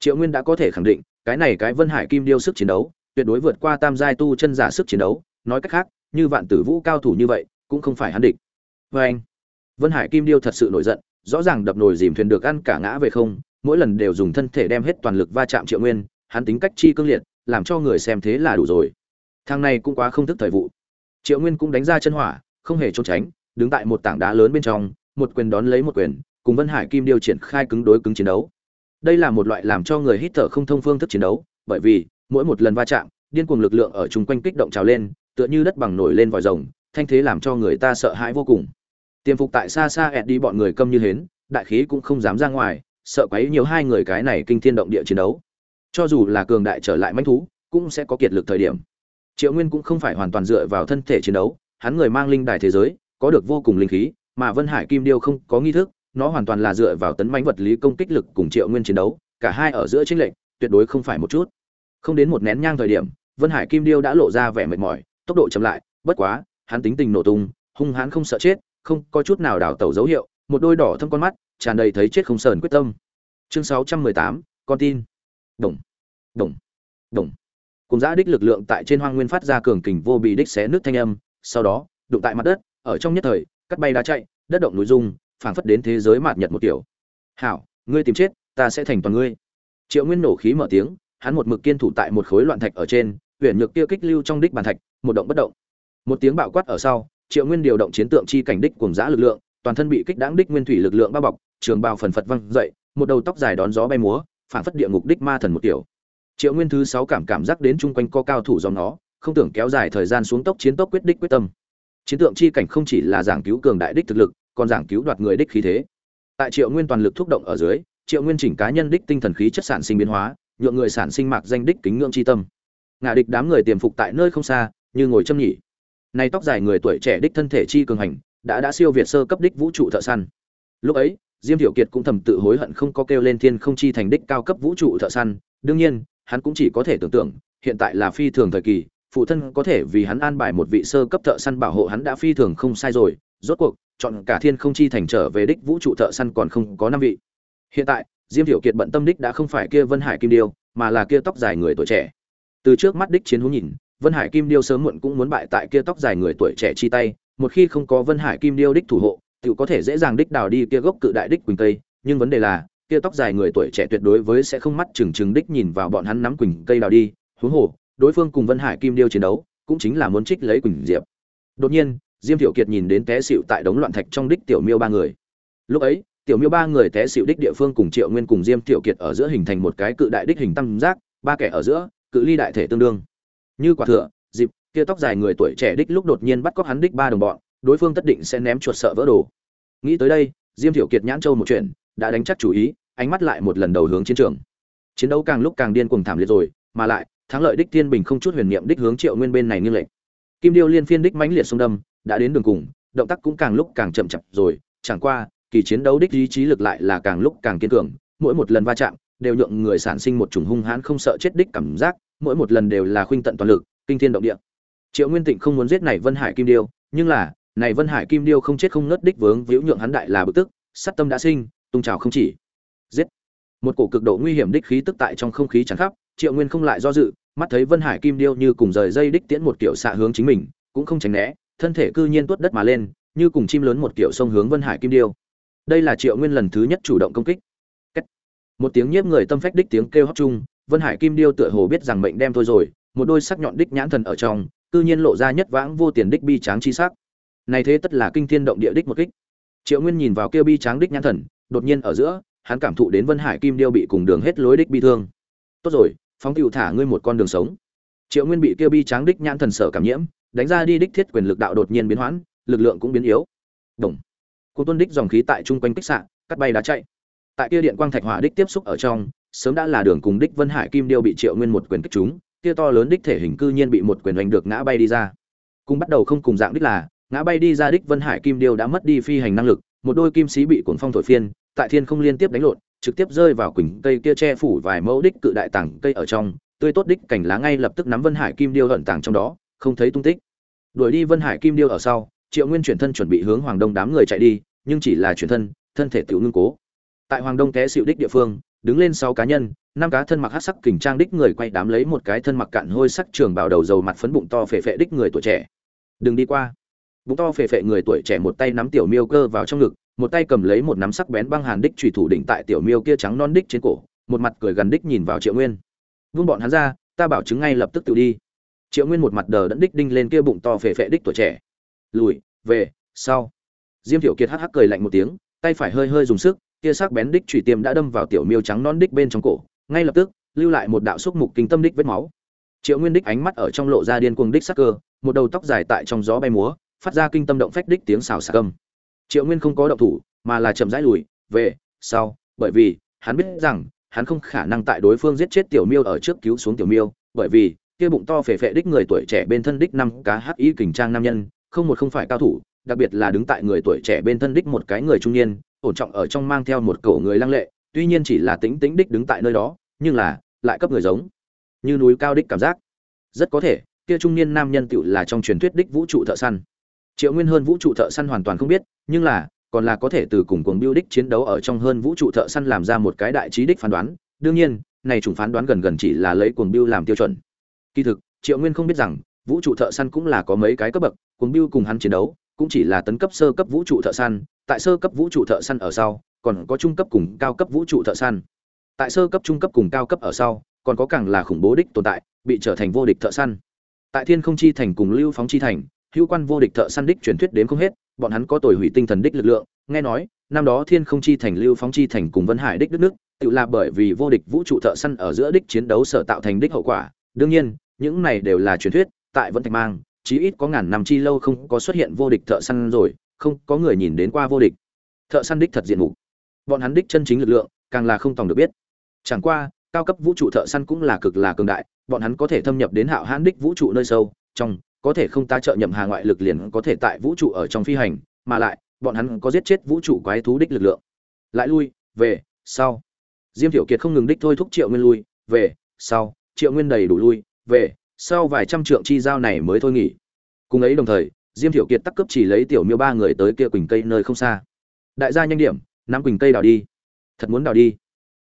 [SPEAKER 1] Triệu nguyên đã có thể khẳng định, cái này cái vân hải kim điêu sức chiến đấu, tuyệt đối vượt qua tam giai tu chân giả sức chiến đấu, nói cách khác, như vạn tử vũ cao thủ như vậy cũng không phải hắn địch. Vê anh, vân hải kim điêu thật sự nổi giận, rõ ràng đập nồi dìm thuyền được ăn cả ngã về không, mỗi lần đều dùng thân thể đem hết toàn lực va chạm triệu nguyên, hắn tính cách chi cương liệt, làm cho người xem thế là đủ rồi. Thằng này cũng quá không thức thời vụ. Triệu nguyên cũng đánh ra chân hỏa, không hề trốn tránh, đứng tại một tảng đá lớn bên trong, một quyền đón lấy một quyền, cùng vân hải kim điêu triển khai cứng đối cứng chiến đấu. Đây là một loại làm cho người hít thở không thông phương thức chiến đấu, bởi vì, mỗi một lần va chạm, điên cuồng lực lượng ở chung quanh kích động trào lên, tựa như đất bằng nổi lên vòi rồng thanh thế làm cho người ta sợ hãi vô cùng. Tiềm phục tại xa xa ẹt đi bọn người câm như hến, đại khí cũng không dám ra ngoài, sợ quấy nhiều hai người cái này kinh thiên động địa chiến đấu. Cho dù là cường đại trở lại manh thú, cũng sẽ có kiệt lực thời điểm. Triệu nguyên cũng không phải hoàn toàn dựa vào thân thể chiến đấu, hắn người mang linh đài thế giới, có được vô cùng linh khí, mà vân hải kim điêu không có nghi thức, nó hoàn toàn là dựa vào tấn mãnh vật lý công kích lực cùng triệu nguyên chiến đấu, cả hai ở giữa chính lệnh tuyệt đối không phải một chút. Không đến một nén nhang thời điểm, vân hải kim điêu đã lộ ra vẻ mệt mỏi, tốc độ chậm lại, bất quá hắn tính tình nổ tung, hung hãn không sợ chết, không có chút nào đảo tẩu dấu hiệu, một đôi đỏ thâm con mắt, tràn đầy thấy chết không sờn quyết tâm. Chương sáu trăm mười tám, con tin. Đồng đồng đồng cùng giã đích lực lượng tại trên hoang nguyên phát ra cường kình vô bị đích xé nước thanh âm, sau đó, đụng tại mặt đất, ở trong nhất thời, cắt bay đá chạy, đất động núi rung, phảng phất đến thế giới mạt nhật một kiểu. Hảo, ngươi tìm chết, ta sẽ thành toàn ngươi. Triệu nguyên nổ khí mở tiếng, hắn một mực kiên thủ tại một khối loạn thạch ở trên, huyền nhược kia kích lưu trong đích bàn thạch, một động bất động một tiếng bạo quát ở sau, triệu nguyên điều động chiến tượng chi cảnh đích cùng giã lực lượng, toàn thân bị kích đáng đích nguyên thủy lực lượng bao bọc, trường bào phần phật văng dậy, một đầu tóc dài đón gió bay múa, phản phất địa ngục đích ma thần một kiểu. Triệu nguyên thứ sáu cảm cảm giác đến chung quanh có cao thủ dòng nó, không tưởng kéo dài thời gian xuống tốc chiến tốc quyết đích quyết tâm. Chiến tượng chi cảnh không chỉ là giảng cứu cường đại đích thực lực, còn giảng cứu đoạt người đích khí thế. Tại triệu nguyên toàn lực thúc động ở dưới, triệu nguyên chỉnh cá nhân đích tinh thần khí chất sản sinh biến hóa, nhượng người sản sinh mạc danh đích kính ngưỡng chi tâm. Ngạ địch đám người tiềm phục tại nơi không xa, như ngồi châm nhỉ này tóc dài người tuổi trẻ đích thân thể chi cường hành, đã đã siêu việt sơ cấp đích vũ trụ thợ săn. Lúc ấy, diêm tiểu kiệt cũng thầm tự hối hận không có kêu lên thiên không chi thành đích cao cấp vũ trụ thợ săn. Đương nhiên, hắn cũng chỉ có thể tưởng tượng, hiện tại là phi thường thời kỳ, phụ thân có thể vì hắn an bài một vị sơ cấp thợ săn bảo hộ hắn đã phi thường không sai rồi. Rốt cuộc, chọn cả thiên không chi thành trở về đích vũ trụ thợ săn còn không có năm vị. Hiện tại, diêm tiểu kiệt bận tâm đích đã không phải kia vân hải kim điêu, mà là kia tóc dài người tuổi trẻ. Từ trước mắt đích chiến hữu nhìn vân hải kim điêu sớm muộn cũng muốn bại tại kia tóc dài người tuổi trẻ chi tay, một khi không có vân hải kim điêu đích thủ hộ, tiểu có thể dễ dàng đích đào đi kia gốc cự đại đích quỳnh tây nhưng vấn đề là, kia tóc dài người tuổi trẻ tuyệt đối với sẽ không mắt chừng chừng đích nhìn vào bọn hắn nắm quỳnh cây đào đi, huống hồ, đối phương cùng vân hải kim điêu chiến đấu, cũng chính là muốn trích lấy quỳnh diệp. Đột nhiên, diêm Tiểu kiệt nhìn đến té xỉu tại đống loạn thạch trong đích tiểu miêu ba người. Lúc ấy, tiểu miêu ba người té xịu đích địa phương cùng triệu nguyên cùng diêm Tiểu kiệt ở giữa hình thành một cái cự đại đích hình tam giác, ba kẻ ở giữa, cự ly đại thể tương đương như quả thừa dịp, kia tóc dài người tuổi trẻ đích lúc đột nhiên bắt cóc hắn đích ba đồng bọn, đối phương tất định sẽ ném chuột sợ vỡ đồ. Nghĩ tới đây, diêm thiểu kiệt nhãn châu một chuyện, đã đánh chắc chủ ý, ánh mắt lại một lần đầu hướng chiến trường. Chiến đấu càng lúc càng điên cuồng thảm liệt rồi, mà lại, thắng lợi đích thiên bình không chút huyền niệm đích hướng triệu nguyên bên này như lệnh kim điêu liên phiên đích mãnh liệt sông đâm, đã đến đường cùng, động tác cũng càng lúc càng chậm chậm rồi, chẳng qua, kỳ chiến đấu đích ý chí lực lại là càng lúc càng kiên cường, mỗi một lần va chạm, đều nhượng người sản sinh một chủng hung hãn không sợ chết đích cảm giác mỗi một lần đều là khuynh tận toàn lực, kinh thiên động địa. Triệu nguyên tịnh không muốn giết này vân hải kim điêu, nhưng là, này vân hải kim điêu không chết không ngất đích vướng víu nhượng hắn đại là bực tức, sát tâm đã sinh, tung trào không chỉ. Giết! Một cổ cực độ nguy hiểm đích khí tức tại trong không khí tràn khắp, triệu nguyên không lại do dự, mắt thấy vân hải kim điêu như cùng rời dây đích tiễn một kiểu xạ hướng chính mình, cũng không tránh né, thân thể cư nhiên tuốt đất mà lên, như cùng chim lớn một kiểu sông hướng vân hải kim điêu. Đây là triệu nguyên lần thứ nhất chủ động công kích. Một tiếng nhiếp người tâm phách đích tiếng kêu hót chung vân hải kim điêu tựa hồ biết rằng mệnh đem thôi rồi, một đôi sắc nhọn đích nhãn thần ở trong, cư nhiên lộ ra nhất vãng vô tiền đích bi tráng chi sắc. Này thế tất là kinh thiên động địa đích một kích. Triệu nguyên nhìn vào kia bi tráng đích nhãn thần, đột nhiên ở giữa, hắn cảm thụ đến vân hải kim điêu bị cùng đường hết lối đích bi thương. Tốt rồi, phóng tựu thả ngươi một con đường sống. Triệu nguyên bị kia bi tráng đích nhãn thần sở cảm nhiễm, đánh ra đi đích thiết quyền lực đạo đột nhiên biến hoãn, lực lượng cũng biến yếu. Đồng cuốn tuân đích dòng khí tại trung quanh kích xạ, cắt bay đá chạy. Tại kia điện quang thạch hỏa đích tiếp xúc ở trong sớm đã là đường cùng đích vân hải kim điêu bị triệu nguyên một quyền kích chúng kia to lớn đích thể hình cư nhiên bị một quyền đánh được ngã bay đi ra. Cùng bắt đầu không cùng dạng đích là, ngã bay đi ra đích vân hải kim điêu đã mất đi phi hành năng lực, một đôi kim sĩ bị cuồng phong thổi phiên, tại thiên không liên tiếp đánh lộn, trực tiếp rơi vào quỳnh cây kia che phủ vài mẫu đích cự đại tảng cây ở trong, tươi tốt đích cảnh lá ngay lập tức nắm vân hải kim điêu ẩn tàng trong đó, không thấy tung tích. Đuổi đi vân hải kim điêu ở sau, triệu nguyên chuyển thân chuẩn bị hướng hoàng đông đám người chạy đi, nhưng chỉ là chuyển thân thân thể tiểu ngưng cố. Tại hoàng đông té xịu đích địa phương đứng lên sáu cá nhân, năm cá thân mặc hát sắc kình trang đích người quay đám lấy một cái thân mặc cạn hôi sắc trường bảo đầu dầu mặt phấn bụng to phệ phệ đích người tuổi trẻ. Đừng đi qua. Bụng to phệ phệ người tuổi trẻ một tay nắm tiểu miêu cơ vào trong ngực, một tay cầm lấy một nắm sắc bén băng hàn đích trùy thủ đỉnh tại tiểu miêu kia trắng non đích trên cổ, một mặt cười gần đích nhìn vào triệu nguyên. Vương bọn hắn ra, ta bảo chứng ngay lập tức tự đi. Triệu nguyên một mặt đờ đẫn đích đinh lên kia bụng to phệ phệ đích tuổi trẻ. Lùi, về, sau. Diêm tiểu kiệt hắc hắc cười lạnh một tiếng, tay phải hơi hơi dùng sức kia sắc bén đích chủy tiêm đã đâm vào tiểu miêu trắng non đích bên trong cổ, ngay lập tức, lưu lại một đạo xúc mục kinh tâm đích vết máu. Triệu nguyên đích ánh mắt ở trong lộ ra điên cuồng đích sắc cơ, một đầu tóc dài tại trong gió bay múa, phát ra kinh tâm động phách đích tiếng xào xạc âm. Triệu nguyên không có động thủ, mà là chậm rãi lùi, về, sau, bởi vì, hắn biết rằng, hắn không khả năng tại đối phương giết chết tiểu miêu ở trước cứu xuống tiểu miêu, bởi vì, kia bụng to phệ phệ đích người tuổi trẻ bên thân đích năm cá hắc y kình trang nam nhân, không một không phải cao thủ, đặc biệt là đứng tại người tuổi trẻ bên thân đích một cái người trung niên ổn trọng ở trong mang theo một cổ người lăng lệ, tuy nhiên chỉ là tính tính đích đứng tại nơi đó, nhưng là, lại cấp người giống. Như núi cao đích cảm giác. Rất có thể, kia trung niên nam nhân tựu là trong truyền thuyết đích vũ trụ thợ săn. Triệu nguyên hơn vũ trụ thợ săn hoàn toàn không biết, nhưng là, còn là có thể từ cùng cuồng biêu đích chiến đấu ở trong hơn vũ trụ thợ săn làm ra một cái đại trí đích phán đoán. Đương nhiên, này chủng phán đoán gần gần chỉ là lấy cuồng biêu làm tiêu chuẩn. Kỳ thực, triệu nguyên không biết rằng, vũ trụ thợ săn cũng là có mấy cái cấp bậc, cuồng biêu cùng hắn chiến đấu, cũng chỉ là tấn cấp sơ cấp vũ trụ thợ săn tại sơ cấp vũ trụ thợ săn ở sau, còn có trung cấp cùng cao cấp vũ trụ thợ săn. Tại sơ cấp, trung cấp cùng cao cấp ở sau, còn có càng là khủng bố đích tồn tại, bị trở thành vô địch thợ săn. Tại thiên không chi thành cùng lưu phóng chi thành, hữu quan vô địch thợ săn đích truyền thuyết đến không hết, bọn hắn có tồi hủy tinh thần đích lực lượng. Nghe nói, năm đó thiên không chi thành, lưu phóng chi thành cùng vân hải đích đất nước, tự là bởi vì vô địch vũ trụ thợ săn ở giữa đích chiến đấu sở tạo thành đích hậu quả. Đương nhiên, những này đều là truyền thuyết, tại vân thạch mang, chí ít có ngàn năm chi lâu không có xuất hiện vô địch thợ săn rồi không có người nhìn đến qua vô địch. Thợ săn đích thật diện mục. Bọn hắn đích chân chính lực lượng, càng là không tòng được biết. Chẳng qua, cao cấp vũ trụ thợ săn cũng là cực là cường đại, bọn hắn có thể thâm nhập đến hạo hãn đích vũ trụ nơi sâu, trong, có thể không ta trợ nhậm hà ngoại lực liền có thể tại vũ trụ ở trong phi hành, mà lại, bọn hắn có giết chết vũ trụ quái thú đích lực lượng. Lại lui, về, sau. Diêm tiểu kiệt không ngừng đích thôi thúc triệu nguyên lui, về, sau. Triệu nguyên đầy đủ lui, về, sau vài trăm trượng chi giao này mới thôi nghỉ. Cùng ấy đồng thời diêm thiểu kiệt tắc cấp chỉ lấy tiểu miêu ba người tới kia quỳnh cây nơi không xa. Đại gia nhanh điểm, nắm quỳnh cây đào đi. Thật muốn đào đi.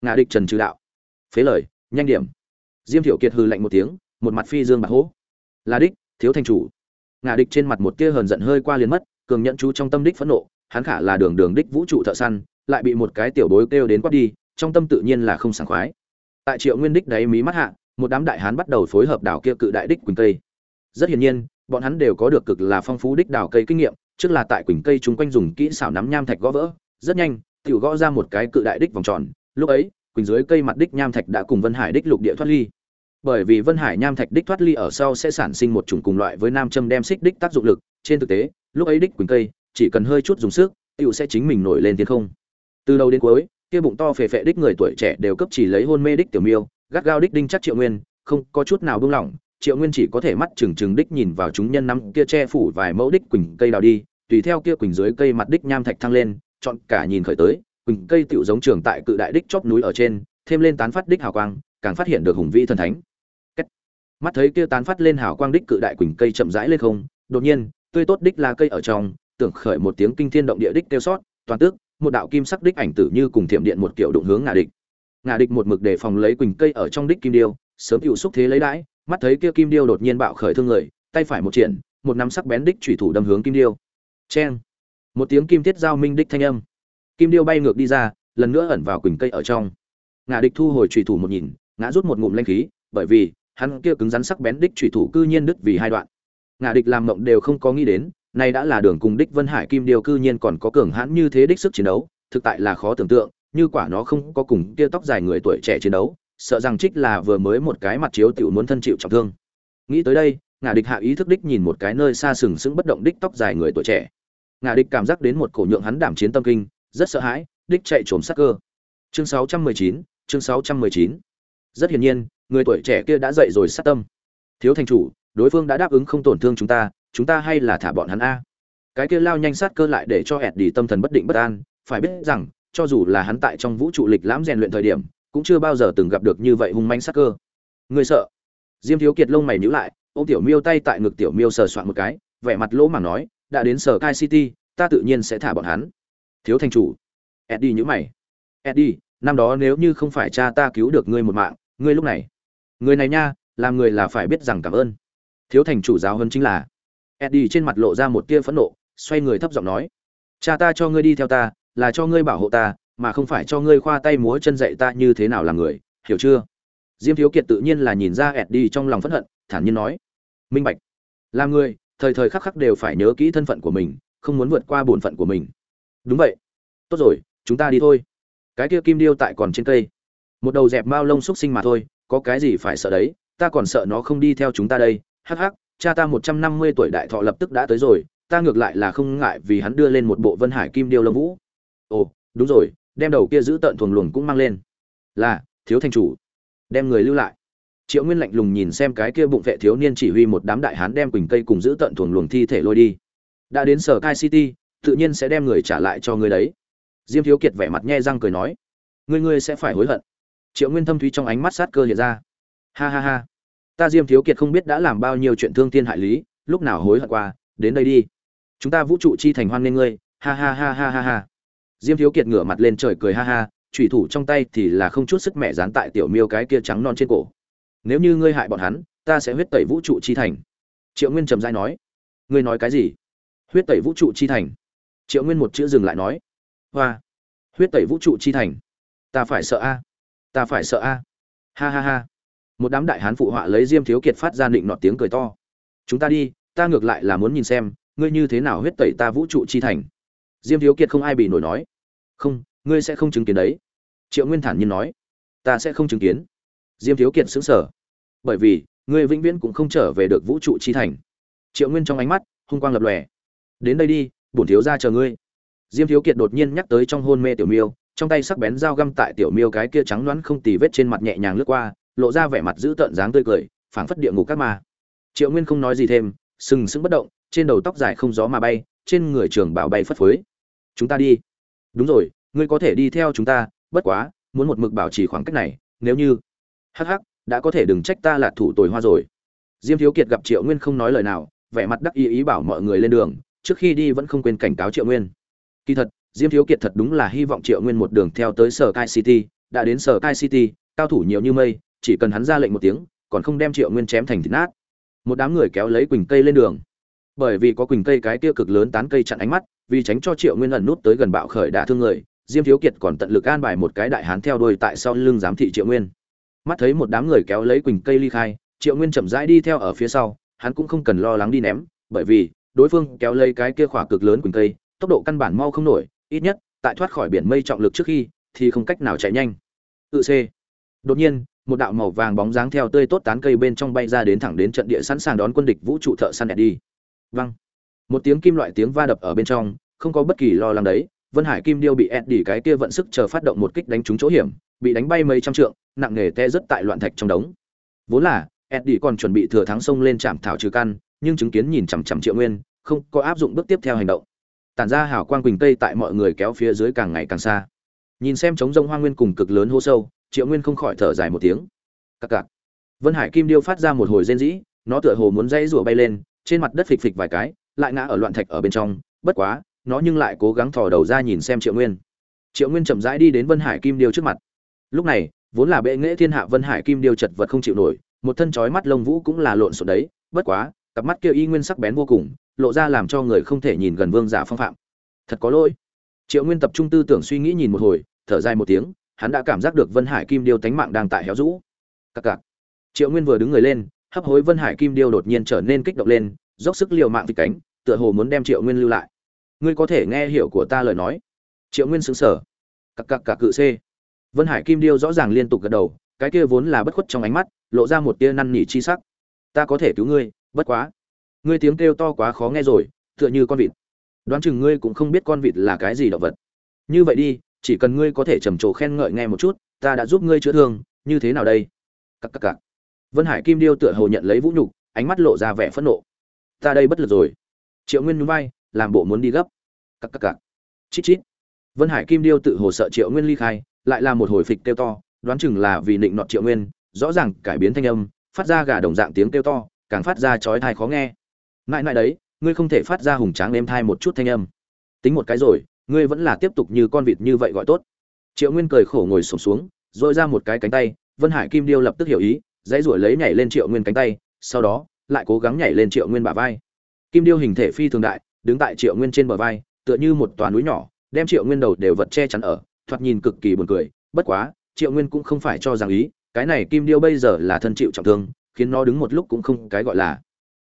[SPEAKER 1] Ngã địch trần trừ đạo. Phế lời, nhanh điểm. Diêm thiểu kiệt hừ lạnh một tiếng, một mặt phi dương bạc hố. Là đích, thiếu thành chủ. Ngã địch trên mặt một tia hờn giận hơi qua liền mất, cường nhận chú trong tâm đích phẫn nộ, hắn khả là đường đường đích vũ trụ thợ săn, lại bị một cái tiểu bối kêu đến quát đi, trong tâm tự nhiên là không sảng khoái. Tại triệu nguyên đích đáy mí mắt hạ, một đám đại hán bắt đầu phối hợp đảo kia cự đại đích quỳnh cây. Rất hiển nhiên bọn hắn đều có được cực là phong phú đích đào cây kinh nghiệm, trước là tại quỳnh cây chúng quanh dùng kỹ xảo nắm nham thạch gõ vỡ, rất nhanh, tiểu gõ ra một cái cự đại đích vòng tròn, lúc ấy, quỳnh dưới cây mặt đích nham thạch đã cùng vân hải đích lục địa thoát ly. Bởi vì vân hải nham thạch đích thoát ly ở sau sẽ sản sinh một chủng cùng loại với nam châm đem xích đích tác dụng lực, trên thực tế, lúc ấy đích quỳnh cây, chỉ cần hơi chút dùng sức, tiểu sẽ chính mình nổi lên thiên không. Từ đầu đến cuối, kia bụng to phề phệ đích người tuổi trẻ đều cấp chỉ lấy hôn mê đích tiểu miêu, gắt gao đích đinh chắc triệu nguyên, không có chút nào buông lỏng triệu nguyên chỉ có thể mắt trừng trừng đích nhìn vào chúng nhân năm kia che phủ vài mẫu đích quỳnh cây đào đi, tùy theo kia quỳnh dưới cây mặt đích nham thạch thăng lên, chọn cả nhìn khởi tới, quỳnh cây tiểu giống trường tại cự đại đích chóp núi ở trên, thêm lên tán phát đích hào quang, càng phát hiện được hùng vĩ thần thánh. Mắt thấy kia tán phát lên hào quang đích cự đại quỳnh cây chậm rãi lên không, đột nhiên, tươi tốt đích là cây ở trong, tưởng khởi một tiếng kinh thiên động địa đích kêu sót toàn tức một đạo kim sắc đích ảnh tử như cùng thiểm điện một kiểu đụng hướng ngã địch. Ngã địch một mực đề phòng lấy quỳnh cây ở trong đích kim điêu, sớm hữu xúc thế lấy đãi mắt thấy kia kim điêu đột nhiên bạo khởi thương người tay phải một triển một nắm sắc bén đích chủy thủ đâm hướng kim điêu. Cheng! Một tiếng kim tiết giao minh đích thanh âm. Kim điêu bay ngược đi ra lần nữa ẩn vào quỳnh cây ở trong. Ngã địch thu hồi chủy thủ một nhìn ngã rút một ngụm lanh khí bởi vì hắn kia cứng rắn sắc bén đích chủy thủ cư nhiên đứt vì hai đoạn. Ngã địch làm mộng đều không có nghĩ đến nay đã là đường cùng đích Vân Hải Kim Điêu cư nhiên còn có cường hãn như thế đích sức chiến đấu, thực tại là khó tưởng tượng, như quả nó không có cùng kia tóc dài người tuổi trẻ chiến đấu, sợ rằng trích là vừa mới một cái mặt chiếu tiểu muốn thân chịu trọng thương. Nghĩ tới đây, ngã địch hạ ý thức đích nhìn một cái nơi xa sừng sững bất động đích tóc dài người tuổi trẻ. Ngã địch cảm giác đến một cổ nhượng hắn đảm chiến tâm kinh, rất sợ hãi, đích chạy trốn sát cơ. Chương 619, chương 619. Rất hiển nhiên, người tuổi trẻ kia đã dậy rồi sát tâm. Thiếu thành chủ, đối phương đã đáp ứng không tổn thương chúng ta, chúng ta hay là thả bọn hắn a cái kia lao nhanh sát cơ lại để cho ẹt đi tâm thần bất định bất an phải biết rằng cho dù là hắn tại trong vũ trụ lịch lãm rèn luyện thời điểm cũng chưa bao giờ từng gặp được như vậy hung manh sát cơ. Người sợ. Diêm thiếu kiệt lông mày nhíu lại ô tiểu miêu tay tại ngực tiểu miêu sờ soạn một cái, vẻ mặt lỗ mà nói, đã đến sở kai city, ta tự nhiên sẽ thả bọn hắn. Thiếu thành chủ. Eddie nhíu mày. Eddie, năm đó nếu như không phải cha ta cứu được ngươi một mạng, ngươi lúc này người này nha, làm người là phải biết rằng cảm ơn. Thiếu thành chủ giáo hơn chính là. Eddie trên mặt lộ ra một tia phẫn nộ, xoay người thấp giọng nói, cha ta cho ngươi đi theo ta, là cho ngươi bảo hộ ta mà không phải cho ngươi khoa tay múa chân dạy ta như thế nào là người, hiểu chưa? Diêm thiếu kiệt tự nhiên là nhìn ra ẹt đi trong lòng phẫn hận, thản nhiên nói. Minh bạch. Là người, thời thời khắc khắc đều phải nhớ kỹ thân phận của mình, không muốn vượt qua bổn phận của mình. Đúng vậy. Tốt rồi, chúng ta đi thôi. Cái kia kim điêu tại còn trên cây. Một đầu dẹp mao lông xúc sinh mà thôi, có cái gì phải sợ đấy, ta còn sợ nó không đi theo chúng ta đây. Hắc hắc, cha ta một trăm năm mươi tuổi đại thọ lập tức đã tới rồi, ta ngược lại là không ngại vì hắn đưa lên một bộ vân hải kim điêu lâm vũ. Ồ, đúng rồi đem đầu kia giữ tợn thuồng luồng cũng mang lên. Là, thiếu thành chủ. Đem người lưu lại. Triệu nguyên lạnh lùng nhìn xem cái kia bụng vệ thiếu niên chỉ huy một đám đại hán đem quỳnh cây cùng giữ tận thuồng luồng thi thể lôi đi. Đã đến sở kai city, tự nhiên sẽ đem người trả lại cho người đấy. Diêm thiếu kiệt vẻ mặt nhe răng cười nói, ngươi ngươi sẽ phải hối hận. Triệu nguyên thâm thúy trong ánh mắt sát cơ hiện ra. Ha ha ha. Ta diêm thiếu kiệt không biết đã làm bao nhiêu chuyện thương thiên hại lý, lúc nào hối hận qua, đến đây đi. Chúng ta vũ trụ chi thành hoan nghê ngươi. Ha ha ha ha ha ha diêm thiếu kiệt ngửa mặt lên trời cười ha ha trùy thủ trong tay thì là không chút sức mẹ dán tại tiểu miêu cái kia trắng non trên cổ. Nếu như ngươi hại bọn hắn, ta sẽ huyết tẩy vũ trụ chi thành. Triệu nguyên trầm dai nói. Ngươi nói cái gì? Huyết tẩy vũ trụ chi thành. Triệu nguyên một chữ dừng lại nói. Hoa. Huyết tẩy vũ trụ chi thành. Ta phải sợ a. Ta phải sợ a. Ha ha ha. Một đám đại hán phụ họa lấy diêm thiếu kiệt phát ra định nọt tiếng cười to. Chúng ta đi, ta ngược lại là muốn nhìn xem, ngươi như thế nào huyết tẩy ta vũ trụ chi thành diêm thiếu kiệt không ai bị nổi nói. Không, ngươi sẽ không chứng kiến đấy. Triệu nguyên thản nhiên nói. Ta sẽ không chứng kiến. Diêm thiếu kiệt xứng sở bởi vì, ngươi vĩnh viễn cũng không trở về được vũ trụ chi thành. Triệu nguyên trong ánh mắt, hung quang lập lòe. Đến đây đi, bổn thiếu ra chờ ngươi. Diêm thiếu kiệt đột nhiên nhắc tới trong hôn mê tiểu miêu, trong tay sắc bén dao găm tại tiểu miêu cái kia trắng loãng không tì vết trên mặt nhẹ nhàng lướt qua, lộ ra vẻ mặt giữ tợn dáng tươi cười, phảng phất địa ngục các ma. Triệu nguyên không nói gì thêm, sừng sững bất động, trên đầu tóc dài không gió mà bay, trên người trường bảo bay phất phới chúng ta đi. Đúng rồi, ngươi có thể đi theo chúng ta, bất quá, muốn một mực bảo trì khoảng cách này, nếu như, hắc hắc, đã có thể đừng trách ta là thủ tồi hoa rồi. Diêm thiếu kiệt gặp triệu nguyên không nói lời nào, vẻ mặt đắc ý ý bảo mọi người lên đường, trước khi đi vẫn không quên cảnh cáo triệu nguyên. Kỳ thật, diêm thiếu kiệt thật đúng là hy vọng triệu nguyên một đường theo tới sở kai city, đã đến sở kai city, cao thủ nhiều như mây, chỉ cần hắn ra lệnh một tiếng, còn không đem triệu nguyên chém thành thịt nát. Một đám người kéo lấy quỳnh cây lên đường. Bởi vì có quỳnh cây cái kia cực lớn tán cây chặn ánh mắt vì tránh cho triệu nguyên ẩn nút tới gần bạo khởi đả thương người, diêm thiếu kiệt còn tận lực an bài một cái đại hán theo đuôi tại sau lưng giám thị triệu nguyên. Mắt thấy một đám người kéo lấy quỳnh cây ly khai, triệu nguyên chậm rãi đi theo ở phía sau, hắn cũng không cần lo lắng đi ném, bởi vì, đối phương kéo lấy cái kia khỏa cực lớn quỳnh cây, tốc độ căn bản mau không nổi, ít nhất, tại thoát khỏi biển mây trọng lực trước khi, thì không cách nào chạy nhanh. Tự c. Đột nhiên, một đạo màu vàng bóng dáng theo tươi tốt tán cây bên trong bay ra đến thẳng đến trận địa sẵn sàng đón quân địch vũ trụ thợ săn đi văng một tiếng kim loại tiếng va đập ở bên trong, không có bất kỳ lo lắng đấy. Vân hải kim điêu bị ẹt đỉ cái kia vận sức chờ phát động một kích đánh trúng chỗ hiểm, bị đánh bay mấy trăm trượng, nặng nề te rất tại loạn thạch trong đống. Vốn là, ẹt đỉ còn chuẩn bị thừa thắng sông lên chạm thảo trừ căn, nhưng chứng kiến nhìn chằm chằm triệu nguyên, không có áp dụng bước tiếp theo hành động. Tản ra hào quang quỳnh tây tại mọi người kéo phía dưới càng ngày càng xa. Nhìn xem trống rông hoa nguyên cùng cực lớn hô sâu, triệu nguyên không khỏi thở dài một tiếng. Cặc cặc. Vân hải kim điêu phát ra một hồi rên rỉ, nó tựa hồ muốn dãy rủa bay lên, trên mặt đất phịch phịch vài cái lại ngã ở loạn thạch ở bên trong, bất quá, nó nhưng lại cố gắng thò đầu ra nhìn xem triệu nguyên. Triệu nguyên chậm rãi đi đến vân hải kim điêu trước mặt. Lúc này, vốn là bệ nghệ thiên hạ vân hải kim điêu chật vật không chịu nổi, một thân chói mắt lông vũ cũng là lộn xộn đấy, bất quá, cặp mắt kia y nguyên sắc bén vô cùng, lộ ra làm cho người không thể nhìn gần vương giả phong phạm. Thật có lỗi. Triệu nguyên tập trung tư tưởng suy nghĩ nhìn một hồi, thở dài một tiếng, hắn đã cảm giác được vân hải kim điêu tánh mạng đang tại héo rũ. Cặc cặc. Triệu nguyên vừa đứng người lên, hấp hối vân hải kim điêu đột nhiên trở nên kích động lên, dốc sức liều mạng vịt cánh tựa hồ muốn đem triệu nguyên lưu lại. Ngươi có thể nghe hiểu của ta lời nói. Triệu nguyên xứng sở cặc cặc cặc cự c. Vân hải kim điêu rõ ràng liên tục gật đầu, cái kia vốn là bất khuất trong ánh mắt, lộ ra một tia năn nỉ chi sắc. Ta có thể cứu ngươi, bất quá. Ngươi tiếng kêu to quá khó nghe rồi, tựa như con vịt. Đoán chừng ngươi cũng không biết con vịt là cái gì động vật. Như vậy đi, chỉ cần ngươi có thể trầm trồ khen ngợi nghe một chút, ta đã giúp ngươi chữa thương, như thế nào đây? Cặc cặc cặc. Vân hải kim điêu tựa hồ nhận lấy vũ nhục, ánh mắt lộ ra vẻ phẫn nộ. Ta đây bất lực rồi triệu nguyên núi vai, làm bộ muốn đi gấp. Cặc cặc cặc. Chít chít. Vân hải kim điêu tự hồ sợ triệu nguyên ly khai, lại là một hồi phịch kêu to, đoán chừng là vì định nọt triệu nguyên, rõ ràng cải biến thanh âm, phát ra gà đồng dạng tiếng kêu to, càng phát ra chói thai khó nghe. Mãi mãi đấy, ngươi không thể phát ra hùng tráng êm thai một chút thanh âm. Tính một cái rồi, ngươi vẫn là tiếp tục như con vịt như vậy gọi tốt. Triệu nguyên cười khổ ngồi sổm xuống dội ra một cái cánh tay, vân hải kim điêu lập tức hiểu ý, dãy ruổi lấy nhảy lên triệu nguyên cánh tay, sau đó, lại cố gắng nhảy lên triệu nguyên bả vai kim điêu hình thể phi thường đại, đứng tại triệu nguyên trên bờ vai, tựa như một toàn núi nhỏ, đem triệu nguyên đầu đều vật che chắn ở, thoạt nhìn cực kỳ buồn cười. Bất quá, triệu nguyên cũng không phải cho rằng ý, cái này kim điêu bây giờ là thân chịu trọng thương, khiến nó đứng một lúc cũng không cái gọi là.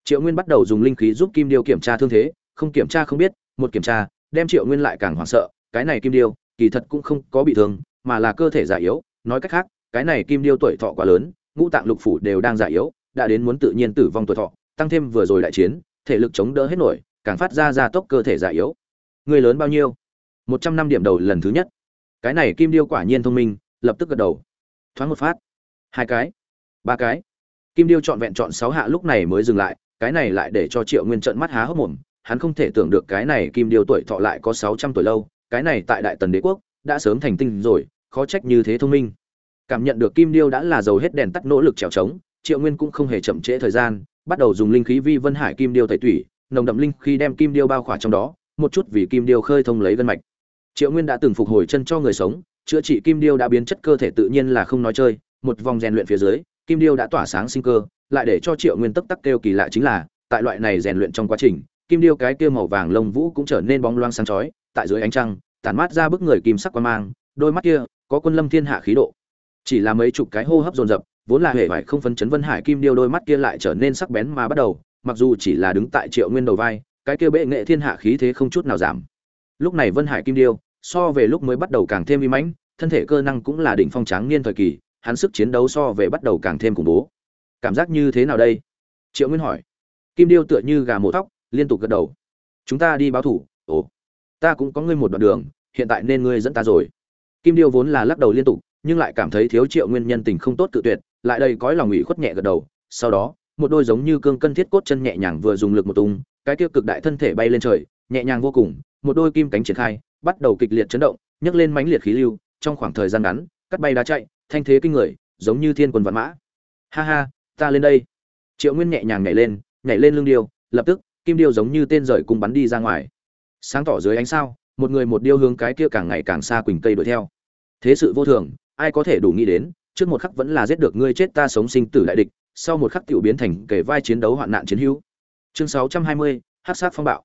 [SPEAKER 1] Triệu nguyên bắt đầu dùng linh khí giúp kim điêu kiểm tra thương thế, không kiểm tra không biết, một kiểm tra, đem triệu nguyên lại càng hoảng sợ, cái này kim điêu, kỳ thật cũng không có bị thương, mà là cơ thể già yếu. Nói cách khác, cái này kim điêu tuổi thọ quá lớn, ngũ tạng lục phủ đều đang già yếu, đã đến muốn tự nhiên tử vong tuổi thọ, tăng thêm vừa rồi đại chiến thể lực chống đỡ hết nổi, càng phát ra gia tốc cơ thể già yếu. Người lớn bao nhiêu? Một trăm năm điểm đầu lần thứ nhất. Cái này kim điêu quả nhiên thông minh, lập tức gật đầu. Thoáng một phát. Hai cái. Ba cái. Kim điêu trọn vẹn chọn sáu hạ lúc này mới dừng lại, cái này lại để cho triệu nguyên trận mắt há hốc mồm, hắn không thể tưởng được cái này kim điêu tuổi thọ lại có sáu trăm tuổi lâu, cái này tại đại tần đế quốc đã sớm thành tinh rồi, khó trách như thế thông minh. Cảm nhận được kim điêu đã là giàu hết đèn tắt nỗ lực trèo trống, triệu nguyên cũng không hề chậm trễ thời gian bắt đầu dùng linh khí vi vân hải kim điêu tẩy tủy, nồng đậm linh khi đem kim điêu bao khỏa trong đó, một chút vì kim điêu khơi thông lấy gân mạch. Triệu nguyên đã từng phục hồi chân cho người sống, chữa trị kim điêu đã biến chất cơ thể tự nhiên là không nói chơi, một vòng rèn luyện phía dưới, kim điêu đã tỏa sáng sinh cơ, lại để cho triệu nguyên tấp tắc kêu kỳ lạ chính là, tại loại này rèn luyện trong quá trình, kim điêu cái kia màu vàng lông vũ cũng trở nên bóng loang sáng chói, tại dưới ánh trăng, tản mát ra bức người kim sắc qua mang, đôi mắt kia có quân lâm thiên hạ khí độ. Chỉ là mấy chục cái hô hấp dồn dập vốn là hệ vải không phấn chấn vân hải kim điêu đôi mắt kia lại trở nên sắc bén mà bắt đầu, mặc dù chỉ là đứng tại triệu nguyên đầu vai, cái kia bệ nghệ thiên hạ khí thế không chút nào giảm. Lúc này vân hải kim điêu, so về lúc mới bắt đầu càng thêm uy mãnh, thân thể cơ năng cũng là đỉnh phong tráng niên thời kỳ, hắn sức chiến đấu so về bắt đầu càng thêm khủng bố. Cảm giác như thế nào đây? Triệu nguyên hỏi. Kim điêu tựa như gà mổ tóc liên tục gật đầu. Chúng ta đi báo thủ. Ồ, ta cũng có ngươi một đoạn đường, hiện tại nên ngươi dẫn ta rồi. Kim điêu vốn là lắc đầu liên tục, nhưng lại cảm thấy thiếu triệu nguyên nhân tình không tốt tự tuyệt lại đây cõi lòng ủy khuất nhẹ gật đầu, sau đó, một đôi giống như cương cân thiết cốt chân nhẹ nhàng vừa dùng lực một tung, cái tiêu cực đại thân thể bay lên trời, nhẹ nhàng vô cùng, một đôi kim cánh triển khai, bắt đầu kịch liệt chấn động, nhấc lên mãnh liệt khí lưu, trong khoảng thời gian ngắn, cắt bay đá chạy, thanh thế kinh người, giống như thiên quân vạn mã. Ha ha, ta lên đây. Triệu nguyên nhẹ nhàng nhảy lên nhảy lên lưng điêu, lập tức, kim điêu giống như tên rời cùng bắn đi ra ngoài. Sáng tỏ dưới ánh sao, một người một điêu hướng cái kia càng ngày càng xa quỳnh cây đuổi theo. Thế sự vô thường, ai có thể đủ nghĩ đến trước một khắc vẫn là giết được ngươi chết ta sống sinh tử đại địch, sau một khắc tiểu biến thành kể vai chiến đấu hoạn nạn chiến hữu. Chương sáu trăm hai mươi, hắc sát phong bạo.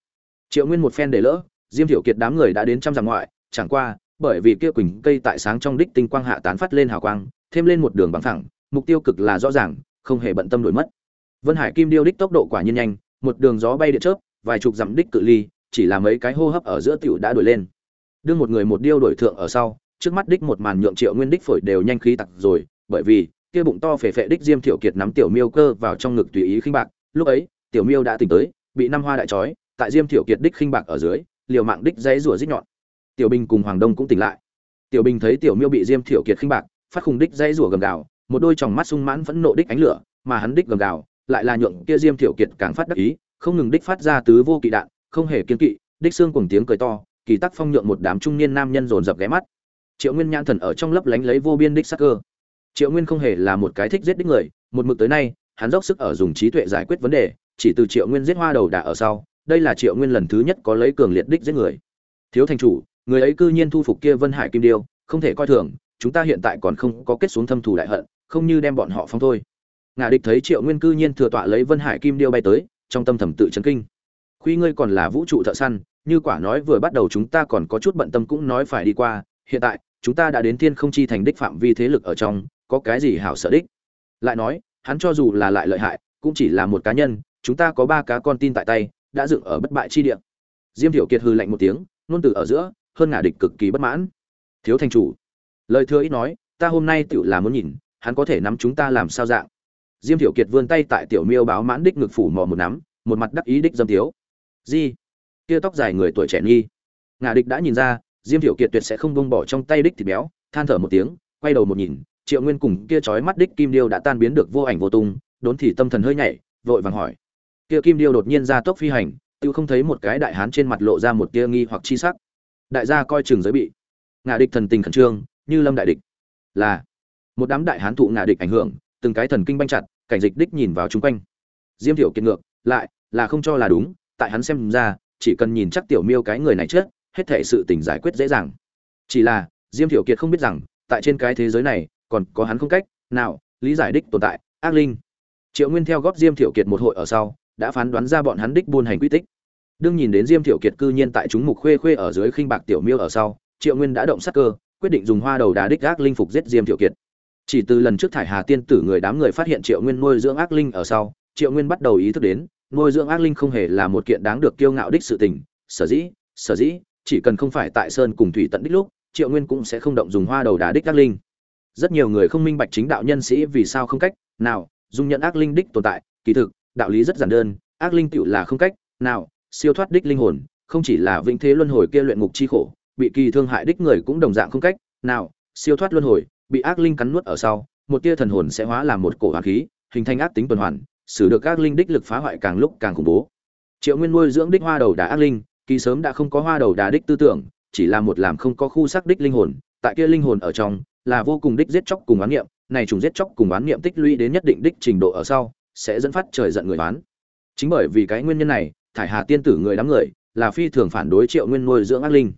[SPEAKER 1] Triệu nguyên một phen để lỡ, diêm thiểu kiệt đám người đã đến trăm dặm ngoại, chẳng qua, bởi vì kia quỳnh cây tại sáng trong đích tinh quang hạ tán phát lên hào quang, thêm lên một đường bằng thẳng mục tiêu cực là rõ ràng, không hề bận tâm đổi mất. Vân hải kim điêu đích tốc độ quả nhiên nhanh, một đường gió bay điện chớp, vài chục dặm đích cự ly, chỉ là mấy cái hô hấp ở giữa tiểu đã đuổi lên. Đưa một người một điêu đổi thượng ở sau trước mắt đích một màn nhượng triệu nguyên đích phổi đều nhanh khí tặc rồi, bởi vì, kia bụng to phệ phệ đích diêm thiểu kiệt nắm tiểu miêu cơ vào trong ngực tùy ý khinh bạc, lúc ấy, tiểu miêu đã tỉnh tới, bị năm hoa đại trói, tại diêm thiểu kiệt đích khinh bạc ở dưới, liều mạng đích dãy rủa rít nhọn. Tiểu bình cùng hoàng đông cũng tỉnh lại. Tiểu bình thấy tiểu miêu bị diêm thiểu kiệt khinh bạc, phát khùng đích dãy rủa gầm gào, một đôi tròng mắt sung mãn vẫn nộ đích ánh lửa, mà hắn đích gầm gào, lại là nhượng kia diêm thiểu kiệt càng phát đắc ý, không ngừng đích phát ra tứ vô kỵ đạn, không hề kiên kỵ, đích xương cùng tiếng cười to, kỳ tắc phong nhượng một đám trung niên nam nhân dồn dập ghé mắt triệu nguyên nhãn thần ở trong lấp lánh lấy vô biên đích sắc cơ. Triệu nguyên không hề là một cái thích giết đích người, một mực tới nay, hắn dốc sức ở dùng trí tuệ giải quyết vấn đề, chỉ từ triệu nguyên giết hoa đầu đà ở sau, đây là triệu nguyên lần thứ nhất có lấy cường liệt đích giết người. Thiếu thành chủ, người ấy cư nhiên thu phục kia vân hải kim điêu, không thể coi thường, chúng ta hiện tại còn không có kết xuống thâm thù đại hận, không như đem bọn họ phong thôi. Ngà địch thấy triệu nguyên cư nhiên thừa tọa lấy vân hải kim điêu bay tới, trong tâm thầm tự chấn kinh. Khuy ngươi còn là vũ trụ thợ săn, như quả nói vừa bắt đầu chúng ta còn có chút bận tâm cũng nói phải đi qua, hiện tại chúng ta đã đến thiên không chi thành đích phạm vi thế lực ở trong, có cái gì hảo sợ đích? Lại nói, hắn cho dù là lại lợi hại, cũng chỉ là một cá nhân, chúng ta có ba cá con tin tại tay, đã dựng ở bất bại chi địa. Diêm thiểu kiệt hư lạnh một tiếng, ngôn từ ở giữa, hơn ngả địch cực kỳ bất mãn. Thiếu thành chủ, lời thưa ít nói, ta hôm nay tựu là muốn nhìn, hắn có thể nắm chúng ta làm sao dạng? Diêm thiểu kiệt vươn tay tại tiểu miêu báo mãn đích ngực phủ mò một nắm, một mặt đắc ý đích dâm thiếu. Di, kia tóc dài người tuổi trẻ nghi. Ngả địch đã nhìn ra diêm thiểu kiệt tuyệt sẽ không bông bỏ trong tay đích thịt béo, than thở một tiếng, quay đầu một nhìn, triệu nguyên cùng kia trói mắt đích kim điêu đã tan biến được vô ảnh vô tung, đốn thì tâm thần hơi nhảy, vội vàng hỏi. Kia kim điêu đột nhiên ra tốc phi hành tự không thấy một cái đại hán trên mặt lộ ra một tia nghi hoặc chi sắc. Đại gia coi chừng giới bị. Ngả địch thần tình khẩn trương, như lâm đại địch. Là, một đám đại hán thụ ngả địch ảnh hưởng, từng cái thần kinh banh chặt, cảnh dịch đích nhìn vào chung quanh. Diêm thiểu kiệt ngược, lại, là không cho là đúng, tại hắn xem ra, chỉ cần nhìn chắc tiểu miêu cái người này chết hết thể sự tình giải quyết dễ dàng. Chỉ là, diêm thiểu kiệt không biết rằng, tại trên cái thế giới này, còn có hắn không cách nào lý giải đích tồn tại, ác linh. Triệu nguyên theo góp diêm thiểu kiệt một hội ở sau, đã phán đoán ra bọn hắn đích buôn hành quy tích. Đương nhìn đến diêm thiểu kiệt cư nhiên tại chúng mục khuê khuê ở dưới khinh bạc tiểu miêu ở sau, triệu nguyên đã động sắc cơ, quyết định dùng hoa đầu đá đích ác linh phục giết diêm thiểu kiệt. Chỉ từ lần trước thải hà tiên tử người đám người phát hiện triệu nguyên nuôi dưỡng ác linh ở sau, triệu nguyên bắt đầu ý thức đến, nuôi dưỡng ác linh không hề là một kiện đáng được kiêu ngạo đích sự tình. Sở dĩ sở dĩ chỉ cần không phải tại sơn cùng thủy tận đích lúc, triệu nguyên cũng sẽ không động dùng hoa đầu đá đích ác linh. Rất nhiều người không minh bạch chính đạo nhân sĩ vì sao không cách, nào, dung nhận ác linh đích tồn tại, kỳ thực, đạo lý rất giản đơn, ác linh tựu là không cách, nào, siêu thoát đích linh hồn, không chỉ là vĩnh thế luân hồi kia luyện ngục chi khổ, bị kỳ thương hại đích người cũng đồng dạng không cách, nào, siêu thoát luân hồi, bị ác linh cắn nuốt ở sau, một tia thần hồn sẽ hóa làm một cổ hỏa khí, hình thành ác tính tuần hoàn xử được ác linh đích lực phá hoại càng lúc càng khủng bố. Triệu nguyên nuôi dưỡng đích hoa đầu đà ác linh kỳ sớm đã không có hoa đầu đà đích tư tưởng, chỉ là một làm không có khu sắc đích linh hồn, tại kia linh hồn ở trong, là vô cùng đích giết chóc cùng oán niệm, này trùng giết chóc cùng oán niệm tích lũy đến nhất định đích trình độ ở sau, sẽ dẫn phát trời giận người oán. Chính bởi vì cái nguyên nhân này, thải hà tiên tử người đám người, là phi thường phản đối triệu nguyên nuôi dưỡng ác linh.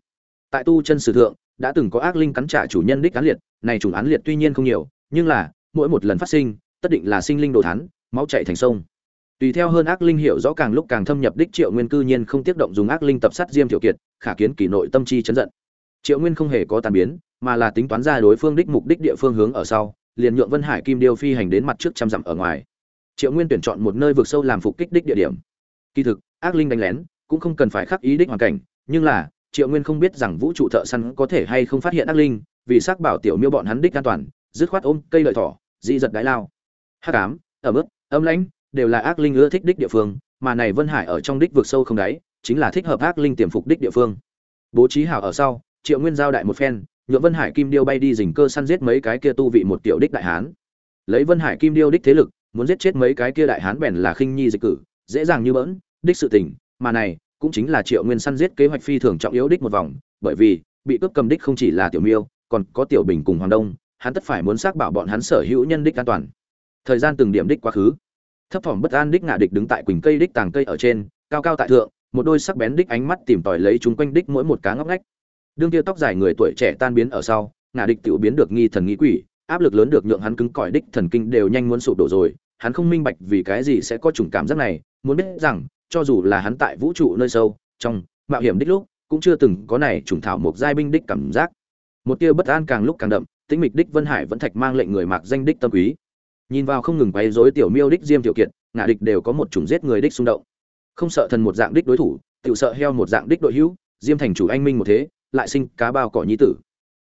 [SPEAKER 1] Tại tu chân sử thượng, đã từng có ác linh cắn trả chủ nhân đích án liệt, này chủng án liệt tuy nhiên không nhiều, nhưng là, mỗi một lần phát sinh, tất định là sinh linh đồ thán, máu chảy thành sông tùy theo hơn ác linh hiểu rõ càng lúc càng thâm nhập đích triệu nguyên cư nhiên không tiếp động dùng ác linh tập sát diêm tiểu kiệt, khả kiến kỳ nội tâm chi chấn giận. Triệu nguyên không hề có tàn biến, mà là tính toán ra đối phương đích mục đích địa phương hướng ở sau, liền nhượng vân hải kim điêu phi hành đến mặt trước trăm dặm ở ngoài. Triệu nguyên tuyển chọn một nơi vực sâu làm phục kích đích địa điểm. Kỳ thực, ác linh đánh lén cũng không cần phải khắc ý đích hoàn cảnh, nhưng là, triệu nguyên không biết rằng vũ trụ thợ săn có thể hay không phát hiện ác linh, vì xác bảo tiểu miêu bọn hắn đích an toàn, dứt khoát ôm cây lợi thỏ, dị giật đái lao. Hắc ám ở mức âm lãnh đều là ác linh ưa thích đích địa phương, mà này vân hải ở trong đích vực sâu không đáy, chính là thích hợp ác linh tiềm phục đích địa phương. Bố trí hảo ở sau, triệu nguyên giao đại một phen, nhượng vân hải kim điêu bay đi dình cơ săn giết mấy cái kia tu vị một tiểu đích đại hán. Lấy vân hải kim điêu đích thế lực, muốn giết chết mấy cái kia đại hán bèn là khinh nhi dịch cử, dễ dàng như bỡn, đích sự tình, mà này, cũng chính là triệu nguyên săn giết kế hoạch phi thường trọng yếu đích một vòng, bởi vì, bị cướp cầm đích không chỉ là tiểu miêu, còn có tiểu bình cùng hoàng đông, hắn tất phải muốn xác bảo bọn hắn sở hữu nhân đích an toàn. Thời gian từng điểm đích quá khứ thấp thỏm bất an đích ngạ địch đứng tại quỳnh cây đích tàng cây ở trên, cao cao tại thượng, một đôi sắc bén đích ánh mắt tìm tòi lấy chúng quanh đích mỗi một cá ngóc ngách. Đương kia tóc dài người tuổi trẻ tan biến ở sau, ngạ địch tự biến được nghi thần nghi quỷ, áp lực lớn được nhượng hắn cứng cỏi đích thần kinh đều nhanh muốn sụp đổ rồi, hắn không minh bạch vì cái gì sẽ có chủng cảm giác này, muốn biết rằng, cho dù là hắn tại vũ trụ nơi sâu, trong mạo hiểm đích lúc, cũng chưa từng có này trùng thảo một giai binh đích cảm giác. Một tia bất an càng lúc càng đậm, tĩnh mịch đích vân hải vẫn thạch mang lệnh người mạc danh đích tâm quý nhìn vào không ngừng quấy rối tiểu miêu đích diêm tiểu kiệt ngã địch đều có một chủng giết người đích xung động. Không sợ thần một dạng đích đối thủ tự sợ heo một dạng đích đội hữu, diêm thành chủ anh minh một thế, lại sinh cá bao cỏ nhi tử.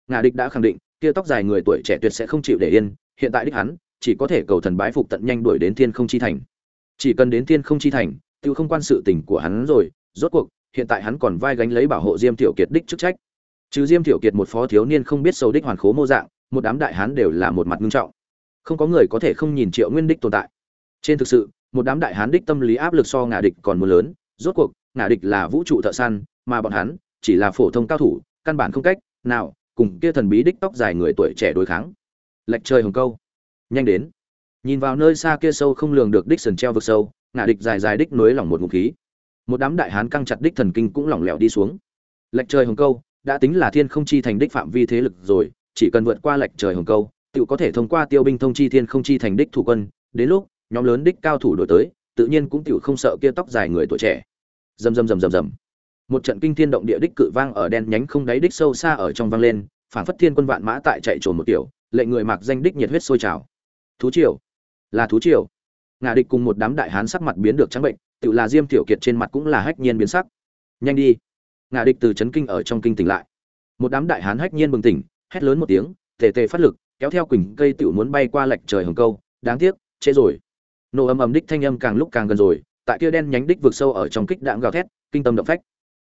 [SPEAKER 1] Ngã địch đã khẳng định, kia tóc dài người tuổi trẻ tuyệt sẽ không chịu để yên, hiện tại đích hắn, chỉ có thể cầu thần bái phục tận nhanh đuổi đến thiên không chi thành. Chỉ cần đến thiên không chi thành tự không quan sự tình của hắn rồi, rốt cuộc, hiện tại hắn còn vai gánh lấy bảo hộ diêm tiểu kiệt đích chức trách. Chứ diêm tiểu kiệt một phó thiếu niên không biết sâu đích hoàn khố mô dạng, một đám đại hán đều là một mặt ngưng trọng không có người có thể không nhìn triệu nguyên đích tồn tại. Trên thực sự, một đám đại hán đích tâm lý áp lực so ngả địch còn muốn lớn, rốt cuộc, ngả địch là vũ trụ thợ săn, mà bọn hắn chỉ là phổ thông cao thủ, căn bản không cách nào cùng kia thần bí đích tóc dài người tuổi trẻ đối kháng. Lệch trời hồng câu. Nhanh đến. Nhìn vào nơi xa kia sâu không lường được đích sần treo vực sâu, ngả địch dài dài đích nối lỏng một ngụm khí. Một đám đại hán căng chặt đích thần kinh cũng lỏng lẻo đi xuống. Lệch trời hồng câu, đã tính là thiên không chi thành đích phạm vi thế lực rồi, chỉ cần vượt qua lệch trời hồng câu tự có thể thông qua tiêu binh thông chi thiên không chi thành đích thủ quân, đến lúc, nhóm lớn đích cao thủ đổi tới, tự nhiên cũng tự không sợ kia tóc dài người tuổi trẻ. Rầm rầm rầm rầm rầm. Một trận kinh thiên động địa đích cự vang ở đen nhánh không đáy đích sâu xa ở trong vang lên, phản phất thiên quân vạn mã tại chạy trồn một tiểu, lệ người mặc danh đích nhiệt huyết sôi trào. Thú triều. Là thú triều. Ngà địch cùng một đám đại hán sắc mặt biến được trắng bệnh tự là diêm tiểu kiệt trên mặt cũng là hách nhiên biến sắc. Nhanh đi. Ngà địch từ chấn kinh ở trong kinh tỉnh lại. Một đám đại hán hách nhiên bừng tỉnh, hét lớn một tiếng, tề tề phát lực kéo theo quỳnh cây tựu muốn bay qua lệch trời hồng câu, đáng tiếc, trễ rồi. Nổ ầm ầm đích thanh âm càng lúc càng gần rồi, tại kia đen nhánh đích vực sâu ở trong kích đạn gào thét, kinh tâm động phách.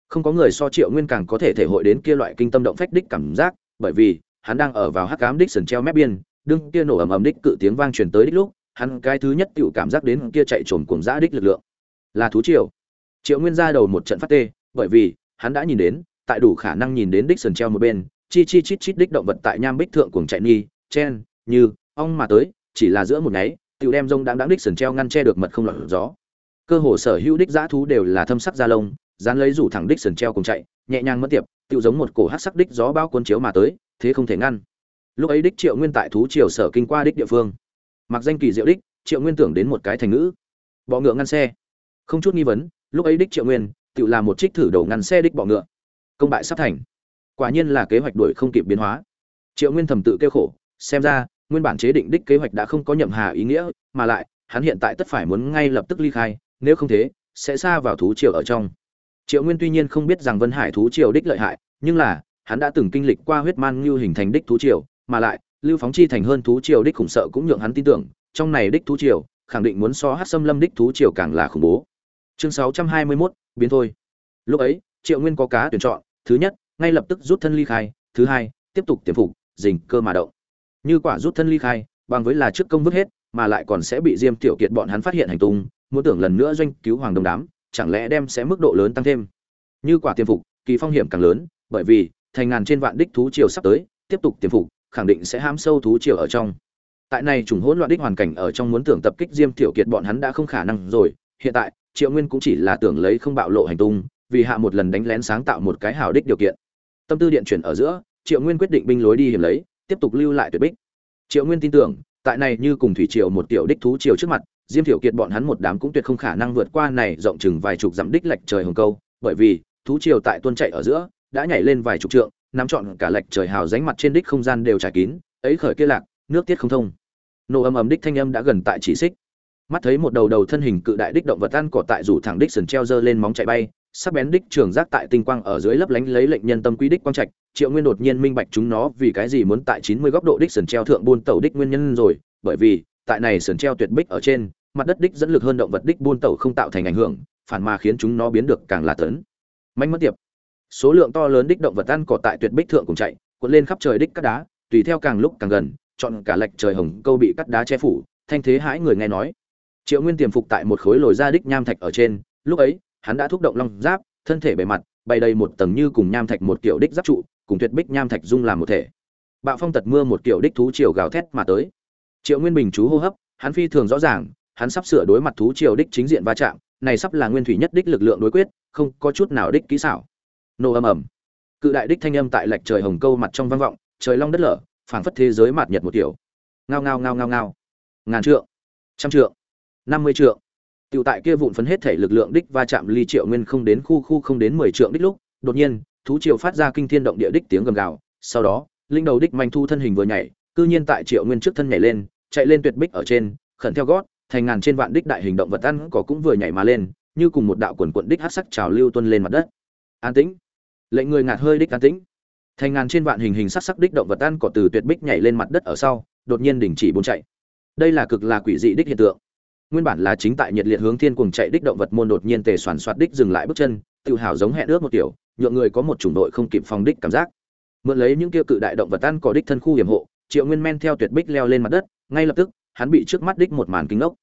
[SPEAKER 1] Không có người so triệu nguyên càng có thể thể hội đến kia loại kinh tâm động phách đích cảm giác, bởi vì, hắn đang ở vào hắc cám đích sần treo mép biên, đương kia nổ ầm ầm đích cự tiếng vang truyền tới đích lúc, hắn cái thứ nhất tựu cảm giác đến kia chạy trồn cuồng dã đích lực lượng. Là thú triều. Triệu nguyên ra đầu một trận phát tê, bởi vì, hắn đã nhìn đến, tại đủ khả năng nhìn đến đích sần treo một bên, chi chi chít chít đích động vật tại nham bích thượng cuồng chạy nghi chen, như, ong mà tới, chỉ là giữa một nháy tựu đem rông đáng đáng đích sần treo ngăn che được mật không lọt gió. Cơ hồ sở hữu đích dã thú đều là thâm sắc da lông, dán lấy rủ thẳng đích sần treo cùng chạy, nhẹ nhàng mất tiệp tựu giống một cổ hát sắc đích gió bao cuốn chiếu mà tới, thế không thể ngăn. Lúc ấy đích triệu nguyên tại thú triều sở kinh qua đích địa phương. Mặc danh kỳ diệu đích, triệu nguyên tưởng đến một cái thành ngữ. Bọ ngựa ngăn xe. Không chút nghi vấn, lúc ấy đích triệu nguyên tự làm một trích thử đầu ngăn xe đích bọ ngựa. Công bại sắp thành. Quả nhiên là kế hoạch đuổi không kịp biến hóa. Triệu nguyên thầm tự kêu khổ xem ra nguyên bản chế định đích kế hoạch đã không có nhậm hà ý nghĩa mà lại hắn hiện tại tất phải muốn ngay lập tức ly khai nếu không thế sẽ xa vào thú triều ở trong. Triệu nguyên tuy nhiên không biết rằng vân hải thú triều đích lợi hại nhưng là hắn đã từng kinh lịch qua huyết man ngưu hình thành đích thú triều mà lại lưu phóng chi thành hơn thú triều đích khủng sợ cũng nhượng hắn tin tưởng trong này đích thú triều khẳng định muốn so hát xâm lâm đích thú triều càng là khủng bố. Chương 621, biến thôi. Lúc ấy triệu nguyên có cá tuyển chọn thứ nhất ngay lập tức rút thân ly khai thứ hai tiếp tục tiềm phục dình cơ mà động như quả rút thân ly khai, bằng với là trước công vứt hết, mà lại còn sẽ bị diêm tiểu kiệt bọn hắn phát hiện hành tung, muốn tưởng lần nữa doanh cứu hoàng đông đám, chẳng lẽ đem sẽ mức độ lớn tăng thêm. Như quả tiềm phục, kỳ phong hiểm càng lớn, bởi vì, thành ngàn trên vạn đích thú triều sắp tới, tiếp tục tiềm phục, khẳng định sẽ hám sâu thú triều ở trong. Tại này trùng hỗn loạn đích hoàn cảnh ở trong muốn tưởng tập kích diêm tiểu kiệt bọn hắn đã không khả năng rồi, hiện tại, triệu nguyên cũng chỉ là tưởng lấy không bạo lộ hành tung, vì hạ một lần đánh lén sáng tạo một cái hào đích điều kiện. Tâm tư điện chuyển ở giữa, triệu nguyên quyết định binh lối đi hiểm lấy tiếp tục lưu lại tuyệt bích. Triệu nguyên tin tưởng, tại này như cùng thủy triều một tiểu đích thú triều trước mặt, diêm thiểu kiệt bọn hắn một đám cũng tuyệt không khả năng vượt qua này rộng chừng vài chục dặm đích lệch trời hồng câu, bởi vì, thú triều tại tuôn chạy ở giữa, đã nhảy lên vài chục trượng, nắm trọn cả lệch trời hào ránh mặt trên đích không gian đều trải kín, ấy khởi kia lạc, nước tiết không thông. Nổ âm ầm đích thanh âm đã gần tại chỉ xích. Mắt thấy một đầu đầu thân hình cự đại đích động vật ăn cỏ tại rủ thẳng đích sần treo dơ lên móng chạy bay sắc bén đích trường giác tại tinh quang ở dưới lấp lánh lấy lệnh nhân tâm quý đích quang trạch, triệu nguyên đột nhiên minh bạch chúng nó vì cái gì muốn tại chín mươi góc độ đích sườn treo thượng buôn tàu đích nguyên nhân rồi, bởi vì, tại này sườn treo tuyệt bích ở trên, mặt đất đích dẫn lực hơn động vật đích buôn tàu không tạo thành ảnh hưởng, phản mà khiến chúng nó biến được càng là tấn. Manh mất tiệp. Số lượng to lớn đích động vật ăn cỏ tại tuyệt bích thượng cùng chạy, cuộn lên khắp trời đích cắt đá, tùy theo càng lúc càng gần, chọn cả lệch trời hồng câu bị cắt đá che phủ, thanh thế hãi người nghe nói. Triệu nguyên tiềm phục tại một khối lồi ra đích nham thạch ở trên, lúc ấy hắn đã thúc động long giáp, thân thể bề mặt bày đầy một tầng như cùng nham thạch một kiểu đích giáp trụ, cùng tuyệt bích nham thạch dung làm một thể. Bạo phong tật mưa một kiểu đích thú triều gào thét mà tới. Triệu nguyên bình chú hô hấp, hắn phi thường rõ ràng, hắn sắp sửa đối mặt thú triều đích chính diện va chạm, này sắp là nguyên thủy nhất đích lực lượng đối quyết, không có chút nào đích kỹ xảo. Nổ ầm ầm. Cự đại đích thanh âm tại lệch trời hồng câu mặt trong vang vọng, trời long đất lở, phảng phất thế giới mạt nhật một kiểu. Ngao ngao ngao ngao ngao. Ngàn trượng, trăm trượng, năm mươi trượng. Tiểu tại kia vụn phấn hết thể lực lượng đích va chạm ly triệu nguyên không đến khu khu không đến mười trượng đích lúc, đột nhiên, thú triều phát ra kinh thiên động địa đích tiếng gầm gào, sau đó, linh đầu đích manh thu thân hình vừa nhảy, cư nhiên tại triệu nguyên trước thân nhảy lên, chạy lên tuyệt bích ở trên, khẩn theo gót, thành ngàn trên vạn đích đại hình động vật ăn cỏ cũng vừa nhảy mà lên, như cùng một đạo quần quần đích hắc sắc trào lưu tuôn lên mặt đất. An tĩnh. Lệnh người ngạt hơi đích an tĩnh. Thành ngàn trên vạn hình hình sắc sắc đích động vật ăn cỏ từ tuyệt bích nhảy lên mặt đất ở sau, đột nhiên đình chỉ bốn chạy. Đây là cực là quỷ dị đích hiện tượng nguyên bản là chính tại nhiệt liệt hướng thiên cuồng chạy đích động vật môn đột nhiên tề soàn soạt đích dừng lại bước chân, tự hào giống hẹn ước một kiểu, nhượng người có một chủng đội không kịp phòng đích cảm giác. Mượn lấy những kia cự đại động vật ăn có đích thân khu hiểm hộ, triệu nguyên men theo tuyệt bích leo lên mặt đất, ngay lập tức, hắn bị trước mắt đích một màn kinh ốc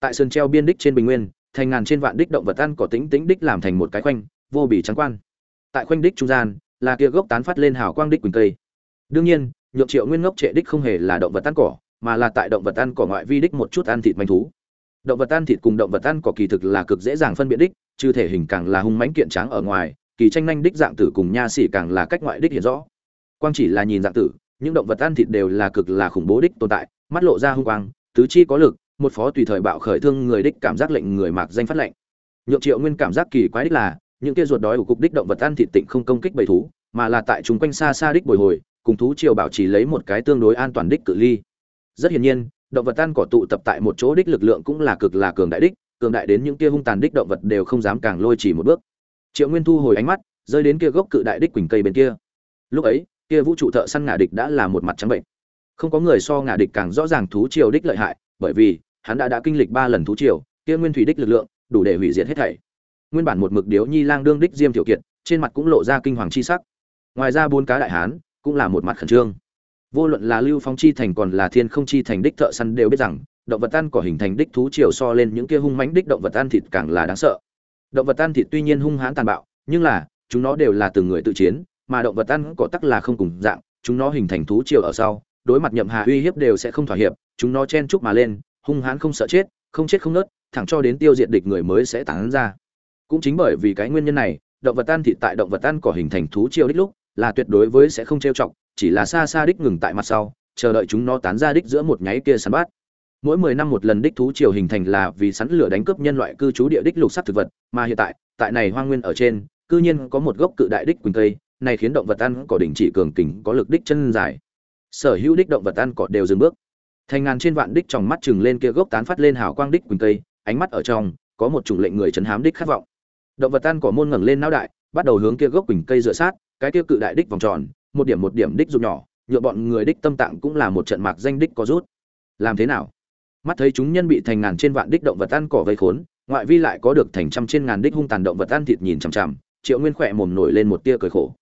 [SPEAKER 1] tại sườn treo biên đích trên bình nguyên, thành ngàn trên vạn đích động vật ăn có tính tính đích làm thành một cái khoanh, vô bỉ trắng quan. Tại khoanh đích trung gian, là kia gốc tán phát lên hào quang đích quỳnh cây. Đương nhiên, nhượng triệu nguyên ngốc trệ đích không hề là động vật ăn cỏ, mà là tại động vật ăn cỏ ngoại vi đích một chút ăn thịt manh thú động vật ăn thịt cùng động vật ăn cỏ kỳ thực là cực dễ dàng phân biệt đích, trừ thể hình càng là hung mãnh kiện tráng ở ngoài, kỳ tranh nhanh đích dạng tử cùng nha xỉ càng là cách ngoại đích hiện rõ. Quang chỉ là nhìn dạng tử, những động vật ăn thịt đều là cực là khủng bố đích tồn tại, mắt lộ ra hung quang, tứ chi có lực, một phó tùy thời bạo khởi thương người đích cảm giác lệnh người mạc danh phát lệnh. Nhượng triệu nguyên cảm giác kỳ quái đích là, những kia ruột đói của cục đích động vật ăn thịt tịnh không công kích bầy thú, mà là tại chúng quanh xa xa đích bồi hồi, cùng thú triều bảo trì lấy một cái tương đối an toàn đích cự ly. Rất hiển nhiên động vật ăn cỏ tụ tập tại một chỗ đích lực lượng cũng là cực là cường đại đích, cường đại đến những kia hung tàn đích động vật đều không dám càng lôi chỉ một bước. Triệu nguyên thu hồi ánh mắt, rơi đến kia gốc cự đại đích quỳnh cây bên kia. Lúc ấy, kia vũ trụ thợ săn ngả địch đã là một mặt trắng bệnh. Không có người so ngả địch càng rõ ràng thú triều đích lợi hại, bởi vì hắn đã đã kinh lịch ba lần thú triều, kia nguyên thủy đích lực lượng, đủ để hủy diệt hết thảy. Nguyên bản một mực điếu nhi lang đương đích diêm tiểu kiệt, trên mặt cũng lộ ra kinh hoàng chi sắc. Ngoài ra bốn cá đại hán cũng là một mặt khẩn trương vô luận là lưu phong chi thành còn là thiên không chi thành đích thợ săn đều biết rằng, động vật ăn cỏ hình thành đích thú chiều so lên những kia hung mãnh đích động vật ăn thịt càng là đáng sợ. Động vật ăn thịt tuy nhiên hung hãn tàn bạo, nhưng là, chúng nó đều là từng người tự chiến, mà động vật ăn cỏ tắc là không cùng dạng, chúng nó hình thành thú chiều ở sau, đối mặt nhậm hà uy hiếp đều sẽ không thỏa hiệp, chúng nó chen chúc mà lên, hung hãn không sợ chết, không chết không nớt, thẳng cho đến tiêu diệt địch người mới sẽ tán ra. Cũng chính bởi vì cái nguyên nhân này, động vật ăn thịt tại động vật ăn cỏ hình thành thú chiều đích lúc, là tuyệt đối với sẽ không trêu chọc chỉ là xa xa đích ngừng tại mặt sau, chờ đợi chúng nó tán ra đích giữa một nháy kia săn bát. Mỗi mười năm một lần đích thú triều hình thành là vì sắn lửa đánh cướp nhân loại cư trú địa đích lục sắc thực vật, mà hiện tại tại này hoang nguyên ở trên, cư nhiên có một gốc cự đại đích quỳnh cây, này khiến động vật ăn cỏ đỉnh chỉ cường kình có lực đích chân dài. Sở hữu đích động vật ăn cỏ đều dừng bước. Thành ngàn trên vạn đích trong mắt chừng lên kia gốc tán phát lên hào quang đích quỳnh cây, ánh mắt ở trong, có một chủng lệnh người chấn hám đích khát vọng. Động vật ăn cỏ môn ngẩng lên não đại, bắt đầu hướng kia gốc quỳnh cây dựa sát, cái kia cự đại đích vòng tròn một điểm một điểm đích rụt nhỏ nhựa bọn người đích tâm tạng cũng là một trận mạc danh đích có rút. Làm thế nào? Mắt thấy chúng nhân bị thành ngàn trên vạn đích động vật ăn cỏ vây khốn, ngoại vi lại có được thành trăm trên ngàn đích hung tàn động vật ăn thịt nhìn chằm chằm, triệu nguyên khỏe mồm nổi lên một tia cười khổ.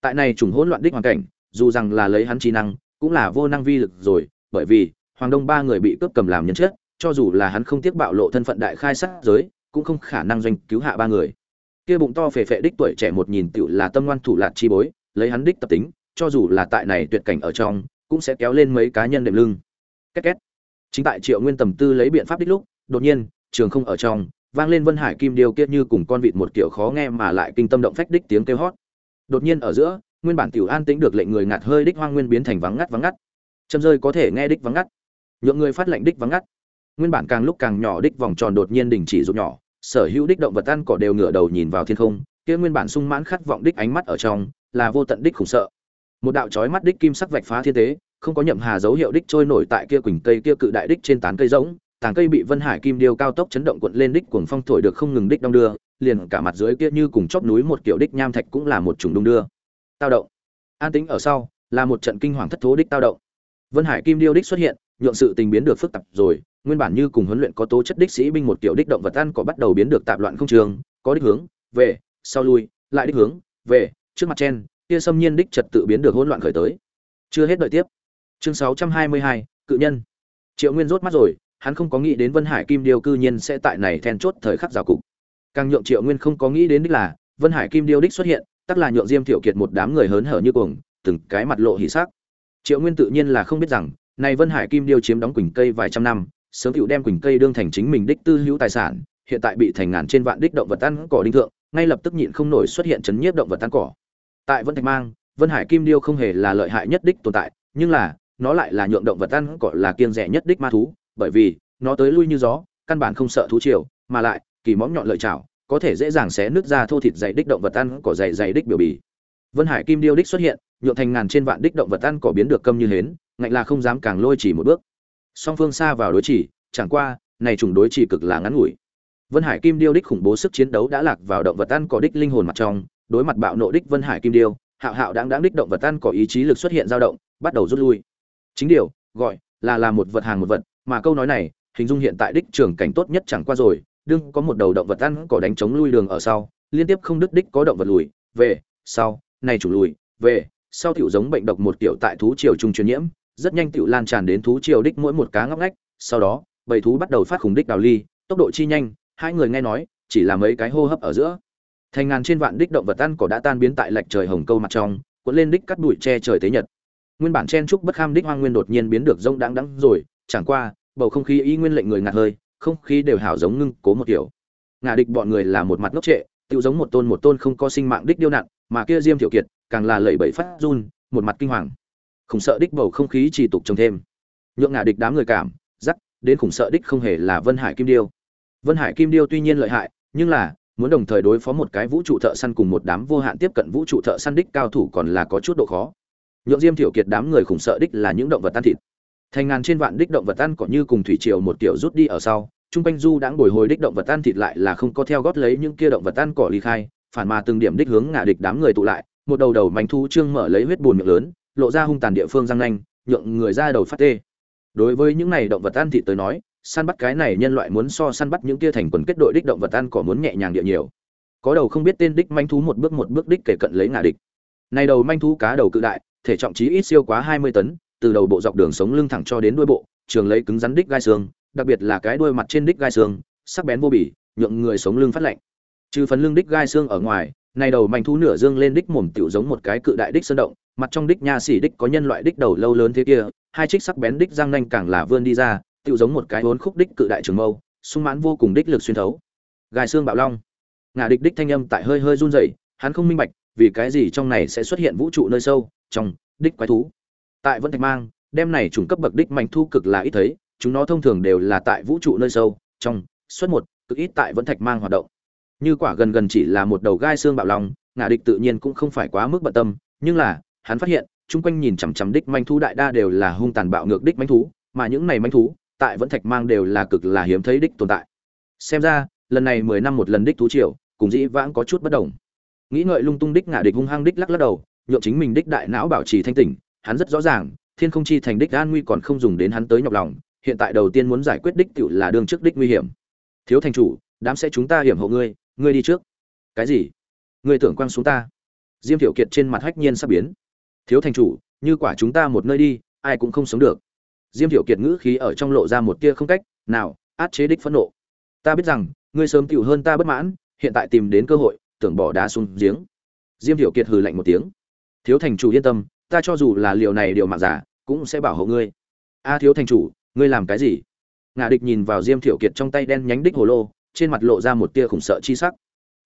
[SPEAKER 1] Tại này trùng hỗn loạn đích hoàn cảnh, dù rằng là lấy hắn trí năng, cũng là vô năng vi lực rồi, bởi vì, hoàng đông ba người bị cướp cầm làm nhân chết cho dù là hắn không tiếc bạo lộ thân phận đại khai sát giới, cũng không khả năng doanh cứu hạ ba người. Kia bụng to phệ phệ đích tuổi trẻ một nhìn tựu là tâm ngoan thủ lạt chi bối, lấy hắn đích tập tính cho dù là tại này tuyệt cảnh ở trong, cũng sẽ kéo lên mấy cá nhân đệm lưng. Két két. Chính tại triệu nguyên tầm tư lấy biện pháp đích lúc, đột nhiên, trường không ở trong, vang lên vân hải kim điều kia như cùng con vịt một kiểu khó nghe mà lại kinh tâm động phách đích tiếng kêu hót. Đột nhiên ở giữa, nguyên bản tiểu an tĩnh được lệnh người ngạt hơi đích hoang nguyên biến thành vắng ngắt vắng ngắt. Châm rơi có thể nghe đích vắng ngắt. Nhượng người phát lệnh đích vắng ngắt. Nguyên bản càng lúc càng nhỏ đích vòng tròn đột nhiên đình chỉ rụt nhỏ, sở hữu đích động vật ăn cỏ đều ngửa đầu nhìn vào thiên không, kia nguyên bản sung mãn khát vọng đích ánh mắt ở trong, là vô tận đích khủng sợ một đạo chói mắt đích kim sắc vạch phá thiên tế, không có nhậm hà dấu hiệu đích trôi nổi tại kia quỳnh cây kia cự đại đích trên tán cây rỗng tàng cây bị vân hải kim điêu cao tốc chấn động cuộn lên đích cuồng phong thổi được không ngừng đích đong đưa, liền cả mặt dưới kia như cùng chóp núi một kiểu đích nham thạch cũng là một trùng đung đưa. Tao động. An tính ở sau, là một trận kinh hoàng thất thố đích tao động. Vân hải kim điêu đích xuất hiện, nhượng sự tình biến được phức tạp rồi, nguyên bản như cùng huấn luyện có tố chất đích sĩ binh một kiểu đích động vật ăn có bắt đầu biến được tạp loạn không trường, có đích hướng, về, sau lui, lại đích hướng, về, trước mặt trên kia xâm nhiên đích trật tự biến được hỗn loạn khởi tới. Chưa hết đợi tiếp. Chương 622, cự nhân. Triệu nguyên rốt mắt rồi hắn không có nghĩ đến vân hải kim điêu cư nhiên sẽ tại này then chốt thời khắc rào cục. Càng nhượng triệu nguyên không có nghĩ đến đích là vân hải kim điêu đích xuất hiện tất là nhượng diêm thiệu kiệt một đám người hớn hở như cuồng từng cái mặt lộ hỉ sắc. Triệu nguyên tự nhiên là không biết rằng này vân hải kim điêu chiếm đóng quỳnh cây vài trăm năm sớm tựu đem quỳnh cây đương thành chính mình đích tư hữu tài sản hiện tại bị thành ngàn trên vạn đích động vật ăn cỏ đinh thượng ngay lập tức nhịn không nổi xuất hiện chấn nhiếp động vật ăn cỏ tại vân thạch mang, vân hải kim điêu không hề là lợi hại nhất đích tồn tại, nhưng là, nó lại là nhượng động vật ăn cỏ là kiên rẻ nhất đích ma thú, bởi vì, nó tới lui như gió, căn bản không sợ thú triều, mà lại, kỳ móng nhọn lợi chảo, có thể dễ dàng xé nước ra thô thịt dày đích động vật ăn cỏ dày dày đích biểu bì. Vân hải kim điêu đích xuất hiện, nhượng thành ngàn trên vạn đích động vật ăn cỏ biến được câm như hến, ngạnh là không dám càng lôi chỉ một bước. Song phương xa vào đối chỉ, chẳng qua, này trùng đối chỉ cực là ngắn ngủi. Vân hải kim điêu đích khủng bố sức chiến đấu đã lạc vào động vật ăn cỏ đích linh hồn mặt trong đối mặt bạo nộ đích vân hải kim điêu, hạo hạo đáng đáng đích động vật ăn có ý chí lực xuất hiện dao động, bắt đầu rút lui. Chính điều, gọi, là là một vật hàng một vật, mà câu nói này, hình dung hiện tại đích trường cảnh tốt nhất chẳng qua rồi, đương có một đầu động vật ăn cỏ đánh chống lui đường ở sau, liên tiếp không đứt đích có động vật lùi, về, sau, này chủ lùi, về, sau tiểu giống bệnh độc một kiểu tại thú triều trung truyền nhiễm, rất nhanh tiểu lan tràn đến thú triều đích mỗi một cá ngóc ngách, sau đó, bầy thú bắt đầu phát khủng đích đào ly, tốc độ chi nhanh, hai người nghe nói, chỉ là mấy cái hô hấp ở giữa thành ngàn trên vạn đích động vật ăn cỏ đã tan biến tại lệch trời hồng câu mặt trong, cuốn lên đích cắt bụi che trời tế nhật. Nguyên bản chen trúc bất kham đích hoang nguyên đột nhiên biến được rông đáng đắng rồi, chẳng qua, bầu không khí y nguyên lệnh người ngạt hơi, không khí đều hảo giống ngưng cố một kiểu. Ngả địch bọn người là một mặt ngốc trệ tự giống một tôn một tôn không có sinh mạng đích điêu nặng mà kia diêm thiểu kiệt, càng là lẩy bẩy phát run, một mặt kinh hoàng. Khủng sợ đích bầu không khí chỉ tục trồng thêm. Nhượng ngả địch đám người cảm dắt đến khủng sợ đích không hề là vân hải kim điêu. Vân hải kim điêu tuy nhiên lợi hại, nhưng là muốn đồng thời đối phó một cái vũ trụ thợ săn cùng một đám vô hạn tiếp cận vũ trụ thợ săn đích cao thủ còn là có chút độ khó. Nhượng diêm thiểu kiệt đám người khủng sợ đích là những động vật tan thịt. Thành ngàn trên vạn đích động vật ăn có như cùng thủy triều một kiểu rút đi ở sau trung quanh du đãng bồi hồi đích động vật ăn thịt lại là không có theo gót lấy những kia động vật ăn cỏ ly khai, phản mà từng điểm đích hướng ngả địch đám người tụ lại, một đầu đầu mảnh thu trương mở lấy huyết buồn miệng lớn, lộ ra hung tàn địa phương răng nanh, nhượng người ra đầu phát tê. Đối với những này động vật ăn thịt tới nói săn bắt cái này nhân loại muốn so săn bắt những kia thành quần kết đội đích động vật ăn cỏ muốn nhẹ nhàng địa nhiều. Có đầu không biết tên đích manh thú một bước một bước đích kể cận lấy ngả địch. Này đầu manh thú cá đầu cự đại, thể trọng chí ít siêu quá hai mươi tấn, từ đầu bộ dọc đường sống lưng thẳng cho đến đuôi bộ, trường lấy cứng rắn đích gai xương, đặc biệt là cái đuôi mặt trên đích gai xương, sắc bén vô bỉ, nhượng người sống lưng phát lạnh. Trừ phần lưng đích gai xương ở ngoài, này đầu manh thú nửa dương lên đích mồm tiểu giống một cái cự đại đích sơn động, mặt trong đích nha xỉ đích có nhân loại đích đầu lâu lớn thế kia, hai trích sắc bén đích răng nanh càng là vươn đi ra tự giống một cái hốn khúc đích cự đại trường mâu, sung mãn vô cùng đích lực xuyên thấu. Gai xương bạo long. Ngà địch đích thanh âm tại hơi hơi run rẩy, hắn không minh bạch, vì cái gì trong này sẽ xuất hiện vũ trụ nơi sâu, trong, đích quái thú. Tại vân thạch mang, đem này chủng cấp bậc đích mạnh thu cực là ít thấy, chúng nó thông thường đều là tại vũ trụ nơi sâu, trong, xuất một, cực ít tại vân thạch mang hoạt động. Như quả gần gần chỉ là một đầu gai xương bạo long ngà địch tự nhiên cũng không phải quá mức bận tâm, nhưng là, hắn phát hiện, chung quanh nhìn chằm chằm đích manh thú đại đa đều là hung tàn bạo ngược đích manh thú, mà những này manh thú tại vẫn thạch mang đều là cực là hiếm thấy đích tồn tại. Xem ra, lần này mười năm một lần đích thú triều, cùng dĩ vãng có chút bất đồng. Nghĩ ngợi lung tung đích ngạ địch hung hăng đích lắc lắc đầu, nhượng chính mình đích đại não bảo trì thanh tỉnh, hắn rất rõ ràng, thiên không chi thành đích an nguy còn không dùng đến hắn tới nhọc lòng, hiện tại đầu tiên muốn giải quyết đích tựu là đương trước đích nguy hiểm. Thiếu thành chủ, đám sẽ chúng ta hiểm hộ ngươi ngươi đi trước. Cái gì? Ngươi tưởng quăng xuống ta? Diêm thiểu kiệt trên mặt hách nhiên sắp biến. Thiếu thành chủ, như quả chúng ta một nơi đi, ai cũng không sống được diêm thiểu kiệt ngữ khí ở trong lộ ra một tia không cách, nào, át chế đích phẫn nộ. Ta biết rằng, ngươi sớm tiểu hơn ta bất mãn, hiện tại tìm đến cơ hội, tưởng bỏ đá xuống giếng. Diêm thiểu kiệt hừ lạnh một tiếng. Thiếu thành chủ yên tâm, ta cho dù là liều này điều mạng giả, cũng sẽ bảo hộ ngươi. A thiếu thành chủ, ngươi làm cái gì? Ngạ địch nhìn vào diêm thiểu kiệt trong tay đen nhánh đích hồ lô, trên mặt lộ ra một tia khủng sợ chi sắc.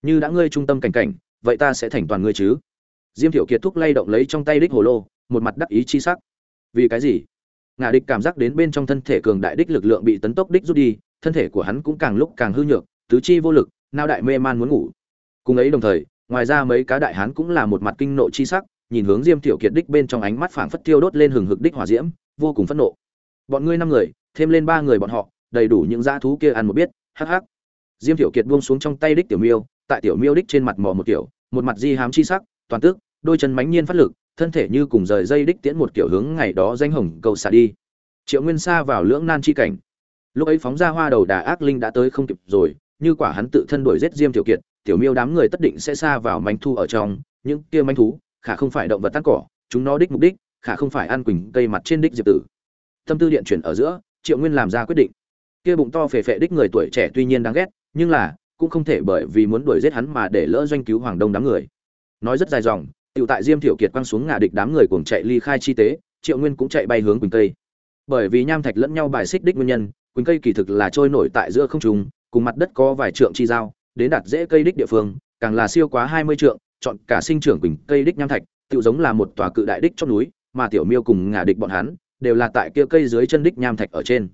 [SPEAKER 1] Như đã ngươi trung tâm cảnh cảnh, vậy ta sẽ thành toàn ngươi chứ? Diêm thiểu kiệt thúc lay động lấy trong tay đích hồ lô, một mặt đắc ý chi sắc. Vì cái gì? Ngạ địch cảm giác đến bên trong thân thể cường đại đích lực lượng bị tấn tốc đích rút đi, thân thể của hắn cũng càng lúc càng hư nhược, tứ chi vô lực, nao đại mê man muốn ngủ. Cùng ấy đồng thời, ngoài ra mấy cá đại hán cũng là một mặt kinh nộ chi sắc, nhìn hướng diêm tiểu kiệt đích bên trong ánh mắt phảng phất tiêu đốt lên hừng hực đích hỏa diễm, vô cùng phẫn nộ. Bọn ngươi năm người, thêm lên ba người bọn họ, đầy đủ những dã thú kia ăn một biết, hắc hắc. Diêm tiểu kiệt buông xuống trong tay đích tiểu miêu, tại tiểu miêu đích trên mặt mò một kiểu, một mặt di hám chi sắc, toàn tức, đôi chân mánh nhiên phát lực thân thể như cùng rời dây đích tiễn một kiểu hướng ngày đó danh hồng cầu xả đi. Triệu nguyên sa vào lưỡng nan chi cảnh. Lúc ấy phóng ra hoa đầu đà ác linh đã tới không kịp rồi, như quả hắn tự thân đuổi giết diêm tiểu kiệt, tiểu miêu đám người tất định sẽ xa vào manh thu ở trong, những kia manh thú, khả không phải động vật tắt cỏ, chúng nó đích mục đích, khả không phải ăn quỳnh cây mặt trên đích diệp tử. Tâm tư điện chuyển ở giữa, triệu nguyên làm ra quyết định. Kia bụng to phệ phệ đích người tuổi trẻ tuy nhiên đáng ghét, nhưng là, cũng không thể bởi vì muốn đuổi giết hắn mà để lỡ doanh cứu hoàng đông đám người. Nói rất dài dòng tiểu tại diêm thiểu kiệt quăng xuống ngã địch đám người cuồng chạy ly khai chi tế, triệu nguyên cũng chạy bay hướng quỳnh tây. bởi vì nham thạch lẫn nhau bài xích đích nguyên nhân, quỳnh cây kỳ thực là trôi nổi tại giữa không trung, cùng mặt đất có vài trượng chi giao, đến đạt dễ cây đích địa phương, càng là siêu quá hai mươi trượng, chọn cả sinh trưởng quỳnh cây đích nham thạch, tựu giống là một tòa cự đại đích trong núi, mà tiểu miêu cùng ngã địch bọn hắn, đều là tại kia cây dưới chân đích nham thạch ở trên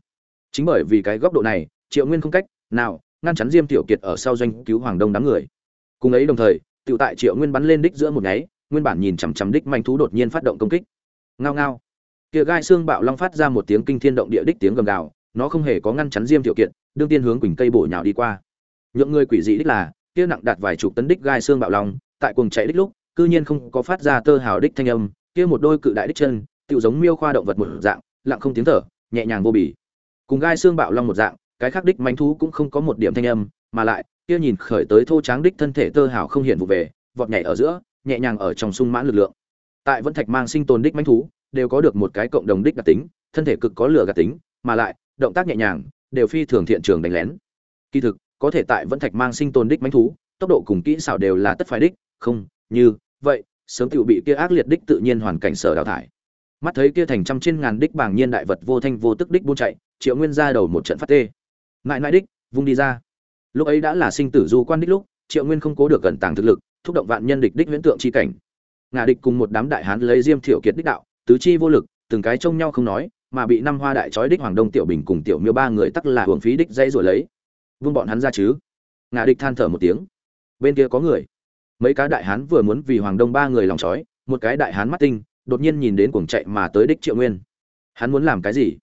[SPEAKER 1] chính bởi vì cái góc độ này, triệu nguyên không cách nào ngăn chắn diêm tiểu kiệt ở sau doanh cứu hoàng đông đám người cùng ấy đồng thời Tiểu tại triệu nguyên bắn lên đích giữa một nháy nguyên bản nhìn chằm chằm đích manh thú đột nhiên phát động công kích. Ngao ngao. Kia gai xương bạo long phát ra một tiếng kinh thiên động địa đích tiếng gầm gào, nó không hề có ngăn chắn diêm thiệu kiện đương tiên hướng quỳnh cây bổ nhào đi qua. Những người quỷ dị đích là, kia nặng đạt vài chục tấn đích gai xương bạo long, tại cuồng chạy đích lúc, cư nhiên không có phát ra tơ hào đích thanh âm, kia một đôi cự đại đích chân, tựu giống miêu khoa động vật một dạng, lặng không tiếng thở, nhẹ nhàng vô bì. Cùng gai xương bạo long một dạng, cái khác đích manh thú cũng không có một điểm thanh âm, mà lại, kia nhìn khởi tới thô tráng đích thân thể tơ hào không hiện vụ về, vọt nhảy ở giữa nhẹ nhàng ở trong sung mãn lực lượng. Tại vẫn thạch mang sinh tồn đích manh thú, đều có được một cái cộng đồng đích đặc tính, thân thể cực có lửa gạt tính, mà lại, động tác nhẹ nhàng, đều phi thường thiện trường đánh lén. Kỳ thực, có thể tại vẫn thạch mang sinh tồn đích manh thú, tốc độ cùng kỹ xảo đều là tất phải đích, không, như vậy, sớm tự bị kia ác liệt đích tự nhiên hoàn cảnh sở đào thải. Mắt thấy kia thành trăm trên ngàn đích bảng nhiên đại vật vô thanh vô tức đích buôn chạy, triệu nguyên ra đầu một trận phát tê. Ngại ngại đích, vung đi ra. Lúc ấy đã là sinh tử du quan đích lúc, triệu nguyên không cố được gần tàng thực lực thúc động vạn nhân địch đích huyễn tượng chi cảnh. Ngà địch cùng một đám đại hán lấy diêm thiểu kiệt đích đạo, tứ chi vô lực, từng cái trông nhau không nói, mà bị năm hoa đại trói đích hoàng đông tiểu bình cùng tiểu miêu ba người tắc là hưởng phí đích dây rồi lấy. Vung bọn hắn ra chứ? Ngà địch than thở một tiếng. Bên kia có người. Mấy cái đại hán vừa muốn vì hoàng đông ba người lòng trói, một cái đại hán mắt tinh, đột nhiên nhìn đến cuồng chạy mà tới đích triệu nguyên. Hắn muốn làm cái gì?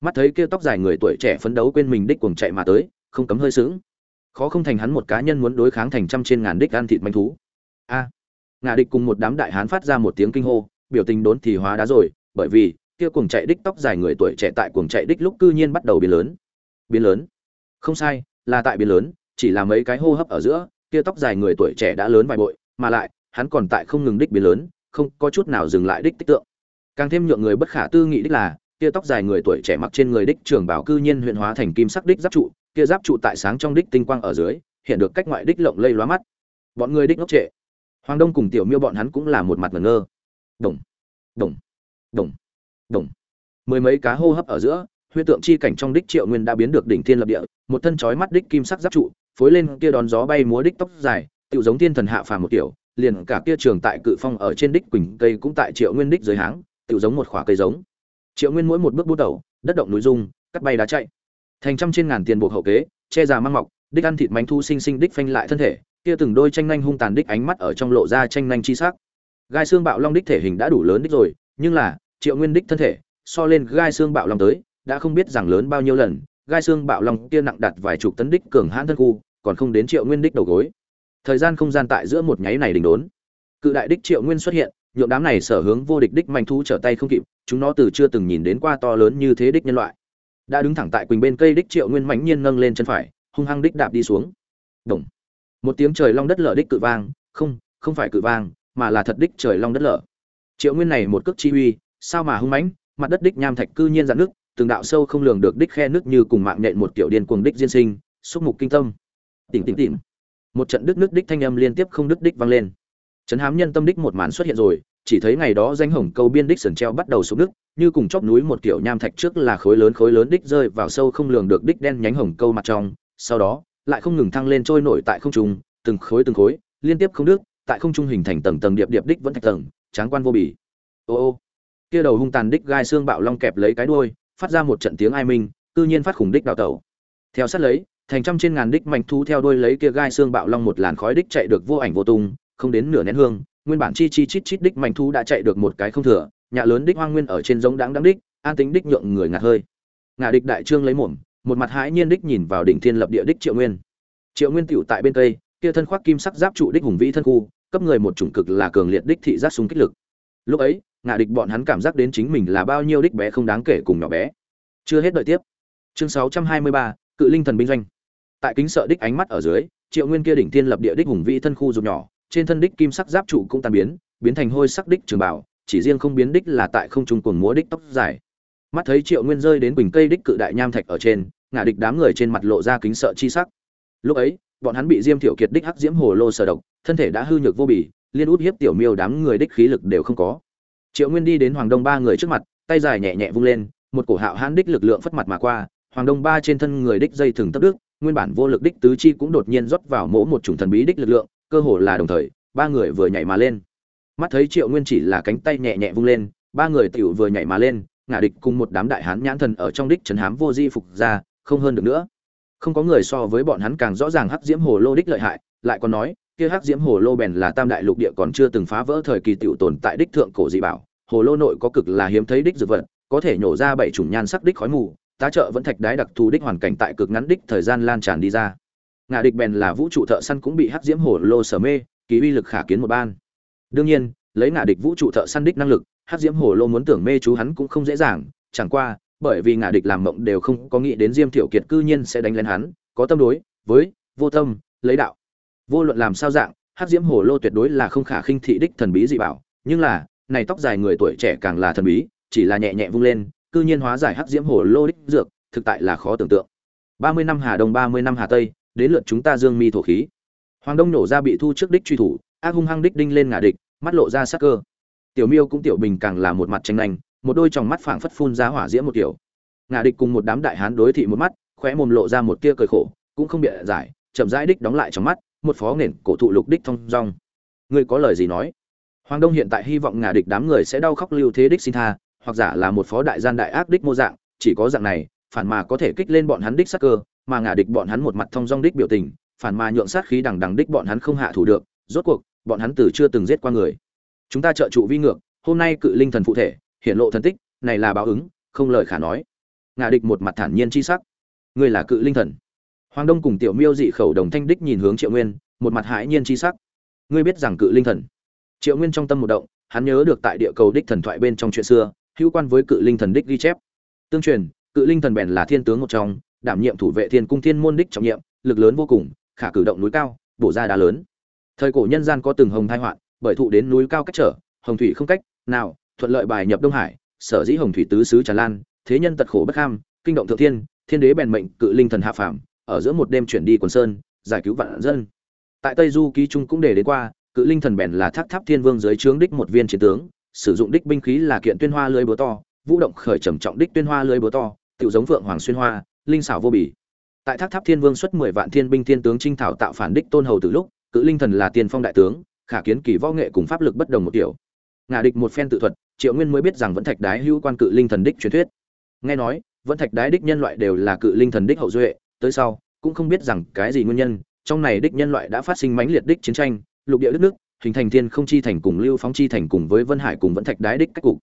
[SPEAKER 1] Mắt thấy kia tóc dài người tuổi trẻ phấn đấu quên mình đích cuồng chạy mà tới, không cấm hơi sướng khó không thành hắn một cá nhân muốn đối kháng thành trăm trên ngàn đích ăn thịt manh thú. A. À, ngà địch cùng một đám đại hán phát ra một tiếng kinh hô biểu tình đốn thì hóa đá rồi bởi vì kia cuồng chạy đích tóc dài người tuổi trẻ tại cuồng chạy đích lúc cư nhiên bắt đầu biến lớn. Biến lớn? Không sai là tại biến lớn chỉ là mấy cái hô hấp ở giữa kia tóc dài người tuổi trẻ đã lớn vài bội mà lại hắn còn tại không ngừng đích biến lớn không có chút nào dừng lại đích tích tượng. Càng thêm nhượng người bất khả tư nghị đích là kia tóc dài người tuổi trẻ mặc trên người đích trường bảo cư nhiên huyện hóa thành kim sắc đích giáp trụ kia giáp trụ tại sáng trong đích tinh quang ở dưới, hiện được cách ngoại đích lộng lây lóa mắt. Bọn người đích ngốc trệ. Hoàng đông cùng tiểu miêu bọn hắn cũng là một mặt ngẩn ngơ. Đồng đồng đồng đồng. Mười mấy cá hô hấp ở giữa huyễn tượng chi cảnh trong đích triệu nguyên đã biến được đỉnh thiên lập địa, một thân chói mắt đích kim sắc giáp trụ, phối lên kia đón gió bay múa đích tóc dài, tựu giống thiên thần hạ phàm một kiểu, liền cả kia trường tại cự phong ở trên đích quỳnh cây cũng tại triệu nguyên đích dưới háng, tựu giống một khỏa cây giống. Triệu nguyên mỗi một bước bút đầu, đất động núi dung cắt bay đá chạy thành trăm trên ngàn tiền buộc hậu kế, che già mang mọc, đích ăn thịt mánh thu sinh sinh đích phanh lại thân thể, kia từng đôi tranh nhanh hung tàn đích ánh mắt ở trong lộ ra tranh nhanh chi sắc. Gai xương bạo long đích thể hình đã đủ lớn đích rồi, nhưng là, triệu nguyên đích thân thể, so lên gai xương bạo long tới, đã không biết rằng lớn bao nhiêu lần, gai xương bạo long kia nặng đặt vài chục tấn đích cường hãn thân khu, còn không đến triệu nguyên đích đầu gối. Thời gian không gian tại giữa một nháy này đình đốn. Cự đại đích triệu nguyên xuất hiện, nhượng đám này sở hướng vô địch đích manh thu trở tay không kịp, chúng nó từ chưa từng nhìn đến qua to lớn như thế đích nhân loại đã đứng thẳng tại quỳnh bên cây đích triệu nguyên mãnh nhiên nâng lên chân phải, hung hăng đích đạp đi xuống. Đồng. Một tiếng trời long đất lở đích cự vang, không không phải cự vang, mà là thật đích trời long đất lở. Triệu nguyên này một cước chi uy, sao mà hung mãnh, mặt đất đích nham thạch cư nhiên dạn nước, từng đạo sâu không lường được đích khe nước như cùng mạng nhện một kiểu điên cuồng đích diên sinh, xúc mục kinh tâm. Tỉnh tỉnh tỉnh. Một trận đức nước đích thanh âm liên tiếp không đức đích vang lên. Trấn hám nhân tâm đích một màn xuất hiện rồi chỉ thấy ngày đó danh hồng câu biên đích sườn treo bắt đầu sụp nước, như cùng chóp núi một kiểu nham thạch trước là khối lớn khối lớn đích rơi vào sâu không lường được đích đen nhánh hồng câu mặt trong, sau đó, lại không ngừng thăng lên trôi nổi tại không trung, từng khối từng khối, liên tiếp không đứt tại không trung hình thành tầng tầng điệp điệp đích vẫn thạch tầng, tráng quan vô bỉ ô ô, kia đầu hung tàn đích gai xương bạo long kẹp lấy cái đuôi, phát ra một trận tiếng ai minh, cư nhiên phát khủng đích đào tẩu. Theo sát lấy, thành trăm trên ngàn đích mạnh thú theo đuôi lấy kia gai xương bạo long một làn khói đích chạy được vô ảnh vô tung, không đến nửa nén hương nguyên bản chi chi chít chít đích mạnh thú đã chạy được một cái không thừa nhà lớn đích hoang nguyên ở trên giống đáng đáng đích an tính đích nhượng người ngạt hơi. Ngà địch đại trương lấy mồm một mặt hãi nhiên đích nhìn vào đỉnh thiên lập địa đích triệu nguyên. Triệu nguyên tiểu tại bên tây kia thân khoác kim sắc giáp trụ đích hùng vĩ thân khu cấp người một chủng cực là cường liệt đích thị giác súng kích lực. Lúc ấy ngạ địch bọn hắn cảm giác đến chính mình là bao nhiêu đích bé không đáng kể cùng nhỏ bé. Chưa hết đợi tiếp. Chương 623, cự linh thần binh doanh. Tại kính sợ đích ánh mắt ở dưới triệu nguyên kia đỉnh thiên lập địa đích hùng vĩ thân khu rụt nhỏ trên thân đích kim sắc giáp trụ cũng tan biến biến thành hôi sắc đích trường bảo chỉ riêng không biến đích là tại không trung cuồng múa đích tóc dài. Mắt thấy triệu nguyên rơi đến bình cây đích cự đại nham thạch ở trên, ngả địch đám người trên mặt lộ ra kính sợ chi sắc. Lúc ấy, bọn hắn bị diêm thiểu kiệt đích hắc diễm hồ lô sở độc, thân thể đã hư nhược vô bỉ liên út hiếp tiểu miêu đám người đích khí lực đều không có. Triệu nguyên đi đến hoàng đông ba người trước mặt, tay dài nhẹ nhẹ vung lên, một cổ hạo hãn đích lực lượng phất mặt mà qua, hoàng đông ba trên thân người đích dây thừng tấp đức nguyên bản vô lực đích tứ chi cũng đột nhiên rót vào mỗ một chủng thần bí đích lực lượng cơ hồ là đồng thời, ba người vừa nhảy mà lên. Mắt thấy triệu nguyên chỉ là cánh tay nhẹ nhẹ vung lên, ba người tiểu vừa nhảy mà lên, ngả địch cùng một đám đại hán nhãn thần ở trong đích trấn hám vô di phục ra, không hơn được nữa. Không có người so với bọn hắn càng rõ ràng hắc diễm hồ lô đích lợi hại, lại còn nói, kia hắc diễm hồ lô bèn là tam đại lục địa còn chưa từng phá vỡ thời kỳ tiểu tồn tại đích thượng cổ dị bảo, hồ lô nội có cực là hiếm thấy đích dược vật, có thể nhổ ra bảy chủng nhan sắc đích khói mù, tá trợ vẫn thạch đái đặc thù đích hoàn cảnh tại cực ngắn đích thời gian lan tràn đi ra ngạ địch bèn là vũ trụ thợ săn cũng bị hắc diễm hồ lô sở mê, kỳ uy lực khả kiến một ban. Đương nhiên, lấy ngạ địch vũ trụ thợ săn đích năng lực, hắc diễm hồ lô muốn tưởng mê chú hắn cũng không dễ dàng, chẳng qua, bởi vì ngạ địch làm mộng đều không có nghĩ đến diêm thiểu kiệt cư nhiên sẽ đánh lên hắn, có tâm đối với vô tâm, lấy đạo. Vô luận làm sao dạng, hắc diễm hồ lô tuyệt đối là không khả khinh thị đích thần bí dị bảo, nhưng là, này tóc dài người tuổi trẻ càng là thần bí, chỉ là nhẹ nhẹ vung lên, cư nhiên hóa giải hắc diễm hồ lô đích dược, thực tại là khó tưởng tượng. Ba mươi năm hà đông, ba mươi năm hà tây đến lượt chúng ta dương mi thổ khí. Hoàng đông nổ ra bị thu trước đích truy thủ, ác hung hăng đích đinh lên ngả địch, mắt lộ ra sắc cơ. Tiểu miêu cũng tiểu bình càng là một mặt tranh lành, một đôi tròng mắt phảng phất phun ra hỏa diễm một kiểu. Ngả địch cùng một đám đại hán đối thị một mắt, khóe mồm lộ ra một tia cười khổ, cũng không bịa giải, chậm rãi đích đóng lại trong mắt, một phó nền cổ thụ lục đích thong dong. Ngươi có lời gì nói? Hoàng đông hiện tại hy vọng ngả địch đám người sẽ đau khóc lưu thế đích xin tha, hoặc giả là một phó đại gian đại ác đích mô dạng, chỉ có dạng này, phản mà có thể kích lên bọn hắn đích sắc cơ mà ngả địch bọn hắn một mặt thông dong đích biểu tình, phản mà nhượng sát khí đằng đằng đích bọn hắn không hạ thủ được, rốt cuộc, bọn hắn từ chưa từng giết qua người. Chúng ta trợ trụ vi ngược, hôm nay cự linh thần phụ thể hiện lộ thần tích, này là báo ứng, không lời khả nói. Ngả địch một mặt thản nhiên chi sắc. Ngươi là cự linh thần. Hoàng đông cùng tiểu miêu dị khẩu đồng thanh đích nhìn hướng triệu nguyên, một mặt hãi nhiên chi sắc. Ngươi biết rằng cự linh thần. Triệu nguyên trong tâm một động, hắn nhớ được tại địa cầu đích thần thoại bên trong chuyện xưa, hữu quan với cự linh thần đích ghi chép. Tương truyền, cự linh thần bèn là thiên tướng một trong đảm nhiệm thủ vệ thiên cung thiên môn đích trọng nhiệm, lực lớn vô cùng, khả cử động núi cao, bổ ra đá lớn. Thời cổ nhân gian có từng hồng thai hoạn bởi thụ đến núi cao cách trở, hồng thủy không cách, nào, thuận lợi bài nhập đông hải, sở dĩ hồng thủy tứ xứ tràn lan, thế nhân tật khổ bất ham, kinh động thượng thiên thiên đế bèn mệnh cự linh thần hạ phàm, ở giữa một đêm chuyển đi quần sơn, giải cứu vạn dân. Tại tây du ký trung cũng để đến qua, cự linh thần bèn là thác tháp thiên vương dưới trướng đích một viên chiến tướng, sử dụng đích binh khí là kiện tuyên hoa lưới búa to, vũ động khởi trầm trọng đích tuyên hoa lưới búa to tự giống vượng hoàng xuyên hoa linh xảo vô bỉ tại thác tháp thiên vương xuất mười vạn thiên binh thiên tướng trinh thảo tạo phản đích tôn hầu từ lúc, cự linh thần là tiền phong đại tướng, khả kiến kỳ võ nghệ cùng pháp lực bất đồng một kiểu. Ngả địch một phen tự thuật, triệu nguyên mới biết rằng vẫn thạch đái hữu quan cự linh thần đích truyền thuyết. Nghe nói, vẫn thạch đái đích nhân loại đều là cự linh thần đích hậu duệ, tới sau, cũng không biết rằng cái gì nguyên nhân, trong này đích nhân loại đã phát sinh mãnh liệt đích chiến tranh, lục địa đất nước, hình thành thiên không chi thành cùng lưu phóng chi thành cùng với vân hải cùng vẫn thạch đái đích cách cục.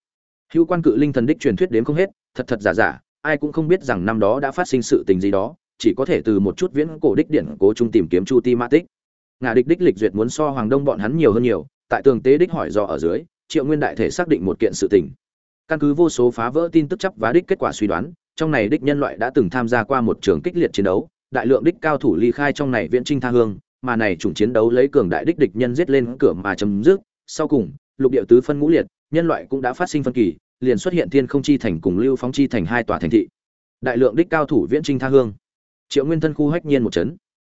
[SPEAKER 1] Hữu quan cự linh thần đích truyền thuyết đến không hết, thật thật giả giả ai cũng không biết rằng năm đó đã phát sinh sự tình gì đó, chỉ có thể từ một chút viễn cổ đích điển cố trung tìm kiếm chu ti ma tích. Ngà địch đích lịch duyệt muốn so hoàng đông bọn hắn nhiều hơn nhiều, tại tường tế đích hỏi do ở dưới, triệu nguyên đại thể xác định một kiện sự tình. Căn cứ vô số phá vỡ tin tức chấp và đích kết quả suy đoán, trong này đích nhân loại đã từng tham gia qua một trường kích liệt chiến đấu, đại lượng đích cao thủ ly khai trong này viễn trinh tha hương, mà này chủng chiến đấu lấy cường đại đích địch nhân giết lên cửa mà chấm dứt. Sau cùng, lục địa tứ phân ngũ liệt, nhân loại cũng đã phát sinh phân kỳ liền xuất hiện thiên không chi thành cùng lưu phóng chi thành hai tòa thành thị. Đại lượng đích cao thủ viễn trinh tha hương. Triệu nguyên thân khu hách nhiên một chấn.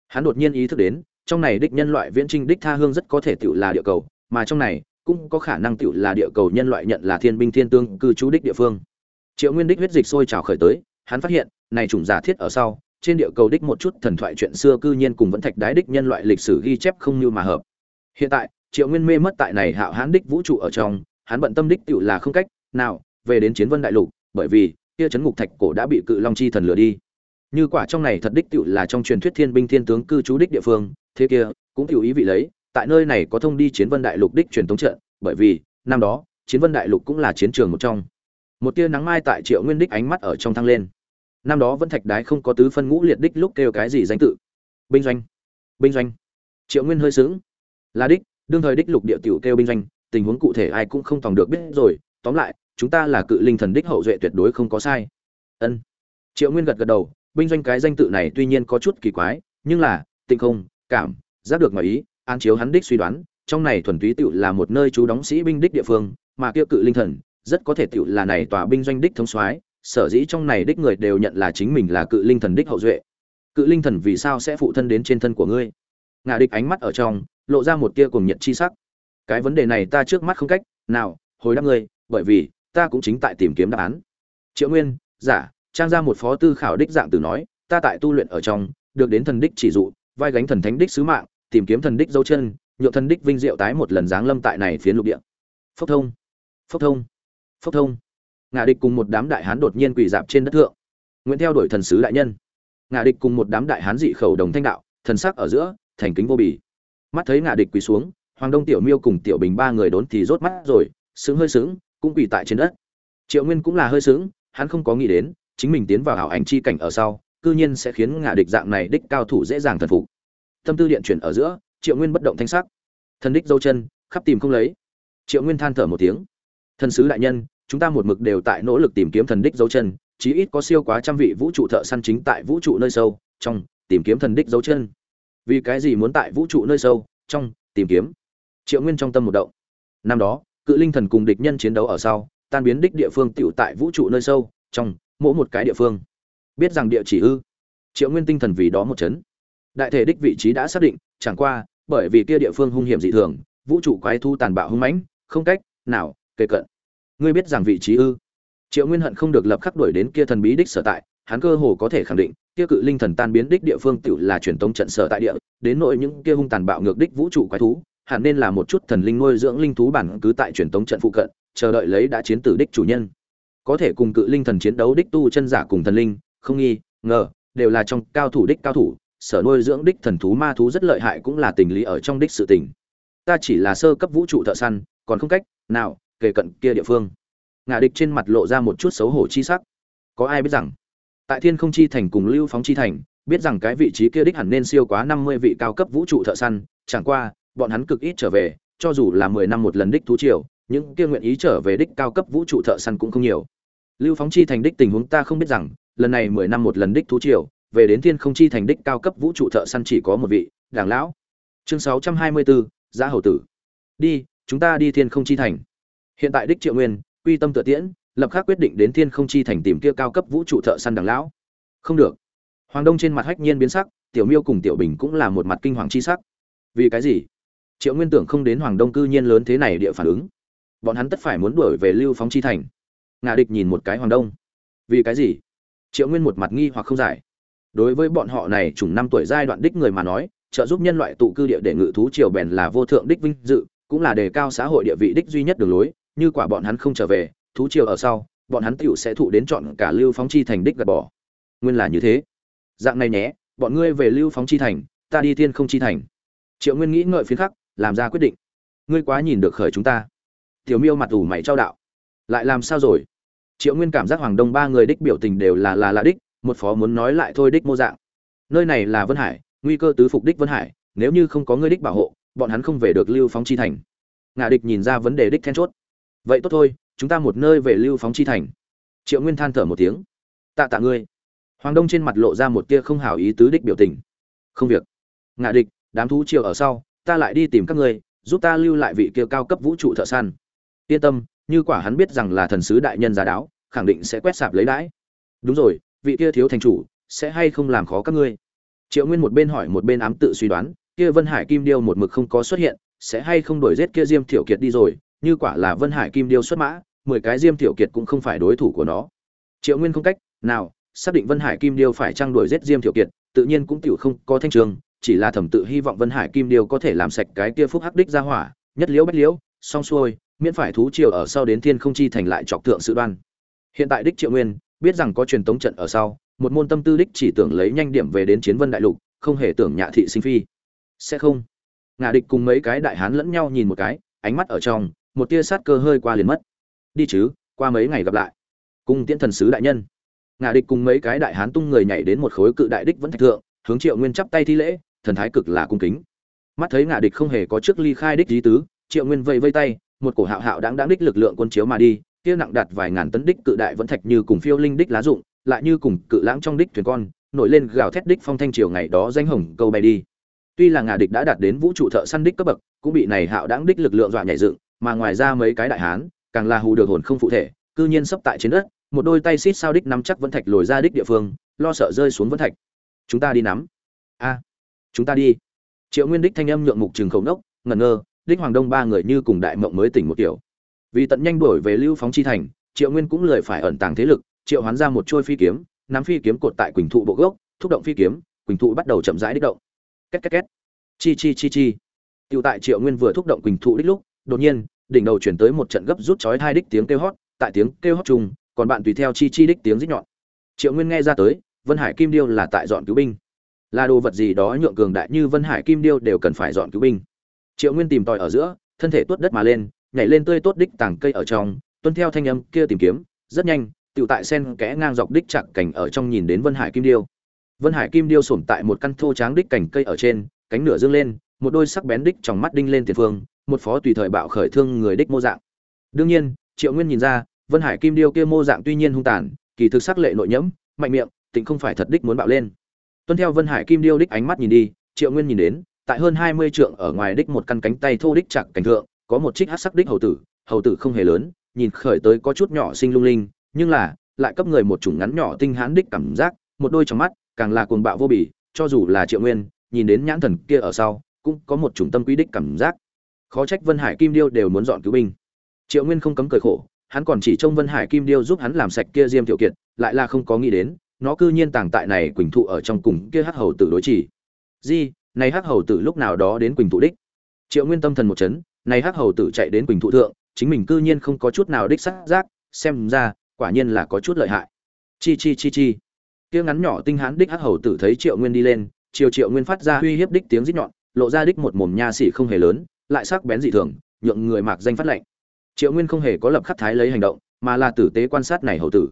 [SPEAKER 1] Hắn đột nhiên ý thức đến, trong này đích nhân loại viễn trinh đích tha hương rất có thể tự là địa cầu, mà trong này cũng có khả năng tự là địa cầu nhân loại nhận là thiên binh thiên tương, cư trú đích địa phương. Triệu nguyên đích huyết dịch sôi trào khởi tới, hắn phát hiện, này chủng giả thiết ở sau, trên địa cầu đích một chút thần thoại chuyện xưa cư nhiên cùng vẫn thạch đái đích nhân loại lịch sử ghi chép không như mà hợp. Hiện tại, triệu nguyên mê mất tại này hạo hán đích vũ trụ ở trong, hắn bận tâm đích tự là không cách nào, về đến chiến vân đại lục, bởi vì, kia chấn ngục thạch cổ đã bị cự long chi thần lừa đi. Như quả trong này thật đích tựu là trong truyền thuyết thiên binh thiên tướng cư trú đích địa phương, thế kia, cũng tiểu ý vị lấy, tại nơi này có thông đi chiến vân đại lục đích truyền thống trận, bởi vì, năm đó, chiến vân đại lục cũng là chiến trường một trong. Một tia nắng mai tại triệu nguyên đích ánh mắt ở trong thăng lên. Năm đó vẫn thạch đái không có tứ phân ngũ liệt đích lúc kêu cái gì danh tự. Binh doanh binh doanh. Triệu nguyên hơi sướng là đích, đương thời đích lục địa tiểu kêu binh doanh, tình huống cụ thể ai cũng không tòng được biết rồi, tóm lại chúng ta là cự linh thần đích hậu duệ tuyệt đối không có sai. Ân. Triệu nguyên gật gật đầu, binh doanh cái danh tự này tuy nhiên có chút kỳ quái, nhưng là tinh không, cảm giác được ngoài ý an chiếu hắn đích suy đoán, trong này thuần túy tựu là một nơi trú đóng sĩ binh đích địa phương, mà kia cự linh thần, rất có thể tựu là này tòa binh doanh đích thống soái, sở dĩ trong này đích người đều nhận là chính mình là cự linh thần đích hậu duệ. Cự linh thần vì sao sẽ phụ thân đến trên thân của ngươi? Ngà địch ánh mắt ở trong, lộ ra một tia cùng nhiệt chi sắc. Cái vấn đề này ta trước mắt không cách nào hồi đáp ngươi, bởi vì ta cũng chính tại tìm kiếm đáp án. Triệu nguyên, giả, trang ra một phó tư khảo đích dạng từ nói, ta tại tu luyện ở trong, được đến thần đích chỉ dụ, vai gánh thần thánh đích sứ mạng, tìm kiếm thần đích dấu chân nhộn thần đích vinh diệu tái một lần giáng lâm tại này phiến lục địa. Phốc thông phốc thông phốc thông. Ngà địch cùng một đám đại hán đột nhiên quỳ dạp trên đất thượng. Nguyễn theo đuổi thần sứ đại nhân. Ngà địch cùng một đám đại hán dị khẩu đồng thanh đạo, thần sắc ở giữa, thành kính vô bì. Mắt thấy ngà địch quỳ xuống, hoàng đông tiểu miêu cùng tiểu bình ba người đốn thì rốt mắt rồi sướng hơi sướng cũng quỳ tại trên đất. Triệu nguyên cũng là hơi sướng hắn không có nghĩ đến, chính mình tiến vào ảo ảnh chi cảnh ở sau, cư nhiên sẽ khiến ngạ địch dạng này đích cao thủ dễ dàng thần phục. Tâm tư điện chuyển ở giữa, triệu nguyên bất động thanh sắc. Thần đích dâu chân, khắp tìm không lấy. Triệu nguyên than thở một tiếng. Thần sứ đại nhân, chúng ta một mực đều tại nỗ lực tìm kiếm thần đích dấu chân, chí ít có siêu quá trăm vị vũ trụ thợ săn chính tại vũ trụ nơi sâu, trong, tìm kiếm thần đích dấu chân. Vì cái gì muốn tại vũ trụ nơi sâu, trong, tìm kiếm? Triệu nguyên trong tâm một động. Năm đó cự linh thần cùng địch nhân chiến đấu ở sau, tan biến đích địa phương tựu tại vũ trụ nơi sâu, trong, mỗi một cái địa phương. Biết rằng địa chỉ ư? Triệu nguyên tinh thần vì đó một chấn. Đại thể đích vị trí đã xác định, chẳng qua, bởi vì kia địa phương hung hiểm dị thường, vũ trụ quái thu tàn bạo hung mãnh, không cách nào kề cận. Ngươi biết rằng vị trí ư? Triệu nguyên hận không được lập khắc đuổi đến kia thần bí đích sở tại, hắn cơ hồ có thể khẳng định, kia cự linh thần tan biến đích địa phương tựu là truyền tống trận sở tại địa, đến nội những kia hung tàn bạo ngược đích vũ trụ quái thú hẳn nên là một chút thần linh nuôi dưỡng linh thú bản cứ tại truyền tống trận phụ cận, chờ đợi lấy đã chiến tử đích chủ nhân. Có thể cùng cự linh thần chiến đấu đích tu chân giả cùng thần linh, không nghi, ngờ, đều là trong cao thủ đích cao thủ, sở nuôi dưỡng đích thần thú ma thú rất lợi hại cũng là tình lý ở trong đích sự tình. Ta chỉ là sơ cấp vũ trụ thợ săn, còn không cách nào kể cận kia địa phương. Ngạ địch trên mặt lộ ra một chút xấu hổ chi sắc. Có ai biết rằng, tại thiên không chi thành cùng lưu phóng chi thành, biết rằng cái vị trí kia đích hẳn nên siêu quá năm mươi vị cao cấp vũ trụ thợ săn, chẳng qua bọn hắn cực ít trở về, cho dù là mười năm một lần đích thú triều, những kia nguyện ý trở về đích cao cấp vũ trụ thợ săn cũng không nhiều. Lưu phóng chi thành đích tình huống ta không biết rằng, lần này mười năm một lần đích thú triều, về đến thiên không chi thành đích cao cấp vũ trụ thợ săn chỉ có một vị, đảng lão. Chương sáu trăm hai mươi bốn giá hầu tử. Đi, chúng ta đi thiên không chi thành. Hiện tại đích triệu nguyên, quy tâm tự tiễn, lập khắc quyết định đến thiên không chi thành tìm kia cao cấp vũ trụ thợ săn Đàng lão. Không được. Hoàng đông trên mặt hách nhiên biến sắc, tiểu miêu cùng tiểu bình cũng là một mặt kinh hoàng chi sắc. Vì cái gì? Triệu nguyên tưởng không đến hoàng đông cư nhiên lớn thế này địa phản ứng. Bọn hắn tất phải muốn đuổi về lưu phóng chi thành. Ngà địch nhìn một cái hoàng đông. Vì cái gì? Triệu nguyên một mặt nghi hoặc không giải. Đối với bọn họ này chủng năm tuổi giai đoạn đích người mà nói, trợ giúp nhân loại tụ cư địa để ngự thú triều bèn là vô thượng đích vinh dự, cũng là đề cao xã hội địa vị đích duy nhất đường lối, như quả bọn hắn không trở về, thú triều ở sau, bọn hắn tựu sẽ thụ đến chọn cả lưu phóng chi thành đích gạt bỏ. Nguyên là như thế. Dạng này nhé, bọn ngươi về lưu phóng chi thành, ta đi thiên không chi thành. Triệu nguyên nghĩ ngợi phiến khắc làm ra quyết định. Ngươi quá nhìn được khởi chúng ta. Tiểu miêu mặt ủ mày trao đạo. Lại làm sao rồi? Triệu nguyên cảm giác hoàng đông ba người đích biểu tình đều là là là đích, một phó muốn nói lại thôi đích mô dạng. Nơi này là vân hải, nguy cơ tứ phục đích vân hải, nếu như không có ngươi đích bảo hộ, bọn hắn không về được lưu phóng chi thành. Ngạ địch nhìn ra vấn đề đích then chốt. Vậy tốt thôi, chúng ta một nơi về lưu phóng chi thành. Triệu nguyên than thở một tiếng. Tạ tạ ngươi. Hoàng đông trên mặt lộ ra một tia không hảo ý tứ đích biểu tình. Không việc. Ngạ địch, đám thú triều ở sau ta lại đi tìm các ngươi, giúp ta lưu lại vị kia cao cấp vũ trụ thợ săn. Yên tâm, như quả hắn biết rằng là thần sứ đại nhân giá đáo, khẳng định sẽ quét sạp lấy đãi. Đúng rồi, vị kia thiếu thành chủ, sẽ hay không làm khó các ngươi? Triệu nguyên một bên hỏi một bên ám tự suy đoán, kia vân hải kim điêu một mực không có xuất hiện, sẽ hay không đổi giết kia diêm thiểu kiệt đi rồi, như quả là vân hải kim điêu xuất mã, mười cái diêm thiểu kiệt cũng không phải đối thủ của nó. Triệu nguyên không cách nào, xác định vân hải kim điêu phải trang đuổi giết diêm thiểu kiệt, tự nhiên cũng tiểu không có thanh trường chỉ là thẩm tự hy vọng vân hải kim điêu có thể làm sạch cái kia phúc hắc đích ra hỏa, nhất liễu bách liễu, xong xuôi, miễn phải thú triều ở sau đến thiên không chi thành lại chọc tượng sự đoan. Hiện tại đích triệu nguyên, biết rằng có truyền tống trận ở sau, một môn tâm tư đích chỉ tưởng lấy nhanh điểm về đến chiến vân đại lục, không hề tưởng nhạ thị sinh phi. Sẽ không. Ngà địch cùng mấy cái đại hán lẫn nhau nhìn một cái, ánh mắt ở trong, một tia sát cơ hơi qua liền mất. Đi chứ, qua mấy ngày gặp lại. Cung tiễn thần sứ đại nhân. Ngà địch cùng mấy cái đại hán tung người nhảy đến một khối cự đại đích vẫn thạch thượng, hướng triệu nguyên chắp tay thi lễ thần thái cực là cung kính. Mắt thấy ngạ địch không hề có trước ly khai đích lý tứ, triệu nguyên vây vây tay, một cổ hạo hạo đáng đáng đích lực lượng quân chiếu mà đi, kia nặng đạt vài ngàn tấn đích cự đại vẫn thạch như cùng phiêu linh đích lá dụng, lại như cùng cự lãng trong đích thuyền con, nổi lên gào thét đích phong thanh triều ngày đó danh hồng câu bay đi. Tuy là ngà địch đã đạt đến vũ trụ thợ săn đích cấp bậc, cũng bị này hạo đáng đích lực lượng dọa nhảy dựng, mà ngoài ra mấy cái đại hán, càng là hù được hồn không phụ thể, cư nhiên sắp tại trên đất, một đôi tay xít sao đích nắm chắc vẫn thạch lồi ra đích địa phương, lo sợ rơi xuống vẫn thạch. Chúng ta đi nắm. A chúng ta đi. Triệu nguyên đích thanh âm nhượng mục trường khẩu nốc, ngẩn ngơ, đích hoàng đông ba người như cùng đại mộng mới tỉnh một kiểu. Vì tận nhanh đổi về lưu phóng chi thành, triệu nguyên cũng lười phải ẩn tàng thế lực, triệu hoán ra một trôi phi kiếm, nắm phi kiếm cột tại quỳnh thụ bộ gốc, thúc động phi kiếm, quỳnh thụ bắt đầu chậm rãi đích động. Két két két. Chi chi chi chi. Tựu tại triệu nguyên vừa thúc động quỳnh thụ đích lúc, đột nhiên, đỉnh đầu chuyển tới một trận gấp rút chói hai đích tiếng kêu hót, tại tiếng kêu hót chung, còn bạn tùy theo chi chi đích tiếng rít nhọn. Triệu nguyên nghe ra tới, vân hải kim điêu là tại dọn cứu binh là đồ vật gì đó nhượng cường đại như vân hải kim điêu đều cần phải dọn cứu binh. Triệu nguyên tìm tòi ở giữa, thân thể tuốt đất mà lên, nhảy lên tươi tốt đích tảng cây ở trong, tuân theo thanh âm kia tìm kiếm, rất nhanh tự tại sen kẽ ngang dọc đích chặt cảnh ở trong nhìn đến vân hải kim điêu. Vân hải kim điêu sổm tại một căn thô tráng đích cảnh cây ở trên, cánh nửa dương lên, một đôi sắc bén đích trong mắt đinh lên tiền phương, một phó tùy thời bạo khởi thương người đích mô dạng. Đương nhiên, triệu nguyên nhìn ra, vân hải kim điêu kia mô dạng tuy nhiên hung tàn, kỳ thực sắc lệ nội nhẫm, mạnh miệng, tịnh không phải thật đích muốn bạo lên tuân theo vân hải kim điêu đích ánh mắt nhìn đi, triệu nguyên nhìn đến, tại hơn hai mươi trượng ở ngoài đích một căn cánh tay thô đích chặt cảnh thượng, có một trích hát sắc đích hầu tử hầu tử không hề lớn, nhìn khởi tới có chút nhỏ sinh lung linh, nhưng là, lại cấp người một chủng ngắn nhỏ tinh hãn đích cảm giác, một đôi trong mắt, càng là cuồng bạo vô bỉ, cho dù là triệu nguyên, nhìn đến nhãn thần kia ở sau, cũng có một chủng tâm quý đích cảm giác. Khó trách vân hải kim điêu đều muốn dọn cứu binh. Triệu nguyên không cấm cười khổ, hắn còn chỉ trông vân hải kim điêu giúp hắn làm sạch kia diêm tiểu kiệt, lại là không có nghĩ đến nó cư nhiên tàng tại này quỳnh thụ ở trong cùng kia hắc hầu tử đối chỉ. Di, này hắc hầu tử lúc nào đó đến quỳnh thụ đích? Triệu nguyên tâm thần một chấn, này hắc hầu tử chạy đến quỳnh thụ thượng, chính mình cư nhiên không có chút nào đích sắc giác, xem ra, quả nhiên là có chút lợi hại. Chi chi chi chi. Kia ngắn nhỏ tinh hãn đích hắc hầu tử thấy triệu nguyên đi lên triều triệu nguyên phát ra uy hiếp đích tiếng rít nhọn, lộ ra đích một mồm nha xỉ không hề lớn, lại sắc bén dị thường, nhượng người mạc danh phát lệnh. Triệu nguyên không hề có lập khắc thái lấy hành động, mà là tử tế quan sát này hầu tử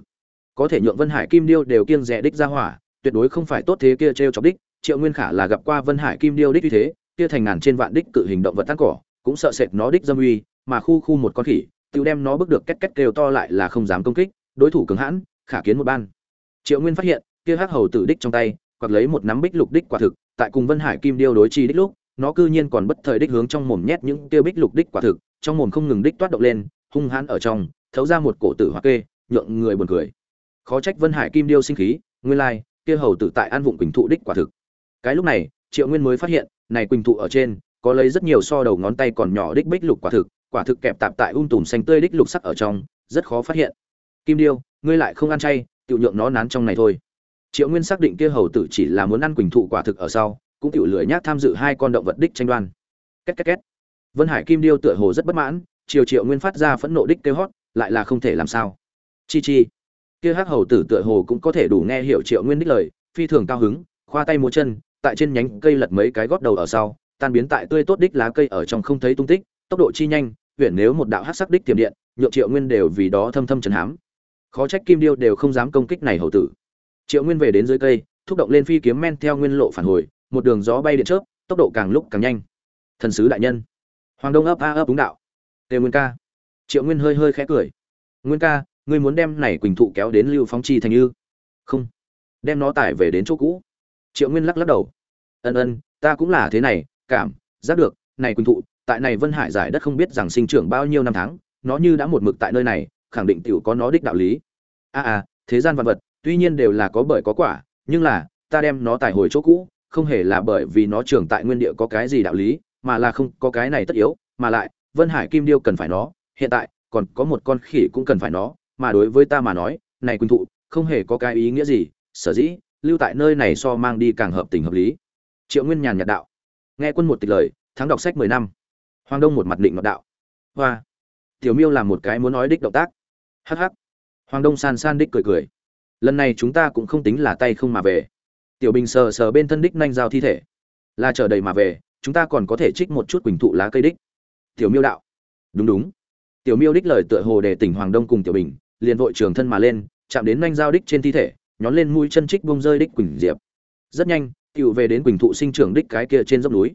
[SPEAKER 1] có thể nhượng vân hải kim điêu đều kiêng rẻ đích ra hỏa, tuyệt đối không phải tốt thế kia t r e o chọc đích, triệu nguyên khả là gặp qua vân hải kim điêu đích như thế, kia thành ngàn trên vạn đích cự hình động vật tán cỏ, cũng sợ sệt nó đích dâm uy, mà khu khu một con khỉ tự đem nó bước được két két kêu to lại là không dám công kích, đối thủ cứng hãn, khả kiến một ban. Triệu nguyên phát hiện, kia hắc hầu tử đích trong tay, quạt lấy một nắm bích lục đích quả thực, tại cùng vân hải kim điêu đối chi đích lúc, nó cư nhiên còn bất thời đích hướng trong mồm nhét những kia bích lục đích quả thực, trong mồm không ngừng đích toát động lên, hung hãn ở trong, thấu ra một cổ tử hoa kê, nhượng người buồn cười khó trách vân hải kim điêu sinh khí, nguyên lai, kia hầu tử tại an vụng quỳnh thụ đích quả thực. Cái lúc này, triệu nguyên mới phát hiện, này quỳnh thụ ở trên, có lấy rất nhiều so đầu ngón tay còn nhỏ đích bích lục quả thực quả thực kẹp tạp tại um tùm xanh tươi đích lục sắc ở trong, rất khó phát hiện. Kim điêu, ngươi lại không ăn chay tự nhượng nó nán trong này thôi. Triệu nguyên xác định kia hầu tử chỉ là muốn ăn quỳnh thụ quả thực ở sau, cũng tự lười nhác tham dự hai con động vật đích tranh đoan. Két két két. Vân hải kim điêu tựa hồ rất bất mãn triều triệu nguyên phát ra phẫn nộ đích kêu hót, lại là không thể làm sao. Chi chi kia hắc hầu tử tựa hồ cũng có thể đủ nghe hiểu triệu nguyên đích lời, phi thường cao hứng, khoa tay múa chân, tại trên nhánh cây lật mấy cái gót đầu ở sau, tan biến tại tươi tốt đích lá cây ở trong không thấy tung tích, tốc độ chi nhanh huyện nếu một đạo hắc sắc đích tiềm điện, nhượng triệu nguyên đều vì đó thâm thâm chấn hám. Khó trách kim điêu đều không dám công kích này hầu tử. Triệu nguyên về đến dưới cây, thúc động lên phi kiếm men theo nguyên lộ phản hồi, một đường gió bay điện chớp, tốc độ càng lúc càng nhanh. Thần sứ đại nhân. Hoàng đông ấp a ấp đúng đạo. Tề nguyên ca. Triệu nguyên hơi hơi khẽ cười. Nguyên ca ngươi muốn đem này quỳnh thụ kéo đến lưu phóng chi thành ư? Không. Đem nó tải về đến chỗ cũ. Triệu nguyên lắc lắc đầu. Ân ân ta cũng là thế này cảm giác được này quỳnh thụ tại này vân hải giải đất không biết rằng sinh trưởng bao nhiêu năm tháng nó như đã một mực tại nơi này khẳng định t có nó đích đạo lý. A à, à thế gian vật vật tuy nhiên đều là có bởi có quả nhưng là ta đem nó tải hồi chỗ cũ không hề là bởi vì nó trưởng tại nguyên địa có cái gì đạo lý mà là không có cái này tất yếu mà lại vân hải kim điêu cần phải nó hiện tại còn có một con khỉ cũng cần phải nó mà đối với ta mà nói, này quỳnh thụ, không hề có cái ý nghĩa gì, sở dĩ, lưu tại nơi này so mang đi càng hợp tình hợp lý. Triệu nguyên nhàn nhạt đạo. Nghe quân một tịch lời, thắng đọc sách mười năm. Hoàng đông một mặt định ngọt đạo. Hoa. Tiểu miêu làm một cái muốn nói đích động tác. Hh hoàng đông san san đích cười cười. Lần này chúng ta cũng không tính là tay không mà về. Tiểu bình sờ sờ bên thân đích nhanh giao thi thể. Là chờ đầy mà về, chúng ta còn có thể trích một chút quỳnh thụ lá cây đích. Tiểu miêu đạo. Đúng đúng. Tiểu miêu đích lời tựa hồ để tỉnh hoàng đông cùng tiểu bình liền vội trường thân mà lên, chạm đến nhanh dao đích trên thi thể, nhón lên mũi chân trích bông rơi đích quỳnh diệp. Rất nhanh, cựu về đến quỳnh thụ sinh trưởng đích cái kia trên dốc núi.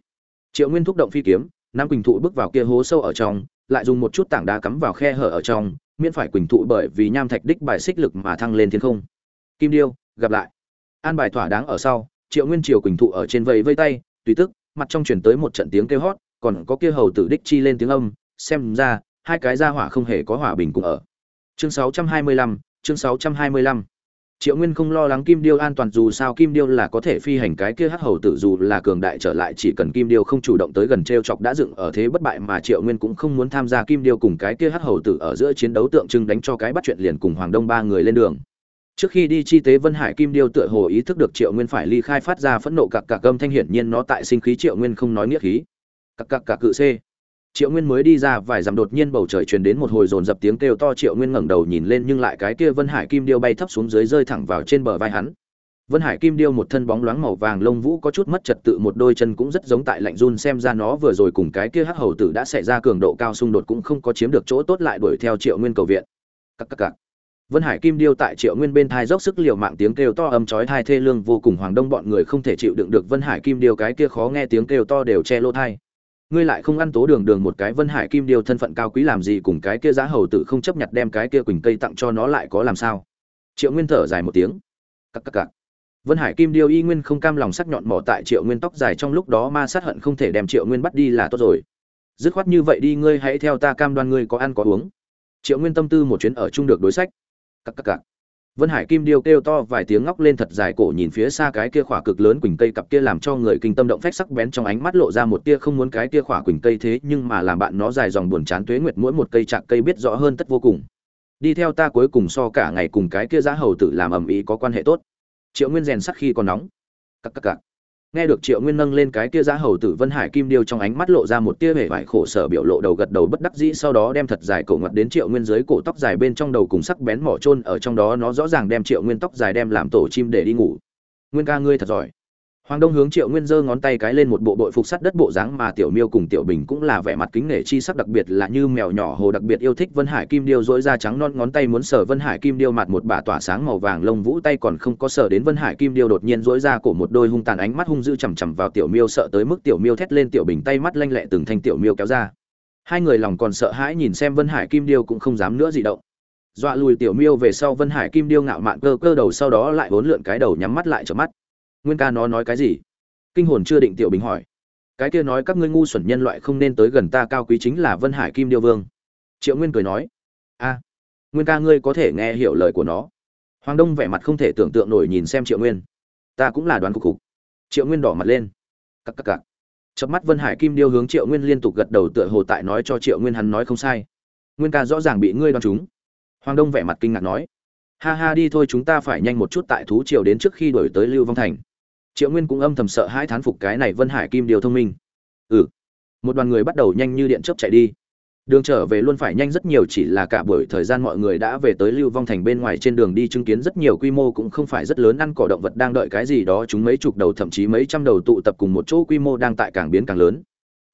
[SPEAKER 1] Triệu nguyên thúc động phi kiếm, nam quỳnh thụ bước vào kia hố sâu ở trong, lại dùng một chút tảng đá cắm vào khe hở ở trong, miễn phải quỳnh thụ bởi vì nham thạch đích bài xích lực mà thăng lên thiên không. Kim điêu, gặp lại. An bài thỏa đáng ở sau, triệu nguyên triều quỳnh thụ ở trên vây vây tay, tùy tức, mặt trong chuyển tới một trận tiếng kêu hót, còn có kia hầu tử đích chi lên tiếng âm, xem ra, hai cái gia hỏa không hề có hòa bình cùng ở chương sáu trăm hai mươi lăm, chương 625. triệu nguyên không lo lắng kim điêu an toàn, dù sao kim điêu là có thể phi hành cái kia hắc hầu tử, dù là cường đại trở lại, chỉ cần kim điêu không chủ động tới gần treo chọc đã dựng ở thế bất bại mà triệu nguyên cũng không muốn tham gia kim điêu cùng cái kia hắc hầu tử ở giữa chiến đấu tượng trưng đánh cho cái bắt chuyện liền cùng hoàng đông ba người lên đường. Trước khi đi, chi tế vân hải kim điêu tựa hồ ý thức được triệu nguyên phải ly khai phát ra phẫn nộ cặc cặc âm thanh hiển nhiên nó tại sinh khí triệu nguyên không nói nghĩa khí. Cặc cặc cặc cự c triệu nguyên mới đi ra vài dặm đột nhiên bầu trời truyền đến một hồi dồn dập tiếng kêu to, triệu nguyên ngẩng đầu nhìn lên nhưng lại cái kia vân hải kim điêu bay thấp xuống dưới rơi thẳng vào trên bờ vai hắn. Vân hải kim điêu một thân bóng loáng màu vàng lông vũ có chút mất trật tự, một đôi chân cũng rất giống tại lạnh run, xem ra nó vừa rồi cùng cái kia hắc hầu tử đã xảy ra cường độ cao xung đột cũng không có chiếm được chỗ tốt lại đuổi theo triệu nguyên cầu viện. Cắc cắc cắc. vân hải kim điêu tại triệu nguyên bên thai dốc sức liều mạng tiếng kêu to, âm chói thai thê lương vô cùng, hoàng đông bọn người không thể chịu đựng được vân hải kim điêu cái kia khó nghe tiếng kêu to đều che lỗ thai ngươi lại không ăn tố đường đường một cái vân hải kim điêu thân phận cao quý làm gì cùng cái kia giá hầu tử không chấp nhận đem cái kia quỳnh cây tặng cho nó lại có làm sao? Triệu nguyên thở dài một tiếng. Cắc cắc cắc. vân hải kim điêu y nguyên không cam lòng sắc nhọn mỏ tại triệu nguyên tóc dài trong lúc đó ma sát hận không thể đem triệu nguyên bắt đi là tốt rồi. Dứt khoát như vậy đi, ngươi hãy theo ta cam đoan ngươi có ăn có uống. Triệu nguyên tâm tư một chuyến ở chung được đối sách. Cắc cắc cắc. Vân Hải Kim Điêu kêu to vài tiếng ngóc lên thật dài cổ nhìn phía xa cái kia khỏa cực lớn quỳnh cây cặp kia làm cho người kinh tâm động phách sắc bén trong ánh mắt lộ ra một tia không muốn cái kia khỏa quỳnh cây thế, nhưng mà làm bạn nó dài dòng buồn chán tuế nguyệt mỗi một cây chạc cây biết rõ hơn tất vô cùng. Đi theo ta cuối cùng so cả ngày cùng cái kia giá hầu tử làm ầm ĩ có quan hệ tốt. Triệu Nguyên rèn sắc khi còn nóng. Cắc cắc các nghe được triệu nguyên nâng lên cái kia giá hầu tử vân hải kim điêu trong ánh mắt lộ ra một tia vẻ vải khổ sở biểu lộ đầu gật đầu bất đắc dĩ, sau đó đem thật dài cổ ngặt đến triệu nguyên dưới cổ tóc dài bên trong đầu cùng sắc bén mỏ trôn ở trong đó, nó rõ ràng đem triệu nguyên tóc dài đem làm tổ chim để đi ngủ. Nguyên ca ngươi thật giỏi hoàng đông hướng triệu nguyên giơ ngón tay cái lên một bộ đội phục sắt đất bộ dáng mà tiểu miêu cùng tiểu bình cũng là vẻ mặt kính nể chi sắc đặc biệt là như mèo nhỏ hồ đặc biệt yêu thích vân hải kim điêu rỗi ra trắng non ngón tay muốn sờ vân hải kim điêu mặt một bả tỏa sáng màu vàng lông vũ tay còn không có sờ đến vân hải kim điêu đột nhiên rỗi ra cổ một đôi hung tàn ánh mắt hung dữ chằm chằm vào tiểu miêu sợ tới mức tiểu miêu thét lên tiểu bình tay mắt lanh lẹ từng thanh tiểu miêu kéo ra. Hai người lòng còn sợ hãi nhìn xem vân hải kim điêu cũng không dám nữa gì động. Dọa lùi tiểu miêu về sau vân hải kim điêu ngạo mạn cơ cơ đầu sau đó lại vốn lượn cái đầu nhắm mắt lại trở mắt nguyên ca nó nói cái gì? Kinh hồn chưa định tiểu bình hỏi. Cái kia nói các ngươi ngu xuẩn nhân loại không nên tới gần ta cao quý chính là vân hải kim điêu vương. Triệu nguyên cười nói. A, nguyên ca ngươi có thể nghe hiểu lời của nó. Hoàng đông vẻ mặt không thể tưởng tượng nổi nhìn xem triệu nguyên. Ta cũng là đoán cục cục. Triệu nguyên đỏ mặt lên. Cắc cắc cắc chớp mắt vân hải kim điêu hướng triệu nguyên liên tục gật đầu tựa hồ tại nói cho triệu nguyên hắn nói không sai. Nguyên ca rõ ràng bị ngươi đoán chúng hoàng đông vẻ mặt kinh ngạc nói. Ha ha đi thôi chúng ta phải nhanh một chút tại thú triều đến trước khi đổi tới lưu vong thành triệu nguyên cũng âm thầm sợ hãi thán phục cái này vân hải kim điều thông minh. Ừ. Một đoàn người bắt đầu nhanh như điện chớp chạy đi. Đường trở về luôn phải nhanh rất nhiều, chỉ là cả buổi thời gian mọi người đã về tới lưu vong thành bên ngoài trên đường đi chứng kiến rất nhiều quy mô cũng không phải rất lớn, ăn cỏ động vật đang đợi cái gì đó, chúng mấy chục đầu, thậm chí mấy trăm đầu tụ tập cùng một chỗ quy mô đang tại càng biến càng lớn.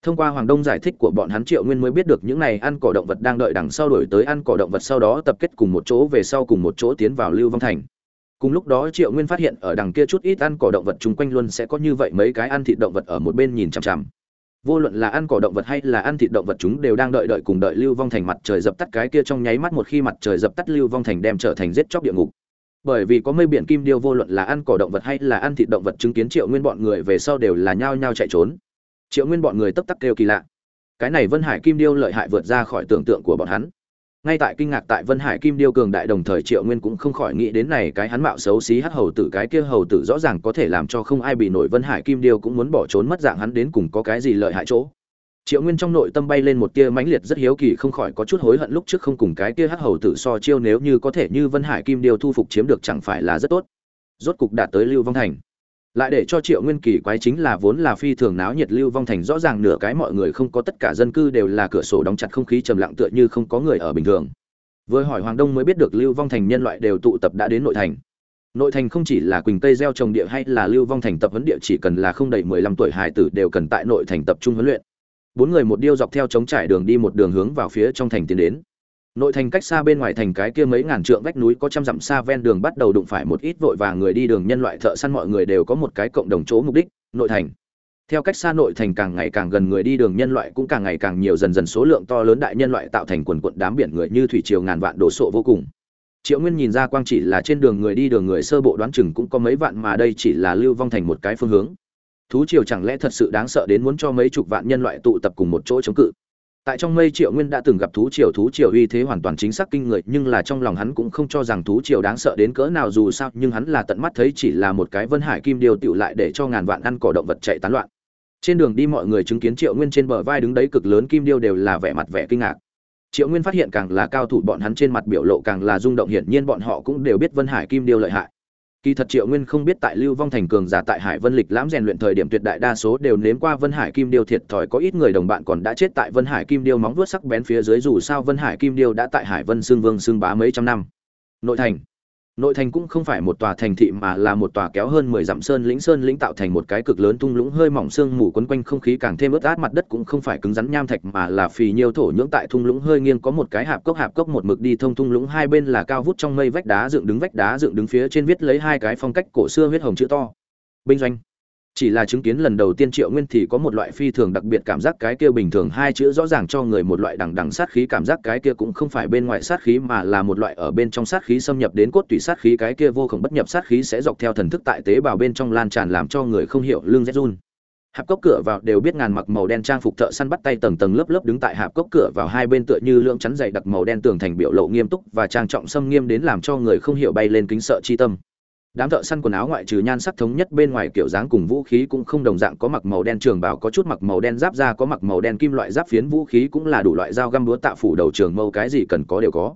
[SPEAKER 1] Thông qua hoàng đông giải thích của bọn hắn, triệu nguyên mới biết được những này ăn cỏ động vật đang đợi đằng sau đổi tới ăn cỏ động vật sau đó tập kết cùng một chỗ, về sau cùng một chỗ tiến vào lưu vong thành cùng lúc đó triệu nguyên phát hiện ở đằng kia chút ít ăn cỏ động vật chung quanh luôn sẽ có như vậy mấy cái ăn thịt động vật ở một bên nhìn chằm chằm. Vô luận là ăn cỏ động vật hay là ăn thịt động vật chúng đều đang đợi đợi cùng đợi lưu vong thành mặt trời dập tắt cái kia trong nháy mắt một khi mặt trời dập tắt lưu vong thành đem trở thành giết chóc địa ngục. Bởi vì có mây biển kim điêu vô luận là ăn cỏ động vật hay là ăn thịt động vật chứng kiến triệu nguyên bọn người về sau đều là nhao nhao chạy trốn. Triệu nguyên bọn người tấp tắc kêu kỳ lạ. Cái này vân hải kim điêu lợi hại vượt ra khỏi tưởng tượng của bọn hắn ngay tại kinh ngạc tại vân hải kim điêu cường đại đồng thời triệu nguyên cũng không khỏi nghĩ đến này cái hắn mạo xấu xí hắc hầu tử, cái kia hầu tử rõ ràng có thể làm cho không ai bị nổi vân hải kim điêu cũng muốn bỏ trốn mất dạng hắn đến cùng có cái gì lợi hại chỗ. Triệu nguyên trong nội tâm bay lên một tia mãnh liệt rất hiếu kỳ, không khỏi có chút hối hận lúc trước không cùng cái kia hắc hầu tử so chiêu nếu như có thể như vân hải kim điêu thu phục chiếm được chẳng phải là rất tốt. Rốt cục đạt tới lưu vong thành lại để cho triệu nguyên kỳ quái chính là vốn là phi thường náo nhiệt lưu vong thành rõ ràng nửa cái mọi người không có tất cả dân cư đều là cửa sổ đóng chặt không khí trầm lặng tựa như không có người ở bình thường. Vừa hỏi hoàng đông mới biết được lưu vong thành nhân loại đều tụ tập đã đến nội thành. Nội thành không chỉ là quỳnh tây gieo trồng địa hay là lưu vong thành tập huấn địa, chỉ cần là không đầy mười lăm tuổi hải tử đều cần tại nội thành tập trung huấn luyện. Bốn người một điêu dọc theo chống trải đường đi một đường hướng vào phía trong thành tiến đến nội thành cách xa bên ngoài thành cái kia mấy ngàn trượng vách núi có trăm dặm xa ven đường bắt đầu đụng phải một ít vội vàng người đi đường nhân loại thợ săn mọi người đều có một cái cộng đồng chỗ mục đích, nội thành. Theo cách xa nội thành càng ngày càng gần người đi đường nhân loại cũng càng ngày càng nhiều dần dần số lượng to lớn đại nhân loại tạo thành quần quận đám biển người như thủy triều ngàn vạn đổ sộ vô cùng. Triệu nguyên nhìn ra quang chỉ là trên đường người đi đường người sơ bộ đoán chừng cũng có mấy vạn mà đây chỉ là lưu vong thành một cái phương hướng. Thú triều chẳng lẽ thật sự đáng sợ đến muốn cho mấy chục vạn nhân loại tụ tập cùng một chỗ chống cự? Tại trong mây triệu nguyên đã từng gặp thú triều thú triều uy thế hoàn toàn chính xác kinh người, nhưng là trong lòng hắn cũng không cho rằng thú triều đáng sợ đến cỡ nào dù sao, nhưng hắn là tận mắt thấy chỉ là một cái vân hải kim điều tựu lại để cho ngàn vạn ăn cỏ động vật chạy tán loạn. Trên đường đi mọi người chứng kiến triệu nguyên trên bờ vai đứng đấy cực lớn kim điêu đều là vẻ mặt vẻ kinh ngạc. Triệu nguyên phát hiện càng là cao thủ bọn hắn trên mặt biểu lộ càng là rung động, hiển nhiên bọn họ cũng đều biết vân hải kim điêu lợi hại kỳ thật triệu nguyên không biết tại lưu vong thành cường giả tại hải vân lịch lãm rèn luyện thời điểm tuyệt đại đa số đều nếm qua vân hải kim điêu thiệt thòi, có ít người đồng bạn còn đã chết tại vân hải kim điêu móng vuốt sắc bén phía dưới, dù sao vân hải kim điêu đã tại hải vân xương vương xương bá mấy trăm năm. Nội thành nội thành cũng không phải một tòa thành thị mà là một tòa kéo hơn mười dặm sơn lĩnh. Sơn lĩnh tạo thành một cái cực lớn tung lũng, hơi mỏng sương mù quấn quanh không khí càng thêm ướt át. Mặt đất cũng không phải cứng rắn nham thạch mà là phì nhiêu thổ nhưỡng. Tại thung lũng hơi nghiêng có một cái hạp cốc hạp cốc một mực đi thông thung lũng. Hai bên là cao vút trong mây vách đá dựng đứng vách đá dựng đứng phía trên viết lấy hai cái phong cách cổ xưa huyết hồng chữ to. Binh doanh chỉ là chứng kiến lần đầu tiên triệu nguyên thì có một loại phi thường đặc biệt cảm giác cái kia bình thường, hai chữ rõ ràng cho người một loại đằng đằng sát khí, cảm giác cái kia cũng không phải bên ngoài sát khí mà là một loại ở bên trong sát khí xâm nhập đến cốt tủy sát khí, cái kia vô cùng bất nhập sát khí sẽ dọc theo thần thức tại tế bào bên trong lan tràn làm cho người không hiểu, lưng rét run. Hạp cốc cửa vào đều biết ngàn mặc màu đen trang phục thợ săn bắt tay tầng tầng lớp lớp đứng tại hạp cốc cửa vào, hai bên tựa như lưỡng chắn dày đặc màu đen tường thành biểu lộ nghiêm túc và trang trọng xâm nghiêm đến làm cho người không hiểu bay lên kính sợ chi tâm đám thợ săn quần áo ngoại trừ nhan sắc thống nhất bên ngoài kiểu dáng cùng vũ khí cũng không đồng dạng, có mặc màu đen trường bảo có chút mặc màu đen giáp da, có mặc màu đen kim loại giáp phiến, vũ khí cũng là đủ loại dao găm búa tạ phủ đầu trường mâu, cái gì cần có đều có.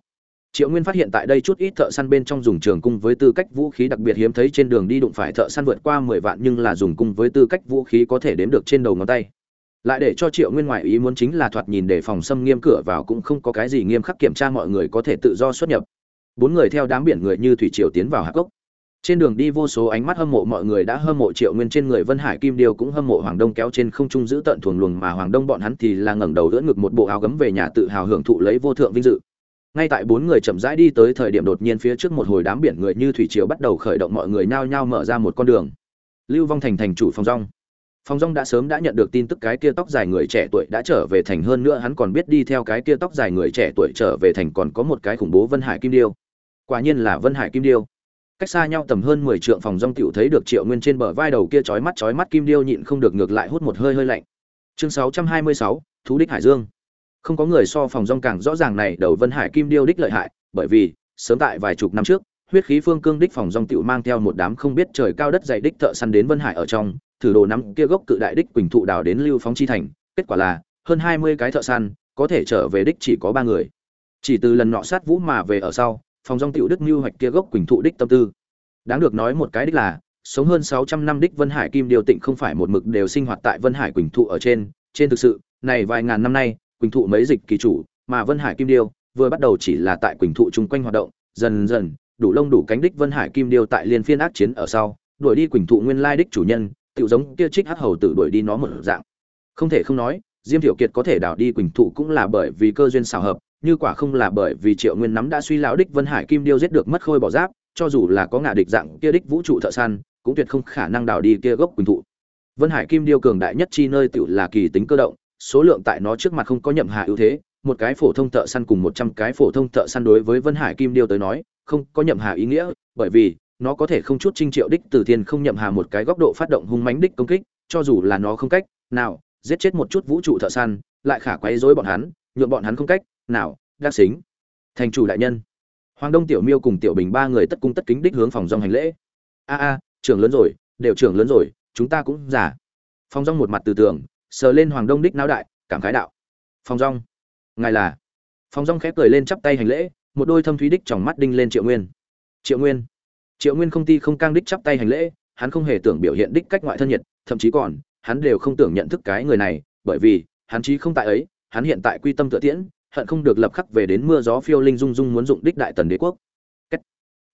[SPEAKER 1] Triệu nguyên phát hiện tại đây chút ít thợ săn bên trong dùng trường cung với tư cách vũ khí đặc biệt hiếm thấy, trên đường đi đụng phải thợ săn vượt qua mười vạn nhưng là dùng cung với tư cách vũ khí có thể đếm được trên đầu ngón tay. Lại để cho triệu nguyên ngoại ý muốn chính là thoạt nhìn để phòng xâm nghiêm cửa vào cũng không có cái gì nghiêm khắc kiểm tra mọi người có thể tự do xuất nhập. Bốn người theo đám biển người như thủy triều tiến vào hạc cốc trên đường đi vô số ánh mắt hâm mộ mọi người đã hâm mộ triệu nguyên trên người vân hải kim điêu cũng hâm mộ hoàng đông kéo trên không trung giữ tận thuồng luồng mà hoàng đông bọn hắn thì là ngẩng đầu đỡ ngực một bộ áo gấm về nhà tự hào hưởng thụ lấy vô thượng vinh dự. Ngay tại bốn người chậm rãi đi tới thời điểm đột nhiên phía trước một hồi đám biển người như thủy triều bắt đầu khởi động mọi người nhao nhao mở ra một con đường. Lưu vong thành thành chủ phòng rong phòng rong đã sớm đã nhận được tin tức cái kia tóc dài người trẻ tuổi đã trở về thành, hơn nữa hắn còn biết đi theo cái kia tóc dài người trẻ tuổi trở về thành còn có một cái khủng bố vân hải kim điêu. Quả nhiên là vân hải kim điêu cách xa nhau tầm hơn mười trượng phòng rong tiểu thấy được Triệu Nguyên trên bờ vai đầu kia chói mắt chói mắt kim điêu nhịn không được ngược lại hút một hơi hơi lạnh. Chương sáu trăm hai mươi sáu thú đích hải dương. Không có người so phòng rong càng rõ ràng này đầu Vân Hải kim điêu đích lợi hại, bởi vì sớm tại vài chục năm trước, huyết khí phương cương đích phòng rong tiểu mang theo một đám không biết trời cao đất dày đích thợ săn đến Vân Hải ở trong, thử đồ nắm kia gốc cự đại đích quỳnh thụ đào đến Lưu Phóng chi thành, kết quả là hơn hai mươi cái thợ săn, có thể trở về đích chỉ có ba người. Chỉ từ lần nọ sát vũ mà về ở sau, phòng dòng tiểu đức lưu hoạch kia gốc quỳnh thụ đích tâm tư. Đáng được nói một cái đích là sống hơn sáu trăm năm đích Vân Hải Kim điều Tịnh không phải một mực đều sinh hoạt tại Vân Hải Quỳnh thụ ở trên, trên thực sự, này vài ngàn năm nay, Quỳnh thụ mấy dịch kỳ chủ, mà Vân Hải Kim điều vừa bắt đầu chỉ là tại Quỳnh thụ chung quanh hoạt động, dần dần, đủ lông đủ cánh đích Vân Hải Kim điều tại liên phiên ác chiến ở sau, đuổi đi Quỳnh thụ nguyên lai đích chủ nhân, tiểu giống kia trích hắc hầu tử đuổi đi nó một dạng. Không thể không nói, Diêm Thiểu Kiệt có thể đảo đi Quỳnh thụ cũng là bởi vì cơ duyên xảo hợp, như quả không là bởi vì Triệu Nguyên nắm đã suy lão đích Vân Hải Kim Điêu giết được mất khôi bỏ giáp, cho dù là có ngạ địch dạng kia đích vũ trụ thợ săn, cũng tuyệt không khả năng đào đi kia gốc quỳnh thụ. Vân Hải Kim điêu cường đại nhất chi nơi tự là kỳ tính cơ động, số lượng tại nó trước mặt không có nhậm hạ ưu thế, một cái phổ thông thợ săn cùng một trăm cái phổ thông thợ săn đối với Vân Hải Kim điêu tới nói, không có nhậm hạ ý nghĩa, bởi vì nó có thể không chút trinh triệu đích từ thiên không nhậm hạ một cái góc độ phát động hung mãnh đích công kích, cho dù là nó không cách, nào, giết chết một chút vũ trụ thợ săn, lại khả quấy rối bọn hắn, nhượng bọn hắn không cách, nào, đắc xính. Thành chủ đại nhân. Hoàng đông tiểu miêu cùng tiểu bình ba người tất cung tất kính đích hướng phòng rong hành lễ. A a trưởng lớn rồi đều trưởng lớn rồi chúng ta cũng giả. phòng rong một mặt từ tường sờ lên hoàng đông đích não đại cảm khái đạo. Phòng rong ngài là. Phòng rong khép cười lên chắp tay hành lễ một đôi thâm thúy đích trong mắt đinh lên triệu nguyên. Triệu nguyên. Triệu nguyên không ti không cang đích chắp tay hành lễ hắn không hề tưởng biểu hiện đích cách ngoại thân nhiệt thậm chí còn hắn đều không tưởng nhận thức cái người này bởi vì hắn chí không tại ấy hắn hiện tại quy tâm tự tiễn hận không được lập khắc về đến mưa gió phiêu linh dung dung muốn dụng đích đại tần đế quốc. Kết.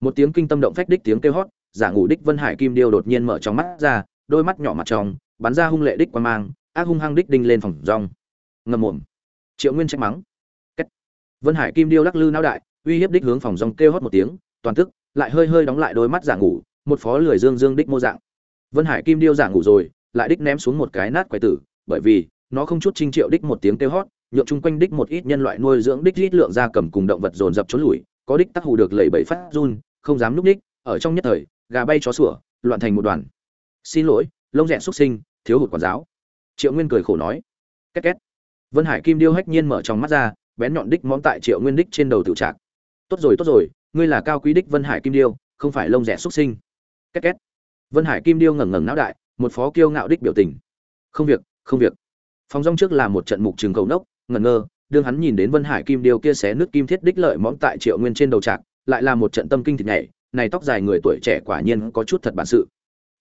[SPEAKER 1] một tiếng kinh tâm động phách đích tiếng kêu hót, giả ngủ đích vân hải kim điêu đột nhiên mở trong mắt ra, đôi mắt nhỏ mặt trong, bắn ra hung lệ đích qua mang, ác hung hăng đích đinh lên phòng rong. Ngầm mồm. Triệu nguyên trách mắng. Kết. vân hải kim điêu lắc lư não đại, uy hiếp đích hướng phòng rong kêu hót một tiếng, toàn tức lại hơi hơi đóng lại đôi mắt giả ngủ, một phó lười dương dương đích mô dạng. Vân hải kim điêu giả ngủ rồi, lại đích ném xuống một cái nát quái tử, bởi vì nó không chút trinh triệu đích một tiếng kêu hót nhượng chung quanh đích một ít nhân loại nuôi dưỡng đích ít lượng gia cầm cùng động vật dồn dập trốn lùi, có đích tắc hù được lẩy bẩy phát run, không dám lúc đích, ở trong nhất thời, gà bay chó sủa, loạn thành một đoàn. Xin lỗi, lông rẹn xuất sinh, thiếu hụt quản giáo. Triệu Nguyên cười khổ nói. Két két. vân hải kim điêu hách nhiên mở trong mắt ra bén nhọn đích móng tại triệu nguyên đích trên đầu tự trạc tốt rồi tốt rồi ngươi là cao quý đích vân hải kim điêu không phải lông rẹn xuất sinh két két vân hải kim điêu ngẩng ngẩng não đại một phó kiêu ngạo đích biểu tình không việc không việc phòng rong trước là một trận mục trường cầu nốc ngẩn ngơ, đương hắn nhìn đến vân hải kim điêu kia xé nước kim thiết đích lợi móng tại triệu nguyên trên đầu trạc, lại là một trận tâm kinh thịt nhảy, này tóc dài người tuổi trẻ quả nhiên có chút thật bản sự.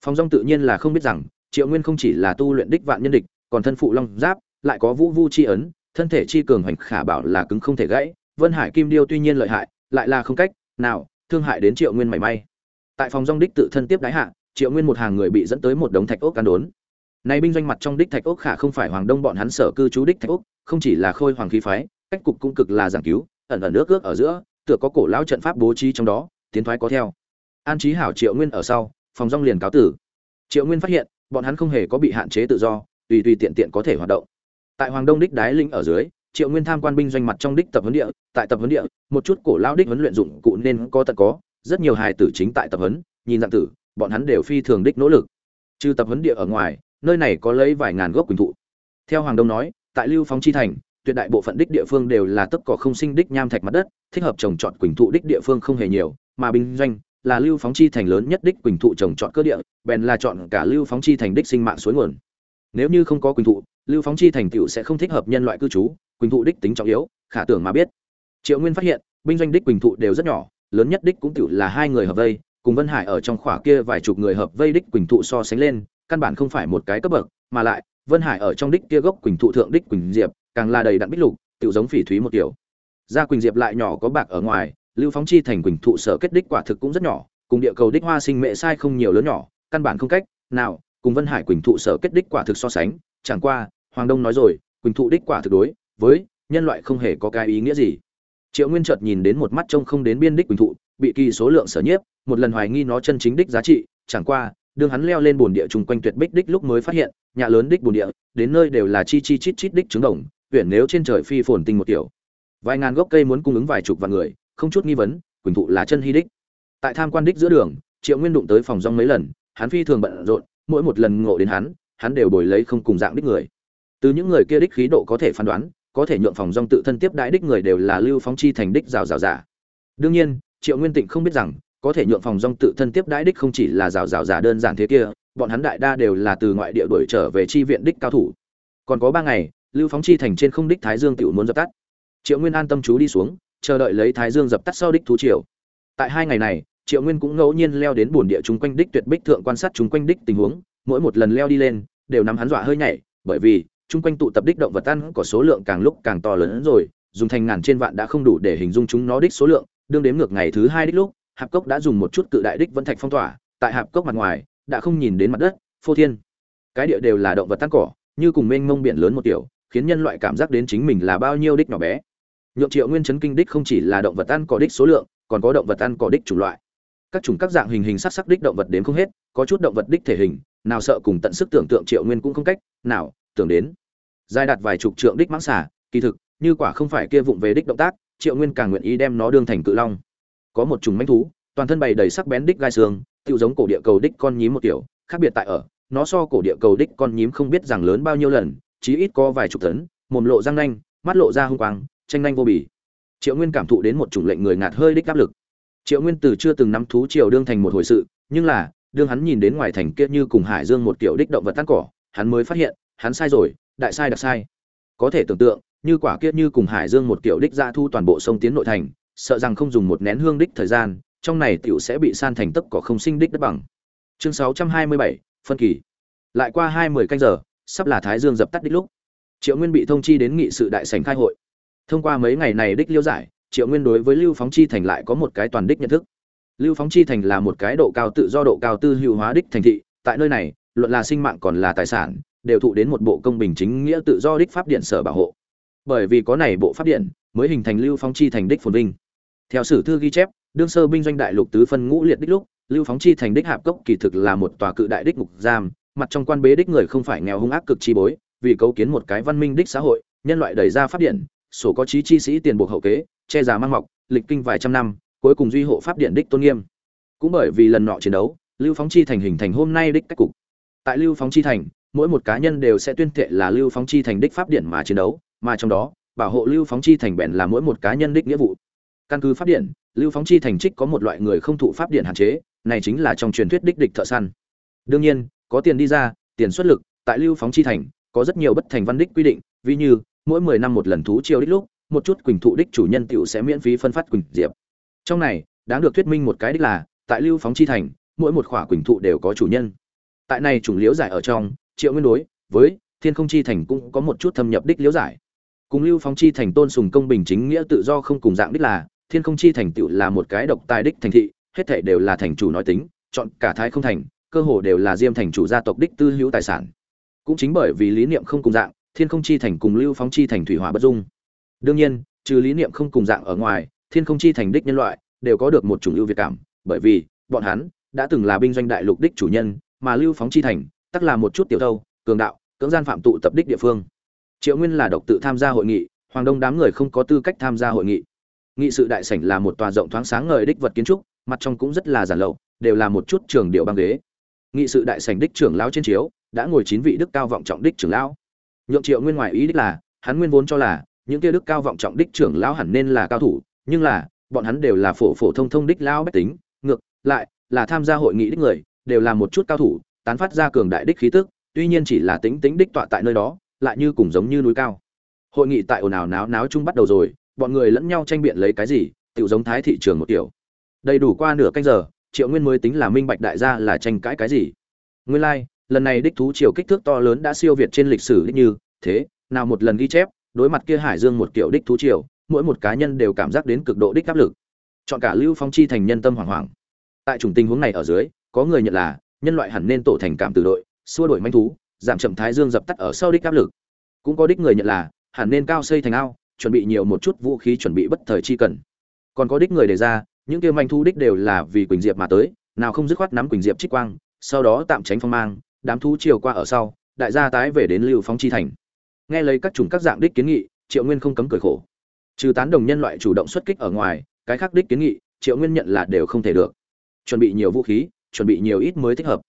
[SPEAKER 1] Phong Dung tự nhiên là không biết rằng, triệu nguyên không chỉ là tu luyện đích vạn nhân địch, còn thân phụ long giáp, lại có vũ vu chi ấn, thân thể chi cường hoành khả bảo là cứng không thể gãy, vân hải kim điêu tuy nhiên lợi hại, lại là không cách nào thương hại đến triệu nguyên mảy may. Tại phòng Dung đích tự thân tiếp đái hạ, triệu nguyên một hàng người bị dẫn tới một đống thạch ốc cán đốn. Này binh doanh mặt trong đích thạch ốc khả không phải hoàng đông bọn hắn sở cư trú đích thạch ốc không chỉ là khôi hoàng khí phái, cách cục cũng cực là giảng cứu, ẩn ẩn nước ước ở giữa, tựa có cổ lão trận pháp bố trí trong đó, tiến thoái có theo. An trí hảo, triệu nguyên ở sau, phòng rong liền cáo tử. Triệu nguyên phát hiện, bọn hắn không hề có bị hạn chế tự do, tùy tùy tiện tiện có thể hoạt động. Tại hoàng đông đích đái linh ở dưới, triệu nguyên tham quan binh doanh mặt trong đích tập huấn địa, tại tập huấn địa, một chút cổ lao đích huấn luyện dụng cụ nên có tận có, rất nhiều hài tử chính tại tập huấn, nhìn dạng tử, bọn hắn đều phi thường đích nỗ lực. Trừ tập huấn địa ở ngoài, nơi này có lấy vài ngàn gốc quỳnh thụ. Theo hoàng đông nói tại lưu phóng chi thành, tuyệt đại bộ phận đích địa phương đều là tấp cỏ không sinh đích nham thạch mặt đất, thích hợp trồng trọt quỳnh thụ đích địa phương không hề nhiều, mà Bình doanh là lưu phóng chi thành lớn nhất đích quỳnh thụ trồng trọt cơ địa, bèn là chọn cả lưu phóng chi thành đích sinh mạng suối nguồn. Nếu như không có quỳnh thụ, lưu phóng chi thành tựu sẽ không thích hợp nhân loại cư trú, quỳnh thụ đích tính trọng yếu, khả tưởng mà biết. Triệu nguyên phát hiện binh doanh đích quỳnh thụ đều rất nhỏ, lớn nhất đích cũng tựu là hai người hợp vây, cùng vân hải ở trong khỏa kia vài chục người hợp vây đích quỳnh thụ so sánh lên, căn bản không phải một cái cấp bậc, mà lại vân hải ở trong đích kia gốc quỳnh thụ thượng đích quỳnh diệp, càng là đầy đặn bích lục, tựu giống phỉ thúy một kiểu. Gia quỳnh diệp lại nhỏ có bạc ở ngoài, lưu phóng chi thành quỳnh thụ sở kết đích quả thực cũng rất nhỏ, cùng địa cầu đích hoa sinh mệ sai không nhiều lớn nhỏ, căn bản không cách nào cùng vân hải quỳnh thụ sở kết đích quả thực so sánh. Chẳng qua, hoàng đông nói rồi, quỳnh thụ đích quả thực đối với nhân loại không hề có cái ý nghĩa gì. Triệu nguyên chợt nhìn đến một mắt trông không đến biên đích quỳnh thụ, bị kỳ số lượng sở nhiếp, một lần hoài nghi nó chân chính đích giá trị, chẳng qua đương hắn leo lên bồn địa chung quanh tuyệt bích đích lúc mới phát hiện, nhà lớn đích bồn địa, đến nơi đều là chi chi chít chít đích trứng đồng huyện nếu trên trời phi phồn tinh một kiểu. Vài ngàn gốc cây muốn cung ứng vài chục vạn người, không chút nghi vấn, quỳnh thụ là chân hy đích. Tại tham quan đích giữa đường, triệu nguyên đụng tới phòng rong mấy lần, hắn phi thường bận rộn, mỗi một lần ngộ đến hắn hắn đều bồi lấy không cùng dạng đích người. Từ những người kia đích khí độ có thể phán đoán, có thể nhượng phòng rong tự thân tiếp đại đích người đều là lưu phóng chi thành đích rào rào giả. Đương nhiên, triệu nguyên tịnh không biết rằng có thể nhượng phòng rong tự thân tiếp đãi đích không chỉ là rào rào giả đơn giản thế kia, bọn hắn đại đa đều là từ ngoại địa đuổi trở về chi viện đích cao thủ. Còn có ba ngày, lưu phóng chi thành trên không đích thái dương tiểu muốn dập tắt. Triệu nguyên an tâm chú đi xuống, chờ đợi lấy thái dương dập tắt sau đích thú triều. Tại hai ngày này, triệu nguyên cũng ngẫu nhiên leo đến bồn địa chung quanh đích tuyệt bích thượng quan sát chung quanh đích tình huống, mỗi một lần leo đi lên, đều nắm hắn dọa hơi nhảy, bởi vì, chung quanh tụ tập đích động vật ăn có số lượng càng lúc càng to lớn hơn rồi, dùng thành ngàn trên vạn đã không đủ để hình dung chúng nó đích số lượng, đương đếm ngược ngày thứ hai đích lúc hạp cốc đã dùng một chút cự đại đích vân thạch phong tỏa, tại hạp cốc mặt ngoài, đã không nhìn đến mặt đất, phô thiên. Cái địa đều là động vật tan cỏ, như cùng mênh mông biển lớn một tiểu khiến nhân loại cảm giác đến chính mình là bao nhiêu đích nhỏ bé. Nhượng triệu nguyên chấn kinh đích không chỉ là động vật ăn cỏ đích số lượng, còn có động vật ăn cỏ đích chủng loại. Các chủng các dạng hình hình sắc sắc đích động vật đến không hết, có chút động vật đích thể hình, nào sợ cùng tận sức tưởng tượng triệu nguyên cũng không cách nào tưởng đến. Dài đạt vài chục trượng đích mãng xả kỳ thực, như quả không phải kia vụng về đích động tác, triệu nguyên càng nguyện ý đem nó đương thành cự long có một chủng manh thú, toàn thân bày đầy sắc bén đích gai xương tự giống cổ địa cầu đích con nhím một kiểu, khác biệt tại ở, nó so cổ địa cầu đích con nhím không biết rằng lớn bao nhiêu lần, chí ít có vài chục tấn, mồm lộ răng nanh, mắt lộ ra hung quang, tranh nhanh vô bì. Triệu nguyên cảm thụ đến một chủng lệnh người ngạt hơi đích áp lực. Triệu nguyên từ chưa từng nắm thú triều đương thành một hồi sự, nhưng là, đương hắn nhìn đến ngoài thành kia như cùng hải dương một kiểu đích động vật tan cỏ, hắn mới phát hiện, hắn sai rồi, đại sai đặc sai. Có thể tưởng tượng, như quả kia như cùng hải dương một kiểu đích ra thu toàn bộ sông tiến nội thành sợ rằng không dùng một nén hương đích thời gian trong này tiểu sẽ bị san thành tất cỏ không sinh đích đất bằng. Chương 627, phân kỳ. Lại qua hai mươi canh giờ sắp là thái dương dập tắt đích lúc. Triệu nguyên bị thông chi đến nghị sự đại sảnh khai hội. Thông qua mấy ngày này đích liêu giải triệu nguyên đối với lưu phóng chi thành lại có một cái toàn đích nhận thức. Lưu phóng chi thành là một cái độ cao tự do độ cao tư hữu hóa đích thành thị tại nơi này luận là sinh mạng còn là tài sản đều thụ đến một bộ công bình chính nghĩa tự do đích pháp điện sở bảo hộ. Bởi vì có này bộ pháp điện mới hình thành lưu phóng chi thành đích phồn vinh theo sử thư ghi chép, đương sơ binh doanh đại lục tứ phân ngũ liệt đích lúc, lưu phóng chi thành đích hạp cốc kỳ thực là một tòa cự đại đích ngục giam, mặt trong quan bế đích người không phải nghèo hung ác cực chi bối, vì cấu kiến một cái văn minh đích xã hội, nhân loại đẩy ra pháp điện sổ có trí chi sĩ tiền buộc hậu kế, che già mang mọc, lịch kinh vài trăm năm, cuối cùng duy hộ pháp điện đích tôn nghiêm. Cũng bởi vì lần nọ chiến đấu, lưu phóng chi thành hình thành hôm nay đích cách cục. Tại lưu phóng chi thành, mỗi một cá nhân đều sẽ tuyên thệ là lưu phóng chi thành đích pháp điện mà chiến đấu, mà trong đó, bảo hộ lưu phóng chi thành bèn là mỗi một cá nhân đích nghĩa vụ căn cứ pháp điện, lưu phóng chi thành trích có một loại người không thụ pháp điện hạn chế, này chính là trong truyền thuyết đích địch thợ săn. Đương nhiên, có tiền đi ra, tiền xuất lực, tại lưu phóng chi thành, có rất nhiều bất thành văn đích quy định, ví như, mỗi mười năm một lần thú chiêu đích lúc, một chút quỳnh thụ đích chủ nhân tiểu sẽ miễn phí phân phát quỳnh diệp. Trong này, đáng được thuyết minh một cái đích là, tại lưu phóng chi thành, mỗi một khỏa quỳnh thụ đều có chủ nhân. Tại này chủng liễu giải ở trong, triệu nguyên đối, với thiên không chi thành cũng có một chút thâm nhập đích liễu giải. Cùng lưu phóng chi thành tôn sùng công bình chính nghĩa tự do không cùng dạng đích là thiên không chi thành tựu là một cái độc tài đích thành thị, hết thảy đều là thành chủ nói tính, chọn cả thái không thành, cơ hồ đều là diêm thành chủ gia tộc đích tư hữu tài sản. Cũng chính bởi vì lý niệm không cùng dạng, thiên không chi thành cùng lưu phóng chi thành thủy hỏa bất dung. Đương nhiên, trừ lý niệm không cùng dạng ở ngoài, thiên không chi thành đích nhân loại đều có được một chủng ưu việt cảm, bởi vì bọn hắn đã từng là binh doanh đại lục đích chủ nhân, mà lưu phóng chi thành tất là một chút tiểu thâu, cường đạo, cưỡng gian phạm tụ tập đích địa phương. Triệu nguyên là độc tự tham gia hội nghị, hoàng đông đám người không có tư cách tham gia hội nghị nghị sự đại sảnh là một tòa rộng thoáng sáng ngời đích vật kiến trúc, mặt trong cũng rất là giản lậu, đều là một chút trường điệu băng ghế. Nghị sự đại sảnh đích trưởng lão trên chiếu, đã ngồi chín vị đức cao vọng trọng đích trưởng lão. Nhượng triệu nguyên ngoài ý đích là, hắn nguyên vốn cho là, những kia đức cao vọng trọng đích trưởng lão hẳn nên là cao thủ, nhưng là, bọn hắn đều là phổ phổ thông thông đích lão bách tính, ngược lại, là tham gia hội nghị đích người, đều là một chút cao thủ, tán phát ra cường đại đích khí tức, tuy nhiên chỉ là tính tính đích tọa tại nơi đó, lại như cùng giống như núi cao. Hội nghị tại ồn ào náo náo chung bắt đầu rồi bọn người lẫn nhau tranh biện lấy cái gì tự giống thái thị trường một kiểu. Đầy đủ qua nửa canh giờ triệu nguyên mới tính là minh bạch đại gia là tranh cãi cái gì. Nguyên lai、like, lần này đích thú triều kích thước to lớn đã siêu việt trên lịch sử đích như thế nào một lần ghi chép đối mặt kia hải dương một kiểu đích thú triều mỗi một cá nhân đều cảm giác đến cực độ đích áp lực. Chọn cả lưu phong chi thành nhân tâm hoảng hoảng. Tại chủng tình huống này ở dưới có người nhận là nhân loại hẳn nên tổ thành cảm từ đội xua đổi manh thú giảm chậm thái dương dập tắt ở sau đích áp lực. Cũng có đích người nhận là hẳn nên cao xây thành ao chuẩn bị nhiều một chút vũ khí chuẩn bị bất thời chi cần. Còn có đích người đề ra, những kia manh thú đích đều là vì quỳnh diệp mà tới, nào không dứt khoát nắm quỳnh diệp trích quang, sau đó tạm tránh phong mang, đám thú chiều qua ở sau, đại gia tái về đến lưu phong chi thành. Nghe lấy các chủng các dạng đích kiến nghị, triệu nguyên không cấm cười khổ. Trừ tán đồng nhân loại chủ động xuất kích ở ngoài, cái khác đích kiến nghị, triệu nguyên nhận là đều không thể được. Chuẩn bị nhiều vũ khí, chuẩn bị nhiều ít mới thích hợp.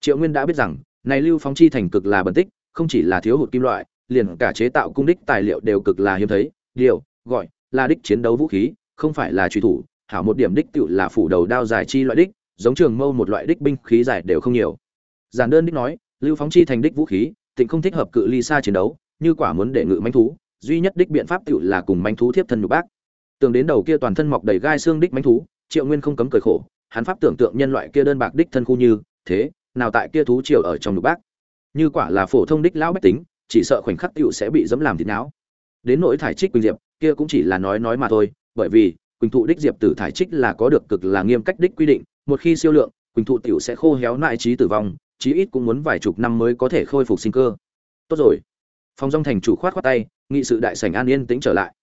[SPEAKER 1] Triệu nguyên đã biết rằng, này lưu phóng chi thành cực là bẩn tích, không chỉ là thiếu hụt kim loại liền cả chế tạo cung đích tài liệu đều cực là hiếm thấy. Điều, gọi, là đích chiến đấu vũ khí, không phải là truy thủ. Hảo một điểm đích tự là phủ đầu đao dài chi loại đích, giống trường mâu một loại đích binh khí dài đều không nhiều. Giản đơn đích nói, lưu phóng chi thành đích vũ khí, tịnh không thích hợp cự ly xa chiến đấu, như quả muốn để ngự manh thú, duy nhất đích biện pháp tự là cùng manh thú thiếp thân nhục bác. Tưởng đến đầu kia toàn thân mọc đầy gai xương đích manh thú, triệu nguyên không cấm cười khổ, hắn pháp tưởng tượng nhân loại kia đơn bạc đích thân khu như thế, nào tại kia thú triều ở trong nhục bác. Như quả là phổ thông đích lão bách tính chỉ sợ khoảnh khắc tựu sẽ bị dẫm làm thịt não. Đến nỗi thải trích quỳnh diệp, kia cũng chỉ là nói nói mà thôi, bởi vì quỳnh thụ đích diệp tử thải trích là có được cực là nghiêm cách đích quy định, một khi siêu lượng, quỳnh thụ tiểu sẽ khô héo nại trí tử vong, chí ít cũng muốn vài chục năm mới có thể khôi phục sinh cơ. Tốt rồi. Phòng dung thành chủ khoát khoát tay, nghị sự đại sảnh an yên tĩnh trở lại.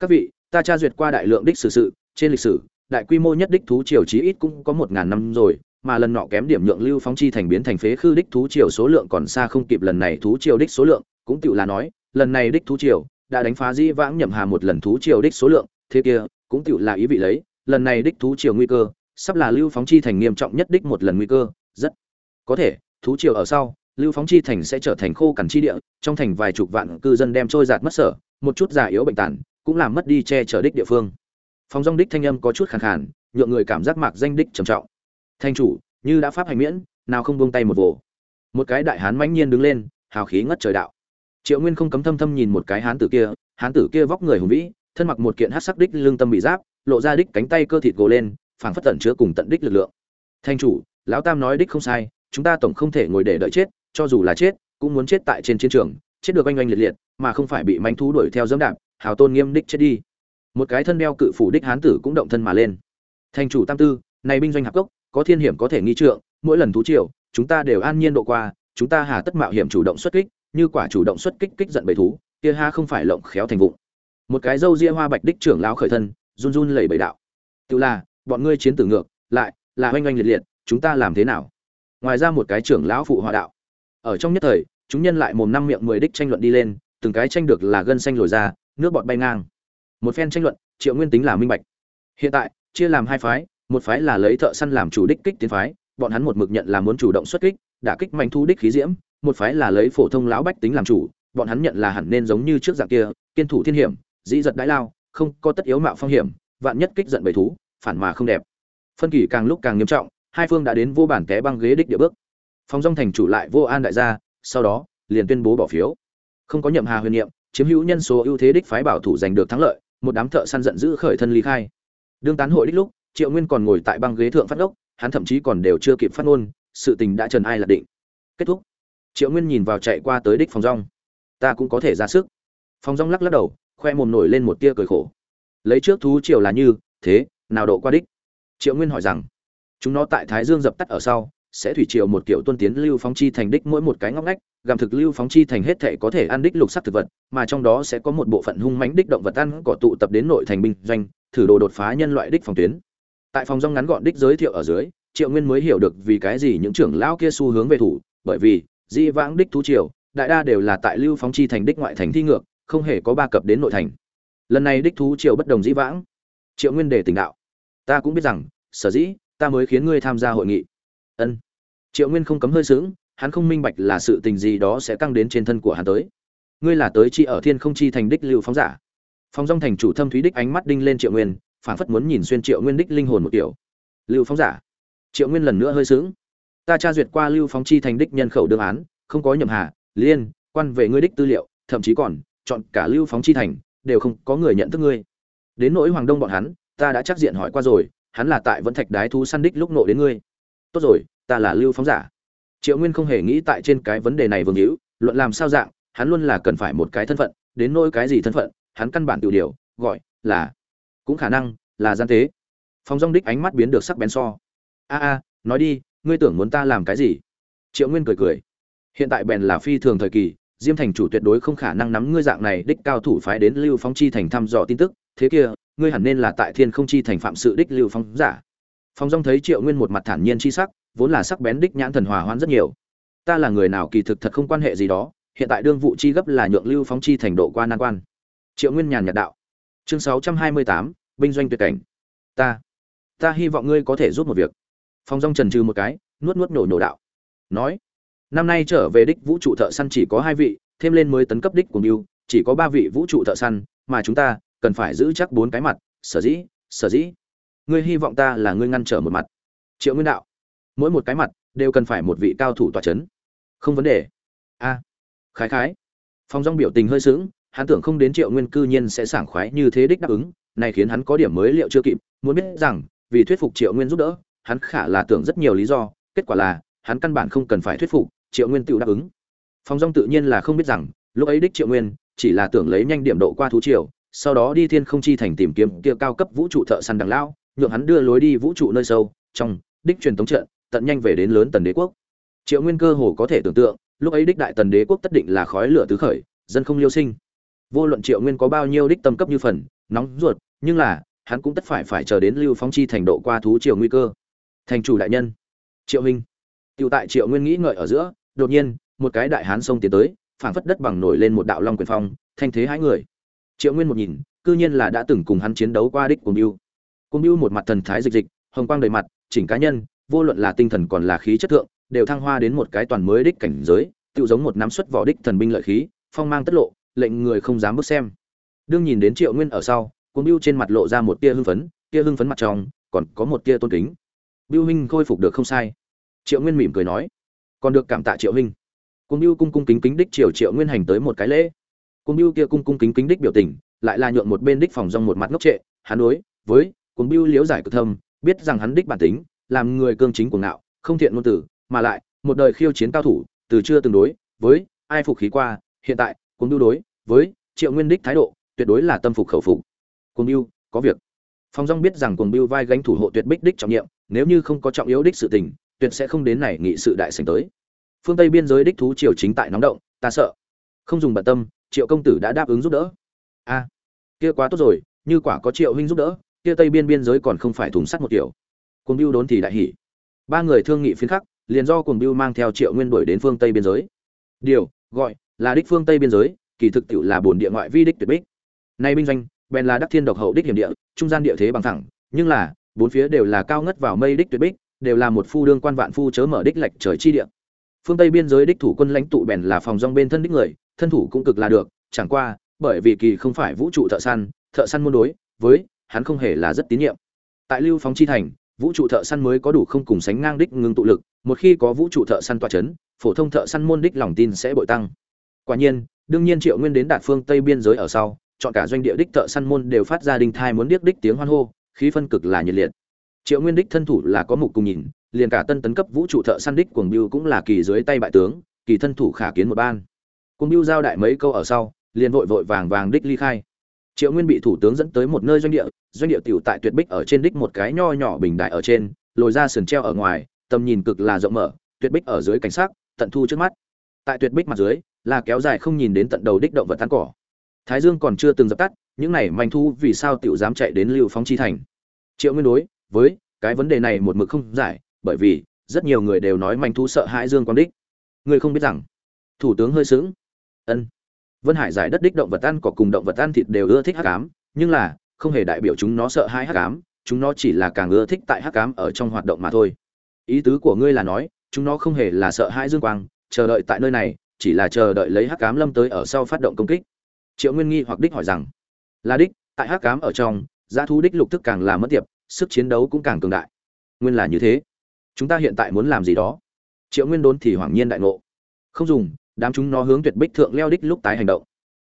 [SPEAKER 1] Các vị, ta tra duyệt qua đại lượng đích sử sự, trên lịch sử, đại quy mô nhất đích thú triều chí ít cũng có một ngàn năm rồi, mà lần nọ kém điểm nhượng lưu phóng chi thành biến thành phế khư đích thú triều số lượng còn xa không kịp lần này thú triều đích số lượng cũng tựu là nói, lần này đích thú triều đã đánh phá di vãng nhậm hà một lần thú triều đích số lượng, thế kia, cũng tựu là ý vị lấy, lần này đích thú triều nguy cơ, sắp là lưu phóng chi thành nghiêm trọng nhất đích một lần nguy cơ, rất có thể, thú triều ở sau, lưu phóng chi thành sẽ trở thành khô cằn chi địa, trong thành vài chục vạn cư dân đem trôi giạt mất sở, một chút già yếu bệnh tàn, cũng làm mất đi che chở đích địa phương. Phòng dòng đích thanh âm có chút khàn khàn, nhượng người cảm giác mạc danh đích trầm trọng. Thanh chủ, như đã pháp hành miễn, nào không buông tay một vồ. Một cái đại hán mãnh nhiên đứng lên, hào khí ngất trời đạo triệu nguyên không cấm thâm thâm nhìn một cái hán tử kia, hán tử kia vóc người hùng vĩ, thân mặc một kiện hát sắc đích lương tâm bị giáp, lộ ra đích cánh tay cơ thịt gồ lên, phảng phất tận chứa cùng tận đích lực lượng. Thanh chủ, lão tam nói đích không sai, chúng ta tổng không thể ngồi để đợi chết, cho dù là chết, cũng muốn chết tại trên chiến trường, chết được oanh oanh liệt liệt, mà không phải bị manh thú đuổi theo dẫm đạp, hào tôn nghiêm đích chết đi. Một cái thân đeo cự phủ đích hán tử cũng động thân mà lên. Thanh chủ tam tư, này binh doanh hạp cốc, có thiên hiểm có thể nghi trượng, mỗi lần thú triều, chúng ta đều an nhiên độ qua, chúng ta hà tất mạo hiểm chủ động xuất kích như quả chủ động xuất kích kích giận bầy thú, kia ha không phải lộng khéo thành vụng. Một cái dâu ria hoa bạch đích trưởng lão khởi thân, run run lẩy bẩy đạo. Tự là, bọn ngươi chiến tử ngược, lại, là oanh oanh liệt liệt, chúng ta làm thế nào? Ngoài ra một cái trưởng lão phụ hòa đạo. Ở trong nhất thời, chúng nhân lại mồm năm miệng mười đích tranh luận đi lên, từng cái tranh được là gân xanh lồi ra, nước bọt bay ngang. Một phen tranh luận, triệu nguyên tính là minh bạch. Hiện tại, chia làm hai phái, một phái là lấy thợ săn làm chủ đích kích tiến phái, bọn hắn một mực nhận là muốn chủ động xuất kích, đả kích mạnh thu đích khí diễm một phái là lấy phổ thông lão bách tính làm chủ, bọn hắn nhận là hẳn nên giống như trước dạng kia, kiên thủ thiên hiểm, dĩ giật đãi lao, không có tất yếu mạo phong hiểm, vạn nhất kích giận bầy thú, phản mà không đẹp. Phân kỳ càng lúc càng nghiêm trọng, hai phương đã đến vô bản té băng ghế đích địa bước. Phong dong thành chủ lại vô an đại gia, sau đó, liền tuyên bố bỏ phiếu. Không có nhậm hà huyền nhiệm chiếm hữu nhân số ưu thế đích phái bảo thủ giành được thắng lợi, một đám thợ săn giận dữ khởi thân ly khai. Đương tán hội đích lúc, triệu nguyên còn ngồi tại băng ghế thượng phát ngốc, hắn thậm chí còn đều chưa kịp phát ngôn, sự tình đã trần ai là định. Kết thúc triệu nguyên nhìn vào chạy qua tới đích phòng rong. Ta cũng có thể ra sức. Phòng rong lắc lắc đầu, khoe mồm nổi lên một tia cười khổ. Lấy trước thú triều là như thế, nào độ qua đích? Triệu nguyên hỏi rằng. Chúng nó tại thái dương dập tắt ở sau, sẽ thủy triều một kiểu tuân tiến lưu phóng chi thành đích mỗi một cái ngóc ngách, gặm thực lưu phóng chi thành hết thể có thể ăn đích lục sắc thực vật, mà trong đó sẽ có một bộ phận hung mãnh đích động vật ăn cỏ tụ tập đến nội thành binh doanh, thử đồ đột phá nhân loại đích phòng tuyến. Tại phòng rong ngắn gọn đích giới thiệu ở dưới, triệu nguyên mới hiểu được vì cái gì những trưởng lão kia xu hướng về thủ, bởi vì di vãng đích thú triều, đại đa đều là tại lưu phóng chi thành đích ngoại thành thi ngược, không hề có ba cập đến nội thành. Lần này đích thú triều bất đồng dĩ vãng. Triệu nguyên đề tỉnh đạo. Ta cũng biết rằng, sở dĩ, ta mới khiến ngươi tham gia hội nghị. Ân. Triệu nguyên không cấm hơi sướng hắn không minh bạch là sự tình gì đó sẽ căng đến trên thân của hắn tới. Ngươi là tới chi ở thiên không chi thành đích lưu phóng giả. Phong dong thành chủ thâm thúy đích ánh mắt đinh lên triệu nguyên phản phất muốn nhìn xuyên triệu nguyên đích linh hồn một kiểu. Lưu phóng giả. Triệu nguyên lần nữa hơi sướng ta tra duyệt qua lưu phóng chi thành đích nhân khẩu đương án, không có nhầm hà, liên, quan về ngươi đích tư liệu, thậm chí còn, chọn cả lưu phóng chi thành, đều không có người nhận thức ngươi. Đến nỗi hoàng đông bọn hắn, ta đã chắc diện hỏi qua rồi, hắn là tại vẫn thạch đái thú săn đích lúc nộ đến ngươi. Tốt rồi, ta là lưu phóng giả. Triệu nguyên không hề nghĩ tại trên cái vấn đề này vương hữu, luận làm sao dạng, hắn luôn là cần phải một cái thân phận, đến nỗi cái gì thân phận, hắn căn bản tự điều, gọi là, cũng khả năng là gian tế. Phong rong đích ánh mắt biến được sắc bén so. A a, nói đi ngươi tưởng muốn ta làm cái gì? Triệu nguyên cười cười. Hiện tại bèn là phi thường thời kỳ, diêm thành chủ tuyệt đối không khả năng nắm ngươi dạng này đích cao thủ phái đến lưu phóng chi thành thăm dò tin tức, thế kia, ngươi hẳn nên là tại thiên không chi thành phạm sự đích lưu phóng giả. Phong dong thấy triệu nguyên một mặt thản nhiên chi sắc, vốn là sắc bén đích nhãn thần hòa hoãn rất nhiều. Ta là người nào kỳ thực thật không quan hệ gì đó, hiện tại đương vụ chi gấp là nhượng lưu phóng chi thành độ qua nan quan. Triệu nguyên nhàn nhạt đạo. Chương sáu trăm hai mươi tám, binh doanh tuyệt cảnh. Ta ta hy vọng ngươi có thể giúp một việc phong rong trần trừ một cái, nuốt nuốt nổ nổ đạo. Nói, năm nay trở về đích vũ trụ thợ săn chỉ có hai vị, thêm lên mới tấn cấp đích của mưu chỉ có ba vị vũ trụ thợ săn, mà chúng ta cần phải giữ chắc bốn cái mặt, sở dĩ sở dĩ. Ngươi hy vọng ta là ngươi ngăn trở một mặt. Triệu nguyên đạo, mỗi một cái mặt đều cần phải một vị cao thủ tọa c h ấ n không vấn đề. A, khái khái. Phong rong biểu tình hơi sướng hắn tưởng không đến triệu nguyên cư nhiên sẽ sảng khoái như thế đích đáp ứng, này khiến hắn có điểm mới liệu chưa kịp, muốn biết rằng, vì thuyết phục triệu nguyên giúp đỡ hắn khả là tưởng rất nhiều lý do, kết quả là, hắn căn bản không cần phải thuyết phục, triệu nguyên tự đáp ứng. Phong dong tự nhiên là không biết rằng, lúc ấy đích triệu nguyên, chỉ là tưởng lấy nhanh điểm độ qua thú triều, sau đó đi thiên không chi thành tìm kiếm kia cao cấp vũ trụ thợ săn đằng lao nhượng hắn đưa lối đi vũ trụ nơi sâu, trong đích truyền thống trận, tận nhanh về đến lớn tần đế quốc. Triệu nguyên cơ hồ có thể tưởng tượng, lúc ấy đích đại tần đế quốc tất định là khói lửa tứ khởi, dân không liêu sinh. Vô luận triệu nguyên có bao nhiêu đích tâm cấp như phần, nóng ruột, nhưng là, hắn cũng tất phải phải chờ đến lưu phong chi thành độ qua thú triều nguy cơ thành chủ đại nhân. Triệu hình tựu tại triệu nguyên nghĩ ngợi ở giữa, đột nhiên, một cái đại hán sông tiến tới, phảng phất đất bằng nổi lên một đạo long quyền phong, thanh thế hai người. Triệu nguyên một nhìn, cư nhiên là đã từng cùng hắn chiến đấu qua đích cùng biêu cùng biêu một mặt thần thái dịch dịch, hồng quang đầy mặt, chỉnh cá nhân, vô luận là tinh thần còn là khí chất thượng, đều thăng hoa đến một cái toàn mới đích cảnh giới tự giống một nắm xuất vỏ đích thần binh lợi khí, phong mang tất lộ, lệnh người không dám bước xem. Đương nhìn đến triệu nguyên ở sau cùng biêu trên mặt lộ ra một tia hưng phấn, tia hưng phấn mặt trong, còn có một tia tôn kính biêu huynh khôi phục được không sai. Triệu nguyên mỉm cười nói, còn được cảm tạ triệu huynh Cung biêu cung cung kính kính đích triều triệu nguyên hành tới một cái lễ. Cung biêu kia cung cung kính kính đích biểu tình, lại là nhượng một bên đích phòng rong một mặt ngốc trệ, hắn đối với Cung biêu liếu giải cực thâm, biết rằng hắn đích bản tính, làm người cương chính cuồng ngạo, không thiện ngôn tử, mà lại, một đời khiêu chiến cao thủ, từ chưa từng đối với ai phục khí qua, hiện tại Cung biêu đối với triệu nguyên đích thái độ, tuyệt đối là tâm phục khẩu phục. Cung biêu, có việc. Phòng rong biết rằng cuồng biêu vai gánh thủ hộ tuyệt bích đích trọng nhiệm nếu như không có trọng yếu đích sự tình, tuyệt sẽ không đến này nghị sự đại sảnh tới. Phương tây biên giới đích thú triều chính tại nóng động, ta sợ. Không dùng bận tâm, triệu công tử đã đáp ứng giúp đỡ. A, kia quá tốt rồi, như quả có triệu huynh giúp đỡ, kia tây biên biên giới còn không phải thùng sắt một kiểu. Cuồng biêu đốn thì đại hỉ. Ba người thương nghị phiến khắc, liền do cuồng biêu mang theo triệu nguyên đuổi đến phương tây biên giới. Điều, gọi, là đích phương tây biên giới, kỳ thực tiệu là bổn địa ngoại vi đích tuyệt bích. Nay binh doanh, bèn là đắc thiên độc hậu đích hiểm địa, trung gian địa thế bằng thẳng, nhưng là bốn phía đều là cao ngất vào mây đích tuyệt bích, đều là một phu đương quan vạn phu chớ mở đích lệch trời chi địa. Phương tây biên giới đích thủ quân lãnh tụ bèn là phòng rong bên thân đích người, thân thủ cũng cực là được, chẳng qua, bởi vì kỳ không phải vũ trụ thợ săn thợ săn môn đối, với, hắn không hề là rất tín nhiệm. Tại lưu phóng chi thành, vũ trụ thợ săn mới có đủ không cùng sánh ngang đích ngưng tụ lực, một khi có vũ trụ thợ săn toa chấn, phổ thông thợ săn môn đích lòng tin sẽ bội tăng. Quả nhiên, đương nhiên triệu nguyên đến đạt phương tây biên giới ở sau, chọn cả doanh địa đích thợ săn môn đều phát ra đình thai muốn điếc đích tiếng hoan hô khí phân cực là nhiệt liệt. Triệu nguyên đích thân thủ là có mục cùng nhìn, liền cả tân tấn cấp vũ trụ thợ săn đích cuồng biêu cũng là kỳ dưới tay bại tướng, kỳ thân thủ khả kiến một ban. Cuồng biêu giao đại mấy câu ở sau, liền vội vội vàng vàng đích ly khai. Triệu nguyên bị thủ tướng dẫn tới một nơi doanh địa doanh địa tiểu tại tuyệt bích ở trên đích một cái nho nhỏ bình đại ở trên, lồi ra sườn treo ở ngoài, tầm nhìn cực là rộng mở, tuyệt bích ở dưới cảnh sát tận thu trước mắt. Tại tuyệt bích mặt dưới, là kéo dài không nhìn đến tận đầu đích động vật tán cỏ thái dương còn chưa từng dập tắt, những này manh thu vì sao tiểu dám chạy đến lưu phóng chi thành? Triệu nguyên đối với cái vấn đề này một mực không giải, bởi vì rất nhiều người đều nói manh thu sợ hãi dương quang đích. Người không biết rằng, thủ tướng hơi sững. Ân. Vân hải giải đất đích động vật ăn cỏ cùng động vật ăn thịt đều ưa thích hắc ám, nhưng là không hề đại biểu chúng nó sợ hãi hắc ám, chúng nó chỉ là càng ưa thích tại hắc ám ở trong hoạt động mà thôi. Ý tứ của ngươi là nói, chúng nó không hề là sợ hãi dương quang, chờ đợi tại nơi này, chỉ là chờ đợi lấy hắc ám lâm tới ở sau phát động công kích triệu nguyên nghi hoặc đích hỏi rằng, là đích, tại hắc cám ở trong, giá thú đích lục thức càng là mất tiệp, sức chiến đấu cũng càng cường đại. Nguyên là như thế. Chúng ta hiện tại muốn làm gì đó? Triệu nguyên đốn thì hoảng nhiên đại ngộ. Không dùng, đám chúng nó hướng tuyệt bích thượng leo đích lúc tái hành động.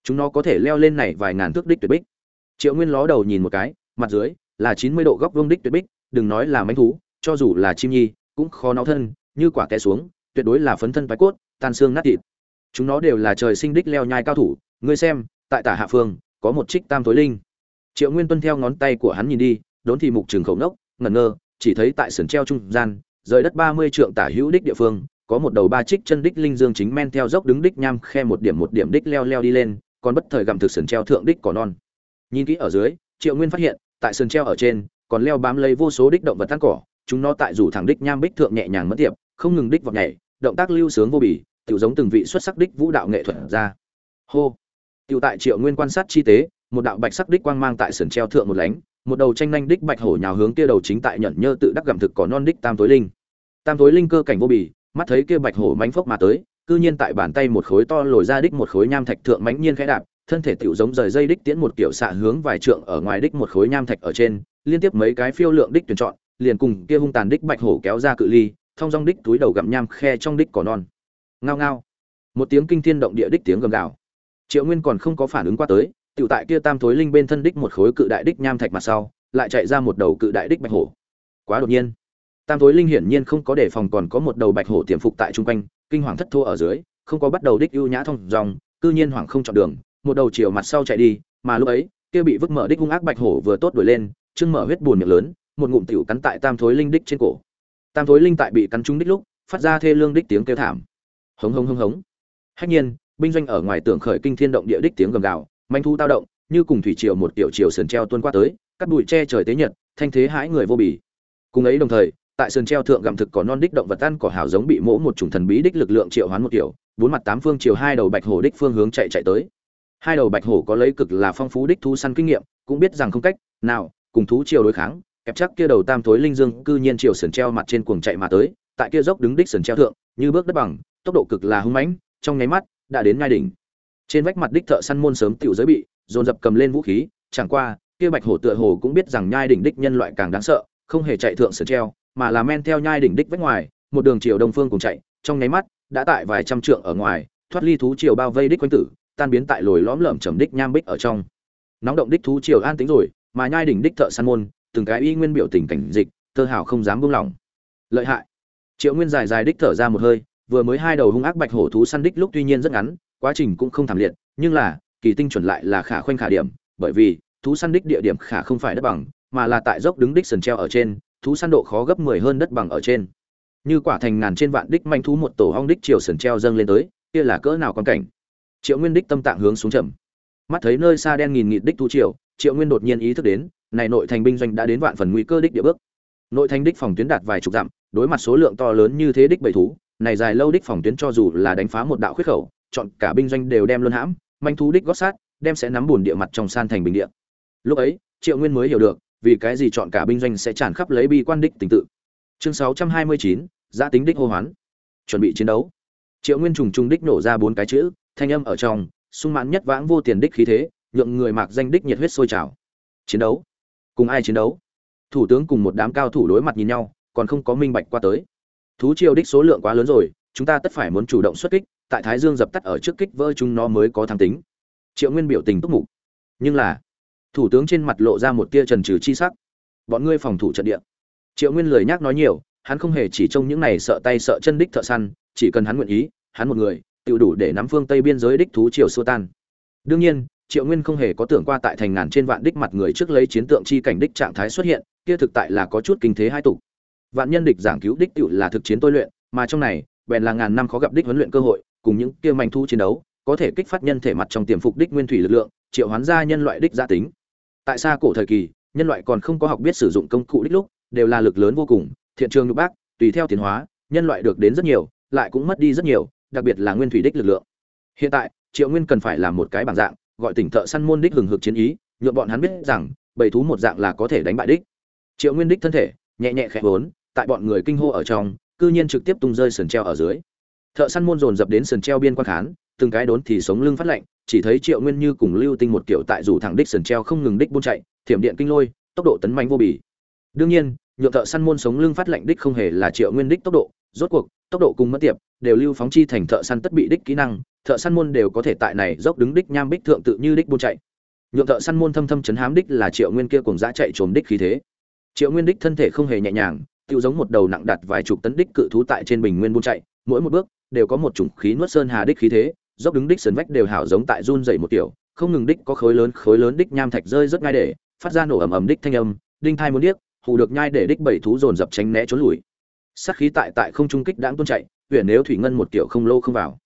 [SPEAKER 1] Chúng nó có thể leo lên này vài ngàn thước đích tuyệt bích. Triệu nguyên ló đầu nhìn một cái, mặt dưới là chín mươi độ góc vương đích tuyệt bích, đừng nói là mánh thú, cho dù là chim nhi, cũng khó náo thân, như quả té xuống, tuyệt đối là phấn thân phái cốt, tan xương nát thịt. Chúng nó đều là trời sinh đích leo nhai cao thủ, ngươi xem tại tả hạ phương có một trích tam tối linh. Triệu nguyên tuân theo ngón tay của hắn nhìn đi đốn thì mục trường khẩu nốc ngẩn ngơ chỉ thấy tại sườn treo trung gian rời đất ba mươi trượng tả hữu đích địa phương có một đầu ba trích chân đích linh dương chính men theo dốc đứng đích nham khe một điểm một điểm đích leo leo đi lên còn bất thời gặm thực sườn treo thượng đích cỏ non. Nhìn kỹ ở dưới triệu nguyên phát hiện tại sườn treo ở trên còn leo bám lấy vô số đích động vật tan cỏ chúng nó tại rủ thẳng đích nham bích thượng nhẹ nhàng mất tiệp không ngừng đích vọt nhảy động tác lưu sướng vô bỉ, tự giống từng vị xuất sắc đích vũ đạo nghệ thuật ra. Hô! Tiểu tại triệu nguyên quan sát chi tế, một đạo bạch sắc đích quang mang tại sườn treo thượng một lánh, một đầu tranh nhanh đích bạch hổ nhào hướng kia đầu chính tại nhận nhơ tự đắc gặm thực cỏ non đích tam tối linh. Tam tối linh cơ cảnh vô bì, mắt thấy kia bạch hổ mánh phốc mà tới, cư nhiên tại bàn tay một khối to lồi ra đích một khối nham thạch thượng mãnh nhiên khẽ đạp, thân thể tiểu giống rời dây đích tiễn một kiểu xạ hướng vài trượng ở ngoài đích một khối nham thạch ở trên, liên tiếp mấy cái phiêu lượng đích tuyển chọn, liền cùng kia hung tàn đích bạch hổ kéo ra cự ly, thông dong đích túi đầu gặm nham khe trong đích cỏ non. Ngao ngao. Một tiếng kinh thiên động địa đích tiếng gầm gào triệu nguyên còn không có phản ứng qua tới Tựu tại kia tam thối linh bên thân đích một khối cự đại đích nham thạch mặt sau, lại chạy ra một đầu cự đại đích bạch hổ. Quá đột nhiên, tam thối linh hiển nhiên không có đề phòng còn có một đầu bạch hổ tiềm phục tại trung quanh, kinh hoàng thất thô ở dưới, không có bắt đầu đích ưu nhã thông dòng, cư nhiên hoàng không chọn đường, một đầu chiều mặt sau chạy đi, mà lúc ấy, kia bị vứt mở đích hung ác bạch hổ vừa tốt đuổi lên chưng mở huyết buồn miệng lớn, một ngụm tiểu cắn tại tam thối linh đích trên cổ. Tam thối linh tại bị cắn trúng đích lúc, phát ra thê lương đích tiếng kêu thảm. Hống hống hống hống. Hách nhiên binh doanh ở ngoài tưởng khởi kinh thiên động địa đích tiếng gầm gào, manh thu tao động, như cùng thủy triều một tiểu triều sườn treo tuôn qua tới, cắt bụi che trời tế nhật, thanh thế hãi người vô bì. Cùng ấy đồng thời, tại sườn treo thượng gặm thực có non đích động vật ăn cỏ hào giống bị mỗ một chủng thần bí đích lực lượng triệu hoán một kiểu, bốn mặt tám phương chiều hai đầu bạch hổ đích phương hướng chạy chạy tới. Hai đầu bạch hổ có lấy cực là phong phú đích thu săn kinh nghiệm, cũng biết rằng không cách nào cùng thú chiều đối kháng, kẹp chắc kia đầu tam thối linh dương cư nhiên chiều sườn treo mặt trên cuồng chạy mà tới, tại kia dốc đứng đích sườn treo thượng, như bước đất bằng, tốc độ cực là hung mãnh, trong nháy mắt đã đến ngai đỉnh. Trên vách mặt đích thợ săn môn sớm tiểu giới bị, dồn dập cầm lên vũ khí, chẳng qua, kia bạch hổ tựa hồ cũng biết rằng nhai đỉnh đích nhân loại càng đáng sợ, không hề chạy thượng sườn treo, mà là men theo nhai đỉnh đích vách ngoài, một đường chiều đông phương cùng chạy, trong nháy mắt, đã tại vài trăm trượng ở ngoài, thoát ly thú chiều bao vây đích quanh tử, tan biến tại lồi lõm lởm chầm đích nham bích ở trong. Nóng động đích thú chiều an tính rồi, mà nhai đỉnh đích thợ săn môn, từng cái y nguyên biểu tình cảnh dịch thơ hảo không dám buông lỏng. Lợi hại. Triệu nguyên dài dài đích thở ra một hơi vừa mới hai đầu hung ác bạch hổ thú săn đích lúc tuy nhiên rất ngắn, quá trình cũng không thảm liệt, nhưng là, kỳ tinh chuẩn lại là khả khoanh khả điểm, bởi vì, thú săn đích địa điểm khả không phải đất bằng, mà là tại dốc đứng đích sần treo ở trên, thú săn độ khó gấp mười hơn đất bằng ở trên. Như quả thành ngàn trên vạn đích manh thú một tổ hong đích chiều sần treo dâng lên tới, kia là cỡ nào quan cảnh? Triệu nguyên đích tâm tạng hướng xuống chậm. Mắt thấy nơi xa đen nghìn nghịt đích thú triều, triệu nguyên đột nhiên ý thức đến, này nội thành binh doanh đã đến vạn phần nguy cơ đích địa bước. Nội thành đích phòng tuyến đạt vài chục dặm, đối mặt số lượng to lớn như thế đích bầy thú này dài lâu đích phòng tuyến cho dù là đánh phá một đạo khuyết khẩu chọn cả binh doanh đều đem luôn hãm manh thú đích gót sát đem sẽ nắm buồn địa mặt trong san thành bình địa. Lúc ấy triệu nguyên mới hiểu được vì cái gì chọn cả binh doanh sẽ tràn khắp lấy bi quan đích tình tự. Chương 629, giá tính đích hô hoán. Chuẩn bị chiến đấu. Triệu nguyên trùng trùng đích nổ ra bốn cái chữ thanh âm ở trong sung mãn nhất vãng vô tiền đích khí thế nhượng người mạc danh đích nhiệt huyết sôi trào. Chiến đấu. Cùng ai chiến đấu? Thủ tướng cùng một đám cao thủ đối mặt nhìn nhau còn không có minh bạch qua tới thú triều đích số lượng quá lớn rồi, chúng ta tất phải muốn chủ động xuất kích, tại thái dương dập tắt ở trước kích vỡ chúng nó mới có thắng tính. Triệu nguyên biểu tình túc mục. Nhưng là, thủ tướng trên mặt lộ ra một tia trần trừ chi sắc. Bọn ngươi phòng thủ trận địa. Triệu nguyên lười nhác nói nhiều, hắn không hề chỉ trông những này sợ tay sợ chân đích thợ săn, chỉ cần hắn nguyện ý, hắn một người tự đủ để nắm phương tây biên giới đích thú triều xua tan. Đương nhiên, triệu nguyên không hề có tưởng qua tại thành ngàn trên vạn đích mặt người trước lấy chiến tượng chi cảnh đích trạng thái xuất hiện, kia thực tại là có chút kinh thế hai tục vạn nhân địch giảng cứu đích tựu là thực chiến tôi luyện, mà trong này, bèn là ngàn năm khó gặp đích huấn luyện cơ hội, cùng những kia manh thu chiến đấu, có thể kích phát nhân thể mặt trong tiềm phục đích nguyên thủy lực lượng, triệu hoán ra nhân loại đích gia tính. Tại xa cổ thời kỳ, nhân loại còn không có học biết sử dụng công cụ đích lúc, đều là lực lớn vô cùng, thiện trường nhục bác, tùy theo tiến hóa, nhân loại được đến rất nhiều, lại cũng mất đi rất nhiều, đặc biệt là nguyên thủy đích lực lượng. Hiện tại, triệu nguyên cần phải làm một cái bảng dạng, gọi tỉnh thợ săn môn đích hừng hực chiến ý nhuộm bọn hắn biết rằng, bầy thú một dạng là có thể đánh bại đích. Triệu nguyên đích thân thể, nhẹ nhẹ khẽ vốn tại bọn người kinh hô ở trong, cư nhiên trực tiếp tung rơi sườn treo ở dưới. Thợ săn môn dồn dập đến sườn treo biên quan khán, từng cái đốn thì sống lưng phát lạnh, chỉ thấy triệu nguyên như cùng lưu tinh một kiểu tại rủ thẳng đích sườn treo không ngừng đích buôn chạy, thiểm điện kinh lôi, tốc độ tấn mạnh vô bì. Đương nhiên, nhượng thợ săn môn sống lưng phát lạnh đích không hề là triệu nguyên đích tốc độ, rốt cuộc, tốc độ cùng mất tiệp, đều lưu phóng chi thành thợ săn tất bị đích kỹ năng, thợ săn môn đều có thể tại này dốc đứng đích nham bích thượng tự như đích buôn chạy. Nhượng thợ săn môn thâm thâm chấn hám đích là triệu nguyên kia cùng giã chạy trồm đích khí thế. Triệu nguyên đích thân thể không hề nhẹ nhàng tự giống một đầu nặng đặt vài chục tấn đích cự thú tại trên bình nguyên buôn chạy, mỗi một bước đều có một chủng khí nuốt sơn hà đích khí thế, dốc đứng đích sườn vách đều hảo giống tại run dày một kiểu, không ngừng đích có khối lớn khối lớn đích nham thạch rơi rất ngay để, phát ra nổ ầm ầm đích thanh âm, đinh thai muốn điếc, hù được nhai để đích bảy thú dồn dập tránh né trốn lùi. Sát khí tại tại không trung kích đãng tuôn chạy huyện nếu thủy ngân một kiểu không lâu không vào.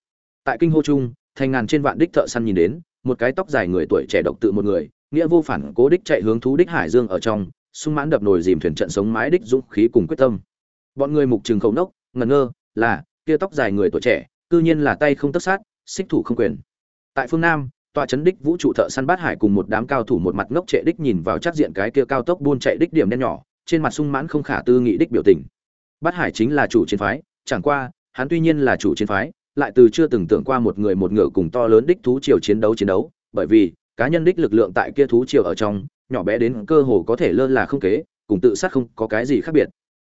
[SPEAKER 1] Tại kinh hô trung, thành ngàn trên vạn đích thợ săn nhìn đến, một cái tóc dài người tuổi trẻ độc tự một người, nghĩa vô phản cố đích chạy hướng thú đích hải dương ở trong sung mãn đập nồi dìm thuyền trận sống mái đích dũng khí cùng quyết tâm. Bọn người mục trường khẩu nốc, ngẩn ngơ, là, kia tóc dài người tuổi trẻ, cư nhiên là tay không tất sát, xích thủ không quyền. Tại phương nam tòa chấn đích vũ trụ thợ săn bát hải cùng một đám cao thủ một mặt ngốc trệ đích nhìn vào chắc diện cái kia cao tốc buôn chạy đích điểm đen nhỏ, trên mặt sung mãn không khả tư nghị đích biểu tình. Bát hải chính là chủ chiến phái, chẳng qua, hắn tuy nhiên là chủ chiến phái, lại từ chưa từng tưởng qua một người một ngựa cùng to lớn đích thú triều chiến đấu chiến đấu, bởi vì cá nhân đích lực lượng tại kia thú triều ở trong nhỏ bé đến cơ hồ có thể lơ là không kế, cùng tự sát không có cái gì khác biệt.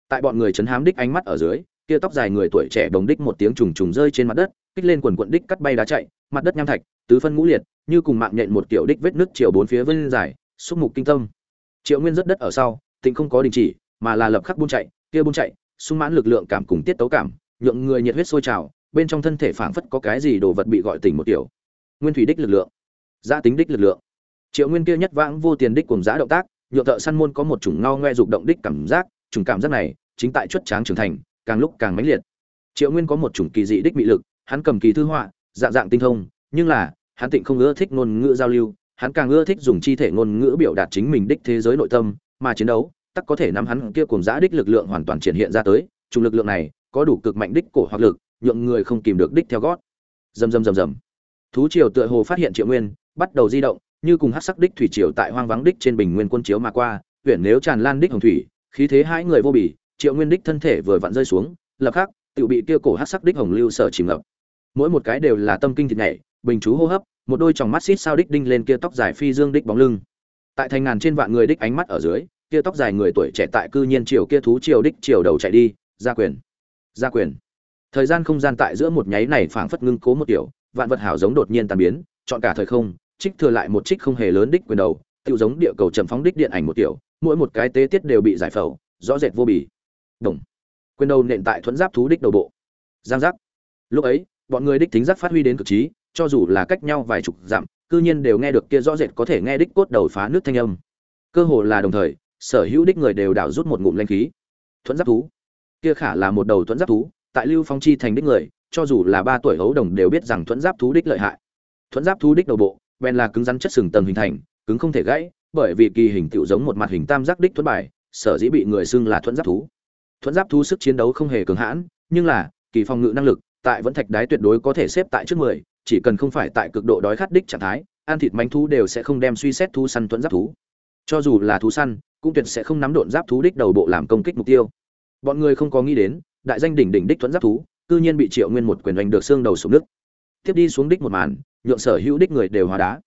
[SPEAKER 1] Tại bọn người chấn hám đích ánh mắt ở dưới, kia tóc dài người tuổi trẻ đồng đích một tiếng trùng trùng rơi trên mặt đất, kích lên quần quận đích cắt bay đá chạy, mặt đất nham thạch, tứ phân ngũ liệt, như cùng mạng nhện một kiểu đích vết nước chiều bốn phía vân dài, xúc mục kinh tâm. Triệu nguyên rất đất ở sau, tịnh không có đình chỉ, mà là lập khắc buôn chạy, kia buôn chạy, sung mãn lực lượng cảm cùng tiết tấu cảm, nhượng người nhiệt huyết sôi trào, bên trong thân thể phảng phất có cái gì đồ vật bị gọi tỉnh một kiểu. Nguyên thủy đích lực lượng, gia tính đích lực lượng triệu nguyên kia nhất vãng vô tiền đích cùng giá động tác, nhượng thợ săn môn có một chủng ngao ngoe dục động đích cảm giác, chủng cảm giác này chính tại chuất tráng trưởng thành, càng lúc càng mãnh liệt. Triệu nguyên có một chủng kỳ dị đích mị lực, hắn cầm kỳ thư họa dạng dạng tinh thông, nhưng là, hắn tịnh không ưa thích ngôn ngữ giao lưu, hắn càng ưa thích dùng chi thể ngôn ngữ biểu đạt chính mình đích thế giới nội tâm, mà chiến đấu, tắc có thể nắm hắn kia cùng giã đích lực lượng hoàn toàn triển hiện ra tới, chủng lực lượng này có đủ cực mạnh đích cổ hoặc lực, nhượng người không kìm được đích theo gót. Rầm rầm rầm rầm. Thú triều tựa hồ phát hiện triệu nguyên, bắt đầu di động như cùng hát sắc đích thủy triều tại hoang vắng đích trên bình nguyên quân chiếu mà qua, huyện nếu tràn lan đích hồng thủy, khí thế hai người vô bỉ triệu nguyên đích thân thể vừa vặn rơi xuống, lập khắc tự bị kia cổ hát sắc đích hồng lưu sở chìm ngập. Mỗi một cái đều là tâm kinh thịt nhảy, bình chú hô hấp, một đôi tròng mắt xít sao đích đinh lên kia tóc dài phi dương đích bóng lưng. Tại thành ngàn trên vạn người đích ánh mắt ở dưới, kia tóc dài người tuổi trẻ tại cư nhiên triều kia thú triều đích triều đầu chạy đi, ra quyền ra quyền. Thời gian không gian tại giữa một nháy này phảng phất ngưng cố một kiểu, vạn vật hảo giống đột nhiên tan biến, chọn cả thời không trích thừa lại một trích không hề lớn đích quyền đầu tự giống địa cầu trầm phóng đích điện ảnh một kiểu, mỗi một cái tế tiết đều bị giải phẫu, rõ rệt vô bì. Đồng. Quyền đầu nện tại thuẫn giáp thú đích đầu bộ. Giang giác. Lúc ấy, bọn người đích tính giác phát huy đến cực trí, cho dù là cách nhau vài chục dặm, cư nhiên đều nghe được kia rõ rệt có thể nghe đích cốt đầu phá nước thanh âm. Cơ hồ là đồng thời, sở hữu đích người đều đảo rút một ngụm lanh khí. Thuẫn giáp thú. Kia khả là một đầu thuẫn giáp thú, tại lưu phong chi thành đích người, cho dù là ba tuổi hấu đồng đều biết rằng thuẫn giáp thú đích lợi hại. Thuẫn giáp thú đích đầu bộ bèn là cứng rắn chất sừng tầng hình thành, cứng không thể gãy, bởi vì kỳ hình tựu giống một mặt hình tam giác đích thuần bài, sở dĩ bị người xưng là thuần giáp thú. Thuần giáp thú sức chiến đấu không hề cường hãn, nhưng là, kỳ phòng ngự năng lực, tại vẫn thạch đái tuyệt đối có thể xếp tại trước mười, chỉ cần không phải tại cực độ đói khát đích trạng thái, ăn thịt manh thú đều sẽ không đem suy xét thú săn thuần giáp thú. Cho dù là thú săn, cũng tuyệt sẽ không nắm độn giáp thú đích đầu bộ làm công kích mục tiêu. Bọn người không có nghĩ đến, đại danh đỉnh đỉnh đích thuần giáp thú, cư nhiên bị triệu nguyên một quyền đánh được xương đầu sụp nước tiếp đi xuống đích một màn nhượng sở hữu đích người đều hóa đá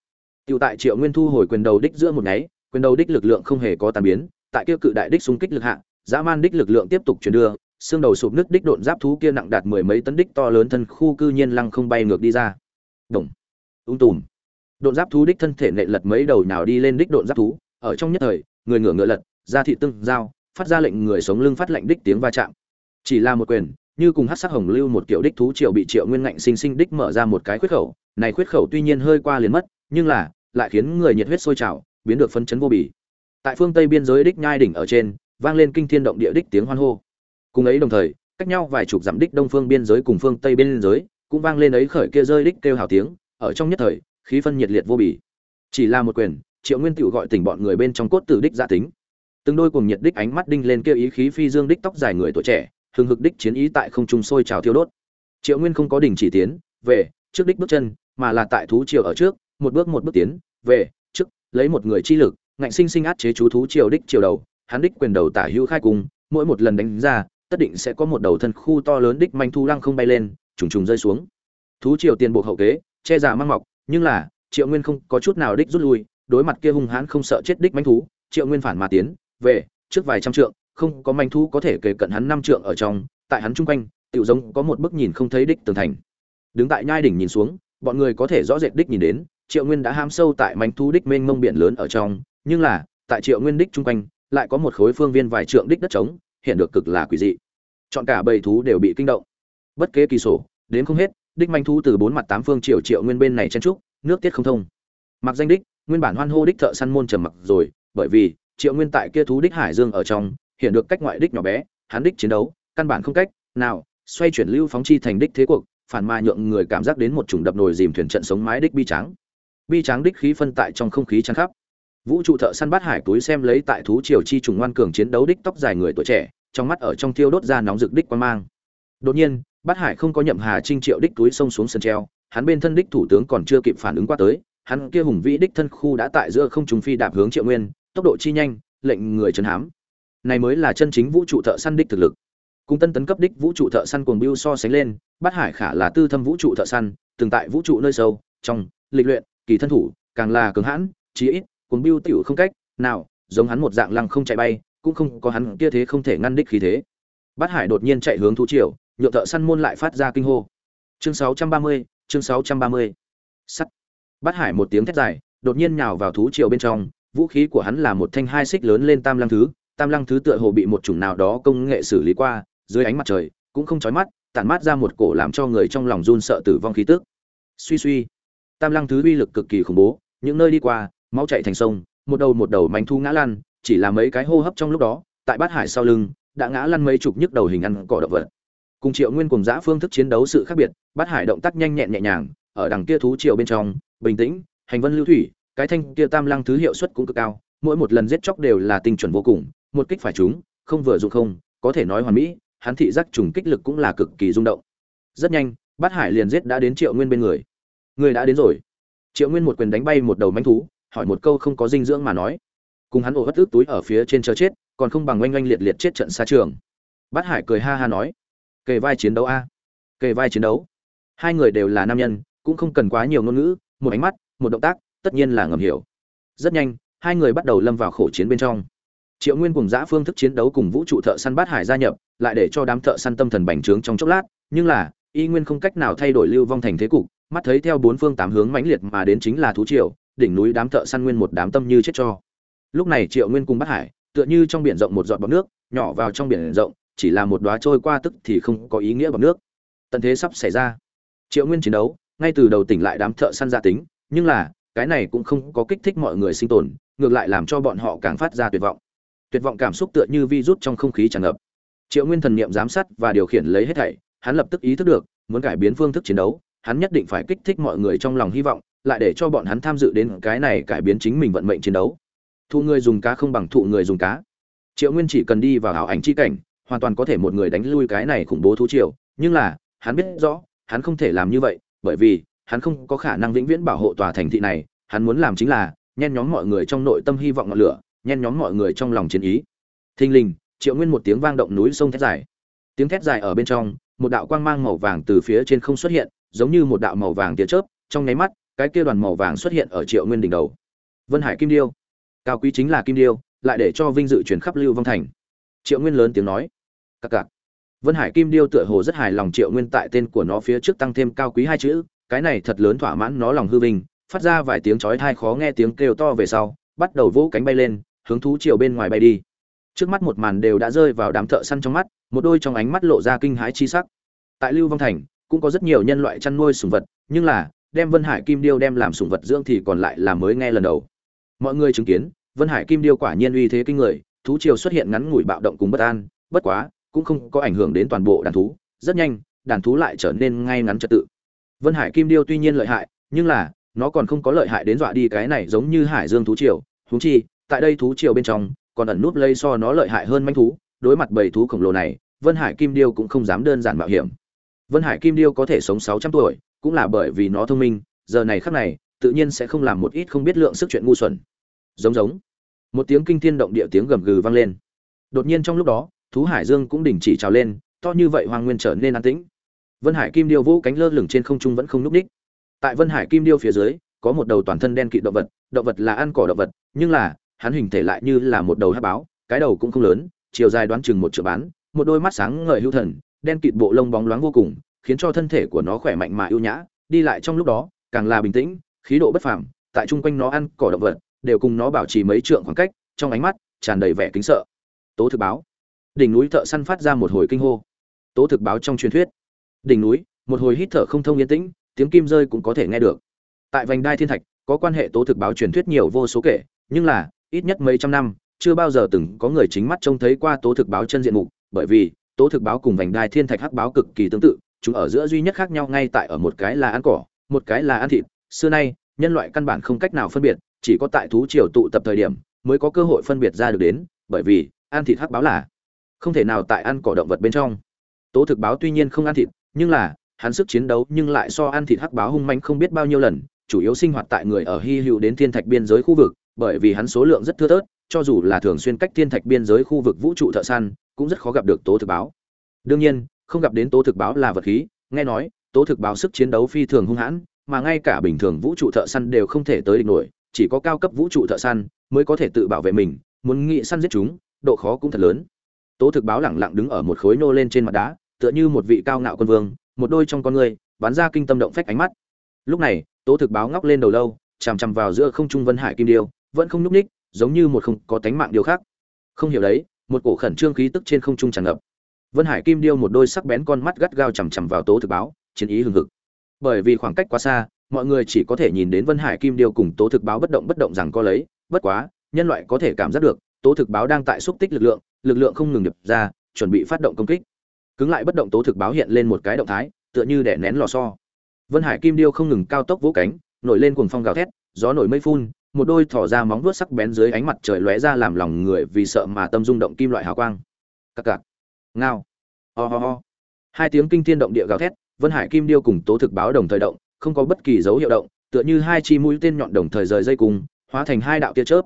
[SPEAKER 1] Tiểu tại Triệu Nguyên thu hồi quyền đầu đích giữa một nháy, quyền đầu đích lực lượng không hề có tan biến, tại kia cự đại đích xung kích lực hạ, dã man đích lực lượng tiếp tục chuyển đưa, xương đầu sụp nứt đích độn giáp thú kia nặng đạt mười mấy tấn đích to lớn thân khu cư nhiên lăng không bay ngược đi ra. Đùng. Ung tùm. Độn giáp thú đích thân thể nện lật mấy đầu nào đi lên đích độn giáp thú, ở trong nhất thời, người ngửa ngựa lật, ra thị tương giao, phát ra lệnh người sống lưng phát lệnh đích tiếng va chạm. Chỉ là một quyền, như cùng hắc sắc hồng lưu một kiểu đích thú triệu bị Triệu Nguyên ngạnh sinh sinh đích mở ra một cái khuyết khẩu, này khuyết khẩu tuy nhiên hơi qua liền mất, nhưng là lại khiến người nhiệt huyết sôi trào, biến được phấn chấn vô bì. Tại phương Tây biên giới đích nhai đỉnh ở trên, vang lên kinh thiên động địa đích tiếng hoan hô. Cùng ấy đồng thời, cách nhau vài chục dặm đích đông phương biên giới cùng phương Tây biên giới, cũng vang lên ấy khởi kia rơi đích kêu hào tiếng, ở trong nhất thời, khí phân nhiệt liệt vô bì. Chỉ là một quyền, Triệu Nguyên tiểu gọi tỉnh bọn người bên trong cốt tử đích gia tính. Từng đôi cùng nhiệt đích ánh mắt đinh lên kia ý khí phi dương đích tóc dài người tuổi trẻ, hừng hực đích chiến ý tại không trung sôi trào thiêu đốt. Triệu Nguyên không có đình chỉ tiến, về, trước đích bước chân, mà là tại thú triều ở trước, một bước một bước tiến, về trước lấy một người chi lực ngạnh sinh sinh át chế chú thú triều đích triều đầu hắn đích quyền đầu tả hữu khai cung mỗi một lần đánh ra tất định sẽ có một đầu thân khu to lớn đích manh thu lăng không bay lên trùng trùng rơi xuống. Thú triều tiền buộc hậu kế che giả mang mọc nhưng là triệu nguyên không có chút nào đích rút lui đối mặt kia hung hãn không sợ chết đích manh thú triệu nguyên phản mà tiến về trước vài trăm trượng không có manh thú có thể kề cận hắn năm trượng ở trong tại hắn chung quanh tiểu giống có một bức nhìn không thấy đích tường thành đứng tại nhai đỉnh nhìn xuống, bọn người có thể rõ rệt đích nhìn đến, triệu nguyên đã ham sâu tại mảnh thú đích mênh mông biển lớn ở trong, nhưng là, tại triệu nguyên đích chung quanh, lại có một khối phương viên vài trượng đích đất trống, hiện được cực là quỷ dị. Chọn cả bầy thú đều bị kinh động. Bất kế kỳ sổ, đến không hết, đích manh thú từ bốn mặt tám phương triệu triệu nguyên bên này chen trúc, nước tiết không thông. Mặc danh đích, nguyên bản hoan hô đích thợ săn môn trầm mặc rồi, bởi vì, triệu nguyên tại kia thú đích hải dương ở trong, hiện được cách ngoại đích nhỏ bé, hắn đích chiến đấu, căn bản không cách nào xoay chuyển lưu phóng chi thành đích thế cuộc phản mà nhượng người cảm giác đến một chủng đập nồi dìm thuyền trận sống mái đích bi trắng bi trắng đích khí phân tại trong không khí trắng khắp. Vũ trụ thợ săn bát hải túi xem lấy tại thú triều chi trùng ngoan cường chiến đấu đích tóc dài người tuổi trẻ, trong mắt ở trong thiêu đốt ra nóng rực đích quan mang. Đột nhiên bát hải không có nhậm hà trinh triệu đích túi sông xuống sân treo, hắn bên thân đích thủ tướng còn chưa kịp phản ứng qua tới, hắn kia hùng vĩ đích thân khu đã tại giữa không trùng phi đạp hướng triệu nguyên, tốc độ chi nhanh, lệnh người chấn hám. Này mới là chân chính vũ trụ thợ săn đích thực lực cùng tân tấn cấp đích vũ trụ thợ săn cuồng biêu so sánh lên bát hải khả là tư thâm vũ trụ thợ săn từng tại vũ trụ nơi sâu trong lịch luyện kỳ thân thủ càng là cường hãn chí ít cuồng biêu tiểu không cách nào giống hắn một dạng lăng không chạy bay cũng không có hắn kia thế không thể ngăn đích khí thế. Bát hải đột nhiên chạy hướng thú triều nhượng thợ săn môn lại phát ra kinh hô. Chương 630, chương 630. sắt. Bát hải một tiếng thét dài đột nhiên nhào vào thú triều bên trong vũ khí của hắn là một thanh hai xích lớn lên tam lăng thứ tam lăng thứ tựa hồ bị một chủng nào đó công nghệ xử lý qua dưới ánh mặt trời, cũng không chói mắt, tản mát ra một cổ làm cho người trong lòng run sợ tử vong khí tức. Suy suy, tam lăng thứ uy lực cực kỳ khủng bố, những nơi đi qua, máu chạy thành sông, một đầu một đầu mánh thu ngã lăn, chỉ là mấy cái hô hấp trong lúc đó, tại bát hải sau lưng, đã ngã lăn mấy chục nhức đầu hình ăn cỏ động vật. Cùng triệu nguyên cùng giã phương thức chiến đấu sự khác biệt, bát hải động tác nhanh nhẹn nhẹ nhàng, ở đằng kia thú triệu bên trong, bình tĩnh, hành vân lưu thủy, cái thanh kia tam lăng thứ hiệu suất cũng cực cao, mỗi một lần giết chóc đều là tinh chuẩn vô cùng, một kích phải chúng không vừa dụng không, có thể nói hoàn mỹ hắn thị giác trùng kích lực cũng là cực kỳ rung động. Rất nhanh, bát hải liền giết đã đến triệu nguyên bên người. Người đã đến rồi. Triệu nguyên một quyền đánh bay một đầu mãnh thú, hỏi một câu không có dinh dưỡng mà nói. Cùng hắn ổ hất ức túi ở phía trên chờ chết, còn không bằng oanh oanh liệt liệt chết trận xa trường. Bát hải cười ha ha nói, kề vai chiến đấu a, kề vai chiến đấu. Hai người đều là nam nhân, cũng không cần quá nhiều ngôn ngữ, một ánh mắt, một động tác, tất nhiên là ngầm hiểu. Rất nhanh, hai người bắt đầu lâm vào khổ chiến bên trong triệu nguyên cùng giã phương thức chiến đấu cùng vũ trụ thợ săn bát hải gia nhập, lại để cho đám thợ săn tâm thần bành trướng trong chốc lát, nhưng là, y nguyên không cách nào thay đổi lưu vong thành thế cục, mắt thấy theo bốn phương tám hướng mãnh liệt mà đến chính là thú triều, đỉnh núi đám thợ săn nguyên một đám tâm như chết cho. Lúc này triệu nguyên cùng bắt hải, tựa như trong biển rộng một giọt bọt nước, nhỏ vào trong biển rộng, chỉ là một đóa trôi qua tức thì không có ý nghĩa bọc nước. Tận thế sắp xảy ra. Triệu nguyên chiến đấu, ngay từ đầu tỉnh lại đám thợ săn gia tính, nhưng là, cái này cũng không có kích thích mọi người sinh tồn, ngược lại làm cho bọn họ càng phát ra tuyệt vọng tuyệt vọng cảm xúc tựa như vi rút trong không khí tràn ngập triệu nguyên thần niệm giám sát và điều khiển lấy hết thảy hắn lập tức ý thức được muốn cải biến phương thức chiến đấu hắn nhất định phải kích thích mọi người trong lòng hy vọng, lại để cho bọn hắn tham dự đến cái này cải biến chính mình vận mệnh chiến đấu. Thụ người dùng cá không bằng thụ người dùng cá. Triệu Nguyên chỉ cần đi vào ảo ảnh chi cảnh, hoàn toàn có thể một người đánh lui cái này khủng bố thú triều, nhưng là, hắn biết rõ, hắn không thể làm như vậy, bởi vì, hắn không có khả năng vĩnh viễn bảo hộ tòa thành thị này, hắn muốn làm chính là nhen nhóm mọi người trong nội tâm hy vọng ngọn lửa, nhen nhóm mọi người trong lòng chiến ý. Thinh linh, Triệu Nguyên một tiếng vang động núi sông thét dài. Tiếng thét dài ở bên trong, một đạo quang mang màu vàng từ phía trên không xuất hiện giống như một đạo màu vàng tia chớp trong nháy mắt cái kia đoàn màu vàng xuất hiện ở triệu nguyên đỉnh đầu. Vân hải kim điêu. Cao quý chính là kim điêu lại để cho vinh dự chuyển khắp lưu vong thành. Triệu nguyên lớn tiếng nói. Cặc cặc vân hải kim điêu tựa hồ rất hài lòng triệu nguyên tại tên của nó phía trước tăng thêm cao quý hai chữ cái này thật lớn thỏa mãn nó lòng hư vinh phát ra vài tiếng chói thai khó nghe tiếng kêu to về sau bắt đầu vỗ cánh bay lên hướng thú chiều bên ngoài bay đi. Trước mắt một màn đều đã rơi vào đám thợ săn trong mắt, một đôi trong ánh mắt lộ ra kinh hãi chi sắc. Tại lưu vong thành, cũng có rất nhiều nhân loại chăn nuôi sùng vật, nhưng là, đem vân hải kim điêu đem làm sùng vật dưỡng thì còn lại là mới nghe lần đầu. Mọi người chứng kiến, vân hải kim điêu quả nhiên uy thế kinh người, thú triều xuất hiện ngắn ngủi bạo động cùng bất an, bất quá, cũng không có ảnh hưởng đến toàn bộ đàn thú, rất nhanh, đàn thú lại trở nên ngay ngắn trật tự. Vân hải kim điêu tuy nhiên lợi hại, nhưng là, nó còn không có lợi hại đến dọa đi cái này giống như hải dương thú triều thú chi tại đây thú triều bên trong, còn ẩn núp lây so nó lợi hại hơn manh thú, đối mặt bầy thú khổng lồ này, vân hải kim điêu cũng không dám đơn giản mạo hiểm. Vân hải kim điêu có thể sống sáu trăm tuổi, cũng là bởi vì nó thông minh, giờ này khắc này, tự nhiên sẽ không làm một ít không biết lượng sức chuyện ngu xuẩn. Giống giống. Một tiếng kinh thiên động địa tiếng gầm gừ vang lên. Đột nhiên trong lúc đó, thú hải dương cũng đình chỉ trào lên, to như vậy hoàng nguyên trở nên an tĩnh. Vân hải kim điêu vũ cánh lơ lửng trên không trung vẫn không núp ních tại vân hải kim điêu phía dưới, có một đầu toàn thân đen kịt động vật động vật là ăn cỏ động vật, nhưng là hắn hình thể lại như là một đầu hắc báo, cái đầu cũng không lớn, chiều dài đoán chừng một trượng bán, một đôi mắt sáng ngời hữu thần, đen kịt bộ lông bóng loáng vô cùng, khiến cho thân thể của nó khỏe mạnh mà ưu nhã. Đi lại trong lúc đó, càng là bình tĩnh, khí độ bất phàm, tại chung quanh nó ăn cỏ động vật, đều cùng nó bảo trì mấy trượng khoảng cách, trong ánh mắt tràn đầy vẻ kính sợ. Tố thực báo. Đỉnh núi thợ săn phát ra một hồi kinh hô. Tố thực báo trong truyền thuyết. Đỉnh núi, một hồi hít thở không thông yên tĩnh, tiếng kim rơi cũng có thể nghe được. Tại vành đai thiên thạch, có quan hệ tố thực báo truyền thuyết nhiều vô số kể, nhưng là ít nhất mấy trăm năm, chưa bao giờ từng có người chính mắt trông thấy qua tố thực báo chân diện mục, bởi vì, tố thực báo cùng vành đai thiên thạch hắc báo cực kỳ tương tự, chúng ở giữa duy nhất khác nhau ngay tại ở một cái là ăn cỏ, một cái là ăn thịt. Xưa nay, nhân loại căn bản không cách nào phân biệt, chỉ có tại thú triều tụ tập thời điểm mới có cơ hội phân biệt ra được đến, bởi vì, ăn thịt hắc báo là không thể nào tại ăn cỏ động vật bên trong. Tố thực báo tuy nhiên không ăn thịt, nhưng là, hắn sức chiến đấu nhưng lại so ăn thịt hắc báo hung manh không biết bao nhiêu lần, chủ yếu sinh hoạt tại người ở hy hữu đến thiên thạch biên giới khu vực bởi vì hắn số lượng rất thưa thớt, cho dù là thường xuyên cách thiên thạch biên giới khu vực vũ trụ thợ săn, cũng rất khó gặp được tố thực báo. Đương nhiên, không gặp đến tố thực báo là vật khí, nghe nói, tố thực báo sức chiến đấu phi thường hung hãn, mà ngay cả bình thường vũ trụ thợ săn đều không thể tới địch nổi, chỉ có cao cấp vũ trụ thợ săn mới có thể tự bảo vệ mình, muốn nghị săn giết chúng, độ khó cũng thật lớn. Tố thực báo lẳng lặng đứng ở một khối nô lên trên mặt đá, tựa như một vị cao ngạo quân vương, một đôi trong con người, bắn ra kinh tâm động phách ánh mắt. Lúc này, tố thực báo ngóc lên đầu lâu, chằm chằm vào giữa không trung vân hải kim điêu vẫn không nhúc ních giống như một không có tánh mạng điều khác. Không hiểu đấy, một cổ khẩn trương khí tức trên không trung tràn ngập. Vân hải kim điêu một đôi sắc bén con mắt gắt gao chằm chằm vào tố thực báo, chiến ý hừng hực. Bởi vì khoảng cách quá xa, mọi người chỉ có thể nhìn đến vân hải kim điêu cùng tố thực báo bất động bất động rằng có lấy, bất quá, nhân loại có thể cảm giác được, tố thực báo đang tại xúc tích lực lượng lực lượng không ngừng nhập ra, chuẩn bị phát động công kích. Cứng lại bất động tố thực báo hiện lên một cái động thái, tựa như để nén lò xo. Vân hải kim điêu không ngừng cao tốc vỗ cánh, nổi lên cuồng phong gào thét, gió nổi mây phun một đôi thỏ ra móng vuốt sắc bén dưới ánh mặt trời lóe ra làm lòng người vì sợ mà tâm rung động kim loại hào quang. Các cạc. ngao. Ho, hai tiếng kinh thiên động địa gào thét vân hải kim điêu cùng tố thực báo đồng thời động không có bất kỳ dấu hiệu động tựa như hai chi mũi tên nhọn đồng thời rời dây cùng hóa thành hai đạo tia chớp.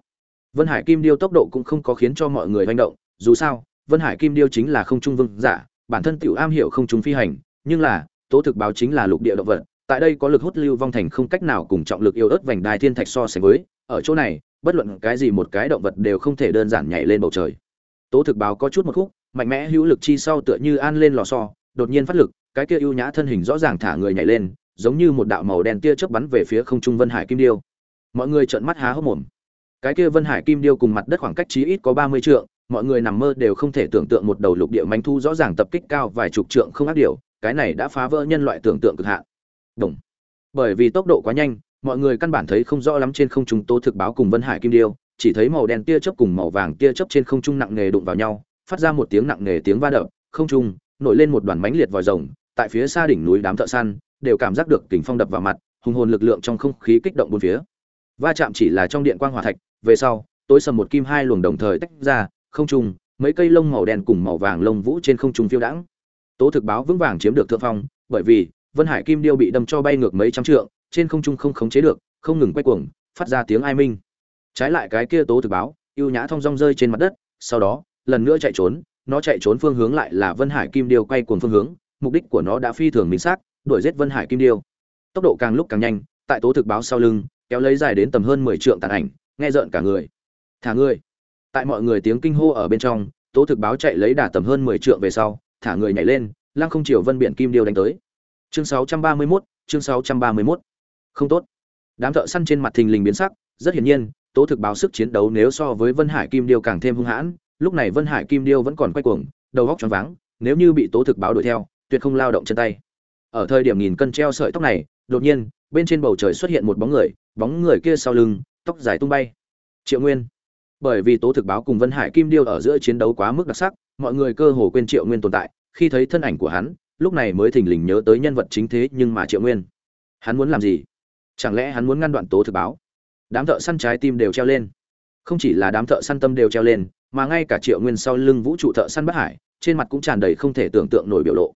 [SPEAKER 1] Vân hải kim điêu tốc độ cũng không có khiến cho mọi người hoành động dù sao vân hải kim điêu chính là không trung vương giả bản thân tiểu am hiểu không trung phi hành nhưng là tố thực báo chính là lục địa động vật tại đây có lực hút lưu vong thành không cách nào cùng trọng lực yêu ớt vành đai thiên thạch so sánh với, ở chỗ này, bất luận cái gì một cái động vật đều không thể đơn giản nhảy lên bầu trời. Tố thực báo có chút một khúc, mạnh mẽ hữu lực chi sau tựa như an lên lò xo, đột nhiên phát lực, cái kia ưu nhã thân hình rõ ràng thả người nhảy lên, giống như một đạo màu đen tia chớp bắn về phía không trung vân hải kim điêu. Mọi người trợn mắt há hốc mồm. Cái kia vân hải kim điêu cùng mặt đất khoảng cách chí ít có ba mươi trượng, mọi người nằm mơ đều không thể tưởng tượng một đầu lục địa manh thu rõ ràng tập kích cao vài chục trượng không ác điều, cái này đã phá vỡ nhân loại tưởng tượng cực hạn. Đồng. bởi vì tốc độ quá nhanh, mọi người căn bản thấy không rõ lắm trên không trung tố thực báo cùng vân hải kim điêu, chỉ thấy màu đen tia chớp cùng màu vàng tia chớp trên không trung nặng nề đụng vào nhau, phát ra một tiếng nặng nề tiếng va đập, không trung, nổi lên một đoàn mánh liệt vòi rồng, tại phía xa đỉnh núi đám thợ săn, đều cảm giác được kình phong đập vào mặt, hùng hồn lực lượng trong không khí kích động bốn phía va chạm chỉ là trong điện quang hỏa thạch, về sau, tối sầm một kim hai luồng đồng thời tách ra, không trung, mấy cây lông màu đen cùng màu vàng lông vũ trên không trung phiêu đãng tố thực báo vững vàng chiếm được thượng phong, bởi vì vân hải kim điêu bị đâm cho bay ngược mấy trăm trượng, trên không trung không khống chế được, không ngừng quay cuồng, phát ra tiếng ai minh. Trái lại cái kia tố thực báo ưu nhã thong dong rơi trên mặt đất, sau đó, lần nữa chạy trốn, nó chạy trốn phương hướng lại là vân hải kim điêu quay cuồng phương hướng, mục đích của nó đã phi thường minh xác, đuổi giết vân hải kim điêu. Tốc độ càng lúc càng nhanh, tại tố thực báo sau lưng, kéo lấy dài đến tầm hơn mười trượng tàn ảnh, nghe rợn cả người. Thả người tại mọi người tiếng kinh hô ở bên trong, tố thực báo chạy lấy đà tầm hơn mười trượng về sau, thả người nhảy lên, lăng không chiều vân biển kim điêu đánh tới chương 631, chương 631. không tốt. Đám thợ săn trên mặt thình lình biến sắc rất hiển nhiên tố thực báo sức chiến đấu nếu so với vân hải kim điêu càng thêm hung hãn lúc này vân hải kim điêu vẫn còn quay cuồng đầu góc choáng váng nếu như bị tố thực báo đuổi theo tuyệt không lao động chân tay. Ở thời điểm nghìn cân treo sợi tóc này đột nhiên bên trên bầu trời xuất hiện một bóng người bóng người kia sau lưng tóc dài tung bay. Triệu nguyên. Bởi vì tố thực báo cùng vân hải kim điêu ở giữa chiến đấu quá mức đặc sắc mọi người cơ hồ quên triệu nguyên tồn tại khi thấy thân ảnh của hắn lúc này mới thình lình nhớ tới nhân vật chính thế nhưng mà triệu nguyên. Hắn muốn làm gì? Chẳng lẽ hắn muốn ngăn đoạn tố thực báo? Đám thợ săn trái tim đều treo lên. Không chỉ là đám thợ săn tâm đều treo lên, mà ngay cả triệu nguyên sau lưng vũ trụ thợ săn bắt hải, trên mặt cũng tràn đầy không thể tưởng tượng nổi biểu lộ.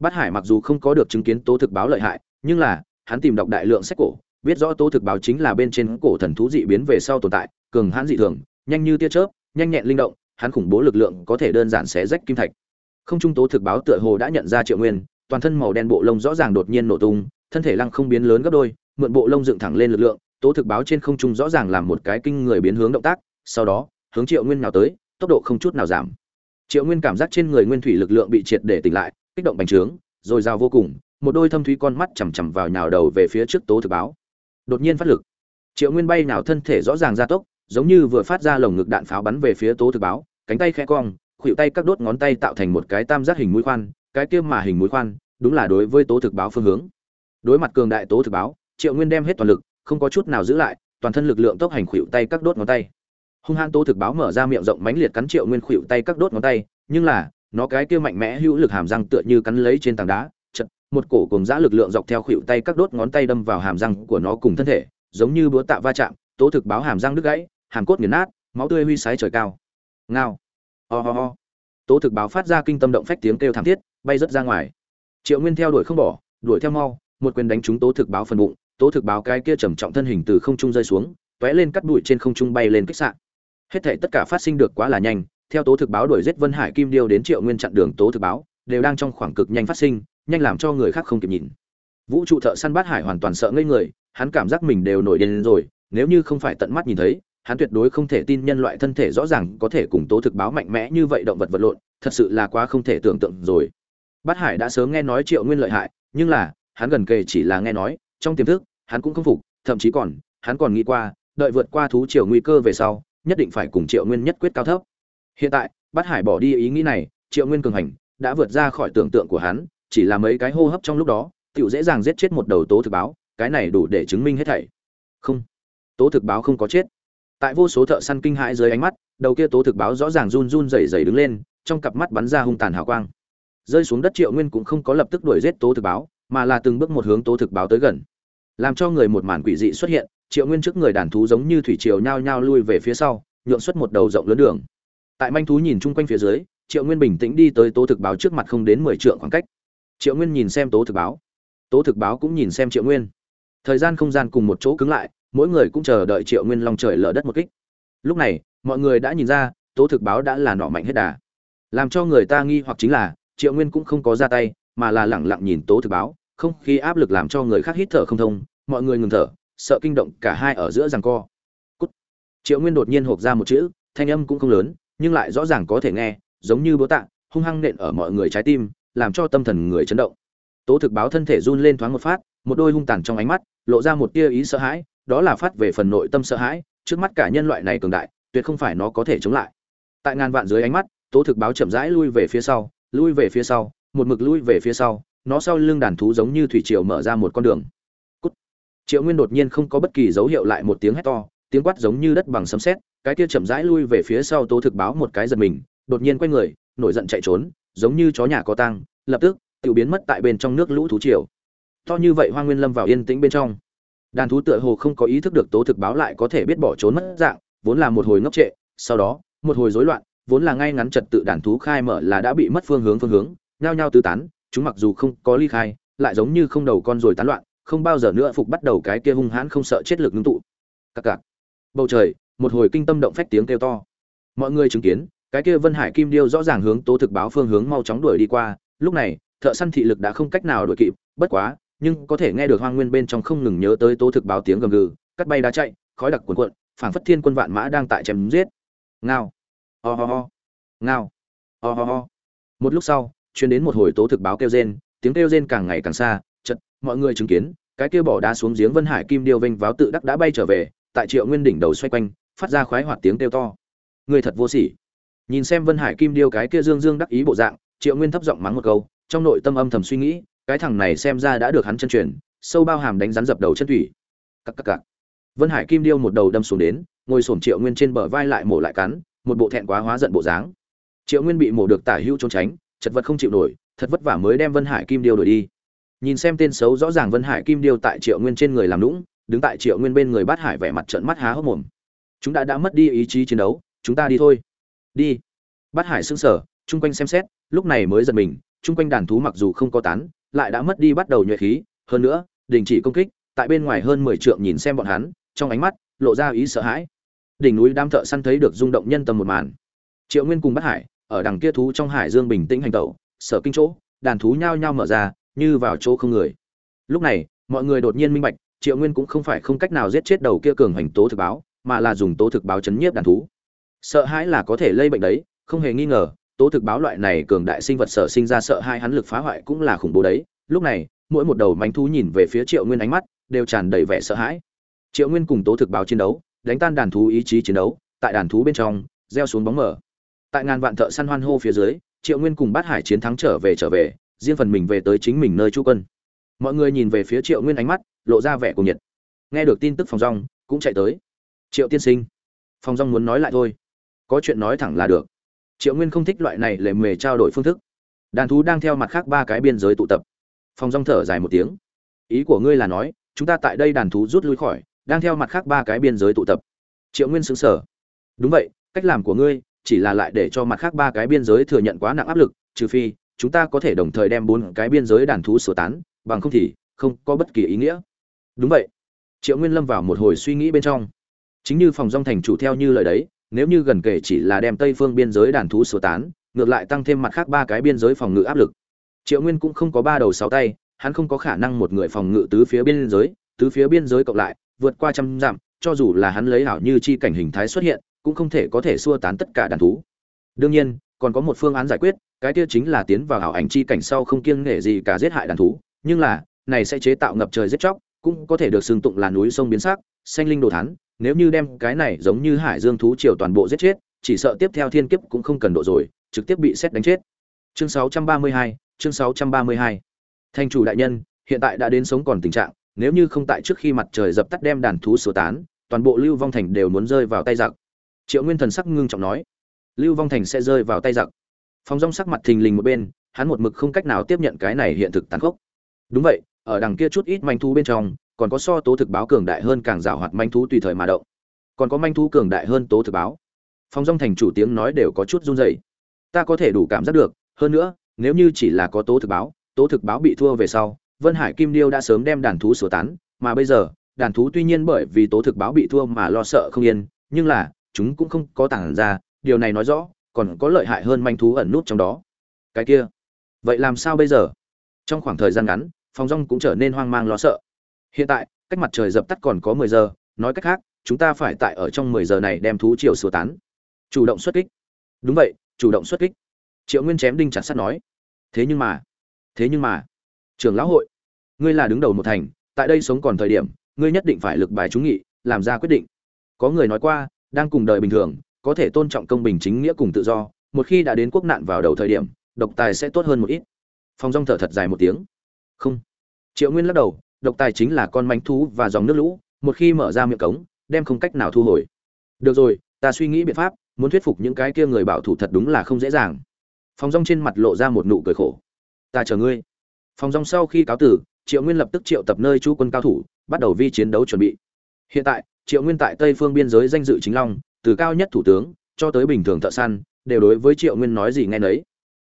[SPEAKER 1] Bắt hải mặc dù không có được chứng kiến tố thực báo lợi hại, nhưng là, hắn tìm đọc đại lượng sách cổ, biết rõ tố thực báo chính là bên trên cổ thần thú dị biến về sau tồn tại, cường hãn dị thường, nhanh như tia chớp, nhanh nhẹn linh động, hắn khủng bố lực lượng có thể đơn giản xé rách kim thạch không trung tố thực báo tựa hồ đã nhận ra triệu nguyên, toàn thân màu đen bộ lông rõ ràng đột nhiên nổ tung, thân thể lăng không biến lớn gấp đôi, mượn bộ lông dựng thẳng lên lực lượng, tố thực báo trên không trung rõ ràng làm một cái kinh người biến hướng động tác, sau đó, hướng triệu nguyên nào tới, tốc độ không chút nào giảm. Triệu nguyên cảm giác trên người nguyên thủy lực lượng bị triệt để tỉnh lại, kích động bành trướng, rồi rào vô cùng, một đôi thâm thúy con mắt chằm chằm vào nhào đầu về phía trước tố thực báo. Đột nhiên phát lực. Triệu nguyên bay nào thân thể rõ ràng gia tốc, giống như vừa phát ra lồng ngực đạn pháo bắn về phía tố thực báo, cánh tay khẽ cong khuỵu tay các đốt ngón tay tạo thành một cái tam giác hình mũi khoan cái kia mà hình mũi khoan đúng là đối với tố thực báo phương hướng. Đối mặt cường đại tố thực báo triệu nguyên đem hết toàn lực không có chút nào giữ lại toàn thân lực lượng tốc hành khuỵu tay các đốt ngón tay. Hung hãn tố thực báo mở ra miệng rộng mánh liệt cắn triệu nguyên khuỵu tay các đốt ngón tay nhưng là nó cái kia mạnh mẽ hữu lực hàm răng tựa như cắn lấy trên tảng đá chợt, một cổ cùng dã lực lượng dọc theo khuỵu tay các đốt ngón tay đâm vào hàm răng của nó cùng thân thể giống như búa tạ va chạm tố thực báo hàm răng đứt gãy hàm cốt nghiền nát máu tươi huy sái trời cao. Ngao ho、oh、ho、oh、ho、oh. ho tố thực báo phát ra kinh tâm động phách tiếng kêu thảm thiết, bay rớt ra ngoài. Triệu nguyên theo đuổi không bỏ, đuổi theo mau, một quyền đánh trúng tố thực báo phần bụng, tố thực báo cái kia trầm trọng thân hình từ không trung rơi xuống t ó é lên cắt bụi trên không trung bay lên kích sạn hết thể tất cả phát sinh được quá là nhanh, theo tố thực báo đuổi giết vân hải kim điêu đến triệu nguyên chặn đường tố thực báo, đều đang trong khoảng cực nhanh phát sinh, nhanh làm cho người khác không kịp nhìn. Vũ trụ thợ săn bát hải hoàn toàn sợ ngây người, hắn cảm giác mình đều nổi điên rồi, nếu như không phải tận mắt nhìn thấy hắn tuyệt đối không thể tin nhân loại thân thể rõ ràng có thể cùng tố thực báo mạnh mẽ như vậy động vật vật lộn, thật sự là quá không thể tưởng tượng rồi. Bát hải đã sớm nghe nói triệu nguyên lợi hại, nhưng là, hắn gần kề chỉ là nghe nói, trong tiềm thức, hắn cũng không phục, thậm chí còn, hắn còn nghĩ qua, đợi vượt qua thú triều nguy cơ về sau, nhất định phải cùng triệu nguyên nhất quyết cao thấp. Hiện tại, bát hải bỏ đi ý nghĩ này, triệu nguyên cường hành, đã vượt ra khỏi tưởng tượng của hắn, chỉ là mấy cái hô hấp trong lúc đó tựu dễ dàng giết chết một đầu tố thực báo, cái này đủ để chứng minh hết thảy. Không, tố thực báo không có chết tại vô số thợ săn kinh hãi dưới ánh mắt, đầu kia tố thực báo rõ ràng run run rẩy rẩy đứng lên, trong cặp mắt bắn ra hung tàn hào quang. Rơi xuống đất triệu nguyên cũng không có lập tức đuổi giết tố thực báo, mà là từng bước một hướng tố thực báo tới gần. Làm cho người một màn quỷ dị xuất hiện, triệu nguyên trước người đàn thú giống như thủy triều nhao nhao lui về phía sau, nhượng xuất một đầu rộng lớn đường. Tại manh thú nhìn chung quanh phía dưới, triệu nguyên bình tĩnh đi tới tố thực báo trước mặt không đến mười trượng khoảng cách. Triệu nguyên nhìn xem tố thực báo. Tố thực báo cũng nhìn xem triệu nguyên. Thời gian không gian cùng một chỗ cứng lại mỗi người cũng chờ đợi triệu nguyên long trời lở đất một kích. Lúc này, mọi người đã nhìn ra, tố thực báo đã là nọ mạnh hết đà. Làm cho người ta nghi hoặc chính là, triệu nguyên cũng không có ra tay, mà là lẳng lặng nhìn tố thực báo, không khí áp lực làm cho người khác hít thở không thông, mọi người ngừng thở, sợ kinh động cả hai ở giữa rằng co. Cút. triệu nguyên đột nhiên hộp ra một chữ, thanh âm cũng không lớn, nhưng lại rõ ràng có thể nghe, giống như búa tạ, hung hăng nện ở mọi người trái tim, làm cho tâm thần người chấn động. Tố thực báo thân thể run lên thoáng một phát, một đôi hung tàn trong ánh mắt, lộ ra một tia ý sợ hãi đó là phát về phần nội tâm sợ hãi, trước mắt cả nhân loại này cường đại, tuyệt không phải nó có thể chống lại. Tại ngàn vạn dưới ánh mắt, tố thực báo chậm rãi lui về phía sau, lui về phía sau, một mực lui về phía sau, nó sau lưng đàn thú giống như thủy triều mở ra một con đường. Cút. triệu nguyên đột nhiên không có bất kỳ dấu hiệu lại một tiếng hét to, tiếng quát giống như đất bằng sấm sét, cái kia chậm rãi lui về phía sau tố thực báo một cái giật mình, đột nhiên quay người, nổi giận chạy trốn, giống như chó nhà có tang, lập tức tự biến mất tại bên trong nước lũ thú triều. To như vậy hoa nguyên lâm vào yên tĩnh bên trong đàn thú tựa hồ không có ý thức được tố thực báo lại có thể biết bỏ trốn mất dạng, vốn là một hồi ngốc trệ, sau đó, một hồi rối loạn, vốn là ngay ngắn trật tự đàn thú khai mở là đã bị mất phương hướng phương hướng, nhao nhao tứ tán, chúng mặc dù không có ly khai, lại giống như không đầu con rồi tán loạn, không bao giờ nữa phục bắt đầu cái kia hung hãn không sợ chết lực ngưng tụ. Cặc cặc. Bầu trời, một hồi kinh tâm động phách tiếng kêu to. Mọi người chứng kiến, cái kia vân hải kim điêu rõ ràng hướng tố thực báo phương hướng mau chóng đuổi đi qua, lúc này, thợ săn thị lực đã không cách nào đuổi kịp, bất quá nhưng có thể nghe được hoang nguyên bên trong không ngừng nhớ tới tố thực báo tiếng gầm gừ, cắt bay đá chạy, khói đặc cuồn cuộn, phảng phất thiên quân vạn mã đang tại chém giết. Ngao. Ho ho ho. Ngao. Ho ho ho. Một lúc sau chuyên đến một hồi tố thực báo kêu rên, tiếng kêu rên càng ngày càng xa chật mọi người chứng kiến, cái kia bỏ đá xuống giếng vân hải kim điêu vinh váo tự đắc đã bay trở về, tại triệu nguyên đỉnh đầu xoay quanh, phát ra khoái hoạt tiếng kêu to. Người thật vô sỉ. Nhìn xem vân hải kim điêu cái kia dương dương đắc ý bộ dạng, triệu nguyên thấp giọng mắng một câu, trong nội tâm âm thầm suy nghĩ cái thằng này xem ra đã được hắn chân truyền, sâu bao hàm đánh rắn dập đầu chân thủy cắc cắc cắc vân hải kim điêu một đầu đâm xuống đến, ngồi xổm triệu nguyên trên bờ vai lại mổ lại cắn, một bộ thẹn quá hóa giận bộ dáng. Triệu nguyên bị mổ được tả hữu trốn tránh, chật vật không chịu nổi, thật vất vả mới đem vân hải kim điêu đuổi đi. Nhìn xem tên xấu rõ ràng vân hải kim điêu tại triệu nguyên trên người làm lũng đứng tại triệu nguyên bên người bát hải vẻ mặt trợn mắt há hốc mồm. Chúng đã đã mất đi ý chí chiến đấu, chúng ta đi thôi. Đi. Bát hải sững sờ, chung quanh xem xét, lúc này mới giật mình, chung quanh đàn thú mặc dù không có tán lại đã mất đi bắt đầu nhuệ khí. Hơn nữa, đình chỉ công kích, tại bên ngoài hơn mười trượng nhìn xem bọn hắn, trong ánh mắt lộ ra ý sợ hãi. Đỉnh núi đám thợ săn thấy được rung động nhân tâm một màn. Triệu nguyên cùng bắt hải, ở đằng kia thú trong hải dương bình tĩnh hành tẩu, sở kinh chỗ, đàn thú nhao nhao mở ra, như vào chỗ không người. Lúc này, mọi người đột nhiên minh bạch, triệu nguyên cũng không phải không cách nào giết chết đầu kia cường hành tố thực báo, mà là dùng tố thực báo chấn nhiếp đàn thú. Sợ hãi là có thể lây bệnh đấy, không hề nghi ngờ tố thực báo loại này cường đại sinh vật sở sinh ra sợ hai hắn lực phá hoại cũng là khủng bố đấy. Lúc này, mỗi một đầu mánh thú nhìn về phía triệu nguyên ánh mắt đều tràn đầy vẻ sợ hãi. Triệu nguyên cùng tố thực báo chiến đấu, đánh tan đàn thú ý chí chiến đấu, tại đàn thú bên trong, gieo xuống bóng mở tại ngàn vạn thợ săn hoan hô phía dưới, triệu nguyên cùng bát hải chiến thắng trở về trở về, riêng phần mình về tới chính mình nơi trú quân. Mọi người nhìn về phía triệu nguyên ánh mắt, lộ ra vẻ cuồng nhiệt. Nghe được tin tức phòng rong cũng chạy tới. Triệu tiên sinh, phòng rong muốn nói lại thôi. Có chuyện nói thẳng là được triệu nguyên không thích loại này lề mề trao đổi phương thức. Đàn thú đang theo mặt khác ba cái biên giới tụ tập. Phòng rong thở dài một tiếng. Ý của ngươi là nói, chúng ta tại đây đàn thú rút lui khỏi, đang theo mặt khác ba cái biên giới tụ tập. Triệu nguyên xứng sở đúng vậy, cách làm của ngươi chỉ là lại để cho mặt khác ba cái biên giới thừa nhận quá nặng áp lực, trừ phi chúng ta có thể đồng thời đem bốn cái biên giới đàn thú sửa tán, bằng không thì không có bất kỳ ý nghĩa. Đúng vậy. Triệu nguyên lâm vào một hồi suy nghĩ bên trong. Chính như phòng Rong thành chủ theo như lời đấy nếu như gần kể chỉ là đem tây phương biên giới đàn thú sơ tán, ngược lại tăng thêm mặt khác ba cái biên giới phòng ngự áp lực. Triệu nguyên cũng không có ba đầu sáu tay, hắn không có khả năng một người phòng ngự tứ phía biên giới, tứ phía biên giới cộng lại, vượt qua trăm dặm, cho dù là hắn lấy hảo như chi cảnh hình thái xuất hiện, cũng không thể có thể xua tán tất cả đàn thú. Đương nhiên, còn có một phương án giải quyết, cái kia chính là tiến vào ảo ảnh chi cảnh sau không kiêng nể gì cả giết hại đàn thú, nhưng là, này sẽ chế tạo ngập trời giết chóc, cũng có thể được xưng tụng là núi sông biến sắc, xanh linh đồ thán nếu như đem cái này giống như hải dương thú triều toàn bộ giết chết chỉ sợ tiếp theo thiên kiếp cũng không cần độ rồi trực tiếp bị xét đánh chết. Chương 632, chương 632. thành chủ đại nhân hiện tại đã đến sống còn tình trạng nếu như không tại trước khi mặt trời dập tắt đem đàn thú sửa tán toàn bộ lưu vong thành đều muốn rơi vào tay giặc. Triệu nguyên thần sắc ngưng trọng nói lưu vong thành sẽ rơi vào tay giặc. Phong rong sắc mặt thình lình một bên hắn một mực không cách nào tiếp nhận cái này hiện thực tàn khốc. Đúng vậy ở đằng kia chút ít manh thú bên trong còn có so tố thực báo cường đại hơn càng rào hoạt manh thú tùy thời mà động. Còn có manh thú cường đại hơn tố thực báo. Phong rong thành chủ tiếng nói đều có chút run rẩy. Ta có thể đủ cảm giác được, hơn nữa, nếu như chỉ là có tố thực báo, tố thực báo bị thua về sau, vân hải kim điêu đã sớm đem đàn thú sửa tán, mà bây giờ, đàn thú tuy nhiên bởi vì tố thực báo bị thua mà lo sợ không yên, nhưng là, chúng cũng không có tản ra, điều này nói rõ, còn có lợi hại hơn manh thú ẩn nút trong đó. Cái kia, vậy làm sao bây giờ? Trong khoảng thời gian ngắn phòng rong cũng trở nên hoang mang lo sợ hiện tại, cách mặt trời dập tắt còn có mười giờ, nói cách khác, chúng ta phải tại ở trong mười giờ này đem thú triều sửa tán. Chủ động xuất kích. Đúng vậy, chủ động xuất kích. Triệu nguyên chém đinh chặt sắt nói. Thế nhưng mà, thế nhưng mà, trưởng lão hội, ngươi là đứng đầu một thành, tại đây sống còn thời điểm, ngươi nhất định phải lực bài chúng nghị, làm ra quyết định. Có người nói qua, đang cùng đời bình thường, có thể tôn trọng công bình chính nghĩa cùng tự do, một khi đã đến quốc nạn vào đầu thời điểm, độc tài sẽ tốt hơn một ít. Phong dung thở thật dài một tiếng. Không. Triệu nguyên lắc đầu độc tài chính là con manh thú và dòng nước lũ, một khi mở ra miệng cống, đem không cách nào thu hồi. Được rồi, ta suy nghĩ biện pháp, muốn thuyết phục những cái kia người bảo thủ thật đúng là không dễ dàng. Phong rong trên mặt lộ ra một nụ cười khổ. Ta chờ ngươi. Phong rong sau khi cáo tử, triệu nguyên lập tức triệu tập nơi chú quân cao thủ, bắt đầu vi chiến đấu chuẩn bị. Hiện tại, triệu nguyên tại tây phương biên giới danh dự chính long, từ cao nhất thủ tướng cho tới bình thường thợ săn, đều đối với triệu nguyên nói gì nghe nấy.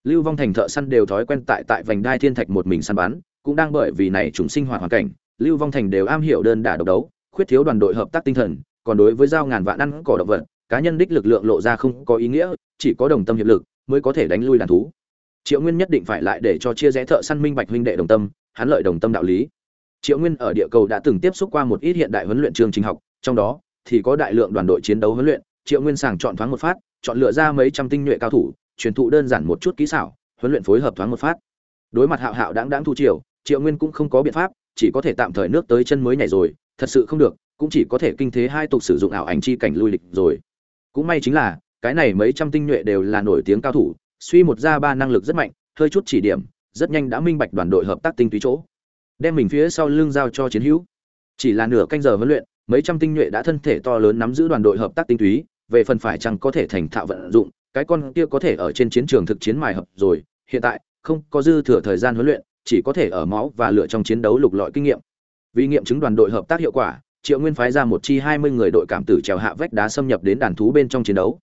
[SPEAKER 1] Lưu vong thành thợ săn đều thói quen tại tại vành đai thiên thạch một mình săn bắn cũng đang bởi vì này chúng sinh hoạt hoàn cảnh, lưu vong thành đều am hiểu đơn đả độc đấu, khuyết thiếu đoàn đội hợp tác tinh thần, còn đối với giao ngàn vạn ăn cỏ động vật, cá nhân đích lực lượng lộ ra không có ý nghĩa, chỉ có đồng tâm hiệp lực mới có thể đánh lui đàn thú. Triệu nguyên nhất định phải lại để cho chia rẽ thợ săn minh bạch huynh đệ đồng tâm, hắn lợi đồng tâm đạo lý. Triệu nguyên ở địa cầu đã từng tiếp xúc qua một ít hiện đại huấn luyện chương trình học, trong đó thì có đại lượng đoàn đội chiến đấu huấn luyện, triệu nguyên sàng chọn thoáng một phát, chọn lựa ra mấy trăm tinh nhuệ cao thủ, truyền thụ đơn giản một chút kỹ xảo, huấn luyện phối hợp thoáng một phát. Đối mặt hạo hạo đãng đãng thu triều triệu nguyên cũng không có biện pháp, chỉ có thể tạm thời nước tới chân mới nhảy rồi, thật sự không được, cũng chỉ có thể kinh thế hai tục sử dụng ảo ảnh chi cảnh lui lịch rồi. Cũng may chính là, cái này mấy trăm tinh nhuệ đều là nổi tiếng cao thủ, suy một ra ba năng lực rất mạnh, hơi chút chỉ điểm, rất nhanh đã minh bạch đoàn đội hợp tác tinh túy chỗ. Đem mình phía sau lưng giao cho chiến hữu. Chỉ là nửa canh giờ huấn luyện, mấy trăm tinh nhuệ đã thân thể to lớn nắm giữ đoàn đội hợp tác tinh túy, về phần phải chăng có thể thành thạo vận dụng, cái con kia có thể ở trên chiến trường thực chiến mài hợp rồi, hiện tại, không có dư thừa thời gian huấn luyện chỉ có thể ở máu và lửa trong chiến đấu lục lọi kinh nghiệm. Vì nghiệm chứng đoàn đội hợp tác hiệu quả, triệu nguyên phái ra một chi hai mươi người đội cảm tử trèo hạ vách đá xâm nhập đến đàn thú bên trong chiến đấu.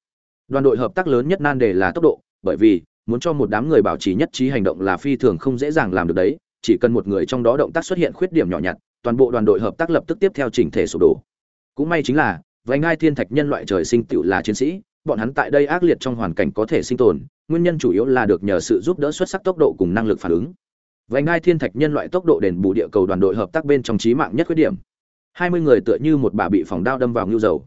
[SPEAKER 1] Đoàn đội hợp tác lớn nhất nan đề là tốc độ, bởi vì, muốn cho một đám người bảo trì nhất trí hành động là phi thường không dễ dàng làm được đấy, chỉ cần một người trong đó động tác xuất hiện khuyết điểm nhỏ nhặt, toàn bộ đoàn đội hợp tác lập tức tiếp theo chỉnh thể sụp đổ. Cũng may chính là với ngai thiên thạch nhân loại trời sinh tựu là chiến sĩ, bọn hắn tại đây ác liệt trong hoàn cảnh có thể sinh tồn, nguyên nhân chủ yếu là được nhờ sự giúp đỡ xuất sắc tốc độ cùng năng lực phản ứng vành ngai thiên thạch nhân loại tốc độ đền bù địa cầu đoàn đội hợp tác bên trong trí mạng nhất khuyết điểm. Hai mươi người tựa như một bà bị phòng đao đâm vào ngưu dầu.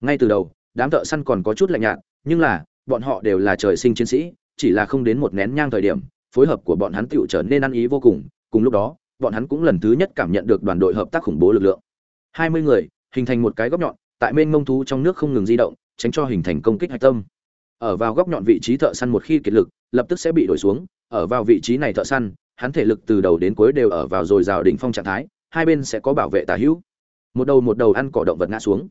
[SPEAKER 1] Ngay từ đầu, đám thợ săn còn có chút lạnh nhạt, nhưng là, bọn họ đều là trời sinh chiến sĩ, chỉ là không đến một nén nhang thời điểm, phối hợp của bọn hắn tựu trở nên ăn ý vô cùng. Cùng lúc đó, bọn hắn cũng lần thứ nhất cảm nhận được đoàn đội hợp tác khủng bố lực lượng. Hai mươi người, hình thành một cái góc nhọn, tại bên mông thú trong nước không ngừng di động, tránh cho hình thành công kích hạch tâm. Ở vào góc nhọn vị trí thợ săn một khi kiệt lực, lập tức sẽ bị đổi xuống, ở vào vị trí này thợ săn hắn thể lực từ đầu đến cuối đều ở vào rồi rào đỉnh phong trạng thái, hai bên sẽ có bảo vệ tà hữu. Một đầu một đầu ăn cỏ động vật ngã xuống.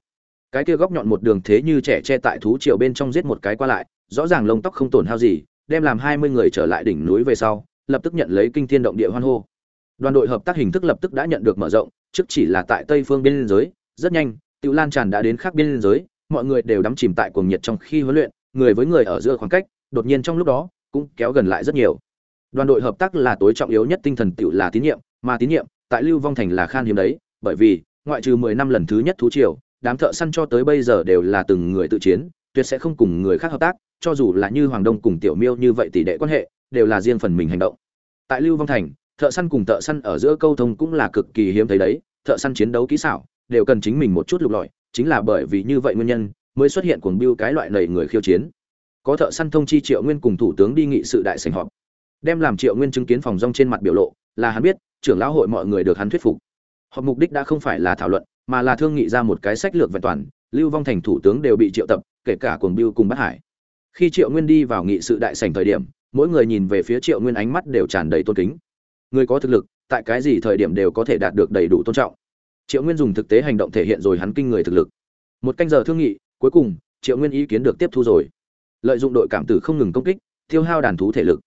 [SPEAKER 1] Cái kia góc nhọn một đường thế như trẻ che tại thú triều bên trong giết một cái qua lại, rõ ràng lông tóc không tổn hao gì, đem làm hai mươi người trở lại đỉnh núi về sau, lập tức nhận lấy kinh thiên động địa hoan hô. Đoàn đội hợp tác hình thức lập tức đã nhận được mở rộng, trước chỉ là tại tây phương biên giới, rất nhanh tự lan tràn đã đến khác biên giới, mọi người đều đắm chìm tại cuồng nhiệt trong khi huấn luyện, người với người ở giữa khoảng cách, đột nhiên trong lúc đó, cũng kéo gần lại rất nhiều đoàn đội hợp tác là tối trọng yếu nhất tinh thần tự là tín nhiệm, mà tín nhiệm tại lưu vong thành là khan hiếm đấy, bởi vì, ngoại trừ mười năm lần thứ nhất thú triều, đám thợ săn cho tới bây giờ đều là từng người tự chiến, tuyệt sẽ không cùng người khác hợp tác, cho dù là như hoàng đông cùng tiểu miêu như vậy tỷ đệ quan hệ, đều là riêng phần mình hành động. Tại lưu vong thành, thợ săn cùng thợ săn ở giữa câu thông cũng là cực kỳ hiếm thấy đấy, thợ săn chiến đấu kỹ xảo đều cần chính mình một chút lục lọi, chính là bởi vì như vậy nguyên nhân mới xuất hiện cuồng biêu cái loại lầy người khiêu chiến. Có thợ săn thông chi triệu nguyên cùng thủ tướng đi nghị sự đại sành họp đem làm triệu nguyên chứng kiến phòng rong trên mặt biểu lộ, là hắn biết, trưởng lão hội mọi người được hắn thuyết phục. Họ mục đích đã không phải là thảo luận, mà là thương nghị ra một cái sách lược vẹn toàn, lưu vong thành thủ tướng đều bị triệu tập, kể cả cuồng biêu cùng bắt hải. Khi triệu nguyên đi vào nghị sự đại sành thời điểm, mỗi người nhìn về phía triệu nguyên ánh mắt đều tràn đầy tôn kính. Người có thực lực, tại cái gì thời điểm đều có thể đạt được đầy đủ tôn trọng. Triệu nguyên dùng thực tế hành động thể hiện rồi hắn kinh người thực lực. Một canh giờ thương nghị, cuối cùng, triệu nguyên ý kiến được tiếp thu rồi. Lợi dụng đội cảm tử không ngừng công kích, tiêu hao đàn thú thể lực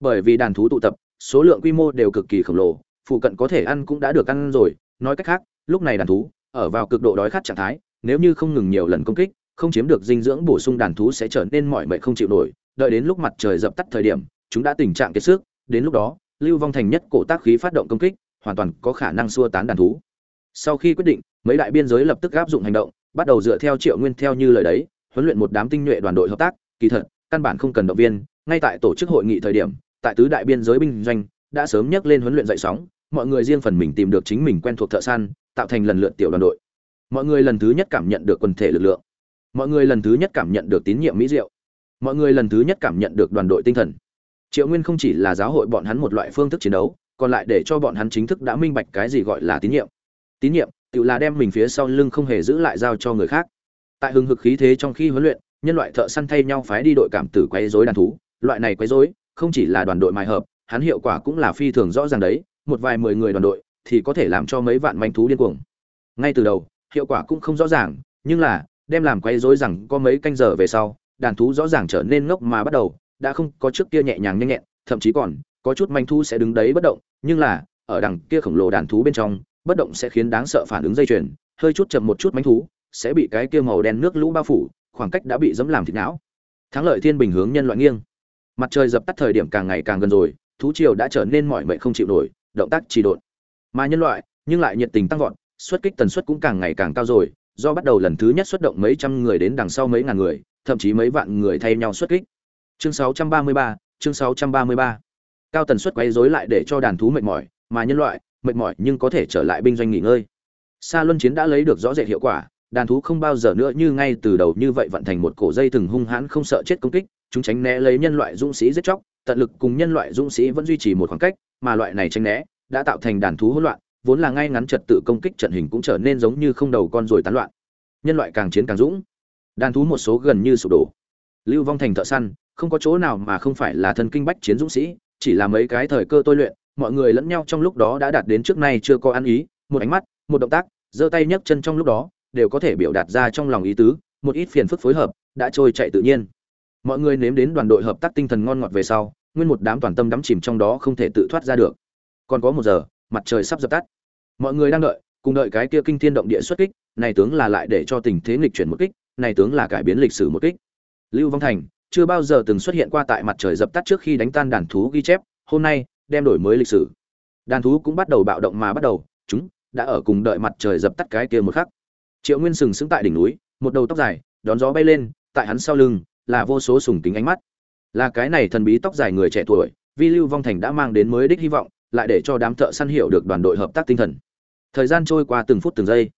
[SPEAKER 1] bởi vì đàn thú tụ tập, số lượng quy mô đều cực kỳ khổng lồ, phụ cận có thể ăn cũng đã được ăn rồi. Nói cách khác, lúc này đàn thú ở vào cực độ đói khát trạng thái, nếu như không ngừng nhiều lần công kích, không chiếm được dinh dưỡng bổ sung đàn thú sẽ trở nên mỏi mệt không chịu nổi. Đợi đến lúc mặt trời dập tắt thời điểm, chúng đã tình trạng kiệt sức, đến lúc đó, lưu vong thành nhất cổ tác khí phát động công kích, hoàn toàn có khả năng xua tán đàn thú. Sau khi quyết định, mấy đại biên giới lập tức áp dụng hành động, bắt đầu dựa theo triệu nguyên theo như lời đấy, huấn luyện một đám tinh nhuệ đoàn đội hợp tác. Kỳ thật, căn bản không cần động viên, ngay tại tổ chức hội nghị thời điểm tại tứ đại biên giới binh doanh, đã sớm nhắc lên huấn luyện dậy sóng, mọi người riêng phần mình tìm được chính mình quen thuộc thợ săn, tạo thành lần lượt tiểu đoàn đội. Mọi người lần thứ nhất cảm nhận được quần thể lực lượng. Mọi người lần thứ nhất cảm nhận được tín nhiệm mỹ diệu. Mọi người lần thứ nhất cảm nhận được đoàn đội tinh thần. Triệu nguyên không chỉ là giáo hội bọn hắn một loại phương thức chiến đấu, còn lại để cho bọn hắn chính thức đã minh bạch cái gì gọi là tín nhiệm. Tín nhiệm, tự là đem mình phía sau lưng không hề giữ lại giao cho người khác. Tại hừng hực khí thế trong khi huấn luyện, nhân loại thợ săn thay nhau phái đi đội cảm tử quấy rối đàn thú. Loại này quấy rối không chỉ là đoàn đội mài hợp, hắn hiệu quả cũng là phi thường rõ ràng đấy, một vài mười người đoàn đội thì có thể làm cho mấy vạn manh thú điên cuồng. Ngay từ đầu, hiệu quả cũng không rõ ràng, nhưng là, đem làm quấy rối rằng có mấy canh giờ về sau, đàn thú rõ ràng trở nên ngốc mà bắt đầu, đã không có trước kia nhẹ nhàng nhanh nhẹn, thậm chí còn, có chút manh thú sẽ đứng đấy bất động, nhưng là, ở đằng kia khổng lồ đàn thú bên trong, bất động sẽ khiến đáng sợ phản ứng dây chuyền, hơi chút chậm một chút manh thú, sẽ bị cái kia màu đen nước lũ bao phủ, khoảng cách đã bị dẫm làm thịt não. Thắng lợi thiên bình hướng nhân loại nghiêng mặt trời dập tắt thời điểm càng ngày càng gần rồi thú triều đã trở nên mỏi mệt không chịu nổi động tác trì độn mà nhân loại nhưng lại nhiệt tình tăng vọt xuất kích tần suất cũng càng ngày càng cao rồi do bắt đầu lần thứ nhất xuất động mấy trăm người đến đằng sau mấy ngàn người thậm chí mấy vạn người thay nhau xuất kích chương 633, chương 633. Cao tần suất quấy rối lại để cho đàn thú mệt mỏi, mà nhân loại mệt mỏi nhưng có thể trở lại binh doanh nghỉ ngơi. xa luân chiến đã lấy được rõ rệt hiệu quả, đàn thú không bao giờ nữa như ngay từ đầu như vậy vận thành một cổ dây thừng hung hãn không sợ chết công kích, chúng tránh né lấy nhân loại dũng sĩ giết chóc, tận lực cùng nhân loại dũng sĩ vẫn duy trì một khoảng cách, mà loại này tránh né đã tạo thành đàn thú hỗn loạn, vốn là ngay ngắn trật tự công kích trận hình cũng trở nên giống như không đầu con rồi tán loạn. Nhân loại càng chiến càng dũng, đàn thú một số gần như sụp đổ. Lưu Vong Thành thợ săn, không có chỗ nào mà không phải là thân kinh bách chiến dũng sĩ, chỉ là mấy cái thời cơ tôi luyện, mọi người lẫn nhau trong lúc đó đã đạt đến trước nay chưa có ăn ý, một ánh mắt, một động tác, giơ tay nhấc chân trong lúc đó, đều có thể biểu đạt ra trong lòng ý tứ, một ít phiền phức phối hợp, đã trôi chạy tự nhiên. Mọi người nếm đến đoàn đội hợp tác tinh thần ngon ngọt về sau, nguyên một đám toàn tâm đắm chìm trong đó không thể tự thoát ra được. Còn có một giờ, mặt trời sắp dập tắt. Mọi người đang đợi, cùng đợi cái kia kinh thiên động địa xuất kích, này tướng là lại để cho tình thế nghịch chuyển một kích, này tướng là cải biến lịch sử một kích. Lưu Vong Thành chưa bao giờ từng xuất hiện qua tại mặt trời dập tắt trước khi đánh tan đàn thú ghi chép, hôm nay đem đổi mới lịch sử. Đàn thú cũng bắt đầu bạo động mà bắt đầu, chúng đã ở cùng đợi mặt trời dập tắt cái kia một khắc. Triệu Nguyên sừng sững tại đỉnh núi, một đầu tóc dài, đón gió bay lên, tại hắn sau lưng là vô số sùng kính ánh mắt. Là cái này thần bí tóc dài người trẻ tuổi, Vi Lưu Vong Thành đã mang đến mới đích hy vọng, lại để cho đám thợ săn hiểu được đoàn đội hợp tác tinh thần. Thời gian trôi qua từng phút từng giây,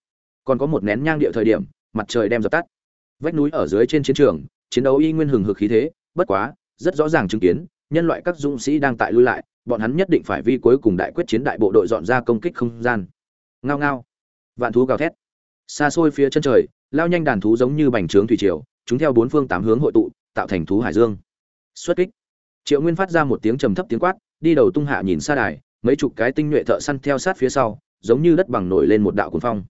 [SPEAKER 1] còn có một nén nhang địa thời điểm, mặt trời đem dập tắt. Vách núi ở dưới trên chiến trường, chiến đấu y nguyên hừng hực khí thế, bất quá, rất rõ ràng chứng kiến, nhân loại các dũng sĩ đang tại lui lại, bọn hắn nhất định phải vi cuối cùng đại quyết chiến đại bộ đội dọn ra công kích không gian. Ngao ngao, vạn thú gào thét. Xa xôi phía chân trời, lao nhanh đàn thú giống như bành trướng thủy triều, chúng theo bốn phương tám hướng hội tụ, tạo thành thú hải dương. Xuất kích. Triệu Nguyên phát ra một tiếng trầm thấp tiếng quát, đi đầu tung hạ nhìn xa đài, mấy chục cái tinh nhuệ thợ săn theo sát phía sau, giống như đất bằng nổi lên một đạo cuồng phong.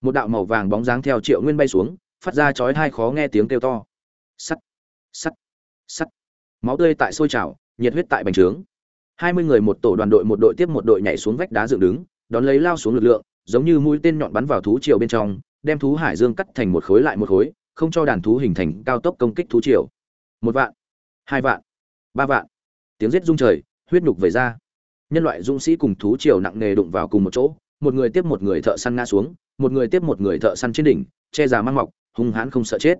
[SPEAKER 1] Một đạo màu vàng bóng dáng theo Triệu Nguyên bay xuống, phát ra chói tai khó nghe tiếng kêu to. Sắt, sắt, sắt. Máu tươi tại sôi trào, nhiệt huyết tại bành trướng. Hai mươi người một tổ đoàn đội một đội tiếp một đội nhảy xuống vách đá dựng đứng, đón lấy lao xuống lực lượng, giống như mũi tên nhọn bắn vào thú triều bên trong, đem thú hải dương cắt thành một khối lại một khối, không cho đàn thú hình thành cao tốc công kích thú triều. Một vạn, hai vạn, ba vạn. Tiếng giết rung trời, huyết nhục vẩy ra. Nhân loại dũng sĩ cùng thú triều nặng nề đụng vào cùng một chỗ, một người tiếp một người thợ săn ngã xuống, một người tiếp một người thợ săn trên đỉnh, che già mang mọc, hung hãn không sợ chết.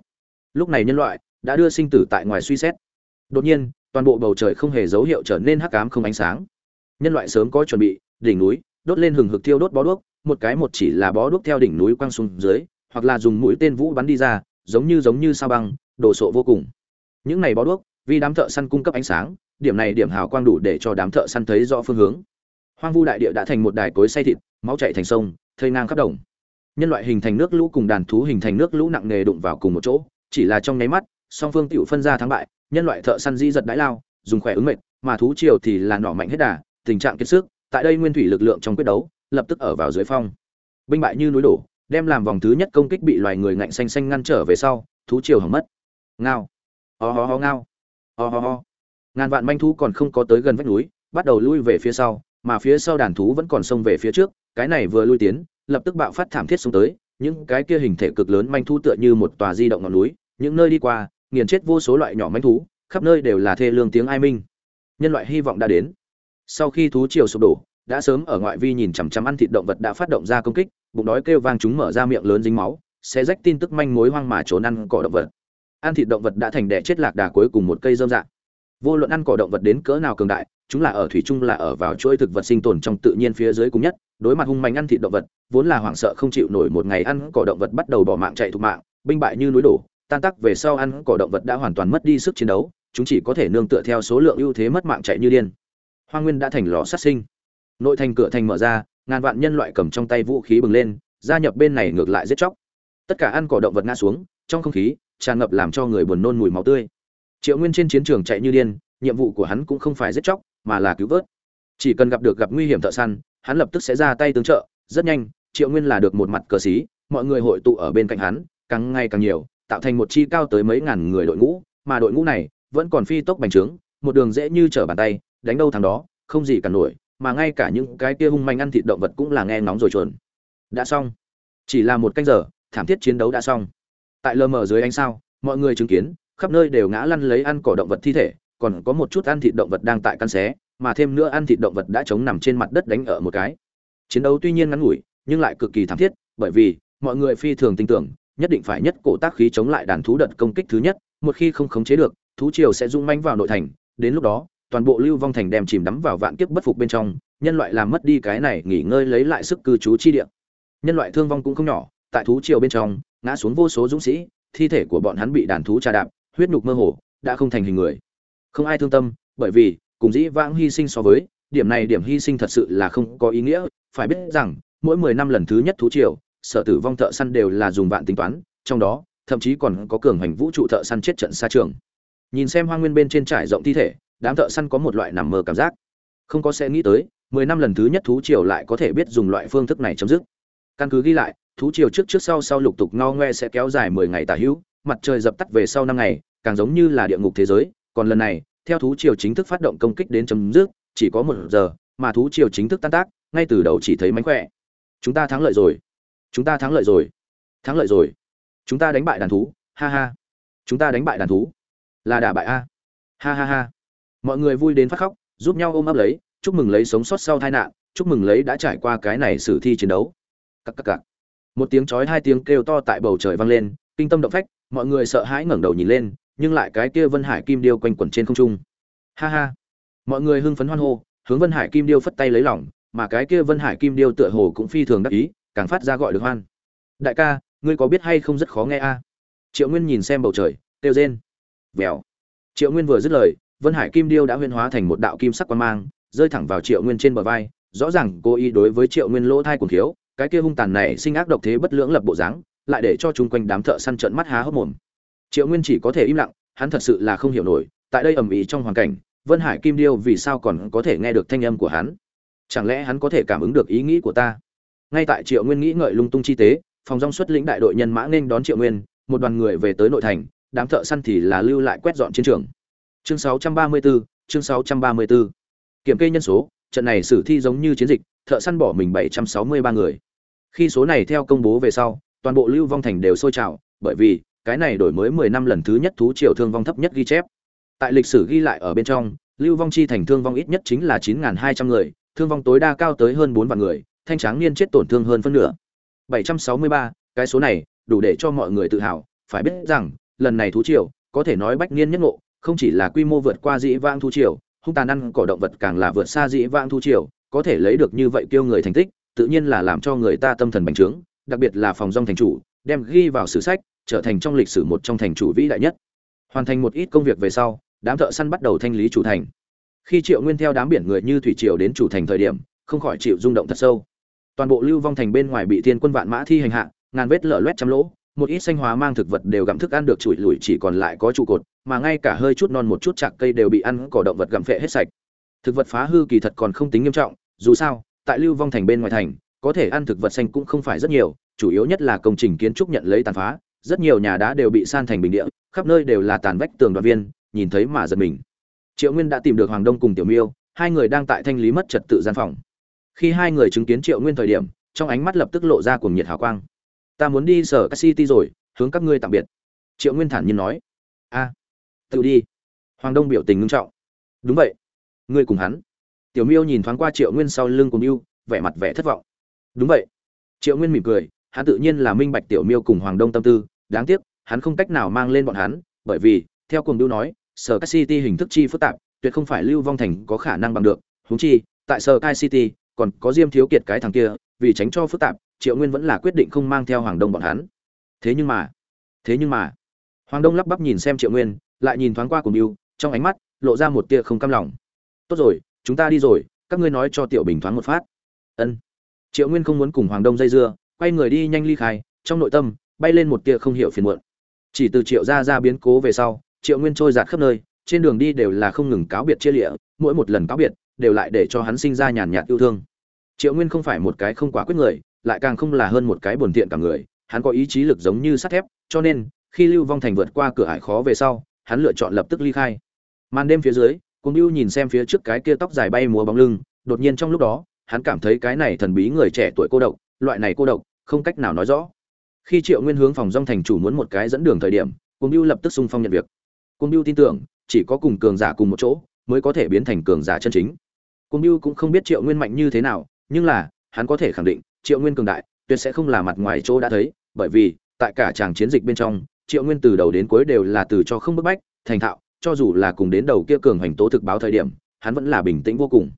[SPEAKER 1] Lúc này nhân loại đã đưa sinh tử tại ngoài suy xét. Đột nhiên, toàn bộ bầu trời không hề dấu hiệu trở nên hắc ám không ánh sáng. Nhân loại sớm có chuẩn bị, đỉnh núi đốt lên hừng hực thiêu đốt bó đuốc, một cái một chỉ là bó đuốc theo đỉnh núi quăng xuống dưới, hoặc là dùng mũi tên vũ bắn đi ra, giống như giống như sao băng, đồ sộ vô cùng. Những này bó đuốc, vì đám thợ săn cung cấp ánh sáng, điểm này điểm hào quang đủ để cho đám thợ săn thấy rõ phương hướng. Hoang vu đại địa đã thành một đài cối xay thịt, máu chảy thành sông, thây ngang khắp đồng. Nhân loại hình thành nước lũ cùng đàn thú hình thành nước lũ nặng nề đụng vào cùng một chỗ, chỉ là trong nháy mắt, song phương tiểu phân ra thắng bại, nhân loại thợ săn di giật đái lao, dùng khỏe ứng mệt, mà thú triều thì là nỏ mạnh hết đà, tình trạng kiệt sức, tại đây nguyên thủy lực lượng trong quyết đấu, lập tức ở vào dưới phong. Binh bại như núi đổ, đem làm vòng thứ nhất công kích bị loài người ngạnh xanh xanh ngăn trở về sau, thú triều hỏng mất. Ngao. Ho ho ho ngao. Ho ho ho. Ngàn vạn manh thú còn không có tới gần vách núi, bắt đầu lui về phía sau, mà phía sau đàn thú vẫn còn xông về phía trước, cái này vừa lui tiến, lập tức bạo phát thảm thiết xuống tới, những cái kia hình thể cực lớn manh thú tựa như một tòa di động ngọn núi, những nơi đi qua, nghiền chết vô số loại nhỏ manh thú, khắp nơi đều là thê lương tiếng ai minh. Nhân loại hy vọng đã đến. Sau khi thú triều sụp đổ, đã sớm ở ngoại vi nhìn chằm chằm ăn thịt động vật đã phát động ra công kích, bụng đói kêu vang chúng mở ra miệng lớn dính máu, sẽ rách tin tức manh mối hoang mà trốn ăn cỏ động vật. Ăn thịt động vật đã thành đẻ chết lạc đà cuối cùng một cây rơm dạ. Vô luận ăn cỏ động vật đến cỡ nào cường đại, chúng là ở thủy chung là ở vào chuỗi thực vật sinh tồn trong tự nhiên phía dưới cùng nhất, đối mặt hung manh ăn thịt động vật, vốn là hoảng sợ không chịu nổi một ngày ăn cỏ động vật bắt đầu bỏ mạng chạy thục mạng, binh bại như núi đổ, tan tác về sau ăn cỏ động vật đã hoàn toàn mất đi sức chiến đấu, chúng chỉ có thể nương tựa theo số lượng ưu thế mất mạng chạy như điên. Hoang nguyên đã thành lò sát sinh. Nội thành cửa thành mở ra, ngàn vạn nhân loại cầm trong tay vũ khí bừng lên, gia nhập bên này ngược lại giết chóc. Tất cả ăn cỏ động vật ngã xuống, trong không khí tràn ngập làm cho người buồn nôn mùi máu tươi. Triệu Nguyên trên chiến trường chạy như điên, nhiệm vụ của hắn cũng không phải giết chóc, mà là cứu vớt. Chỉ cần gặp được gặp nguy hiểm thợ săn, hắn lập tức sẽ ra tay tương trợ, rất nhanh, Triệu Nguyên là được một mặt cờ xí, mọi người hội tụ ở bên cạnh hắn, càng ngày càng nhiều, tạo thành một chi cao tới mấy ngàn người đội ngũ, mà đội ngũ này vẫn còn phi tốc bành trướng, một đường dễ như trở bàn tay, đánh đâu thằng đó, không gì cả nổi, mà ngay cả những cái kia hung manh ăn thịt động vật cũng là nghe nóng rồi chuồn. Đã xong. Chỉ là một canh giờ, thảm thiết chiến đấu đã xong. Tại lờ mờ dưới ánh sao, mọi người chứng kiến, khắp nơi đều ngã lăn lấy ăn cỏ động vật thi thể, còn có một chút ăn thịt động vật đang tại căn xé, mà thêm nữa ăn thịt động vật đã chống nằm trên mặt đất đánh ở một cái. Chiến đấu tuy nhiên ngắn ngủi, nhưng lại cực kỳ thảm thiết, bởi vì mọi người phi thường tin tưởng, nhất định phải nhất cổ tác khí chống lại đàn thú đợt công kích thứ nhất, một khi không khống chế được, thú triều sẽ rung manh vào nội thành, đến lúc đó, toàn bộ lưu vong thành đem chìm đắm vào vạn kiếp bất phục bên trong, nhân loại làm mất đi cái này nghỉ ngơi lấy lại sức cư trú chi địa. Nhân loại thương vong cũng không nhỏ, tại thú triều bên trong, ngã xuống vô số dũng sĩ, thi thể của bọn hắn bị đàn thú trà đạp, huyết nhục mơ hồ, đã không thành hình người. Không ai thương tâm, bởi vì, cùng dĩ vãng hy sinh so với, điểm này điểm hy sinh thật sự là không có ý nghĩa. Phải biết rằng, mỗi mười năm lần thứ nhất thú triều, sở tử vong thợ săn đều là dùng vạn tính toán, trong đó, thậm chí còn có cường hành vũ trụ thợ săn chết trận xa trường. Nhìn xem hoa nguyên bên trên trải rộng thi thể đám thợ săn có một loại nằm mơ cảm giác. Không có sẽ nghĩ tới, mười năm lần thứ nhất thú triều lại có thể biết dùng loại phương thức này chấm dứt. Căn cứ ghi lại, thú triều trước trước sau sau lục tục ngao ngoe sẽ kéo dài mười ngày tả hữu, mặt trời dập tắt về sau năm ngày, càng giống như là địa ngục thế giới. Còn lần này, theo thú triều chính thức phát động công kích đến chấm dứt, chỉ có một giờ, mà thú triều chính thức tan tác, ngay từ đầu chỉ thấy mánh khỏe. Chúng ta thắng lợi rồi. Chúng ta thắng lợi rồi. Thắng lợi rồi. Chúng ta đánh bại đàn thú. Ha ha. Chúng ta đánh bại đàn thú. Là đả bại a. Ha ha ha mọi người vui đến phát khóc, giúp nhau ôm ấp lấy, chúc mừng lấy sống sót sau tai nạn, chúc mừng lấy đã trải qua cái này sử thi chiến đấu. Cắc cắc cắc một tiếng chói hai tiếng kêu to tại bầu trời vang lên, kinh tâm động phách, mọi người sợ hãi ngẩng đầu nhìn lên, nhưng lại cái kia vân hải kim điêu quanh quẩn trên không trung. Ha ha. Mọi người hưng phấn hoan hô, hướng vân hải kim điêu phất tay lấy lỏng mà cái kia vân hải kim điêu tựa hồ cũng phi thường đắc ý, càng phát ra gọi được hoan. Đại ca, ngươi có biết hay không rất khó nghe a? Triệu nguyên nhìn xem bầu trời, kêu rên. Vèo. Triệu nguyên vừa dứt lời vân hải kim điêu đã huyên hóa thành một đạo kim sắc quan mang, rơi thẳng vào triệu nguyên trên bờ vai, rõ ràng cô ý đối với triệu nguyên lỗ thai cuồng thiếu cái kia hung tàn này sinh ác độc thế bất lưỡng lập bộ dáng, lại để cho chúng quanh đám thợ săn trợn mắt há hốc mồm. Triệu nguyên chỉ có thể im lặng, hắn thật sự là không hiểu nổi, tại đây ầm ĩ trong hoàn cảnh, vân hải kim điêu vì sao còn có thể nghe được thanh âm của hắn? Chẳng lẽ hắn có thể cảm ứng được ý nghĩ của ta? Ngay tại triệu nguyên nghĩ ngợi lung tung chi tế, phòng dong xuất lĩnh đại đội nhân mã nên đón triệu nguyên, một đoàn người về tới nội thành, đám thợ săn thì là lưu lại quét dọn chiến trường chương 634, chương 634. kiểm kê nhân số trận này xử thi giống như chiến dịch thợ săn bỏ mình 763 người. Khi số này theo công bố về sau toàn bộ lưu vong thành đều sôi trào bởi vì cái này đổi mới 10 năm lần thứ nhất thú triều thương vong thấp nhất ghi chép. Tại lịch sử ghi lại ở bên trong lưu vong chi thành thương vong ít nhất chính là 9.200 người thương vong tối đa cao tới hơn 4 vạn người thanh tráng niên chết tổn thương hơn phân nửa. 763, cái số này đủ để cho mọi người tự hào. Phải biết rằng lần này thú triều có thể nói bách niên nhất ngộ không chỉ là quy mô vượt qua dĩ vãng thu triều, hung tàn ăn cỏ động vật càng là vượt xa dĩ vãng thu triều, có thể lấy được như vậy kêu người thành tích, tự nhiên là làm cho người ta tâm thần bành trướng, đặc biệt là phòng dong thành chủ, đem ghi vào sử sách, trở thành trong lịch sử một trong thành chủ vĩ đại nhất. Hoàn thành một ít công việc về sau, đám thợ săn bắt đầu thanh lý chủ thành. Khi triệu nguyên theo đám biển người như thủy triều đến chủ thành thời điểm, không khỏi chịu rung động thật sâu. Toàn bộ lưu vong thành bên ngoài bị thiên quân vạn mã thi hành hạ, ngàn vết lở loét trăm lỗ, một ít xanh hóa mang thực vật đều gặm thức ăn được chùi lùi chỉ còn lại có trụ cột mà ngay cả hơi chút non một chút chạc cây đều bị ăn, cỏ động vật gặm phệ hết sạch. Thực vật phá hư kỳ thật còn không tính nghiêm trọng, dù sao, tại lưu vong thành bên ngoài thành, có thể ăn thực vật xanh cũng không phải rất nhiều, chủ yếu nhất là công trình kiến trúc nhận lấy tàn phá, rất nhiều nhà đá đều bị san thành bình địa, khắp nơi đều là tàn vách tường đoạn viên, nhìn thấy mà giật mình. Triệu nguyên đã tìm được hoàng đông cùng tiểu miêu, hai người đang tại thanh lý mất trật tự gian phòng. Khi hai người chứng kiến triệu nguyên thời điểm, trong ánh mắt lập tức lộ ra cuồng nhiệt hào quang. Ta muốn đi sở các city rồi, hướng các ngươi tạm biệt. Triệu nguyên thản nhiên nói. A tự đi. Hoàng đông biểu tình ngưng trọng. Đúng vậy. Ngươi cùng hắn. Tiểu miêu nhìn thoáng qua triệu nguyên sau lưng cùng mưu vẻ mặt vẻ thất vọng. Đúng vậy. Triệu nguyên mỉm cười, hắn tự nhiên là minh bạch tiểu miêu cùng hoàng đông tâm tư, đáng tiếc, hắn không cách nào mang lên bọn hắn, bởi vì, theo cùng mưu nói sở các city hình thức chi phức tạp, tuyệt không phải lưu vong thành có khả năng bằng được húng chi, tại sở kai city, còn có diêm thiếu kiệt cái thằng kia, vì tránh cho phức tạp, triệu nguyên vẫn là quyết định không mang theo hoàng đông bọn hắn. Thế nhưng mà, thế nhưng mà, hoàng đông lắp bắp nhìn xem triệu nguyên lại nhìn thoáng qua cùng yêu trong ánh mắt lộ ra một tia không cam lòng. Tốt rồi, chúng ta đi rồi, các ngươi nói cho tiểu bình thoáng một phát. Ân. Triệu nguyên không muốn cùng hoàng đông dây dưa, quay người đi nhanh ly khai, trong nội tâm bay lên một tia không hiểu phiền muộn. Chỉ từ triệu ra ra biến cố về sau, triệu nguyên trôi giạt khắp nơi, trên đường đi đều là không ngừng cáo biệt chia lịa, mỗi một lần cáo biệt đều lại để cho hắn sinh ra nhàn nhạt yêu thương. Triệu nguyên không phải một cái không quả quyết người, lại càng không là hơn một cái buồn thiện cả người, hắn có ý chí lực giống như sắt thép, cho nên khi lưu vong thành vượt qua cửa ải khó về sau hắn lựa chọn lập tức ly khai. Màn đêm phía dưới cùng lưu nhìn xem phía trước cái kia tóc dài bay múa bóng lưng, đột nhiên trong lúc đó, hắn cảm thấy cái này thần bí người trẻ tuổi cô độc, loại này cô độc, không cách nào nói rõ. Khi triệu nguyên hướng phòng dong thành chủ muốn một cái dẫn đường thời điểm cùng lưu lập tức xung phong nhận việc. Cùng lưu tin tưởng, chỉ có cùng cường giả cùng một chỗ, mới có thể biến thành cường giả chân chính. Cùng lưu cũng không biết triệu nguyên mạnh như thế nào, nhưng là, hắn có thể khẳng định, triệu nguyên cường đại, tuyệt sẽ không là mặt ngoài chỗ đã thấy, bởi vì, tại cả tràng chiến dịch bên trong triệu nguyên từ đầu đến cuối đều là từ cho không bức bách, thành thạo, cho dù là cùng đến đầu kia cường hành tố thực báo thời điểm, hắn vẫn là bình tĩnh vô cùng.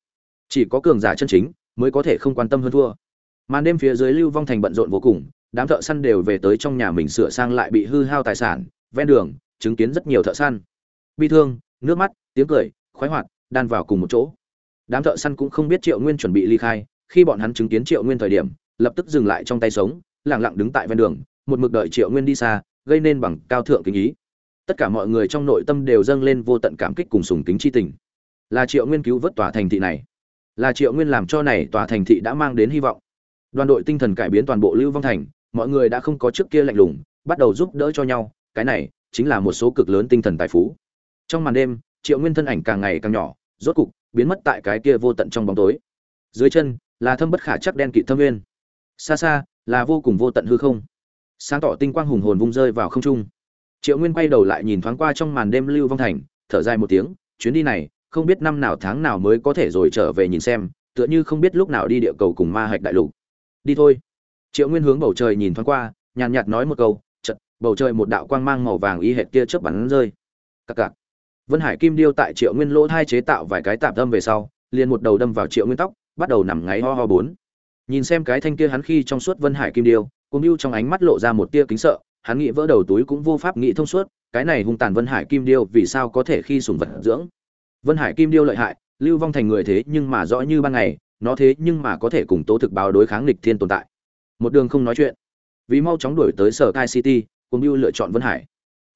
[SPEAKER 1] Chỉ có cường giả chân chính mới có thể không quan tâm hơn thua. Màn đêm phía dưới lưu vong thành bận rộn vô cùng, đám thợ săn đều về tới trong nhà mình sửa sang lại bị hư hao tài sản, ven đường, chứng kiến rất nhiều thợ săn. Bi thương, nước mắt, tiếng cười, khoái hoạt, đan vào cùng một chỗ. Đám thợ săn cũng không biết triệu nguyên chuẩn bị ly khai, khi bọn hắn chứng kiến triệu nguyên thời điểm, lập tức dừng lại trong tay sống lẳng lặng đứng tại ven đường, một mực đợi triệu nguyên đi xa gây nên bằng cao thượng kính ý. Tất cả mọi người trong nội tâm đều dâng lên vô tận cảm kích cùng sùng kính chi tình. Là triệu nguyên cứu vớt tòa thành thị này. Là triệu nguyên làm cho này tòa thành thị đã mang đến hy vọng. Đoàn đội tinh thần cải biến toàn bộ lưu vong thành, mọi người đã không có trước kia lạnh lùng, bắt đầu giúp đỡ cho nhau. Cái này chính là một số cực lớn tinh thần tài phú. Trong màn đêm, triệu nguyên thân ảnh càng ngày càng nhỏ, rốt cục biến mất tại cái kia vô tận trong bóng tối. Dưới chân là thâm bất khả chắc đen kịt thâm nguyên. Xa xa là vô cùng vô tận hư không sáng tỏ tinh quang hùng hồn vung rơi vào không trung. Triệu nguyên quay đầu lại nhìn thoáng qua trong màn đêm lưu vong thành, thở dài một tiếng, chuyến đi này, không biết năm nào tháng nào mới có thể rồi trở về nhìn xem, tựa như không biết lúc nào đi địa cầu cùng ma hạch đại lục. Đi thôi. Triệu nguyên hướng bầu trời nhìn thoáng qua, nhàn nhạt nói một câu chật bầu trời một đạo quang mang màu vàng y hệt kia chớp bắn rơi. Cặc cặc. Vân hải kim điêu tại triệu nguyên lỗ thai chế tạo vài cái tạm đâm về sau, liền một đầu đâm vào triệu nguyên tóc, bắt đầu nằm ngáy ho ho bốn. Nhìn xem cái thanh kia hắn khi trong suốt vân hải kim điêu Cung điêu trong ánh mắt lộ ra một tia kính sợ, hắn nghĩ vỡ đầu túi cũng vô pháp nghĩ thông suốt, cái này hung tàn vân hải kim điêu vì sao có thể khi sùng vật dưỡng? Vân hải kim điêu lợi hại, lưu vong thành người thế nhưng mà rõ như ban ngày, nó thế nhưng mà có thể cùng tố thực báo đối kháng lịch thiên tồn tại. Một đường không nói chuyện. Vì mau chóng đuổi tới sở kai city Cung biêu lựa chọn vân hải.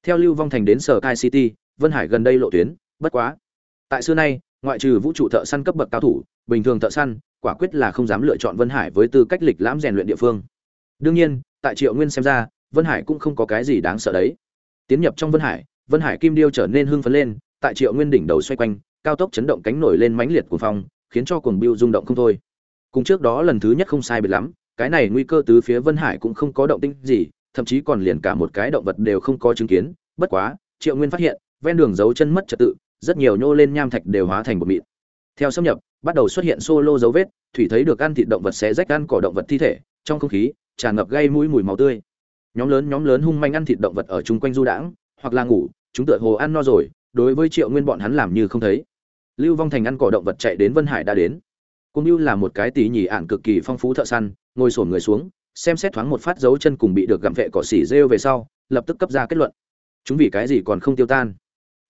[SPEAKER 1] Theo lưu vong thành đến sở kai city, vân hải gần đây lộ tuyến, bất quá. Tại xưa nay, ngoại trừ vũ trụ thợ săn cấp bậc cao thủ, bình thường thợ săn, quả quyết là không dám lựa chọn vân hải với tư cách lịch lãm rèn luyện địa phương đương nhiên, tại triệu nguyên xem ra, vân hải cũng không có cái gì đáng sợ đấy. Tiến nhập trong vân hải vân hải kim điêu trở nên hưng phấn lên, tại triệu nguyên đỉnh đầu xoay quanh, cao tốc chấn động cánh nổi lên mãnh liệt của phong, khiến cho cuồng biêu rung động không thôi. Cùng trước đó lần thứ nhất không sai biệt lắm, cái này nguy cơ từ phía vân hải cũng không có động tĩnh gì, thậm chí còn liền cả một cái động vật đều không có chứng kiến. Bất quá, triệu nguyên phát hiện, ven đường dấu chân mất trật tự, rất nhiều nhô lên nham thạch đều hóa thành bột mịn. Theo xâm nhập, bắt đầu xuất hiện solo dấu vết, thủy thấy được ăn thịt động vật sẽ rách ăn cỏ động vật thi thể, trong không khí tràn ngập gây mũi mùi máu tươi. Nhóm lớn nhóm lớn hung manh ăn thịt động vật ở chung quanh du đãng, hoặc là ngủ, chúng tựa hồ ăn no rồi, đối với triệu nguyên bọn hắn làm như không thấy. Lưu vong thành ăn cỏ động vật chạy đến vân hải đã đến. Cung lưu là một cái tỉ nhỉ ạn cực kỳ phong phú thợ săn, ngồi sổn người xuống, xem xét thoáng một phát dấu chân cùng bị được gặm vệ cỏ xỉ rêu về sau, lập tức cấp ra kết luận. Chúng vì cái gì còn không tiêu tan?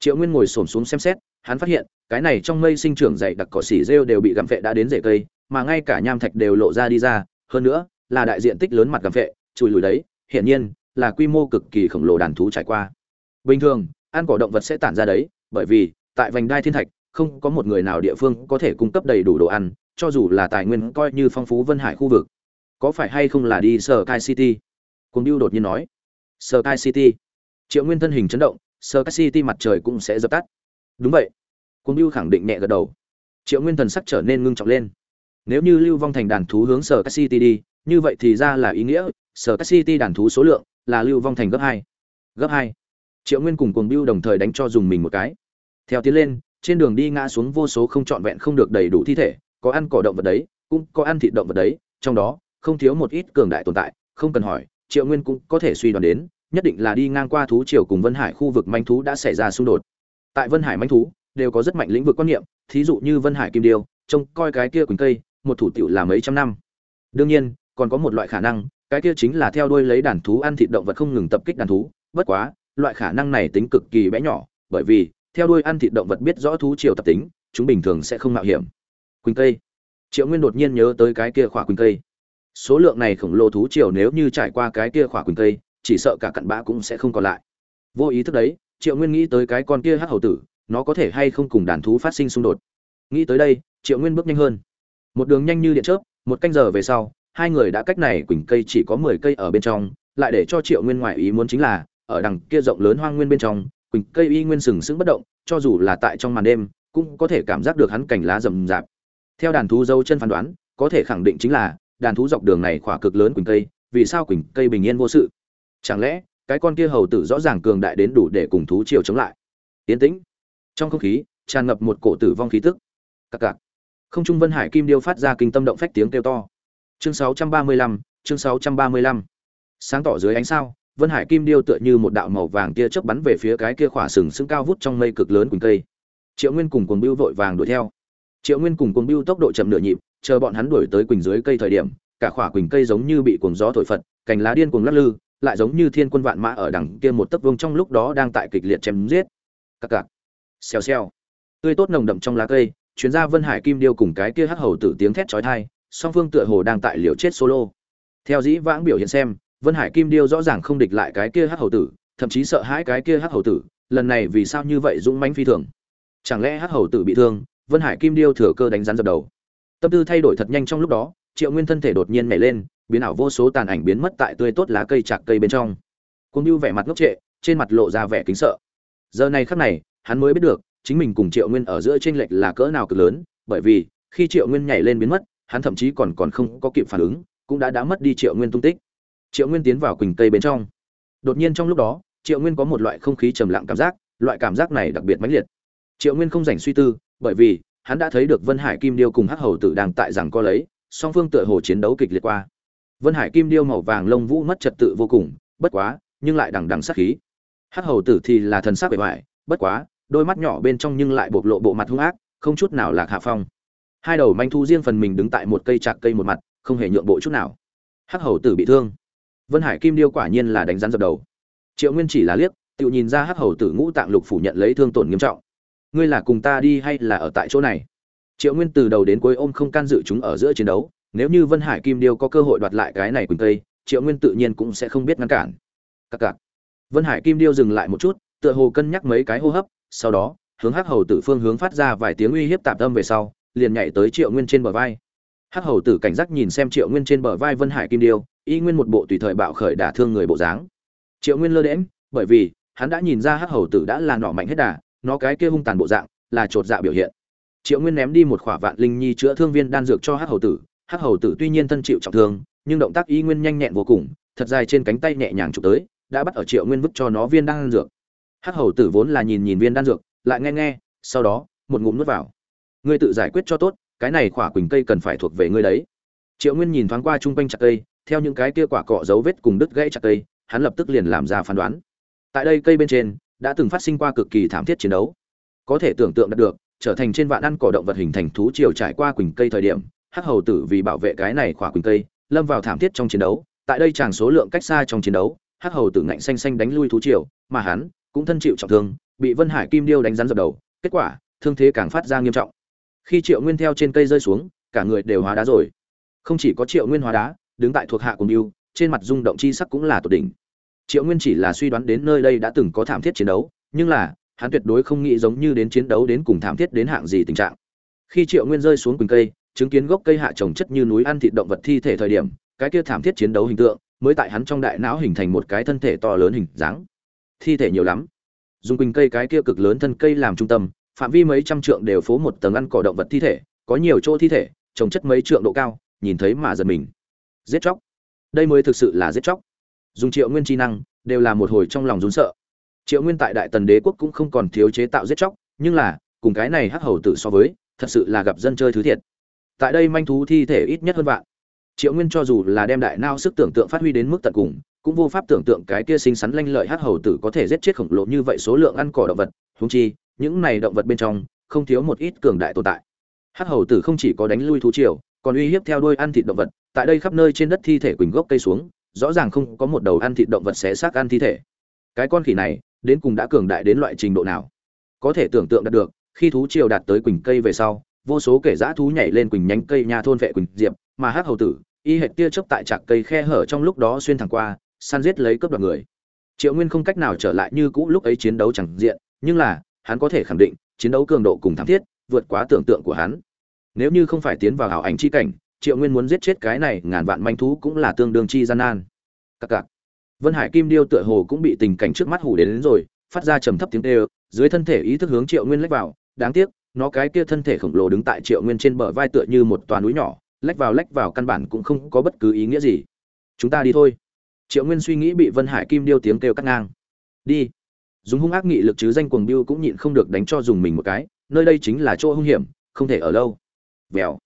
[SPEAKER 1] Triệu nguyên ngồi xổm xuống xem xét, hắn phát hiện, cái này trong mây sinh trưởng dày đặc cỏ xỉ rêu đều bị gặm vệ đã đến rễ cây, mà ngay cả nham thạch đều lộ ra đi ra. Hơn nữa là đại diện tích lớn mặt gặm vệ chùi lùi đấy, hiển nhiên là quy mô cực kỳ khổng lồ đàn thú trải qua. Bình thường, ăn cỏ động vật sẽ tản ra đấy, bởi vì tại vành đai thiên thạch, không có một người nào địa phương có thể cung cấp đầy đủ đồ ăn, cho dù là tài nguyên coi như phong phú vân hải khu vực. Có phải hay không là đi sở kai city? Cùng biêu đột nhiên nói. Sở kai city. Triệu nguyên thân hình chấn động sở kai city mặt trời cũng sẽ dập tắt. Đúng vậy. Cùng biêu khẳng định nhẹ gật đầu. Triệu nguyên thần sắc trở nên ngưng trọng lên. Nếu như lưu vong thành đàn thú hướng sở kai city đi như vậy thì ra là ý nghĩa, sở kai city đàn thú số lượng là lưu vong thành gấp hai. Gấp hai. Triệu nguyên cùng cuồng biêu đồng thời đánh cho dùng mình một cái. Theo tiến lên, trên đường đi ngã xuống vô số không trọn vẹn không được đầy đủ thi thể, có ăn cỏ động vật đấy, cũng có ăn thịt động vật đấy, trong đó, không thiếu một ít cường đại tồn tại, không cần hỏi, triệu nguyên cũng có thể suy đoán đến, nhất định là đi ngang qua thú triều cùng vân hải khu vực manh thú đã xảy ra xung đột. Tại vân hải manh thú, đều có rất mạnh lĩnh vực quan niệm, thí dụ như vân hải kim điêu, trông coi cái kia quỳnh cây, một thủ tiểu là mấy trăm năm. Đương nhiên còn có một loại khả năng, cái kia chính là theo đuôi lấy đàn thú ăn thịt động vật không ngừng tập kích đàn thú. Bất quá, loại khả năng này tính cực kỳ bé nhỏ, bởi vì, theo đuôi ăn thịt động vật biết rõ thú chiều tập tính, chúng bình thường sẽ không mạo hiểm. Quỳnh cây triệu nguyên đột nhiên nhớ tới cái kia khỏa quỳnh cây số lượng này khổng lồ thú chiều nếu như trải qua cái kia khỏa quỳnh cây chỉ sợ cả cặn bã cũng sẽ không còn lại. Vô ý thức đấy, triệu nguyên nghĩ tới cái con kia hắc hầu tử, nó có thể hay không cùng đàn thú phát sinh xung đột. Nghĩ tới đây, triệu nguyên bước nhanh hơn. Một đường nhanh như điện chớp, một canh giờ về sau hai người đã cách này quỳnh cây chỉ có mười cây ở bên trong, lại để cho triệu nguyên ngoại ý muốn chính là, ở đằng kia rộng lớn hoang nguyên bên trong, quỳnh cây y nguyên sừng sững bất động, cho dù là tại trong màn đêm, cũng có thể cảm giác được hắn cảnh lá rậm rạp. Theo đàn thú dâu chân phán đoán, có thể khẳng định chính là, đàn thú dọc đường này khỏa cực lớn quỳnh cây, vì sao quỳnh cây bình yên vô sự? Chẳng lẽ, cái con kia hầu tử rõ ràng cường đại đến đủ để cùng thú triều chống lại? Yên tĩnh. Trong không khí, tràn ngập một cổ tử vong khí tức. Các các. không trung vân hải kim điêu phát ra kinh tâm động phách tiếng kêu to chương 635, chương 635. sáng tỏ dưới ánh sao vân hải kim điêu tựa như một đạo màu vàng kia chớp bắn về phía cái kia khỏa sừng sững cao vút trong mây cực lớn quỳnh cây. Triệu nguyên cùng cuồng bưu vội vàng đuổi theo. Triệu nguyên cùng cuồng bưu tốc độ chậm nửa nhịp chờ bọn hắn đuổi tới quỳnh dưới cây thời điểm cả khỏa quỳnh cây giống như bị cuồng gió thổi phật cành lá điên cuồng lắc lư lại giống như thiên quân vạn mã ở đằng kia một tấc vương trong lúc đó đang tại kịch liệt chém giết. Cặc cặc. Xèo xèo. Tươi tốt nồng đậm trong lá cây chuyến ra vân hải kim điêu cùng cái kia hắc hầu tử tiếng thét chói tai song phương tựa hồ đang tại liều chết solo. Theo dĩ vãng biểu hiện xem, vân hải kim điêu rõ ràng không địch lại cái kia hắc hầu tử, thậm chí sợ hãi cái kia hắc hầu tử, lần này vì sao như vậy dũng mãnh phi thường? Chẳng lẽ hắc hầu tử bị thương, vân hải kim điêu thừa cơ đánh rắn dập đầu? Tâm tư thay đổi thật nhanh trong lúc đó, triệu nguyên thân thể đột nhiên nhảy lên, biến ảo vô số tàn ảnh biến mất tại tươi tốt lá cây chạc cây bên trong. Cung điêu vẻ mặt ngốc trệ, trên mặt lộ ra vẻ kính sợ. Giờ này khắc này, hắn mới biết được, chính mình cùng triệu nguyên ở giữa t r ê n lệch là cỡ nào cực lớn, bởi vì, khi triệu nguyên nhảy lên biến mất hắn thậm chí còn còn không có kịp phản ứng, cũng đã đã mất đi triệu nguyên tung tích. Triệu nguyên tiến vào quỳnh cây bên trong. Đột nhiên trong lúc đó, triệu nguyên có một loại không khí trầm lặng cảm giác, loại cảm giác này đặc biệt mãnh liệt. Triệu nguyên không dành suy tư, bởi vì hắn đã thấy được vân hải kim điêu cùng hắc hầu tử đang tại rằng co lấy, song phương tựa hồ chiến đấu kịch liệt qua. Vân hải kim điêu màu vàng lông vũ mất trật tự vô cùng, bất quá, nhưng lại đằng đằng sát khí. Hắc hầu tử thì là thần sắc bề ngoài, bất quá, đôi mắt nhỏ bên trong nhưng lại bộc lộ bộ mặt hung ác, không chút nào lạc hạ phong hai đầu manh thu riêng phần mình đứng tại một cây chạc cây một mặt, không hề nhượng bộ chút nào. Hắc hầu tử bị thương. Vân hải kim điêu quả nhiên là đánh rắn dập đầu. Triệu nguyên chỉ là liếc tự nhìn ra hắc hầu tử ngũ tạng lục phủ nhận lấy thương tổn nghiêm trọng. Ngươi là cùng ta đi hay là ở tại chỗ này? Triệu nguyên từ đầu đến cuối ôm không can dự chúng ở giữa chiến đấu, nếu như vân hải kim điêu có cơ hội đoạt lại cái này quỳnh tây triệu nguyên tự nhiên cũng sẽ không biết ngăn cản. Cặc cặc. Vân hải kim điêu dừng lại một chút, tựa hồ cân nhắc mấy cái hô hấp, sau đó, hướng hắc hầu tử phương hướng phát ra vài tiếng uy hiếp tạm tâm về sau liền nhảy tới triệu nguyên trên bờ vai. Hắc hầu tử cảnh giác nhìn xem triệu nguyên trên bờ vai vân hải kim điêu, y nguyên một bộ tùy thời bạo khởi đả thương người bộ dáng. Triệu nguyên lơ đễm bởi vì, hắn đã nhìn ra hắc hầu tử đã là nọ mạnh hết đà, nó cái kia hung tàn bộ dạng, là chột dạ biểu hiện. Triệu nguyên ném đi một khỏa vạn linh nhi chữa thương viên đan dược cho hắc hầu tử, hắc hầu tử tuy nhiên thân chịu trọng thương, nhưng động tác y nguyên nhanh nhẹn vô cùng, thật dài trên cánh tay nhẹ nhàng chụp tới, đã bắt ở triệu nguyên vứt cho nó viên đan dược. Hắc hầu tử vốn là nhìn nhìn viên đan dược, lại nghe nghe, sau đó, một ngụm nuốt vào ngươi tự giải quyết cho tốt, cái này quả quỳnh cây cần phải thuộc về ngươi đấy. Triệu nguyên nhìn thoáng qua chung quanh chặt cây, theo những cái kia quả cọ dấu vết cùng đứt gãy chặt cây, hắn lập tức liền làm ra phán đoán. Tại đây cây bên trên, đã từng phát sinh qua cực kỳ thảm thiết chiến đấu. Có thể tưởng tượng được, trở thành trên vạn ăn cỏ động vật hình thành thú triều trải qua quỳnh cây thời điểm, hắc hầu tử vì bảo vệ cái này quả quỳnh cây, lâm vào thảm thiết trong chiến đấu. Tại đây chàng số lượng cách xa trong chiến đấu, hắc hầu tử ngạnh xanh xanh đánh lui thú triều, mà hắn cũng thân chịu trọng thương, bị vân hải kim điêu đánh rắn dập đầu. Kết quả, thương thế càng phát ra nghiêm trọng khi triệu nguyên theo trên cây rơi xuống, cả người đều hóa đá rồi. Không chỉ có triệu nguyên hóa đá, đứng tại thuộc hạ cùng mưu, trên mặt rung động chi sắc cũng là tột đỉnh. Triệu nguyên chỉ là suy đoán đến nơi đây đã từng có thảm thiết chiến đấu, nhưng là, hắn tuyệt đối không nghĩ giống như đến chiến đấu đến cùng thảm thiết đến hạng gì tình trạng. Khi triệu nguyên rơi xuống quỳnh cây, chứng kiến gốc cây hạ trồng chất như núi ăn thịt động vật thi thể thời điểm, cái kia thảm thiết chiến đấu hình tượng, mới tại hắn trong đại não hình thành một cái thân thể to lớn hình dáng. Thi thể nhiều lắm. Dùng quỳnh cây cái kia cực lớn thân cây làm trung tâm phạm vi mấy trăm trượng đều phố một tầng ăn cỏ động vật thi thể, có nhiều chỗ thi thể, trồng chất mấy trượng độ cao, nhìn thấy mà giật mình. Giết chóc. Đây mới thực sự là giết chóc. Dùng triệu nguyên chi năng, đều là một hồi trong lòng rún sợ. Triệu nguyên tại đại tần đế quốc cũng không còn thiếu chế tạo giết chóc, nhưng là, cùng cái này hắc hầu tử so với, thật sự là gặp dân chơi thứ thiệt. Tại đây manh thú thi thể ít nhất hơn vạn. Triệu nguyên cho dù là đem đại nao sức tưởng tượng phát huy đến mức tận cùng, cũng vô pháp tưởng tượng cái kia xinh xắn lanh lợi hắc hầu tử có thể giết chết khổng lồ như vậy số lượng ăn cỏ động vật húng chi những này động vật bên trong, không thiếu một ít cường đại tồn tại. Hắc hầu tử không chỉ có đánh lui thú triều, còn uy hiếp theo đuôi ăn thịt động vật. Tại đây khắp nơi trên đất thi thể quỳnh gốc cây xuống, rõ ràng không có một đầu ăn thịt động vật xé xác ăn thi thể. Cái con khỉ này, đến cùng đã cường đại đến loại trình độ nào? Có thể tưởng tượng đạt được, khi thú triều đạt tới quỳnh cây về sau, vô số kẻ dã thú nhảy lên quỳnh nhánh cây nhà thôn vệ quỳnh diệp, mà hắc hầu tử, y hệt tia chớp tại trạc cây khe hở trong lúc đó xuyên thẳng qua, săn giết lấy cướp đoạt người. Triệu nguyên không cách nào trở lại như cũ lúc ấy chiến đấu chẳng diện, nhưng là hắn có thể khẳng định chiến đấu cường độ cùng thảm thiết vượt quá tưởng tượng của hắn. Nếu như không phải tiến vào hảo ảnh chi cảnh triệu nguyên muốn giết chết cái này ngàn vạn manh thú cũng là tương đương chi gian nan. Cặc cặc. Vân hải kim điêu tựa hồ cũng bị tình cảnh trước mắt hủ đến, đến rồi phát ra trầm thấp tiếng kêu dưới thân thể ý thức hướng triệu nguyên lách vào. Đáng tiếc nó cái kia thân thể khổng lồ đứng tại triệu nguyên trên bờ vai tựa như một toà núi nhỏ lách vào lách vào căn bản cũng không có bất cứ ý nghĩa gì. Chúng ta đi thôi. Triệu nguyên suy nghĩ bị vân hải kim điêu tiếng kêu cắt ngang. Đi dùng hung ác nghị lực chứ danh cuồng biêu cũng nhịn không được đánh cho dùng mình một cái, nơi đây chính là chỗ hung hiểm, không thể ở lâu. Vèo.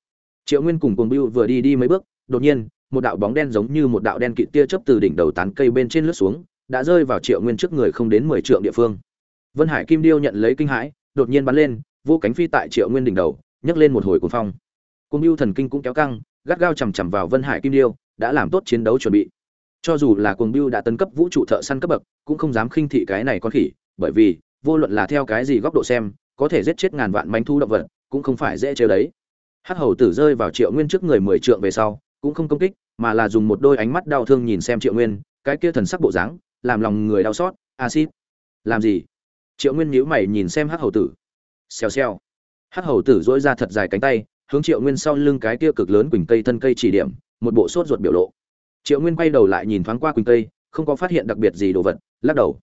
[SPEAKER 1] Triệu nguyên cùng cuồng biêu vừa đi đi mấy bước, đột nhiên, một đạo bóng đen giống như một đạo đen kịt tia chớp từ đỉnh đầu tán cây bên trên lướt xuống, đã rơi vào triệu nguyên trước người không đến mười trượng địa phương. Vân hải kim điêu nhận lấy kinh hãi, đột nhiên bắn lên, vô cánh phi tại triệu nguyên đỉnh đầu, nhấc lên một hồi cuồng phong. Cuồng biêu thần kinh cũng kéo căng, gắt gao chằm chằm vào vân hải kim điêu, đã làm tốt chiến đấu chuẩn bị cho dù là cuồng bưu đã tấn cấp vũ trụ thợ săn cấp bậc, cũng không dám khinh thị cái này con khỉ, bởi vì, vô luận là theo cái gì góc độ xem, có thể giết chết ngàn vạn manh thu động vật, cũng không phải dễ chơi đấy. Hắc hầu tử rơi vào triệu nguyên trước người mười trượng về sau, cũng không công kích, mà là dùng một đôi ánh mắt đau thương nhìn xem triệu nguyên, cái kia thần sắc bộ dáng, làm lòng người đau xót acid làm gì? Triệu nguyên nhíu mày nhìn xem hắc hầu tử. Xèo xèo. Hắc hầu tử dỗi ra thật dài cánh tay, hướng triệu nguyên sau lưng cái kia cực lớn quỳnh cây thân cây chỉ điểm, một bộ sốt ruột biểu lộ triệu nguyên quay đầu lại nhìn thoáng qua quỳnh tây, không có phát hiện đặc biệt gì đồ vật lắc đầu.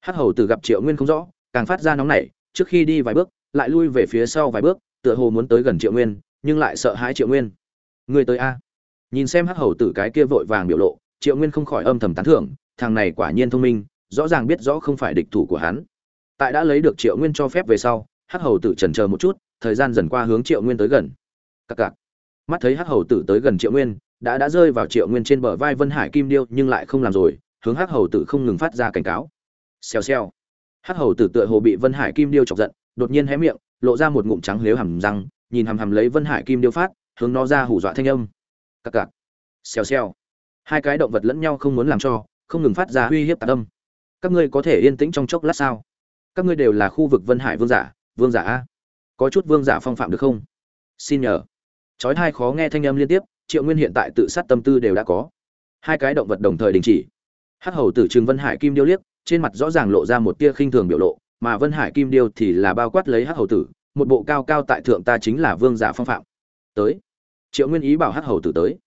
[SPEAKER 1] Hắc hầu tử gặp triệu nguyên không rõ càng phát ra nóng nảy trước khi đi vài bước lại lui về phía sau vài bước tựa hồ muốn tới gần triệu nguyên nhưng lại sợ hãi triệu nguyên. Người tới a? Nhìn xem hắc hầu tử cái kia vội vàng biểu lộ triệu nguyên không khỏi âm thầm tán thưởng thằng này quả nhiên thông minh rõ ràng biết rõ không phải địch thủ của hắn. Tại đã lấy được triệu nguyên cho phép về sau hắc hầu tử trần chờ một chút thời gian dần qua hướng triệu nguyên tới gần. Cặc cặc. Mắt thấy hắc hầu tử tới gần triệu nguyên đã đã rơi vào triệu nguyên trên bờ vai vân hải kim điêu nhưng lại không làm rồi, hướng hắc hầu tử không ngừng phát ra cảnh cáo. Xèo xèo. Hắc hầu tử tựa hồ bị vân hải kim điêu chọc giận, đột nhiên hé miệng, lộ ra một ngụm trắng lếu hầm răng, nhìn hầm hầm lấy vân hải kim điêu phát, hướng nó ra hủ dọa thanh âm. Cặc cặc. Xèo xèo. Hai cái động vật lẫn nhau không muốn làm cho, không ngừng phát ra uy hiếp tạc âm các ngươi có thể yên tĩnh trong chốc lát sao? Các ngươi đều là khu vực vân hải vương giả vương giả a. Có chút vương giả phong phạm được không? Xin nhờ. Chói hai khó nghe thanh âm liên tiếp triệu nguyên hiện tại tự sát tâm tư đều đã có. Hai cái động vật đồng thời đình chỉ. Hắc hầu tử trừng vân hải kim điêu liếc, trên mặt rõ ràng lộ ra một tia khinh thường biểu lộ, mà vân hải kim điêu thì là bao quát lấy hắc hầu tử, một bộ cao cao tại thượng ta chính là vương giả phong phạm. Tới. Triệu nguyên ý bảo hắc hầu tử tới.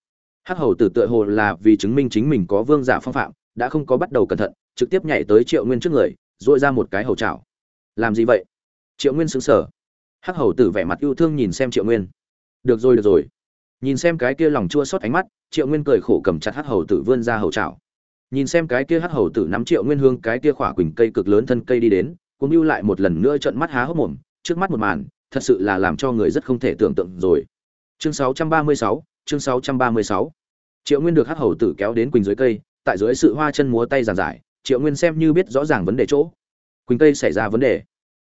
[SPEAKER 1] Hắc hầu tử tựa hồ là vì chứng minh chính mình có vương giả phong phạm, đã không có bắt đầu cẩn thận, trực tiếp nhảy tới triệu nguyên trước người dội ra một cái hầu chảo. Làm gì vậy? Triệu nguyên xứng sở hắc hầu tử vẻ mặt yêu thương nhìn xem triệu nguyên. Được rồi được rồi nhìn xem cái kia lòng chua xót ánh mắt triệu nguyên cười khổ cầm chặt hắc hầu tử vươn ra hầu chảo. Nhìn xem cái kia hắc hầu tử nắm triệu nguyên hương cái kia khỏa quỳnh cây cực lớn thân cây đi đến cũng lưu lại một lần nữa trận mắt há hốc mồm trước mắt một màn thật sự là làm cho người rất không thể tưởng tượng rồi. Chương 636, chương 636. triệu nguyên được hắc hầu tử kéo đến quỳnh dưới cây tại dưới sự hoa chân múa tay giàn giải triệu nguyên xem như biết rõ ràng vấn đề chỗ. Quỳnh cây xảy ra vấn đề.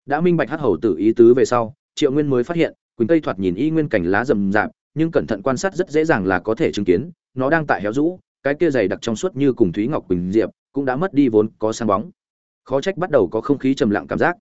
[SPEAKER 1] Đã minh bạch hắc hầu tử ý tứ về sau triệu nguyên mới phát hiện quỳnh cây thoạt nhìn y nguyên cảnh lá rậm rạp nhưng cẩn thận quan sát rất dễ dàng là có thể chứng kiến, nó đang tại héo rũ, cái kia dày đặc trong suốt như cùng thúy ngọc quỳnh diệp, cũng đã mất đi vốn có sáng bóng. Khó trách bắt đầu có không khí trầm lặng cảm giác.